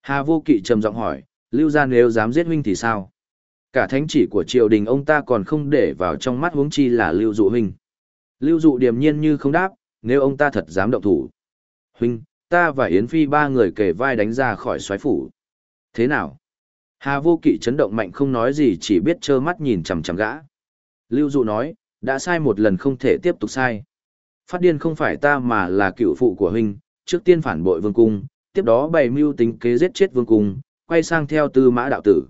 Hà vô kỵ trầm giọng hỏi, lưu gia nếu dám giết huynh thì sao? Cả thánh chỉ của triều đình ông ta còn không để vào trong mắt huống chi là lưu dụ huynh. Lưu dụ điềm nhiên như không đáp, nếu ông ta thật dám động thủ. Huynh, ta và Yến Phi ba người kề vai đánh ra khỏi xoáy phủ. Thế nào? Hà vô kỵ chấn động mạnh không nói gì chỉ biết trơ mắt nhìn chằm chằm gã. Lưu dụ nói, đã sai một lần không thể tiếp tục sai. Phát điên không phải ta mà là cựu phụ của huynh, trước tiên phản bội vương cung, tiếp đó bày mưu tính kế giết chết vương cung, quay sang theo tư mã đạo tử.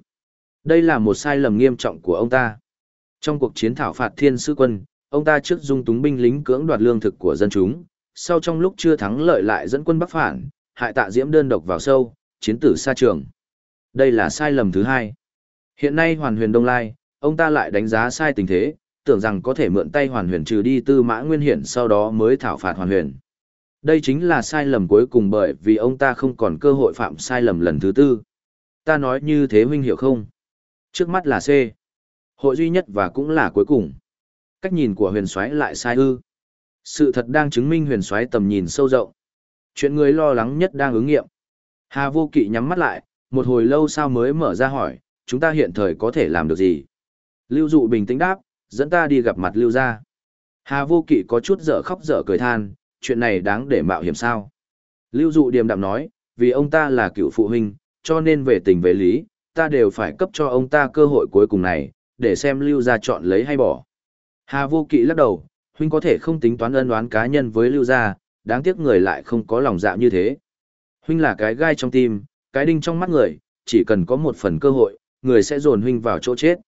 Đây là một sai lầm nghiêm trọng của ông ta. Trong cuộc chiến thảo phạt thiên sư quân, ông ta trước dung túng binh lính cưỡng đoạt lương thực của dân chúng, sau trong lúc chưa thắng lợi lại dẫn quân bắc phản, hại tạ diễm đơn độc vào sâu, chiến tử xa trường. Đây là sai lầm thứ hai. Hiện nay hoàn huyền đông lai, ông ta lại đánh giá sai tình thế, tưởng rằng có thể mượn tay hoàn huyền trừ đi tư mã nguyên hiển sau đó mới thảo phạt hoàn huyền. Đây chính là sai lầm cuối cùng bởi vì ông ta không còn cơ hội phạm sai lầm lần thứ tư. Ta nói như thế huynh hiểu không? Trước mắt là C. Hội duy nhất và cũng là cuối cùng. Cách nhìn của huyền soái lại sai ư. Sự thật đang chứng minh huyền soái tầm nhìn sâu rộng. Chuyện người lo lắng nhất đang ứng nghiệm. Hà vô kỵ nhắm mắt lại, một hồi lâu sau mới mở ra hỏi, chúng ta hiện thời có thể làm được gì? Lưu dụ bình tĩnh đáp, dẫn ta đi gặp mặt lưu gia. Hà vô kỵ có chút dở khóc dở cười than, chuyện này đáng để mạo hiểm sao? Lưu dụ điềm đạm nói, vì ông ta là cựu phụ huynh, cho nên về tình về lý, ta đều phải cấp cho ông ta cơ hội cuối cùng này, để xem lưu gia chọn lấy hay bỏ. Hà vô kỵ lắc đầu, huynh có thể không tính toán ân đoán cá nhân với lưu gia, đáng tiếc người lại không có lòng dạ như thế. Huynh là cái gai trong tim, cái đinh trong mắt người, chỉ cần có một phần cơ hội, người sẽ dồn huynh vào chỗ chết.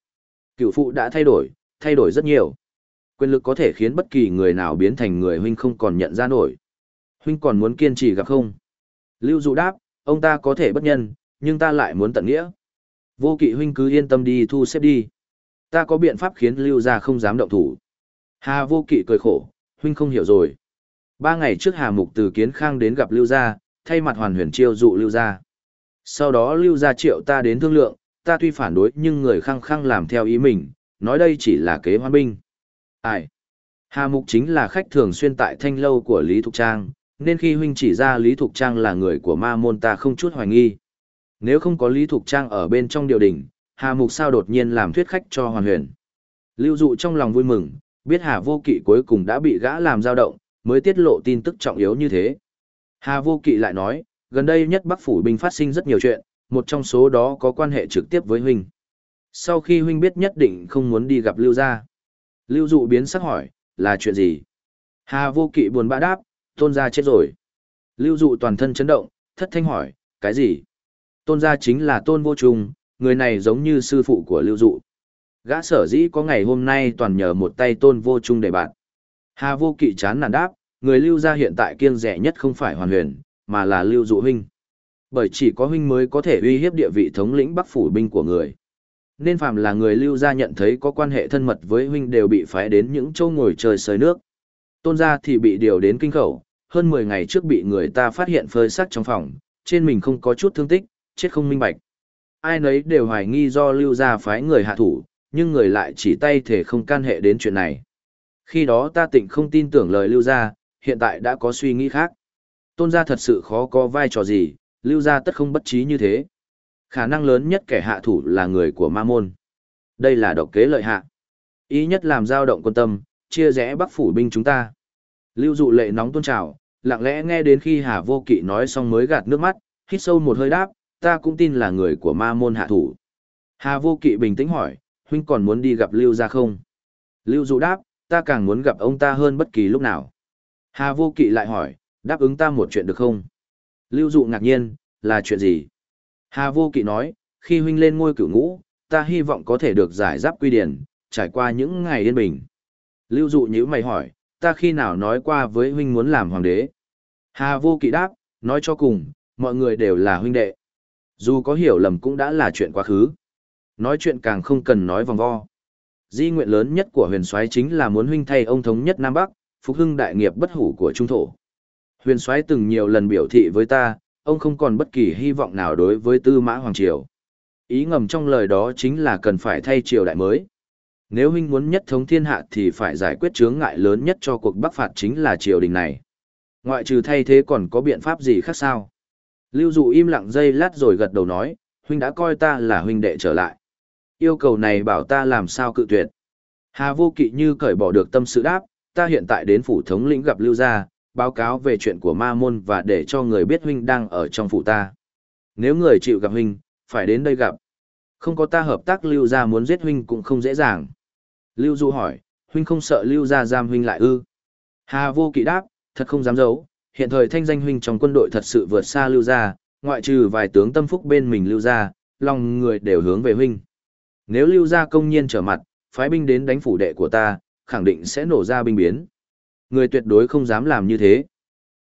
Cựu phụ đã thay đổi, thay đổi rất nhiều. Quyền lực có thể khiến bất kỳ người nào biến thành người huynh không còn nhận ra nổi. Huynh còn muốn kiên trì gặp không? Lưu dụ đáp, ông ta có thể bất nhân, nhưng ta lại muốn tận nghĩa. Vô kỵ huynh cứ yên tâm đi thu xếp đi. Ta có biện pháp khiến lưu gia không dám động thủ. Hà vô kỵ cười khổ, huynh không hiểu rồi. Ba ngày trước Hà Mục từ Kiến Khang đến gặp lưu gia, thay mặt hoàn huyền chiêu dụ lưu gia. Sau đó lưu gia triệu ta đến thương lượng, ta tuy phản đối nhưng người khăng khăng làm theo ý mình, nói đây chỉ là kế hoan binh. Ai? Hà Mục chính là khách thường xuyên tại thanh lâu của Lý Thục Trang, nên khi huynh chỉ ra Lý Thục Trang là người của ma môn ta không chút hoài nghi. Nếu không có Lý Thục Trang ở bên trong điều đình, Hà Mục sao đột nhiên làm thuyết khách cho Hoàn Huyền. Lưu dụ trong lòng vui mừng, biết Hà Vô Kỵ cuối cùng đã bị gã làm dao động, mới tiết lộ tin tức trọng yếu như thế. Hà Vô Kỵ lại nói, gần đây nhất Bắc Phủ binh phát sinh rất nhiều chuyện, một trong số đó có quan hệ trực tiếp với huynh. Sau khi huynh biết nhất định không muốn đi gặp Lưu gia. Lưu dụ biến sắc hỏi, là chuyện gì? Hà Vô Kỵ buồn bã đáp, tôn gia chết rồi. Lưu dụ toàn thân chấn động, thất thanh hỏi, cái gì? Tôn gia chính là tôn vô trùng, người này giống như sư phụ của lưu dụ. Gã sở dĩ có ngày hôm nay toàn nhờ một tay tôn vô trung để bạn. Hà vô kỵ chán nản đáp, người lưu gia hiện tại kiêng rẻ nhất không phải hoàn huyền, mà là lưu dụ huynh. Bởi chỉ có huynh mới có thể uy hiếp địa vị thống lĩnh bắc phủ binh của người. Nên phàm là người lưu gia nhận thấy có quan hệ thân mật với huynh đều bị phái đến những châu ngồi trời sới nước. Tôn gia thì bị điều đến kinh khẩu, hơn 10 ngày trước bị người ta phát hiện phơi sắc trong phòng, trên mình không có chút thương tích, chết không minh bạch. Ai nấy đều hoài nghi do lưu gia phái người hạ thủ, nhưng người lại chỉ tay thể không can hệ đến chuyện này. Khi đó ta tịnh không tin tưởng lời lưu gia, hiện tại đã có suy nghĩ khác. Tôn gia thật sự khó có vai trò gì, lưu gia tất không bất trí như thế. Khả năng lớn nhất kẻ hạ thủ là người của ma môn. Đây là độc kế lợi hạ. Ý nhất làm dao động quân tâm, chia rẽ bắc phủ binh chúng ta. Lưu dụ lệ nóng tôn trào, lặng lẽ nghe đến khi Hà Vô Kỵ nói xong mới gạt nước mắt, hít sâu một hơi đáp, ta cũng tin là người của ma môn hạ thủ. Hà Vô Kỵ bình tĩnh hỏi, huynh còn muốn đi gặp Lưu gia không? Lưu dụ đáp, ta càng muốn gặp ông ta hơn bất kỳ lúc nào. Hà Vô Kỵ lại hỏi, đáp ứng ta một chuyện được không? Lưu dụ ngạc nhiên, là chuyện gì? Hà Vô Kỵ nói, khi huynh lên ngôi cửu ngũ, ta hy vọng có thể được giải giáp quy điển, trải qua những ngày yên bình. Lưu dụ nhíu mày hỏi, ta khi nào nói qua với huynh muốn làm hoàng đế? Hà Vô Kỵ đáp, nói cho cùng, mọi người đều là huynh đệ. Dù có hiểu lầm cũng đã là chuyện quá khứ. Nói chuyện càng không cần nói vòng vo. Di nguyện lớn nhất của huyền soái chính là muốn huynh thay ông thống nhất Nam Bắc, phục hưng đại nghiệp bất hủ của trung thổ. Huyền soái từng nhiều lần biểu thị với ta, ông không còn bất kỳ hy vọng nào đối với tư mã hoàng triều. Ý ngầm trong lời đó chính là cần phải thay triều đại mới. Nếu huynh muốn nhất thống thiên hạ thì phải giải quyết chướng ngại lớn nhất cho cuộc bắc phạt chính là triều đình này. Ngoại trừ thay thế còn có biện pháp gì khác sao? Lưu dụ im lặng giây lát rồi gật đầu nói, huynh đã coi ta là huynh đệ trở lại. Yêu cầu này bảo ta làm sao cự tuyệt. Hà vô kỵ như cởi bỏ được tâm sự đáp, ta hiện tại đến phủ thống lĩnh gặp Lưu gia, báo cáo về chuyện của ma môn và để cho người biết huynh đang ở trong phủ ta. Nếu người chịu gặp huynh, phải đến đây gặp. Không có ta hợp tác Lưu gia muốn giết huynh cũng không dễ dàng. Lưu Du hỏi, huynh không sợ Lưu gia giam huynh lại ư? Hà vô kỵ đáp, thật không dám giấu, hiện thời thanh danh huynh trong quân đội thật sự vượt xa Lưu gia, ngoại trừ vài tướng tâm phúc bên mình Lưu gia, lòng người đều hướng về huynh. Nếu Lưu gia công nhiên trở mặt, phái binh đến đánh phủ đệ của ta, khẳng định sẽ nổ ra binh biến. Người tuyệt đối không dám làm như thế.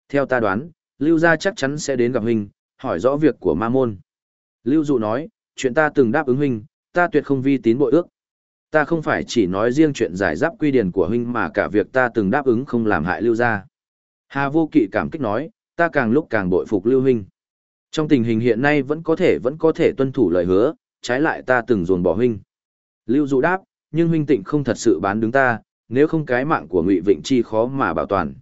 Theo ta đoán, Lưu gia chắc chắn sẽ đến gặp huynh, hỏi rõ việc của ma môn. Lưu dụ nói, chuyện ta từng đáp ứng huynh, ta tuyệt không vi tín bội ước. Ta không phải chỉ nói riêng chuyện giải giáp quy điển của huynh mà cả việc ta từng đáp ứng không làm hại Lưu gia. Hà vô kỵ cảm kích nói, ta càng lúc càng bội phục Lưu huynh. Trong tình hình hiện nay vẫn có thể vẫn có thể tuân thủ lời hứa, trái lại ta từng dồn bỏ huynh. Lưu dụ đáp, nhưng huynh tịnh không thật sự bán đứng ta, nếu không cái mạng của Ngụy Vịnh Chi khó mà bảo toàn.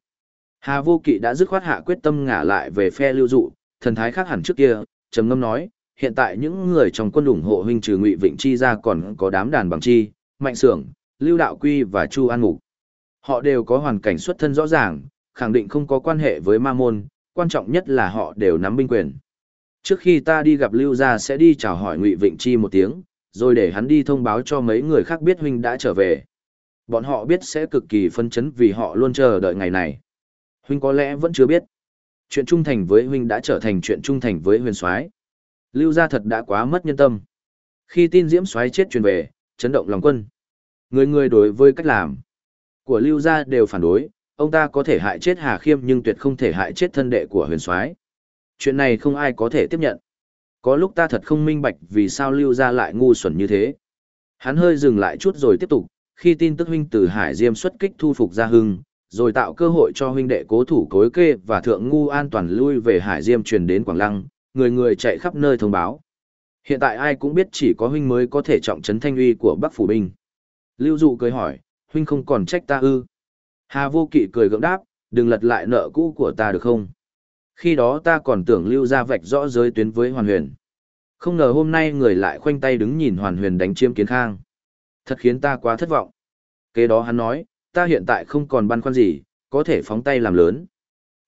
Hà Vô Kỵ đã dứt khoát hạ quyết tâm ngả lại về phe lưu dụ, thần thái khác hẳn trước kia, trầm ngâm nói, hiện tại những người trong quân ủng hộ huynh trừ Ngụy Vịnh Chi ra còn có đám đàn bằng chi, Mạnh Sưởng, Lưu Đạo Quy và Chu An Ngục. Họ đều có hoàn cảnh xuất thân rõ ràng, khẳng định không có quan hệ với ma môn, quan trọng nhất là họ đều nắm binh quyền. Trước khi ta đi gặp Lưu gia sẽ đi chào hỏi Ngụy Vịnh Chi một tiếng, rồi để hắn đi thông báo cho mấy người khác biết huynh đã trở về. Bọn họ biết sẽ cực kỳ phân chấn vì họ luôn chờ đợi ngày này. Huynh có lẽ vẫn chưa biết. Chuyện trung thành với huynh đã trở thành chuyện trung thành với huyền soái. Lưu gia thật đã quá mất nhân tâm. Khi tin Diễm soái chết truyền về, chấn động lòng quân. Người người đối với cách làm của Lưu gia đều phản đối, ông ta có thể hại chết Hà Khiêm nhưng tuyệt không thể hại chết thân đệ của huyền soái. Chuyện này không ai có thể tiếp nhận. Có lúc ta thật không minh bạch vì sao Lưu gia lại ngu xuẩn như thế. Hắn hơi dừng lại chút rồi tiếp tục, khi tin tức huynh từ Hải Diêm xuất kích thu phục Gia Hưng, rồi tạo cơ hội cho huynh đệ cố thủ cối kê và thượng ngu an toàn lui về Hải Diêm truyền đến Quảng Lăng, người người chạy khắp nơi thông báo. Hiện tại ai cũng biết chỉ có huynh mới có thể trọng trấn thanh uy của Bắc phủ binh. Lưu Dụ cười hỏi, huynh không còn trách ta ư? Hà Vô Kỵ cười gượng đáp, đừng lật lại nợ cũ của ta được không? Khi đó ta còn tưởng Lưu ra vạch rõ giới tuyến với Hoàn Huyền. Không ngờ hôm nay người lại khoanh tay đứng nhìn Hoàn Huyền đánh chiếm kiến khang. Thật khiến ta quá thất vọng. Kế đó hắn nói, ta hiện tại không còn băn khoăn gì, có thể phóng tay làm lớn.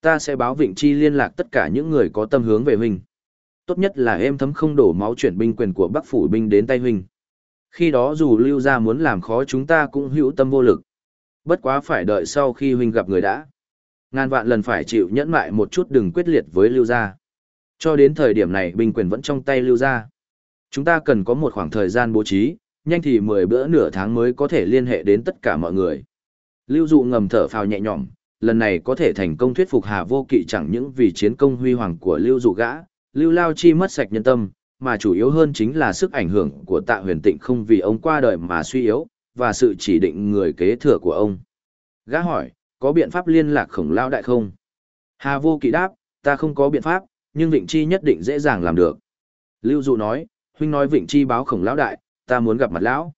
Ta sẽ báo Vịnh Chi liên lạc tất cả những người có tâm hướng về huynh. Tốt nhất là em thấm không đổ máu chuyển binh quyền của Bắc phủ binh đến tay huynh. Khi đó dù lưu gia muốn làm khó chúng ta cũng hữu tâm vô lực. Bất quá phải đợi sau khi huynh gặp người đã. Ngàn vạn lần phải chịu nhẫn mại một chút đừng quyết liệt với lưu gia. Cho đến thời điểm này binh quyền vẫn trong tay lưu gia. Chúng ta cần có một khoảng thời gian bố trí, nhanh thì 10 bữa nửa tháng mới có thể liên hệ đến tất cả mọi người. Lưu dụ ngầm thở phào nhẹ nhõm, lần này có thể thành công thuyết phục Hà Vô Kỵ chẳng những vì chiến công huy hoàng của Lưu dụ gã, Lưu Lao Chi mất sạch nhân tâm, mà chủ yếu hơn chính là sức ảnh hưởng của tạ huyền tịnh không vì ông qua đời mà suy yếu, và sự chỉ định người kế thừa của ông. Gã hỏi, có biện pháp liên lạc khổng lao đại không? Hà vô kỵ đáp, ta không có biện pháp, nhưng Vịnh Chi nhất định dễ dàng làm được. Lưu Dụ nói, huynh nói Vịnh Chi báo khổng lão đại, ta muốn gặp mặt lão.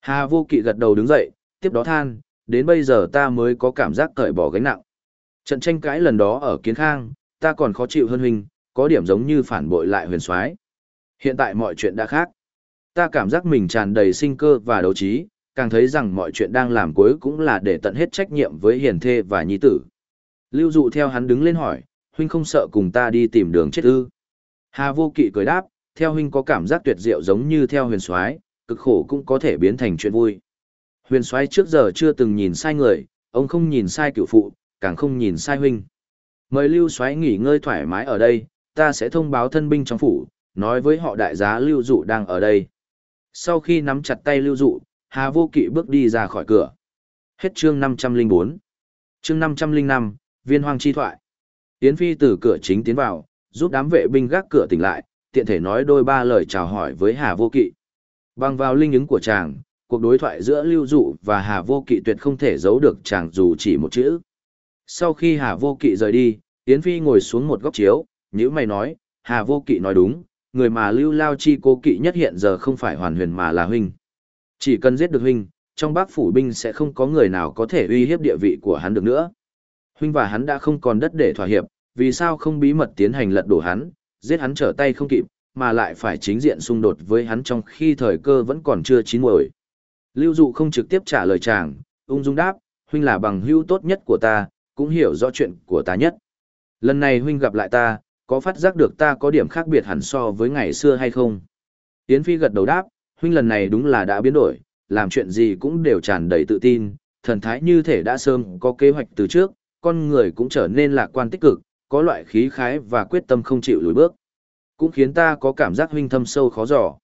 Hà vô kỵ gật đầu đứng dậy, tiếp đó than, đến bây giờ ta mới có cảm giác cởi bỏ gánh nặng. Trận tranh cãi lần đó ở Kiến Khang, ta còn khó chịu hơn huynh, có điểm giống như phản bội lại huyền soái. Hiện tại mọi chuyện đã khác. Ta cảm giác mình tràn đầy sinh cơ và đấu trí, càng thấy rằng mọi chuyện đang làm cuối cũng là để tận hết trách nhiệm với hiền thê và nhi tử. Lưu dụ theo hắn đứng lên hỏi, huynh không sợ cùng ta đi tìm đường chết ư. Hà vô kỵ cười đáp, theo huynh có cảm giác tuyệt diệu giống như theo huyền soái cực khổ cũng có thể biến thành chuyện vui. Huyền soái trước giờ chưa từng nhìn sai người, ông không nhìn sai cựu phụ, càng không nhìn sai huynh. Mời Lưu soái nghỉ ngơi thoải mái ở đây, ta sẽ thông báo thân binh trong phủ, nói với họ đại giá Lưu Dụ đang ở đây. Sau khi nắm chặt tay Lưu Dụ, Hà Vô Kỵ bước đi ra khỏi cửa. Hết chương 504. Chương 505, Viên Hoang Chi Thoại. Tiến Phi từ cửa chính tiến vào, giúp đám vệ binh gác cửa tỉnh lại, tiện thể nói đôi ba lời chào hỏi với Hà Vô Kỵ. Bằng vào linh ứng của chàng, cuộc đối thoại giữa Lưu Dụ và Hà Vô Kỵ tuyệt không thể giấu được chàng dù chỉ một chữ. Sau khi Hà Vô Kỵ rời đi, Yến Phi ngồi xuống một góc chiếu, nhữ mày nói, Hà Vô Kỵ nói đúng, người mà Lưu Lao Chi cố kỵ nhất hiện giờ không phải Hoàn Huyền mà là huynh. Chỉ cần giết được huynh, trong bác phủ binh sẽ không có người nào có thể uy hiếp địa vị của hắn được nữa. Huynh và hắn đã không còn đất để thỏa hiệp, vì sao không bí mật tiến hành lật đổ hắn, giết hắn trở tay không kịp, mà lại phải chính diện xung đột với hắn trong khi thời cơ vẫn còn chưa chín muồi. Lưu Dụ không trực tiếp trả lời chàng, ung dung đáp, huynh là bằng hữu tốt nhất của ta, cũng hiểu rõ chuyện của ta nhất. Lần này huynh gặp lại ta, có phát giác được ta có điểm khác biệt hẳn so với ngày xưa hay không? Yến Phi gật đầu đáp, huynh lần này đúng là đã biến đổi, làm chuyện gì cũng đều tràn đầy tự tin, thần thái như thể đã sớm có kế hoạch từ trước, con người cũng trở nên lạc quan tích cực, có loại khí khái và quyết tâm không chịu lùi bước. Cũng khiến ta có cảm giác huynh thâm sâu khó dò.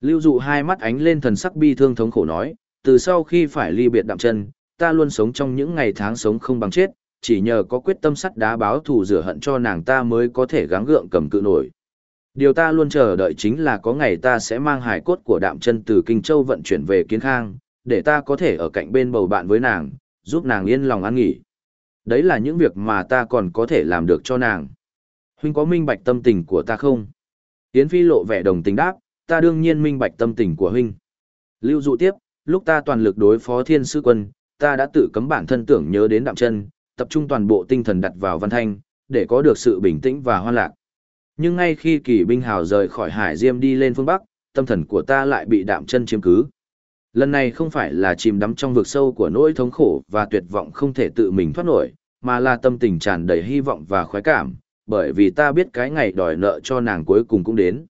Lưu dụ hai mắt ánh lên thần sắc bi thương thống khổ nói, từ sau khi phải ly biệt đạm chân, ta luôn sống trong những ngày tháng sống không bằng chết, chỉ nhờ có quyết tâm sắt đá báo thù rửa hận cho nàng ta mới có thể gắng gượng cầm cự nổi. Điều ta luôn chờ đợi chính là có ngày ta sẽ mang hài cốt của đạm chân từ Kinh Châu vận chuyển về Kiến Khang, để ta có thể ở cạnh bên bầu bạn với nàng, giúp nàng yên lòng an nghỉ. Đấy là những việc mà ta còn có thể làm được cho nàng. Huynh có minh bạch tâm tình của ta không? Yến Phi lộ vẻ đồng tình đáp, ta đương nhiên minh bạch tâm tình của huynh. Lưu dụ tiếp, lúc ta toàn lực đối phó thiên sư quân, ta đã tự cấm bản thân tưởng nhớ đến đạm chân, tập trung toàn bộ tinh thần đặt vào văn thanh, để có được sự bình tĩnh và hoan lạc. Nhưng ngay khi kỳ binh hào rời khỏi Hải Diêm đi lên phương Bắc, tâm thần của ta lại bị đạm chân chiếm cứ. Lần này không phải là chìm đắm trong vực sâu của nỗi thống khổ và tuyệt vọng không thể tự mình thoát nổi, mà là tâm tình tràn đầy hy vọng và khoái cảm, bởi vì ta biết cái ngày đòi nợ cho nàng cuối cùng cũng đến.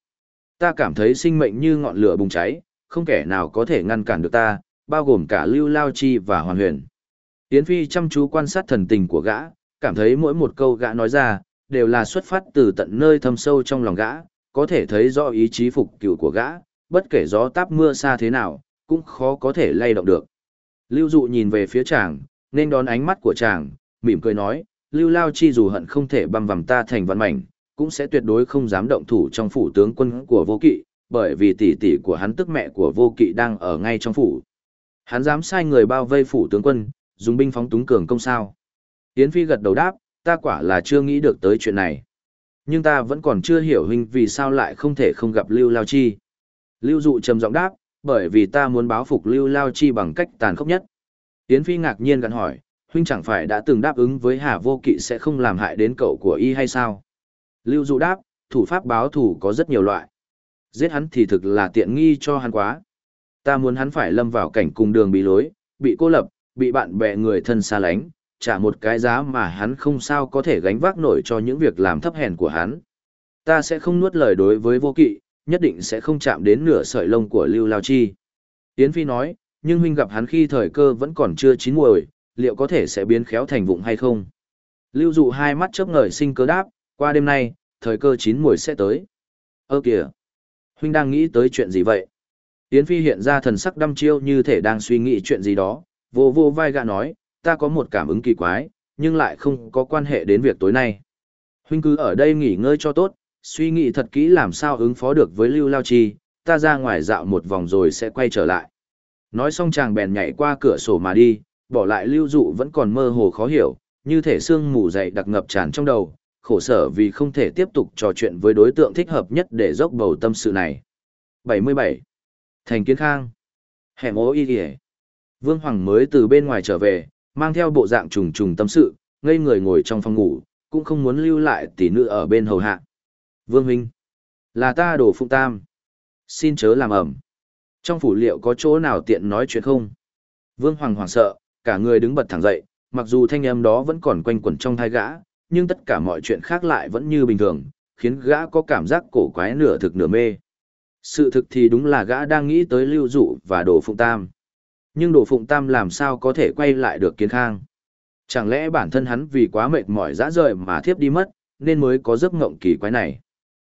Ta cảm thấy sinh mệnh như ngọn lửa bùng cháy, không kẻ nào có thể ngăn cản được ta, bao gồm cả Lưu Lao Chi và Hoàn Huyền. Yến Phi chăm chú quan sát thần tình của gã, cảm thấy mỗi một câu gã nói ra, đều là xuất phát từ tận nơi thâm sâu trong lòng gã, có thể thấy rõ ý chí phục cựu của gã, bất kể gió táp mưa xa thế nào, cũng khó có thể lay động được. Lưu Dụ nhìn về phía chàng, nên đón ánh mắt của chàng, mỉm cười nói, Lưu Lao Chi dù hận không thể băm vằm ta thành văn mảnh, cũng sẽ tuyệt đối không dám động thủ trong phủ tướng quân của vô kỵ, bởi vì tỷ tỷ của hắn tức mẹ của vô kỵ đang ở ngay trong phủ. Hắn dám sai người bao vây phủ tướng quân, dùng binh phóng túng cường công sao. Yến Phi gật đầu đáp, ta quả là chưa nghĩ được tới chuyện này. Nhưng ta vẫn còn chưa hiểu huynh vì sao lại không thể không gặp Lưu Lao Chi. Lưu Dụ trầm giọng đáp, bởi vì ta muốn báo phục Lưu Lao Chi bằng cách tàn khốc nhất. Yến Phi ngạc nhiên gặn hỏi, huynh chẳng phải đã từng đáp ứng với Hà Vô Kỵ sẽ không làm hại đến cậu của y hay sao? Lưu Dụ đáp, thủ pháp báo thủ có rất nhiều loại. Giết hắn thì thực là tiện nghi cho hắn quá. Ta muốn hắn phải lâm vào cảnh cùng đường bị lối, bị cô lập, bị bạn bè người thân xa lánh, trả một cái giá mà hắn không sao có thể gánh vác nổi cho những việc làm thấp hèn của hắn. Ta sẽ không nuốt lời đối với vô kỵ, nhất định sẽ không chạm đến nửa sợi lông của Lưu Lao Chi. Yến Phi nói, nhưng huynh gặp hắn khi thời cơ vẫn còn chưa chín muồi, liệu có thể sẽ biến khéo thành vụng hay không? Lưu dụ hai mắt chớp ngời sinh cơ đáp, qua đêm nay, thời cơ chín muồi sẽ tới. Ơ kìa! Huynh đang nghĩ tới chuyện gì vậy? Yến Phi hiện ra thần sắc đăm chiêu như thể đang suy nghĩ chuyện gì đó, vô vô vai gạ nói, ta có một cảm ứng kỳ quái, nhưng lại không có quan hệ đến việc tối nay. Huynh cứ ở đây nghỉ ngơi cho tốt, suy nghĩ thật kỹ làm sao ứng phó được với Lưu Lao Chi, ta ra ngoài dạo một vòng rồi sẽ quay trở lại. Nói xong chàng bèn nhảy qua cửa sổ mà đi, bỏ lại Lưu Dụ vẫn còn mơ hồ khó hiểu, như thể xương mù dậy đặc ngập tràn trong đầu, khổ sở vì không thể tiếp tục trò chuyện với đối tượng thích hợp nhất để dốc bầu tâm sự này. 77. Thành Kiến Khang Hẻm ố y. Vương Hoàng mới từ bên ngoài trở về, mang theo bộ dạng trùng trùng tâm sự, ngây người ngồi trong phòng ngủ, cũng không muốn lưu lại tỷ nữ ở bên hầu hạ. Vương Huynh, là ta đổ phụng tam. Xin chớ làm ẩm. Trong phủ liệu có chỗ nào tiện nói chuyện không? Vương Hoàng hoảng sợ, cả người đứng bật thẳng dậy, mặc dù thanh âm đó vẫn còn quanh quẩn trong thai gã, nhưng tất cả mọi chuyện khác lại vẫn như bình thường, khiến gã có cảm giác cổ quái nửa thực nửa mê. Sự thực thì đúng là gã đang nghĩ tới lưu dụ và đồ phụng tam. Nhưng đồ phụng tam làm sao có thể quay lại được kiến khang? Chẳng lẽ bản thân hắn vì quá mệt mỏi dã rời mà thiếp đi mất, nên mới có giấc ngộng kỳ quái này.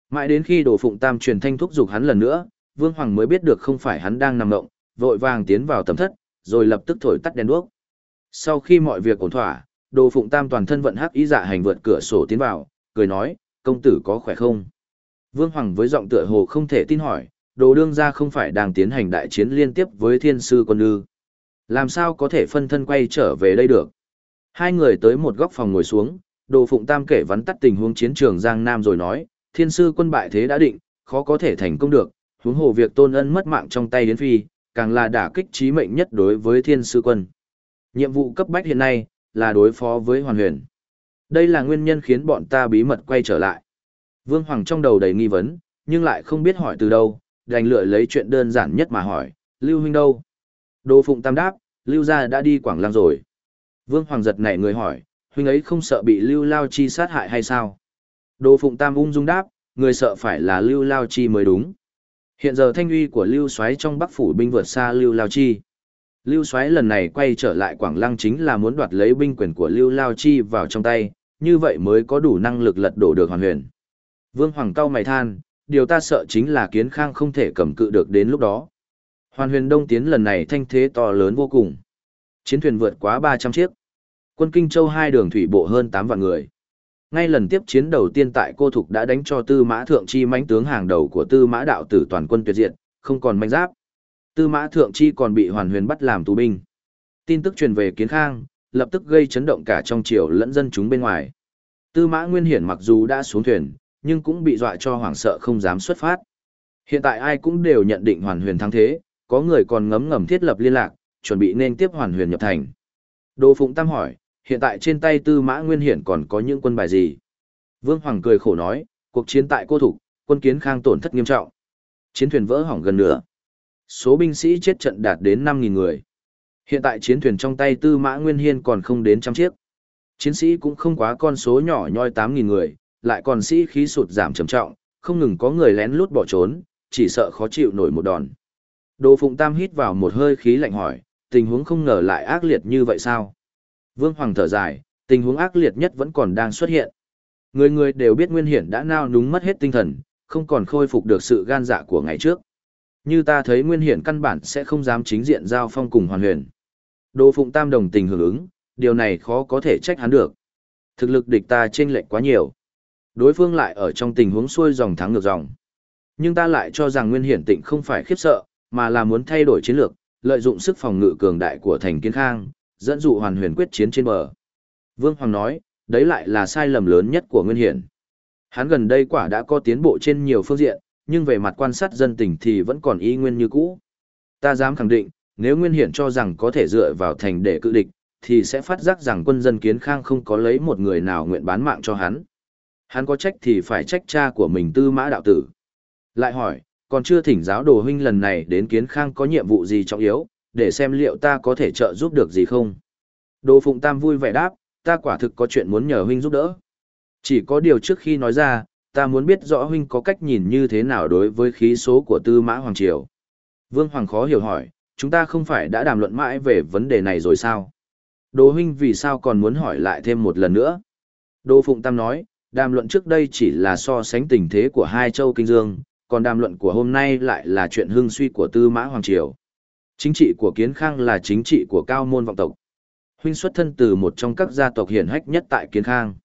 Mãi đến khi đồ phụng tam truyền thanh thúc giục hắn lần nữa, Vương Hoàng mới biết được không phải hắn đang nằm ngộng, vội vàng tiến vào tầm thất, rồi lập tức thổi tắt đèn đuốc. Sau khi mọi việc ổn thỏa, đồ phụng tam toàn thân vận hắc ý dạ hành vượt cửa sổ tiến vào, cười nói, công tử có khỏe không? Vương Hoàng với giọng tựa hồ không thể tin hỏi, đồ đương gia không phải đang tiến hành đại chiến liên tiếp với thiên sư quân ư. Làm sao có thể phân thân quay trở về đây được? Hai người tới một góc phòng ngồi xuống, đồ phụng tam kể vắn tắt tình huống chiến trường Giang Nam rồi nói, thiên sư quân bại thế đã định, khó có thể thành công được, huống hồ việc tôn ân mất mạng trong tay Yến Phi, càng là đả kích trí mệnh nhất đối với thiên sư quân. Nhiệm vụ cấp bách hiện nay, là đối phó với hoàn huyền. Đây là nguyên nhân khiến bọn ta bí mật quay trở lại. Vương Hoàng trong đầu đầy nghi vấn, nhưng lại không biết hỏi từ đâu, đành lựa lấy chuyện đơn giản nhất mà hỏi, Lưu Huynh đâu? Đô Phụng Tam đáp, Lưu gia đã đi Quảng Lăng rồi. Vương Hoàng giật nảy người hỏi, Huynh ấy không sợ bị Lưu Lao Chi sát hại hay sao? Đô Phụng Tam ung dung đáp, người sợ phải là Lưu Lao Chi mới đúng. Hiện giờ thanh uy của Lưu Soái trong Bắc phủ binh vượt xa Lưu Lao Chi. Lưu Soái lần này quay trở lại Quảng Lăng chính là muốn đoạt lấy binh quyền của Lưu Lao Chi vào trong tay, như vậy mới có đủ năng lực lật đổ được Hoàn Huyền. Vương Hoàng cao mày than, điều ta sợ chính là Kiến Khang không thể cầm cự được đến lúc đó. Hoàn Huyền Đông tiến lần này thanh thế to lớn vô cùng. Chiến thuyền vượt quá 300 chiếc. Quân Kinh Châu hai đường thủy bộ hơn 8 vạn người. Ngay lần tiếp chiến đầu tiên tại Cô Thục đã đánh cho Tư Mã Thượng Chi mãnh tướng hàng đầu của Tư Mã đạo tử toàn quân tuyệt diệt, không còn manh giáp. Tư Mã Thượng Chi còn bị Hoàn Huyền bắt làm tù binh. Tin tức truyền về Kiến Khang, lập tức gây chấn động cả trong triều lẫn dân chúng bên ngoài. Tư Mã Nguyên Hiển mặc dù đã xuống thuyền, nhưng cũng bị dọa cho hoảng sợ không dám xuất phát. Hiện tại ai cũng đều nhận định Hoàn Huyền thắng thế, có người còn ngấm ngầm thiết lập liên lạc, chuẩn bị nên tiếp Hoàn Huyền nhập thành. Đỗ Phụng Tam hỏi, hiện tại trên tay Tư Mã Nguyên Hiển còn có những quân bài gì? Vương Hoàng cười khổ nói, cuộc chiến tại Cô thủ quân kiến khang tổn thất nghiêm trọng. Chiến thuyền vỡ hỏng gần nửa. Số binh sĩ chết trận đạt đến 5.000 người. Hiện tại chiến thuyền trong tay Tư Mã Nguyên Hiên còn không đến trăm chiếc. Chiến sĩ cũng không quá con số nhỏ nhoi 8.000 người, lại còn sĩ khí sụt giảm trầm trọng, không ngừng có người lén lút bỏ trốn, chỉ sợ khó chịu nổi một đòn. Đồ Phụng Tam hít vào một hơi khí lạnh hỏi, tình huống không ngờ lại ác liệt như vậy sao? Vương Hoàng thở dài, tình huống ác liệt nhất vẫn còn đang xuất hiện. Người người đều biết Nguyên Hiển đã nao núng mất hết tinh thần, không còn khôi phục được sự gan dạ của ngày trước. Như ta thấy Nguyên Hiển căn bản sẽ không dám chính diện giao phong cùng Hoàn Huyền. Đồ Phụng Tam đồng tình hưởng ứng, điều này khó có thể trách hắn được. Thực lực địch ta chênh lệch quá nhiều. Đối phương lại ở trong tình huống xuôi dòng thắng ngược dòng. Nhưng ta lại cho rằng Nguyên Hiển Tịnh không phải khiếp sợ, mà là muốn thay đổi chiến lược, lợi dụng sức phòng ngự cường đại của thành kiến khang, dẫn dụ hoàn huyền quyết chiến trên bờ. Vương Hoàng nói, đấy lại là sai lầm lớn nhất của Nguyên Hiển. Hắn gần đây quả đã có tiến bộ trên nhiều phương diện, nhưng về mặt quan sát dân tình thì vẫn còn y nguyên như cũ. Ta dám khẳng định, nếu Nguyên Hiển cho rằng có thể dựa vào thành để cự địch, thì sẽ phát giác rằng quân dân kiến khang không có lấy một người nào nguyện bán mạng cho hắn. Hắn có trách thì phải trách cha của mình tư mã đạo tử. Lại hỏi, còn chưa thỉnh giáo đồ huynh lần này đến kiến khang có nhiệm vụ gì trọng yếu, để xem liệu ta có thể trợ giúp được gì không. Đồ Phụng Tam vui vẻ đáp, ta quả thực có chuyện muốn nhờ huynh giúp đỡ. Chỉ có điều trước khi nói ra, ta muốn biết rõ huynh có cách nhìn như thế nào đối với khí số của Tư Mã Hoàng Triều. Vương Hoàng khó hiểu hỏi, chúng ta không phải đã đàm luận mãi về vấn đề này rồi sao? Đồ huynh vì sao còn muốn hỏi lại thêm một lần nữa? Đồ Phụng Tam nói, đàm luận trước đây chỉ là so sánh tình thế của hai châu Kinh Dương, còn đàm luận của hôm nay lại là chuyện hưng suy của Tư Mã Hoàng Triều. Chính trị của Kiến Khang là chính trị của cao môn vọng tộc. Huynh xuất thân từ một trong các gia tộc hiển hách nhất tại Kiến Khang.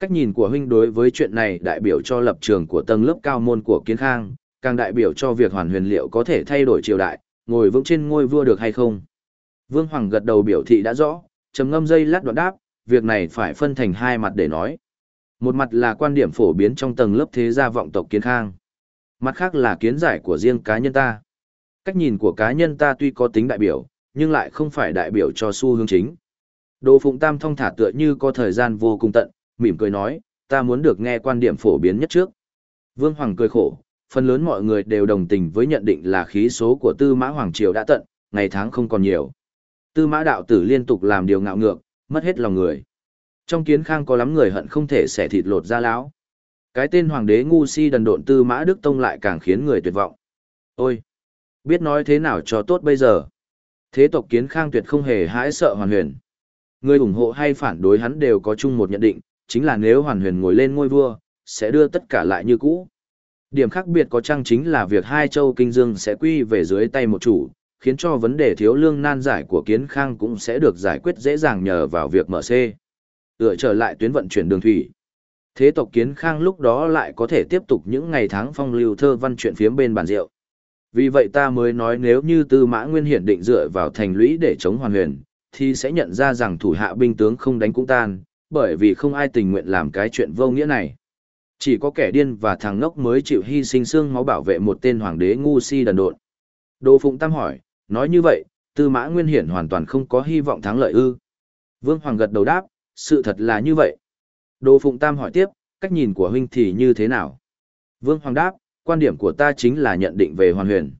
Cách nhìn của huynh đối với chuyện này đại biểu cho lập trường của tầng lớp cao môn của kiến khang, càng đại biểu cho việc hoàn huyền liệu có thể thay đổi triều đại, ngồi vững trên ngôi vua được hay không. Vương Hoàng gật đầu biểu thị đã rõ, trầm ngâm dây lát đoạn đáp, việc này phải phân thành hai mặt để nói. Một mặt là quan điểm phổ biến trong tầng lớp thế gia vọng tộc kiến khang. Mặt khác là kiến giải của riêng cá nhân ta. Cách nhìn của cá nhân ta tuy có tính đại biểu, nhưng lại không phải đại biểu cho xu hướng chính. Đồ Phụng Tam thông thả tựa như có thời gian vô cùng tận, mỉm cười nói, ta muốn được nghe quan điểm phổ biến nhất trước. Vương Hoàng cười khổ, phần lớn mọi người đều đồng tình với nhận định là khí số của Tư Mã Hoàng Triều đã tận, ngày tháng không còn nhiều. Tư Mã Đạo Tử liên tục làm điều ngạo ngược, mất hết lòng người. Trong kiến khang có lắm người hận không thể xẻ thịt lột ra lão. Cái tên hoàng đế ngu si đần độn Tư Mã Đức Tông lại càng khiến người tuyệt vọng. Ôi! Biết nói thế nào cho tốt bây giờ? Thế tộc kiến khang tuyệt không hề hãi sợ hoàn huyền. Người ủng hộ hay phản đối hắn đều có chung một nhận định, chính là nếu hoàn huyền ngồi lên ngôi vua, sẽ đưa tất cả lại như cũ. Điểm khác biệt có chăng chính là việc hai châu kinh dương sẽ quy về dưới tay một chủ, khiến cho vấn đề thiếu lương nan giải của kiến khang cũng sẽ được giải quyết dễ dàng nhờ vào việc mở C. Tựa trở lại tuyến vận chuyển đường thủy. Thế tộc kiến khang lúc đó lại có thể tiếp tục những ngày tháng phong lưu thơ văn chuyện phiếm bên bàn rượu. Vì vậy ta mới nói nếu như tư mã nguyên hiển định dựa vào thành lũy để chống hoàn huyền, thì sẽ nhận ra rằng thủ hạ binh tướng không đánh cũng tan, bởi vì không ai tình nguyện làm cái chuyện vô nghĩa này. Chỉ có kẻ điên và thằng ngốc mới chịu hy sinh xương máu bảo vệ một tên hoàng đế ngu si đần độn. Đô Phụng Tam hỏi, nói như vậy, Tư Mã Nguyên Hiển hoàn toàn không có hy vọng thắng lợi ư? Vương Hoàng gật đầu đáp, sự thật là như vậy. Đỗ Phụng Tam hỏi tiếp, cách nhìn của huynh thì như thế nào? Vương Hoàng đáp, quan điểm của ta chính là nhận định về hoàn huyền.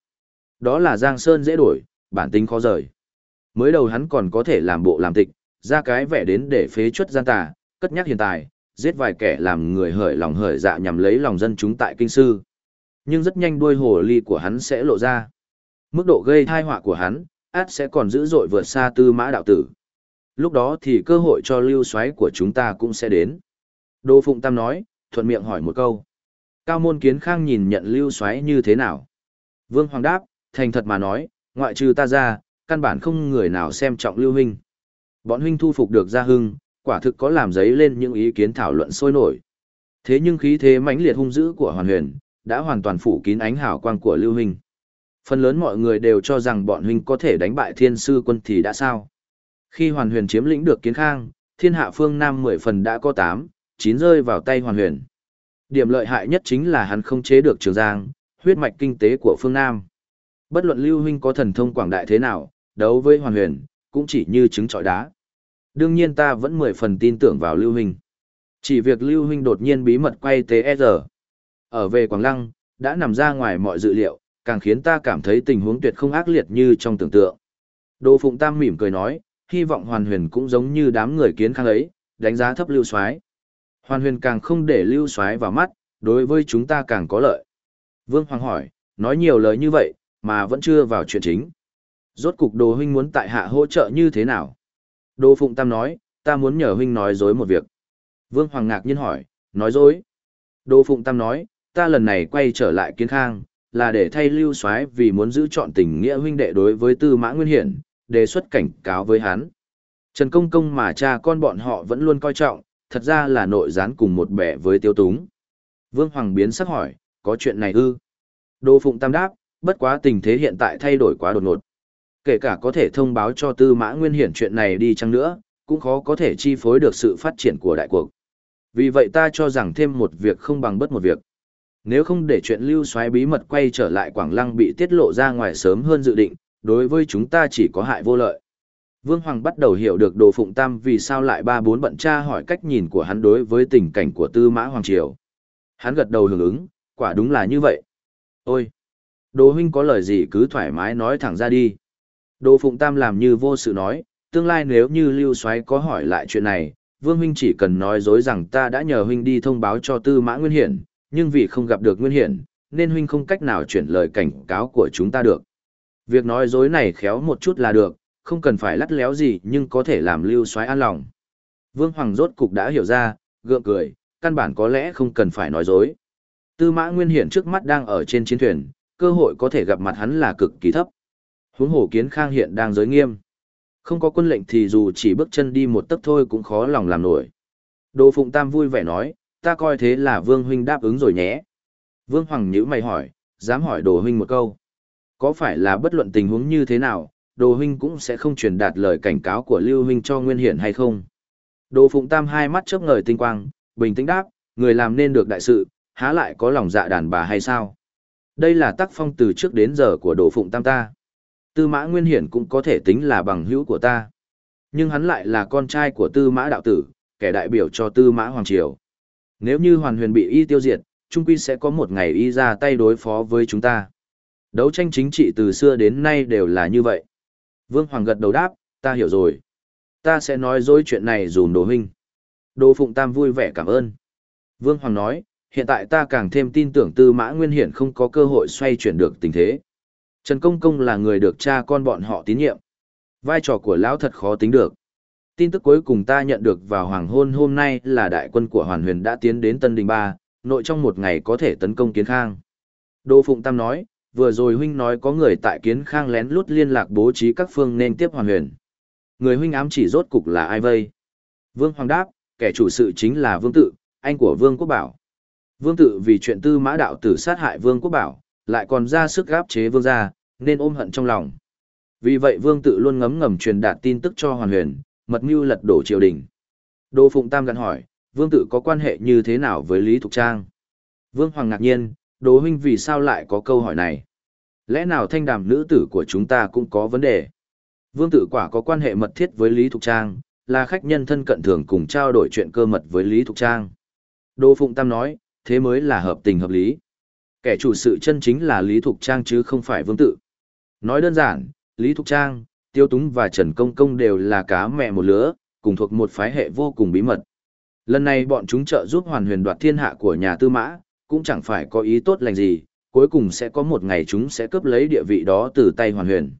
Đó là Giang Sơn dễ đổi, bản tính khó rời. Mới đầu hắn còn có thể làm bộ làm tịch, ra cái vẻ đến để phế chuất gian tà, cất nhắc hiện tại, giết vài kẻ làm người hởi lòng hởi dạ nhằm lấy lòng dân chúng tại kinh sư. Nhưng rất nhanh đuôi hồ ly của hắn sẽ lộ ra. Mức độ gây thai họa của hắn, át sẽ còn dữ dội vượt xa tư mã đạo tử. Lúc đó thì cơ hội cho lưu xoáy của chúng ta cũng sẽ đến. Đô Phụng Tam nói, thuận miệng hỏi một câu. Cao môn kiến khang nhìn nhận lưu xoáy như thế nào? Vương Hoàng đáp, thành thật mà nói, ngoại trừ ta ra, căn bản không người nào xem trọng lưu huynh. Bọn huynh thu phục được gia hưng, quả thực có làm giấy lên những ý kiến thảo luận sôi nổi. Thế nhưng khí thế mãnh liệt hung dữ của Hoàn Huyền đã hoàn toàn phủ kín ánh hào quang của Lưu huynh. Phần lớn mọi người đều cho rằng bọn huynh có thể đánh bại Thiên sư quân thì đã sao? Khi Hoàn Huyền chiếm lĩnh được Kiến Khang, Thiên Hạ phương Nam 10 phần đã có 8, 9 rơi vào tay Hoàn Huyền. Điểm lợi hại nhất chính là hắn không chế được Trường Giang, huyết mạch kinh tế của phương Nam. Bất luận Lưu huynh có thần thông quảng đại thế nào, đấu với Hoàn Huyền, cũng chỉ như trứng trọi đá. Đương nhiên ta vẫn mười phần tin tưởng vào Lưu Huynh. Chỉ việc Lưu Huynh đột nhiên bí mật quay TSR. Ở về Quảng Lăng, đã nằm ra ngoài mọi dự liệu, càng khiến ta cảm thấy tình huống tuyệt không ác liệt như trong tưởng tượng. Đỗ Phụng Tam mỉm cười nói, hy vọng Hoàn Huyền cũng giống như đám người kiến khang ấy, đánh giá thấp Lưu Soái. Hoàn Huyền càng không để Lưu Soái vào mắt, đối với chúng ta càng có lợi. Vương Hoàng hỏi, nói nhiều lời như vậy, mà vẫn chưa vào chuyện chính. Rốt cục Đồ huynh muốn tại hạ hỗ trợ như thế nào? Đỗ Phụng Tam nói, ta muốn nhờ huynh nói dối một việc. Vương Hoàng ngạc nhiên hỏi, nói dối. Đỗ Phụng Tam nói, ta lần này quay trở lại kiến khang, là để thay lưu soái vì muốn giữ chọn tình nghĩa huynh đệ đối với tư mã nguyên hiển, đề xuất cảnh cáo với hắn. Trần Công Công mà cha con bọn họ vẫn luôn coi trọng, thật ra là nội gián cùng một bẻ với tiêu túng. Vương Hoàng biến sắc hỏi, có chuyện này ư? Đô Phụng Tam đáp, bất quá tình thế hiện tại thay đổi quá đột ngột. Kể cả có thể thông báo cho Tư Mã Nguyên Hiển chuyện này đi chăng nữa, cũng khó có thể chi phối được sự phát triển của đại cuộc. Vì vậy ta cho rằng thêm một việc không bằng bất một việc. Nếu không để chuyện lưu xoáy bí mật quay trở lại Quảng Lăng bị tiết lộ ra ngoài sớm hơn dự định, đối với chúng ta chỉ có hại vô lợi. Vương Hoàng bắt đầu hiểu được Đồ Phụng Tam vì sao lại ba bốn bận tra hỏi cách nhìn của hắn đối với tình cảnh của Tư Mã Hoàng Triều. Hắn gật đầu hưởng ứng, quả đúng là như vậy. Ôi! Đồ huynh có lời gì cứ thoải mái nói thẳng ra đi. Đồ Phụng Tam làm như vô sự nói, tương lai nếu như Lưu Soái có hỏi lại chuyện này, Vương huynh chỉ cần nói dối rằng ta đã nhờ huynh đi thông báo cho Tư Mã Nguyên Hiển, nhưng vì không gặp được Nguyên Hiển, nên huynh không cách nào chuyển lời cảnh cáo của chúng ta được. Việc nói dối này khéo một chút là được, không cần phải lắt léo gì nhưng có thể làm Lưu Soái an lòng. Vương Hoàng rốt cục đã hiểu ra, gượng cười, căn bản có lẽ không cần phải nói dối. Tư Mã Nguyên Hiển trước mắt đang ở trên chiến thuyền, cơ hội có thể gặp mặt hắn là cực kỳ thấp. Huống hồ kiến khang hiện đang giới nghiêm. Không có quân lệnh thì dù chỉ bước chân đi một tấc thôi cũng khó lòng làm nổi. Đồ Phụng Tam vui vẻ nói, ta coi thế là Vương Huynh đáp ứng rồi nhé. Vương Hoàng nhữ mày hỏi, dám hỏi Đồ Huynh một câu. Có phải là bất luận tình huống như thế nào, Đồ Huynh cũng sẽ không truyền đạt lời cảnh cáo của Lưu Huynh cho Nguyên Hiển hay không? Đồ Phụng Tam hai mắt chớp ngời tinh quang, bình tĩnh đáp, người làm nên được đại sự, há lại có lòng dạ đàn bà hay sao? Đây là tác phong từ trước đến giờ của Đồ Phụng Tam ta. Tư Mã Nguyên Hiển cũng có thể tính là bằng hữu của ta. Nhưng hắn lại là con trai của Tư Mã Đạo Tử, kẻ đại biểu cho Tư Mã Hoàng Triều. Nếu như Hoàn Huyền bị y tiêu diệt, trung quy sẽ có một ngày y ra tay đối phó với chúng ta. Đấu tranh chính trị từ xưa đến nay đều là như vậy. Vương Hoàng gật đầu đáp, ta hiểu rồi. Ta sẽ nói dối chuyện này dùm đồ huynh. Đồ Phụng Tam vui vẻ cảm ơn. Vương Hoàng nói, hiện tại ta càng thêm tin tưởng Tư Mã Nguyên Hiển không có cơ hội xoay chuyển được tình thế. Trần Công Công là người được cha con bọn họ tín nhiệm. Vai trò của lão thật khó tính được. Tin tức cuối cùng ta nhận được vào hoàng hôn hôm nay là đại quân của Hoàn Huyền đã tiến đến Tân Đình Ba, nội trong một ngày có thể tấn công Kiến Khang. Đỗ Phụng Tam nói, vừa rồi huynh nói có người tại Kiến Khang lén lút liên lạc bố trí các phương nên tiếp Hoàn Huyền. Người huynh ám chỉ rốt cục là ai vây? Vương Hoàng đáp, kẻ chủ sự chính là Vương Tự, anh của Vương Quốc Bảo. Vương Tự vì chuyện tư mã đạo tử sát hại Vương Quốc Bảo, lại còn ra sức gáp chế Vương gia, nên ôm hận trong lòng. Vì vậy Vương Tự luôn ngấm ngầm truyền đạt tin tức cho Hoàn Huyền, mật mưu lật đổ triều đình. Đô Phụng Tam gặn hỏi, Vương Tự có quan hệ như thế nào với Lý Thục Trang? Vương Hoàng ngạc nhiên, Đỗ huynh vì sao lại có câu hỏi này? Lẽ nào thanh đàm nữ tử của chúng ta cũng có vấn đề? Vương Tử quả có quan hệ mật thiết với Lý Thục Trang, là khách nhân thân cận thường cùng trao đổi chuyện cơ mật với Lý Thục Trang. Đỗ Phụng Tam nói, thế mới là hợp tình hợp lý. Kẻ chủ sự chân chính là Lý Thục Trang chứ không phải Vương Tự. Nói đơn giản, Lý Thục Trang, Tiêu Túng và Trần Công Công đều là cá mẹ một lứa, cùng thuộc một phái hệ vô cùng bí mật. Lần này bọn chúng trợ giúp hoàn huyền đoạt thiên hạ của nhà tư mã, cũng chẳng phải có ý tốt lành gì, cuối cùng sẽ có một ngày chúng sẽ cướp lấy địa vị đó từ tay hoàn huyền.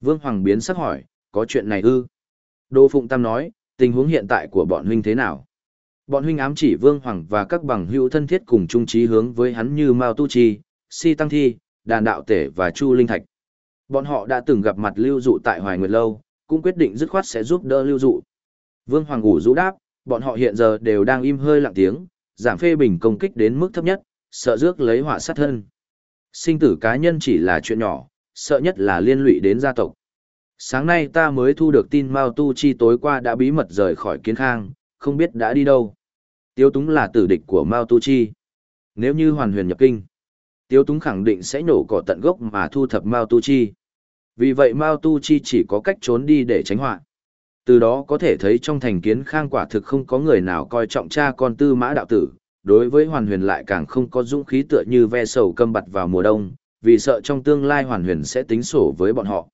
Vương Hoàng biến sắc hỏi, có chuyện này ư? Đô Phụng Tam nói, tình huống hiện tại của bọn huynh thế nào? Bọn huynh ám chỉ Vương Hoàng và các bằng hữu thân thiết cùng chung trí hướng với hắn như Mao Tu Chi, Si Tăng Thi, Đàn Đạo Tể và Chu Linh Thạch. Bọn họ đã từng gặp mặt Lưu Dụ tại Hoài Nguyệt Lâu, cũng quyết định dứt khoát sẽ giúp đỡ Lưu Dụ. Vương Hoàng ngủ rũ đáp, bọn họ hiện giờ đều đang im hơi lặng tiếng, giảm phê bình công kích đến mức thấp nhất, sợ rước lấy họa sát thân. Sinh tử cá nhân chỉ là chuyện nhỏ, sợ nhất là liên lụy đến gia tộc. Sáng nay ta mới thu được tin Mao Tu Chi tối qua đã bí mật rời khỏi kiến khang, không biết đã đi đâu. Tiêu Túng là tử địch của Mao Tu Chi. Nếu như hoàn huyền nhập kinh, Tiêu Túng khẳng định sẽ nổ cỏ tận gốc mà thu thập Mao Tu Chi. Vì vậy Mao Tu Chi chỉ có cách trốn đi để tránh họa. Từ đó có thể thấy trong thành kiến khang quả thực không có người nào coi trọng cha con tư mã đạo tử, đối với hoàn huyền lại càng không có dũng khí tựa như ve sầu câm bặt vào mùa đông, vì sợ trong tương lai hoàn huyền sẽ tính sổ với bọn họ.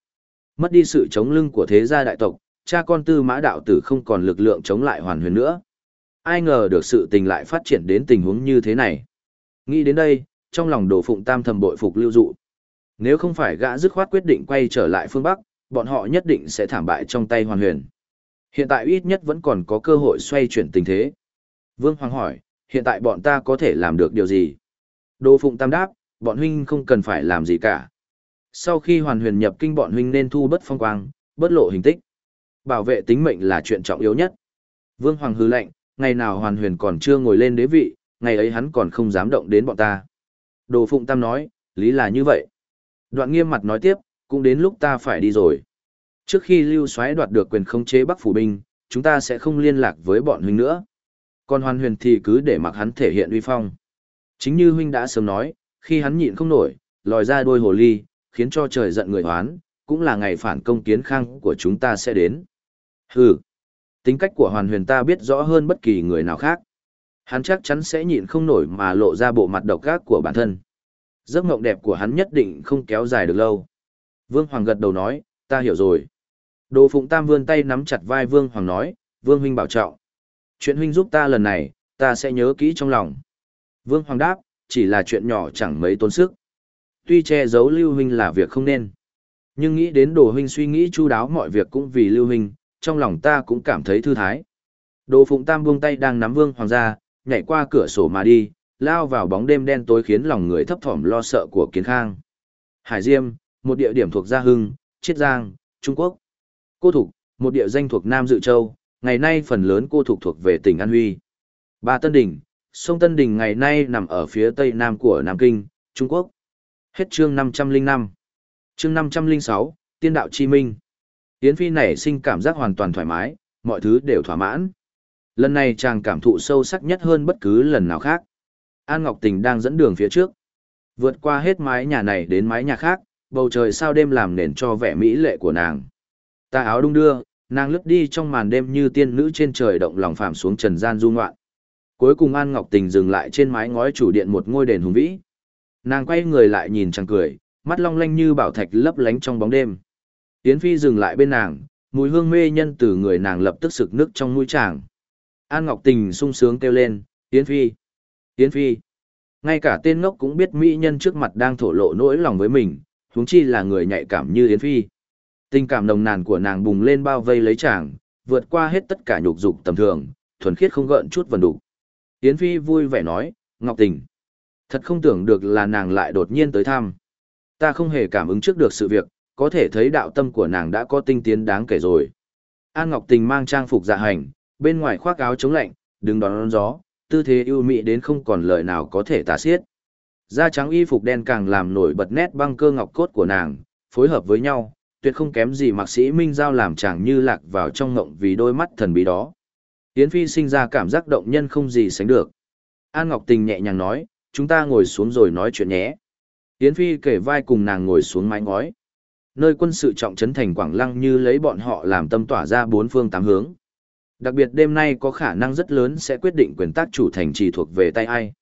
Mất đi sự chống lưng của thế gia đại tộc, cha con tư mã đạo tử không còn lực lượng chống lại hoàn huyền nữa. Ai ngờ được sự tình lại phát triển đến tình huống như thế này. Nghĩ đến đây, trong lòng đồ phụng tam thầm bội phục lưu dụ. Nếu không phải gã dứt khoát quyết định quay trở lại phương Bắc, bọn họ nhất định sẽ thảm bại trong tay hoàn huyền. Hiện tại ít nhất vẫn còn có cơ hội xoay chuyển tình thế. Vương Hoàng hỏi, hiện tại bọn ta có thể làm được điều gì? Đô Phụng Tam đáp, bọn huynh không cần phải làm gì cả. Sau khi hoàn huyền nhập kinh bọn huynh nên thu bất phong quang, bất lộ hình tích. Bảo vệ tính mệnh là chuyện trọng yếu nhất. Vương Hoàng hứ lệnh, ngày nào hoàn huyền còn chưa ngồi lên đế vị, ngày ấy hắn còn không dám động đến bọn ta. Đồ Phụng Tam nói, lý là như vậy. Đoạn nghiêm mặt nói tiếp, cũng đến lúc ta phải đi rồi. Trước khi Lưu Soái đoạt được quyền khống chế Bắc phủ binh, chúng ta sẽ không liên lạc với bọn huynh nữa. Còn Hoàn Huyền thì cứ để mặc hắn thể hiện uy phong. Chính như huynh đã sớm nói, khi hắn nhịn không nổi, lòi ra đôi hồ ly, khiến cho trời giận người hoán, cũng là ngày phản công kiến khang của chúng ta sẽ đến. Hừ, tính cách của Hoàn Huyền ta biết rõ hơn bất kỳ người nào khác. Hắn chắc chắn sẽ nhịn không nổi mà lộ ra bộ mặt độc ác của bản thân. Giấc mộng đẹp của hắn nhất định không kéo dài được lâu. Vương Hoàng gật đầu nói, ta hiểu rồi. Đồ Phụng Tam vươn tay nắm chặt vai Vương Hoàng nói, Vương huynh bảo trọng. Chuyện huynh giúp ta lần này, ta sẽ nhớ kỹ trong lòng. Vương Hoàng đáp, chỉ là chuyện nhỏ chẳng mấy tốn sức. Tuy che giấu Lưu huynh là việc không nên, nhưng nghĩ đến Đồ huynh suy nghĩ chu đáo mọi việc cũng vì Lưu huynh, trong lòng ta cũng cảm thấy thư thái. Đồ Phụng Tam buông tay đang nắm Vương Hoàng ra, nhảy qua cửa sổ mà đi, lao vào bóng đêm đen tối khiến lòng người thấp thỏm lo sợ của Kiến Khang. Hải Diêm, một địa điểm thuộc Gia Hưng, Chiết Giang, Trung Quốc. Cô Thục, một địa danh thuộc Nam Dự Châu, ngày nay phần lớn cô Thục thuộc về tỉnh An Huy. Ba Tân Đình, sông Tân Đình ngày nay nằm ở phía tây nam của Nam Kinh, Trung Quốc. Hết chương 505. Chương 506, Tiên đạo chi minh. Yến Phi nảy sinh cảm giác hoàn toàn thoải mái, mọi thứ đều thỏa mãn. Lần này chàng cảm thụ sâu sắc nhất hơn bất cứ lần nào khác. An Ngọc Tình đang dẫn đường phía trước. Vượt qua hết mái nhà này đến mái nhà khác, bầu trời sao đêm làm nền cho vẻ mỹ lệ của nàng. Ta áo đung đưa, nàng lướt đi trong màn đêm như tiên nữ trên trời động lòng phàm xuống trần gian du ngoạn. Cuối cùng An Ngọc Tình dừng lại trên mái ngói chủ điện một ngôi đền hùng vĩ. Nàng quay người lại nhìn chàng cười, mắt long lanh như bảo thạch lấp lánh trong bóng đêm. Yến Phi dừng lại bên nàng, mùi hương mê nhân từ người nàng lập tức sực nước trong mũi chàng. An Ngọc Tình sung sướng kêu lên, Yến Phi, Yến Phi. Ngay cả tên ngốc cũng biết mỹ nhân trước mặt đang thổ lộ nỗi lòng với mình, huống chi là người nhạy cảm như Yến Phi. Tình cảm nồng nàn của nàng bùng lên bao vây lấy chàng, vượt qua hết tất cả nhục dục tầm thường, thuần khiết không gợn chút vần đủ. Yến Phi vui vẻ nói, Ngọc Tình. Thật không tưởng được là nàng lại đột nhiên tới thăm. Ta không hề cảm ứng trước được sự việc, có thể thấy đạo tâm của nàng đã có tinh tiến đáng kể rồi. An Ngọc Tình mang trang phục dạ hành, bên ngoài khoác áo chống lạnh, đứng đón, đón gió, tư thế ưu mị đến không còn lời nào có thể tả xiết. Da trắng y phục đen càng làm nổi bật nét băng cơ ngọc cốt của nàng, phối hợp với nhau, tuyệt không kém gì mạc sĩ Minh Giao làm chàng như lạc vào trong ngộng vì đôi mắt thần bí đó. Yến Phi sinh ra cảm giác động nhân không gì sánh được. An Ngọc Tình nhẹ nhàng nói, chúng ta ngồi xuống rồi nói chuyện nhé. Yến Phi kể vai cùng nàng ngồi xuống mái ngói. Nơi quân sự trọng trấn thành Quảng Lăng như lấy bọn họ làm tâm tỏa ra bốn phương tám hướng. Đặc biệt đêm nay có khả năng rất lớn sẽ quyết định quyền tác chủ thành trì thuộc về tay ai.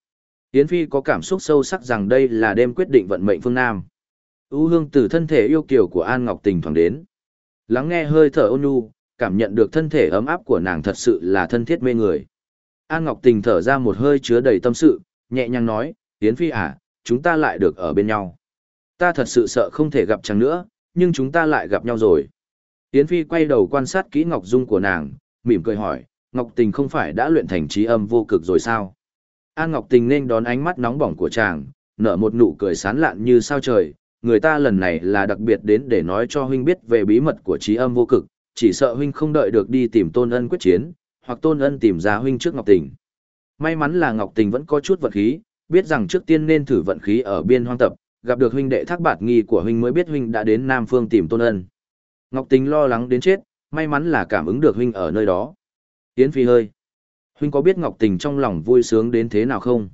Yến Phi có cảm xúc sâu sắc rằng đây là đêm quyết định vận mệnh phương Nam. U hương từ thân thể yêu kiều của An Ngọc Tình thoảng đến. Lắng nghe hơi thở ôn nhu, cảm nhận được thân thể ấm áp của nàng thật sự là thân thiết mê người. An Ngọc Tình thở ra một hơi chứa đầy tâm sự, nhẹ nhàng nói, Yến Phi à, chúng ta lại được ở bên nhau. Ta thật sự sợ không thể gặp chàng nữa, nhưng chúng ta lại gặp nhau rồi. Yến Phi quay đầu quan sát kỹ Ngọc Dung của nàng, mỉm cười hỏi, Ngọc Tình không phải đã luyện thành trí âm vô cực rồi sao? An Ngọc Tình nên đón ánh mắt nóng bỏng của chàng, nở một nụ cười sán lạn như sao trời, người ta lần này là đặc biệt đến để nói cho huynh biết về bí mật của trí âm vô cực, chỉ sợ huynh không đợi được đi tìm tôn ân quyết chiến, hoặc tôn ân tìm ra huynh trước Ngọc Tình. May mắn là Ngọc Tình vẫn có chút vận khí, biết rằng trước tiên nên thử vận khí ở biên hoang tập, gặp được huynh đệ thác bạt nghi của huynh mới biết huynh đã đến Nam Phương tìm tôn ân. Ngọc Tình lo lắng đến chết, may mắn là cảm ứng được huynh ở nơi đó. Yến Phi hơi. Huynh có biết Ngọc Tình trong lòng vui sướng đến thế nào không?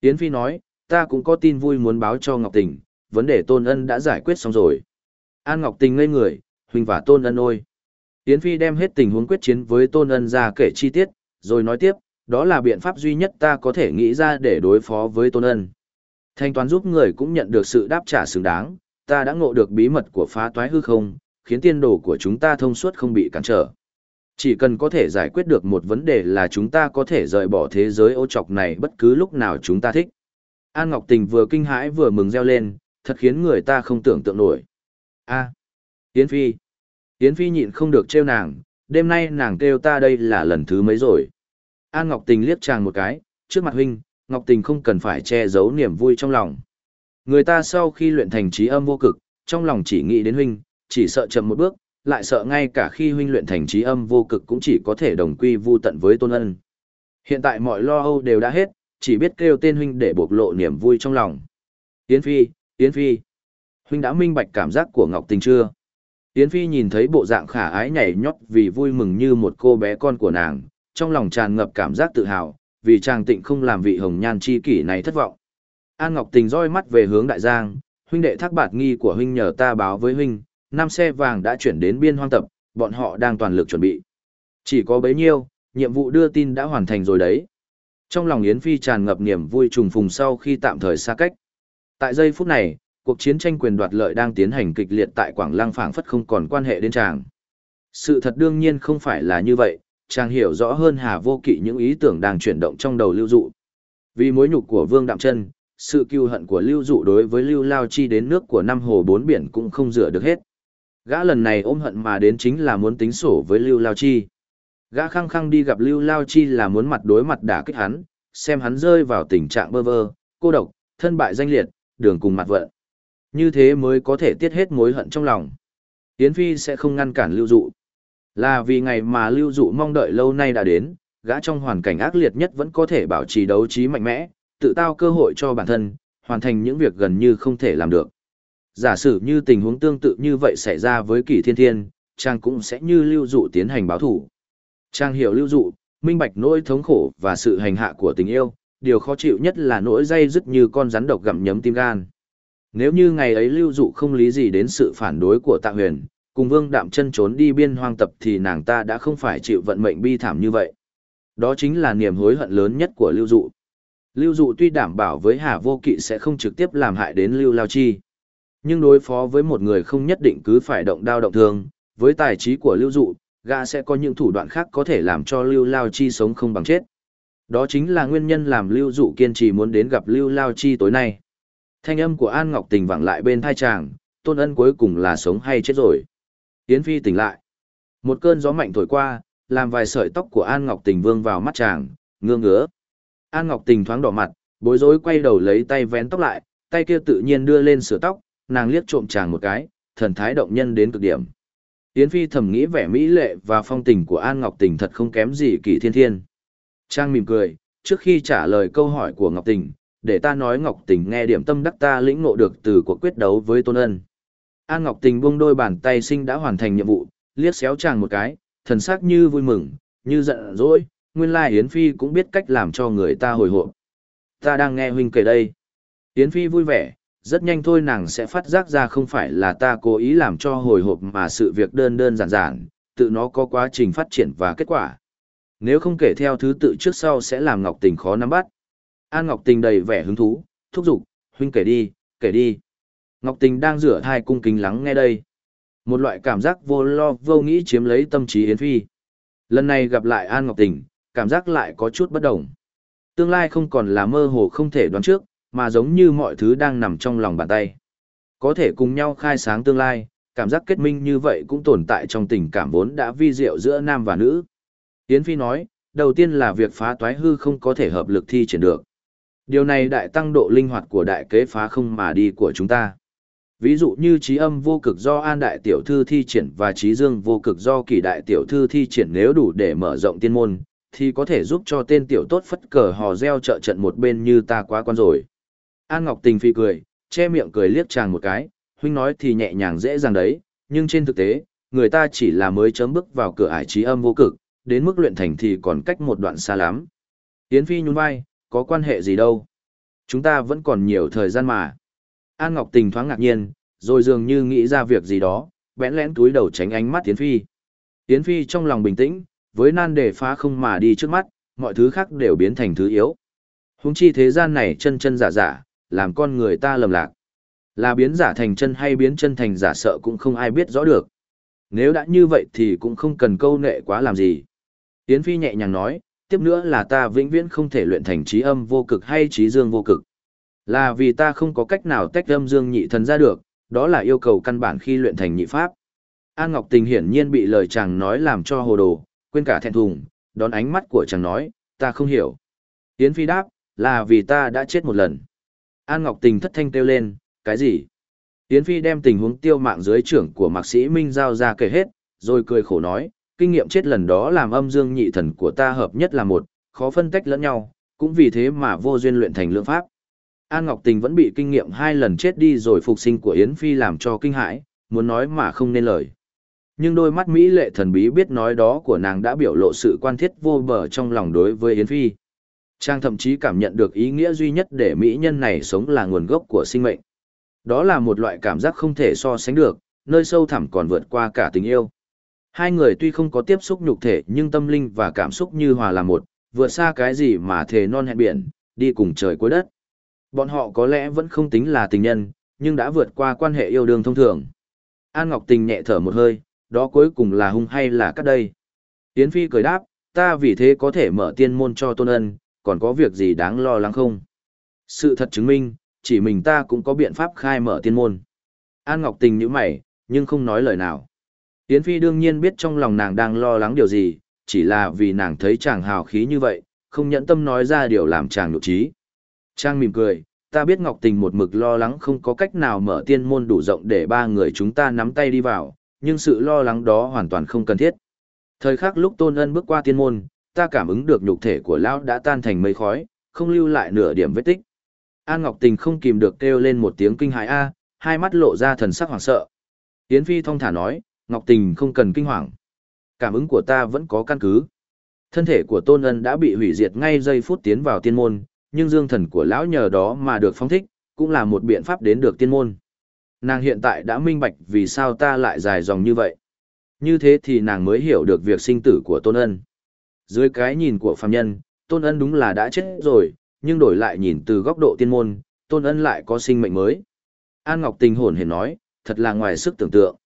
Yến Phi nói, ta cũng có tin vui muốn báo cho Ngọc Tình, vấn đề tôn ân đã giải quyết xong rồi. An Ngọc Tình ngây người, huynh và tôn ân ôi. Yến Phi đem hết tình huống quyết chiến với tôn ân ra kể chi tiết, rồi nói tiếp, đó là biện pháp duy nhất ta có thể nghĩ ra để đối phó với tôn ân. Thanh toán giúp người cũng nhận được sự đáp trả xứng đáng, ta đã ngộ được bí mật của phá toái hư không, khiến tiên đồ của chúng ta thông suốt không bị cản trở. Chỉ cần có thể giải quyết được một vấn đề là chúng ta có thể rời bỏ thế giới ô trọc này bất cứ lúc nào chúng ta thích. An Ngọc Tình vừa kinh hãi vừa mừng reo lên, thật khiến người ta không tưởng tượng nổi. A. Yến Phi. Yến Phi nhịn không được trêu nàng, đêm nay nàng kêu ta đây là lần thứ mấy rồi. An Ngọc Tình liếc chàng một cái, trước mặt huynh, Ngọc Tình không cần phải che giấu niềm vui trong lòng. Người ta sau khi luyện thành trí âm vô cực, trong lòng chỉ nghĩ đến huynh, chỉ sợ chậm một bước, lại sợ ngay cả khi huynh luyện thành trí âm vô cực cũng chỉ có thể đồng quy vu tận với tôn ân. Hiện tại mọi lo âu đều đã hết, chỉ biết kêu tên huynh để bộc lộ niềm vui trong lòng. Yến Phi, Yến Phi, huynh đã minh bạch cảm giác của Ngọc Tình chưa? Yến Phi nhìn thấy bộ dạng khả ái nhảy nhót vì vui mừng như một cô bé con của nàng, trong lòng tràn ngập cảm giác tự hào, vì chàng tịnh không làm vị hồng nhan chi kỷ này thất vọng. An Ngọc Tình roi mắt về hướng đại giang, huynh đệ thác bạt nghi của huynh nhờ ta báo với huynh, năm xe vàng đã chuyển đến biên hoang tập, bọn họ đang toàn lực chuẩn bị. Chỉ có bấy nhiêu, nhiệm vụ đưa tin đã hoàn thành rồi đấy. Trong lòng Yến Phi tràn ngập niềm vui trùng phùng sau khi tạm thời xa cách. Tại giây phút này, cuộc chiến tranh quyền đoạt lợi đang tiến hành kịch liệt tại Quảng Lăng phảng phất không còn quan hệ đến chàng. Sự thật đương nhiên không phải là như vậy, chàng hiểu rõ hơn Hà Vô Kỵ những ý tưởng đang chuyển động trong đầu Lưu Dụ. Vì mối nhục của Vương Đạm Chân, sự kiêu hận của Lưu Dụ đối với Lưu Lao Chi đến nước của năm hồ bốn biển cũng không rửa được hết. Gã lần này ôm hận mà đến chính là muốn tính sổ với Lưu Lao Chi. Gã khăng khăng đi gặp Lưu Lao Chi là muốn mặt đối mặt đả kích hắn, xem hắn rơi vào tình trạng bơ vơ, cô độc, thân bại danh liệt, đường cùng mặt vận. Như thế mới có thể tiết hết mối hận trong lòng. Yến Phi sẽ không ngăn cản Lưu Dụ. Là vì ngày mà Lưu Dụ mong đợi lâu nay đã đến, gã trong hoàn cảnh ác liệt nhất vẫn có thể bảo trì đấu trí mạnh mẽ, tự tạo cơ hội cho bản thân, hoàn thành những việc gần như không thể làm được. Giả sử như tình huống tương tự như vậy xảy ra với kỷ thiên thiên, Trang cũng sẽ như lưu dụ tiến hành báo thủ. Trang hiểu lưu dụ, minh bạch nỗi thống khổ và sự hành hạ của tình yêu, điều khó chịu nhất là nỗi dây dứt như con rắn độc gặm nhấm tim gan. Nếu như ngày ấy lưu dụ không lý gì đến sự phản đối của tạ huyền, cùng vương đạm chân trốn đi biên hoang tập thì nàng ta đã không phải chịu vận mệnh bi thảm như vậy. Đó chính là niềm hối hận lớn nhất của lưu dụ. Lưu dụ tuy đảm bảo với Hà Vô Kỵ sẽ không trực tiếp làm hại đến Lưu Lao Chi. Nhưng đối phó với một người không nhất định cứ phải động đao động thương, với tài trí của Lưu dụ, gã sẽ có những thủ đoạn khác có thể làm cho Lưu Lao Chi sống không bằng chết. Đó chính là nguyên nhân làm Lưu dụ kiên trì muốn đến gặp Lưu Lao Chi tối nay. Thanh âm của An Ngọc Tình vẳng lại bên thai chàng, tôn ân cuối cùng là sống hay chết rồi. Yến Phi tỉnh lại. Một cơn gió mạnh thổi qua, làm vài sợi tóc của An Ngọc Tình vương vào mắt chàng, ngương ngứa. An Ngọc Tình thoáng đỏ mặt, bối rối quay đầu lấy tay vén tóc lại, tay kia tự nhiên đưa lên sửa tóc, nàng liếc trộm chàng một cái, thần thái động nhân đến cực điểm. Yến Phi thầm nghĩ vẻ mỹ lệ và phong tình của An Ngọc Tình thật không kém gì kỳ thiên thiên. Trang mỉm cười, trước khi trả lời câu hỏi của Ngọc Tình, để ta nói Ngọc Tình nghe điểm tâm đắc ta lĩnh ngộ được từ cuộc quyết đấu với Tôn Ân. An Ngọc Tình buông đôi bàn tay sinh đã hoàn thành nhiệm vụ, liếc xéo chàng một cái, thần sắc như vui mừng, như giận dỗi, nguyên lai Yến Phi cũng biết cách làm cho người ta hồi hộp. Ta đang nghe huynh kể đây. Yến Phi vui vẻ, rất nhanh thôi nàng sẽ phát giác ra không phải là ta cố ý làm cho hồi hộp mà sự việc đơn đơn giản giản, tự nó có quá trình phát triển và kết quả. Nếu không kể theo thứ tự trước sau sẽ làm Ngọc Tình khó nắm bắt. An Ngọc Tình đầy vẻ hứng thú, thúc giục, huynh kể đi, kể đi. Ngọc Tình đang rửa hai cung kính lắng nghe đây. Một loại cảm giác vô lo vô nghĩ chiếm lấy tâm trí Yến Phi. Lần này gặp lại An Ngọc Tình, cảm giác lại có chút bất đồng. Tương lai không còn là mơ hồ không thể đoán trước, mà giống như mọi thứ đang nằm trong lòng bàn tay. Có thể cùng nhau khai sáng tương lai, cảm giác kết minh như vậy cũng tồn tại trong tình cảm vốn đã vi diệu giữa nam và nữ. Yến Phi nói, đầu tiên là việc phá toái hư không có thể hợp lực thi triển được. Điều này đại tăng độ linh hoạt của đại kế phá không mà đi của chúng ta. Ví dụ như trí âm vô cực do an đại tiểu thư thi triển và trí dương vô cực do kỳ đại tiểu thư thi triển nếu đủ để mở rộng tiên môn, thì có thể giúp cho tên tiểu tốt phất cờ hò reo trợ trận một bên như ta quá quan rồi. An Ngọc Tình phi cười, che miệng cười liếc chàng một cái, huynh nói thì nhẹ nhàng dễ dàng đấy, nhưng trên thực tế, người ta chỉ là mới chấm bước vào cửa ải trí âm vô cực, đến mức luyện thành thì còn cách một đoạn xa lắm. Yến Phi nhún vai, có quan hệ gì đâu. Chúng ta vẫn còn nhiều thời gian mà. An Ngọc Tình thoáng ngạc nhiên, rồi dường như nghĩ ra việc gì đó, bẽn lẽn túi đầu tránh ánh mắt Yến Phi. Yến Phi trong lòng bình tĩnh, với nan đề phá không mà đi trước mắt, mọi thứ khác đều biến thành thứ yếu. Húng chi thế gian này chân chân giả giả, làm con người ta lầm lạc. Là biến giả thành chân hay biến chân thành giả sợ cũng không ai biết rõ được. Nếu đã như vậy thì cũng không cần câu nệ quá làm gì. Yến Phi nhẹ nhàng nói, tiếp nữa là ta vĩnh viễn không thể luyện thành trí âm vô cực hay trí dương vô cực. Là vì ta không có cách nào tách âm dương nhị thần ra được, đó là yêu cầu căn bản khi luyện thành nhị pháp. An Ngọc Tình hiển nhiên bị lời chàng nói làm cho hồ đồ, quên cả thẹn thùng, đón ánh mắt của chàng nói, ta không hiểu. Yến Phi đáp, là vì ta đã chết một lần. An Ngọc Tình thất thanh kêu lên, cái gì? Yến Phi đem tình huống tiêu mạng dưới trưởng của mạc sĩ Minh Giao ra kể hết, rồi cười khổ nói, kinh nghiệm chết lần đó làm âm dương nhị thần của ta hợp nhất là một, khó phân tách lẫn nhau, cũng vì thế mà vô duyên luyện thành lượng pháp. An Ngọc Tình vẫn bị kinh nghiệm hai lần chết đi rồi phục sinh của Yến Phi làm cho kinh hãi, muốn nói mà không nên lời. Nhưng đôi mắt Mỹ lệ thần bí biết nói đó của nàng đã biểu lộ sự quan thiết vô bờ trong lòng đối với Yến Phi. Trang thậm chí cảm nhận được ý nghĩa duy nhất để Mỹ nhân này sống là nguồn gốc của sinh mệnh. Đó là một loại cảm giác không thể so sánh được, nơi sâu thẳm còn vượt qua cả tình yêu. Hai người tuy không có tiếp xúc nhục thể nhưng tâm linh và cảm xúc như hòa là một, vượt xa cái gì mà thề non hẹn biển, đi cùng trời cuối đất. Bọn họ có lẽ vẫn không tính là tình nhân, nhưng đã vượt qua quan hệ yêu đương thông thường. An Ngọc Tình nhẹ thở một hơi, đó cuối cùng là hung hay là cắt đây. Yến Phi cười đáp, ta vì thế có thể mở tiên môn cho tôn ân, còn có việc gì đáng lo lắng không? Sự thật chứng minh, chỉ mình ta cũng có biện pháp khai mở tiên môn. An Ngọc Tình như mày, nhưng không nói lời nào. Yến Phi đương nhiên biết trong lòng nàng đang lo lắng điều gì, chỉ là vì nàng thấy chàng hào khí như vậy, không nhẫn tâm nói ra điều làm chàng nhục trí. Trang mỉm cười, ta biết Ngọc Tình một mực lo lắng không có cách nào mở tiên môn đủ rộng để ba người chúng ta nắm tay đi vào, nhưng sự lo lắng đó hoàn toàn không cần thiết. Thời khắc lúc Tôn Ân bước qua tiên môn, ta cảm ứng được nhục thể của lão đã tan thành mây khói, không lưu lại nửa điểm vết tích. An Ngọc Tình không kìm được kêu lên một tiếng kinh hãi a, hai mắt lộ ra thần sắc hoảng sợ. Yến Phi thong thả nói, Ngọc Tình không cần kinh hoàng. Cảm ứng của ta vẫn có căn cứ. Thân thể của Tôn Ân đã bị hủy diệt ngay giây phút tiến vào tiên môn, nhưng dương thần của lão nhờ đó mà được phong thích, cũng là một biện pháp đến được tiên môn. Nàng hiện tại đã minh bạch vì sao ta lại dài dòng như vậy. Như thế thì nàng mới hiểu được việc sinh tử của Tôn Ân. Dưới cái nhìn của phàm nhân, Tôn Ân đúng là đã chết rồi, nhưng đổi lại nhìn từ góc độ tiên môn, Tôn Ân lại có sinh mệnh mới. An Ngọc Tình hồn hển nói, thật là ngoài sức tưởng tượng.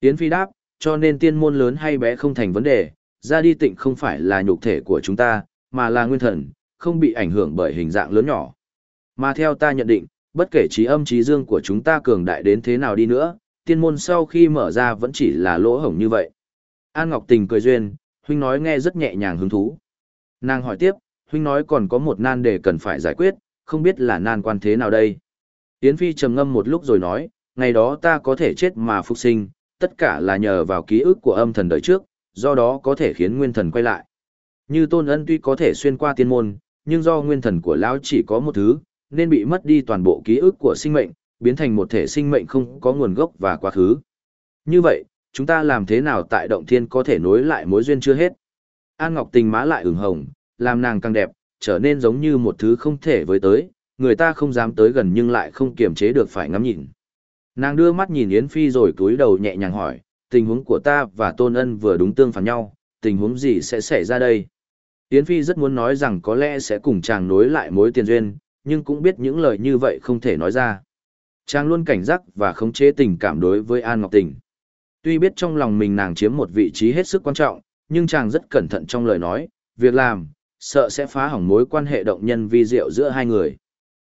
Yến Phi đáp, cho nên tiên môn lớn hay bé không thành vấn đề, ra đi tịnh không phải là nhục thể của chúng ta, mà là nguyên thần, không bị ảnh hưởng bởi hình dạng lớn nhỏ. Mà theo ta nhận định, bất kể trí âm trí dương của chúng ta cường đại đến thế nào đi nữa, tiên môn sau khi mở ra vẫn chỉ là lỗ hổng như vậy. An Ngọc Tình cười duyên, huynh nói nghe rất nhẹ nhàng hứng thú. Nàng hỏi tiếp, huynh nói còn có một nan đề cần phải giải quyết, không biết là nan quan thế nào đây. Yến Phi trầm ngâm một lúc rồi nói, ngày đó ta có thể chết mà phục sinh, tất cả là nhờ vào ký ức của âm thần đời trước, do đó có thể khiến nguyên thần quay lại. Như tôn ân tuy có thể xuyên qua tiên môn, nhưng do nguyên thần của lão chỉ có một thứ, nên bị mất đi toàn bộ ký ức của sinh mệnh, biến thành một thể sinh mệnh không có nguồn gốc và quá khứ. Như vậy, chúng ta làm thế nào tại động thiên có thể nối lại mối duyên chưa hết? An Ngọc tình má lại ửng hồng, làm nàng càng đẹp, trở nên giống như một thứ không thể với tới, người ta không dám tới gần nhưng lại không kiềm chế được phải ngắm nhìn. Nàng đưa mắt nhìn Yến Phi rồi cúi đầu nhẹ nhàng hỏi, tình huống của ta và Tôn Ân vừa đúng tương phản nhau, tình huống gì sẽ xảy ra đây? Yến Phi rất muốn nói rằng có lẽ sẽ cùng chàng nối lại mối tiền duyên, nhưng cũng biết những lời như vậy không thể nói ra. Chàng luôn cảnh giác và khống chế tình cảm đối với An Ngọc Tình. Tuy biết trong lòng mình nàng chiếm một vị trí hết sức quan trọng, nhưng chàng rất cẩn thận trong lời nói, việc làm, sợ sẽ phá hỏng mối quan hệ động nhân vi diệu giữa hai người.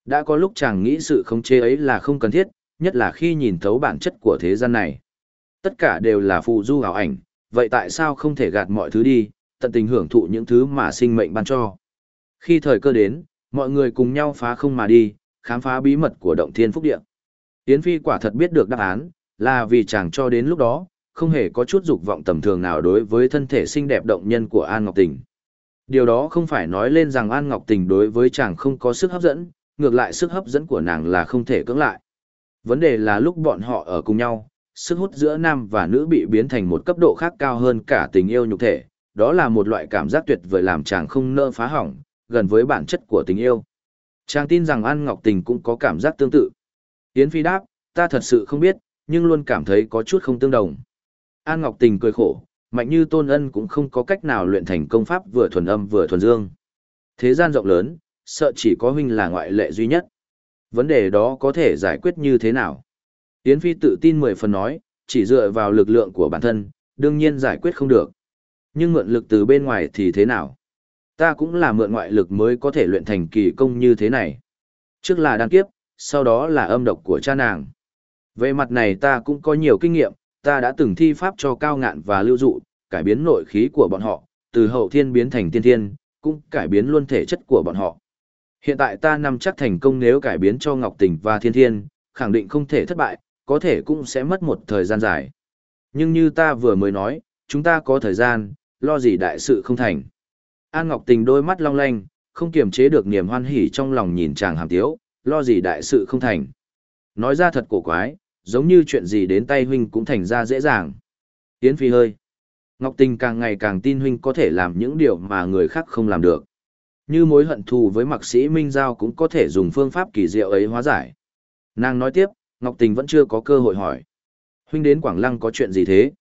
Đã có lúc chàng nghĩ sự khống chế ấy là không cần thiết, nhất là khi nhìn thấu bản chất của thế gian này. Tất cả đều là phụ du ảo ảnh, vậy tại sao không thể gạt mọi thứ đi, tận tình hưởng thụ những thứ mà sinh mệnh ban cho. Khi thời cơ đến, mọi người cùng nhau phá không mà đi, khám phá bí mật của động thiên phúc địa. Yến Phi quả thật biết được đáp án, là vì chàng cho đến lúc đó, không hề có chút dục vọng tầm thường nào đối với thân thể xinh đẹp động nhân của An Ngọc Tình. Điều đó không phải nói lên rằng An Ngọc Tình đối với chàng không có sức hấp dẫn, ngược lại sức hấp dẫn của nàng là không thể cưỡng lại. Vấn đề là lúc bọn họ ở cùng nhau, sức hút giữa nam và nữ bị biến thành một cấp độ khác cao hơn cả tình yêu nhục thể, đó là một loại cảm giác tuyệt vời làm chàng không nỡ phá hỏng, gần với bản chất của tình yêu. Chàng tin rằng An Ngọc Tình cũng có cảm giác tương tự. Yến Phi đáp, ta thật sự không biết, nhưng luôn cảm thấy có chút không tương đồng. An Ngọc Tình cười khổ, mạnh như tôn ân cũng không có cách nào luyện thành công pháp vừa thuần âm vừa thuần dương. Thế gian rộng lớn, sợ chỉ có huynh là ngoại lệ duy nhất. Vấn đề đó có thể giải quyết như thế nào? Yến Phi tự tin mười phần nói, chỉ dựa vào lực lượng của bản thân, đương nhiên giải quyết không được. Nhưng mượn lực từ bên ngoài thì thế nào? Ta cũng là mượn ngoại lực mới có thể luyện thành kỳ công như thế này. Trước là đan kiếp, sau đó là âm độc của cha nàng. Về mặt này ta cũng có nhiều kinh nghiệm, ta đã từng thi pháp cho cao ngạn và lưu dụ, cải biến nội khí của bọn họ, từ hậu thiên biến thành tiên thiên, cũng cải biến luôn thể chất của bọn họ. Hiện tại ta nằm chắc thành công nếu cải biến cho Ngọc Tình và Thiên Thiên, khẳng định không thể thất bại, có thể cũng sẽ mất một thời gian dài. Nhưng như ta vừa mới nói, chúng ta có thời gian, lo gì đại sự không thành. An Ngọc Tình đôi mắt long lanh, không kiềm chế được niềm hoan hỉ trong lòng nhìn chàng hàm tiếu, lo gì đại sự không thành. Nói ra thật cổ quái, giống như chuyện gì đến tay huynh cũng thành ra dễ dàng. Yến Phi hơi. Ngọc Tình càng ngày càng tin huynh có thể làm những điều mà người khác không làm được. Như mối hận thù với mạc sĩ Minh Giao cũng có thể dùng phương pháp kỳ diệu ấy hóa giải. Nàng nói tiếp, Ngọc Tình vẫn chưa có cơ hội hỏi. Huynh đến Quảng Lăng có chuyện gì thế?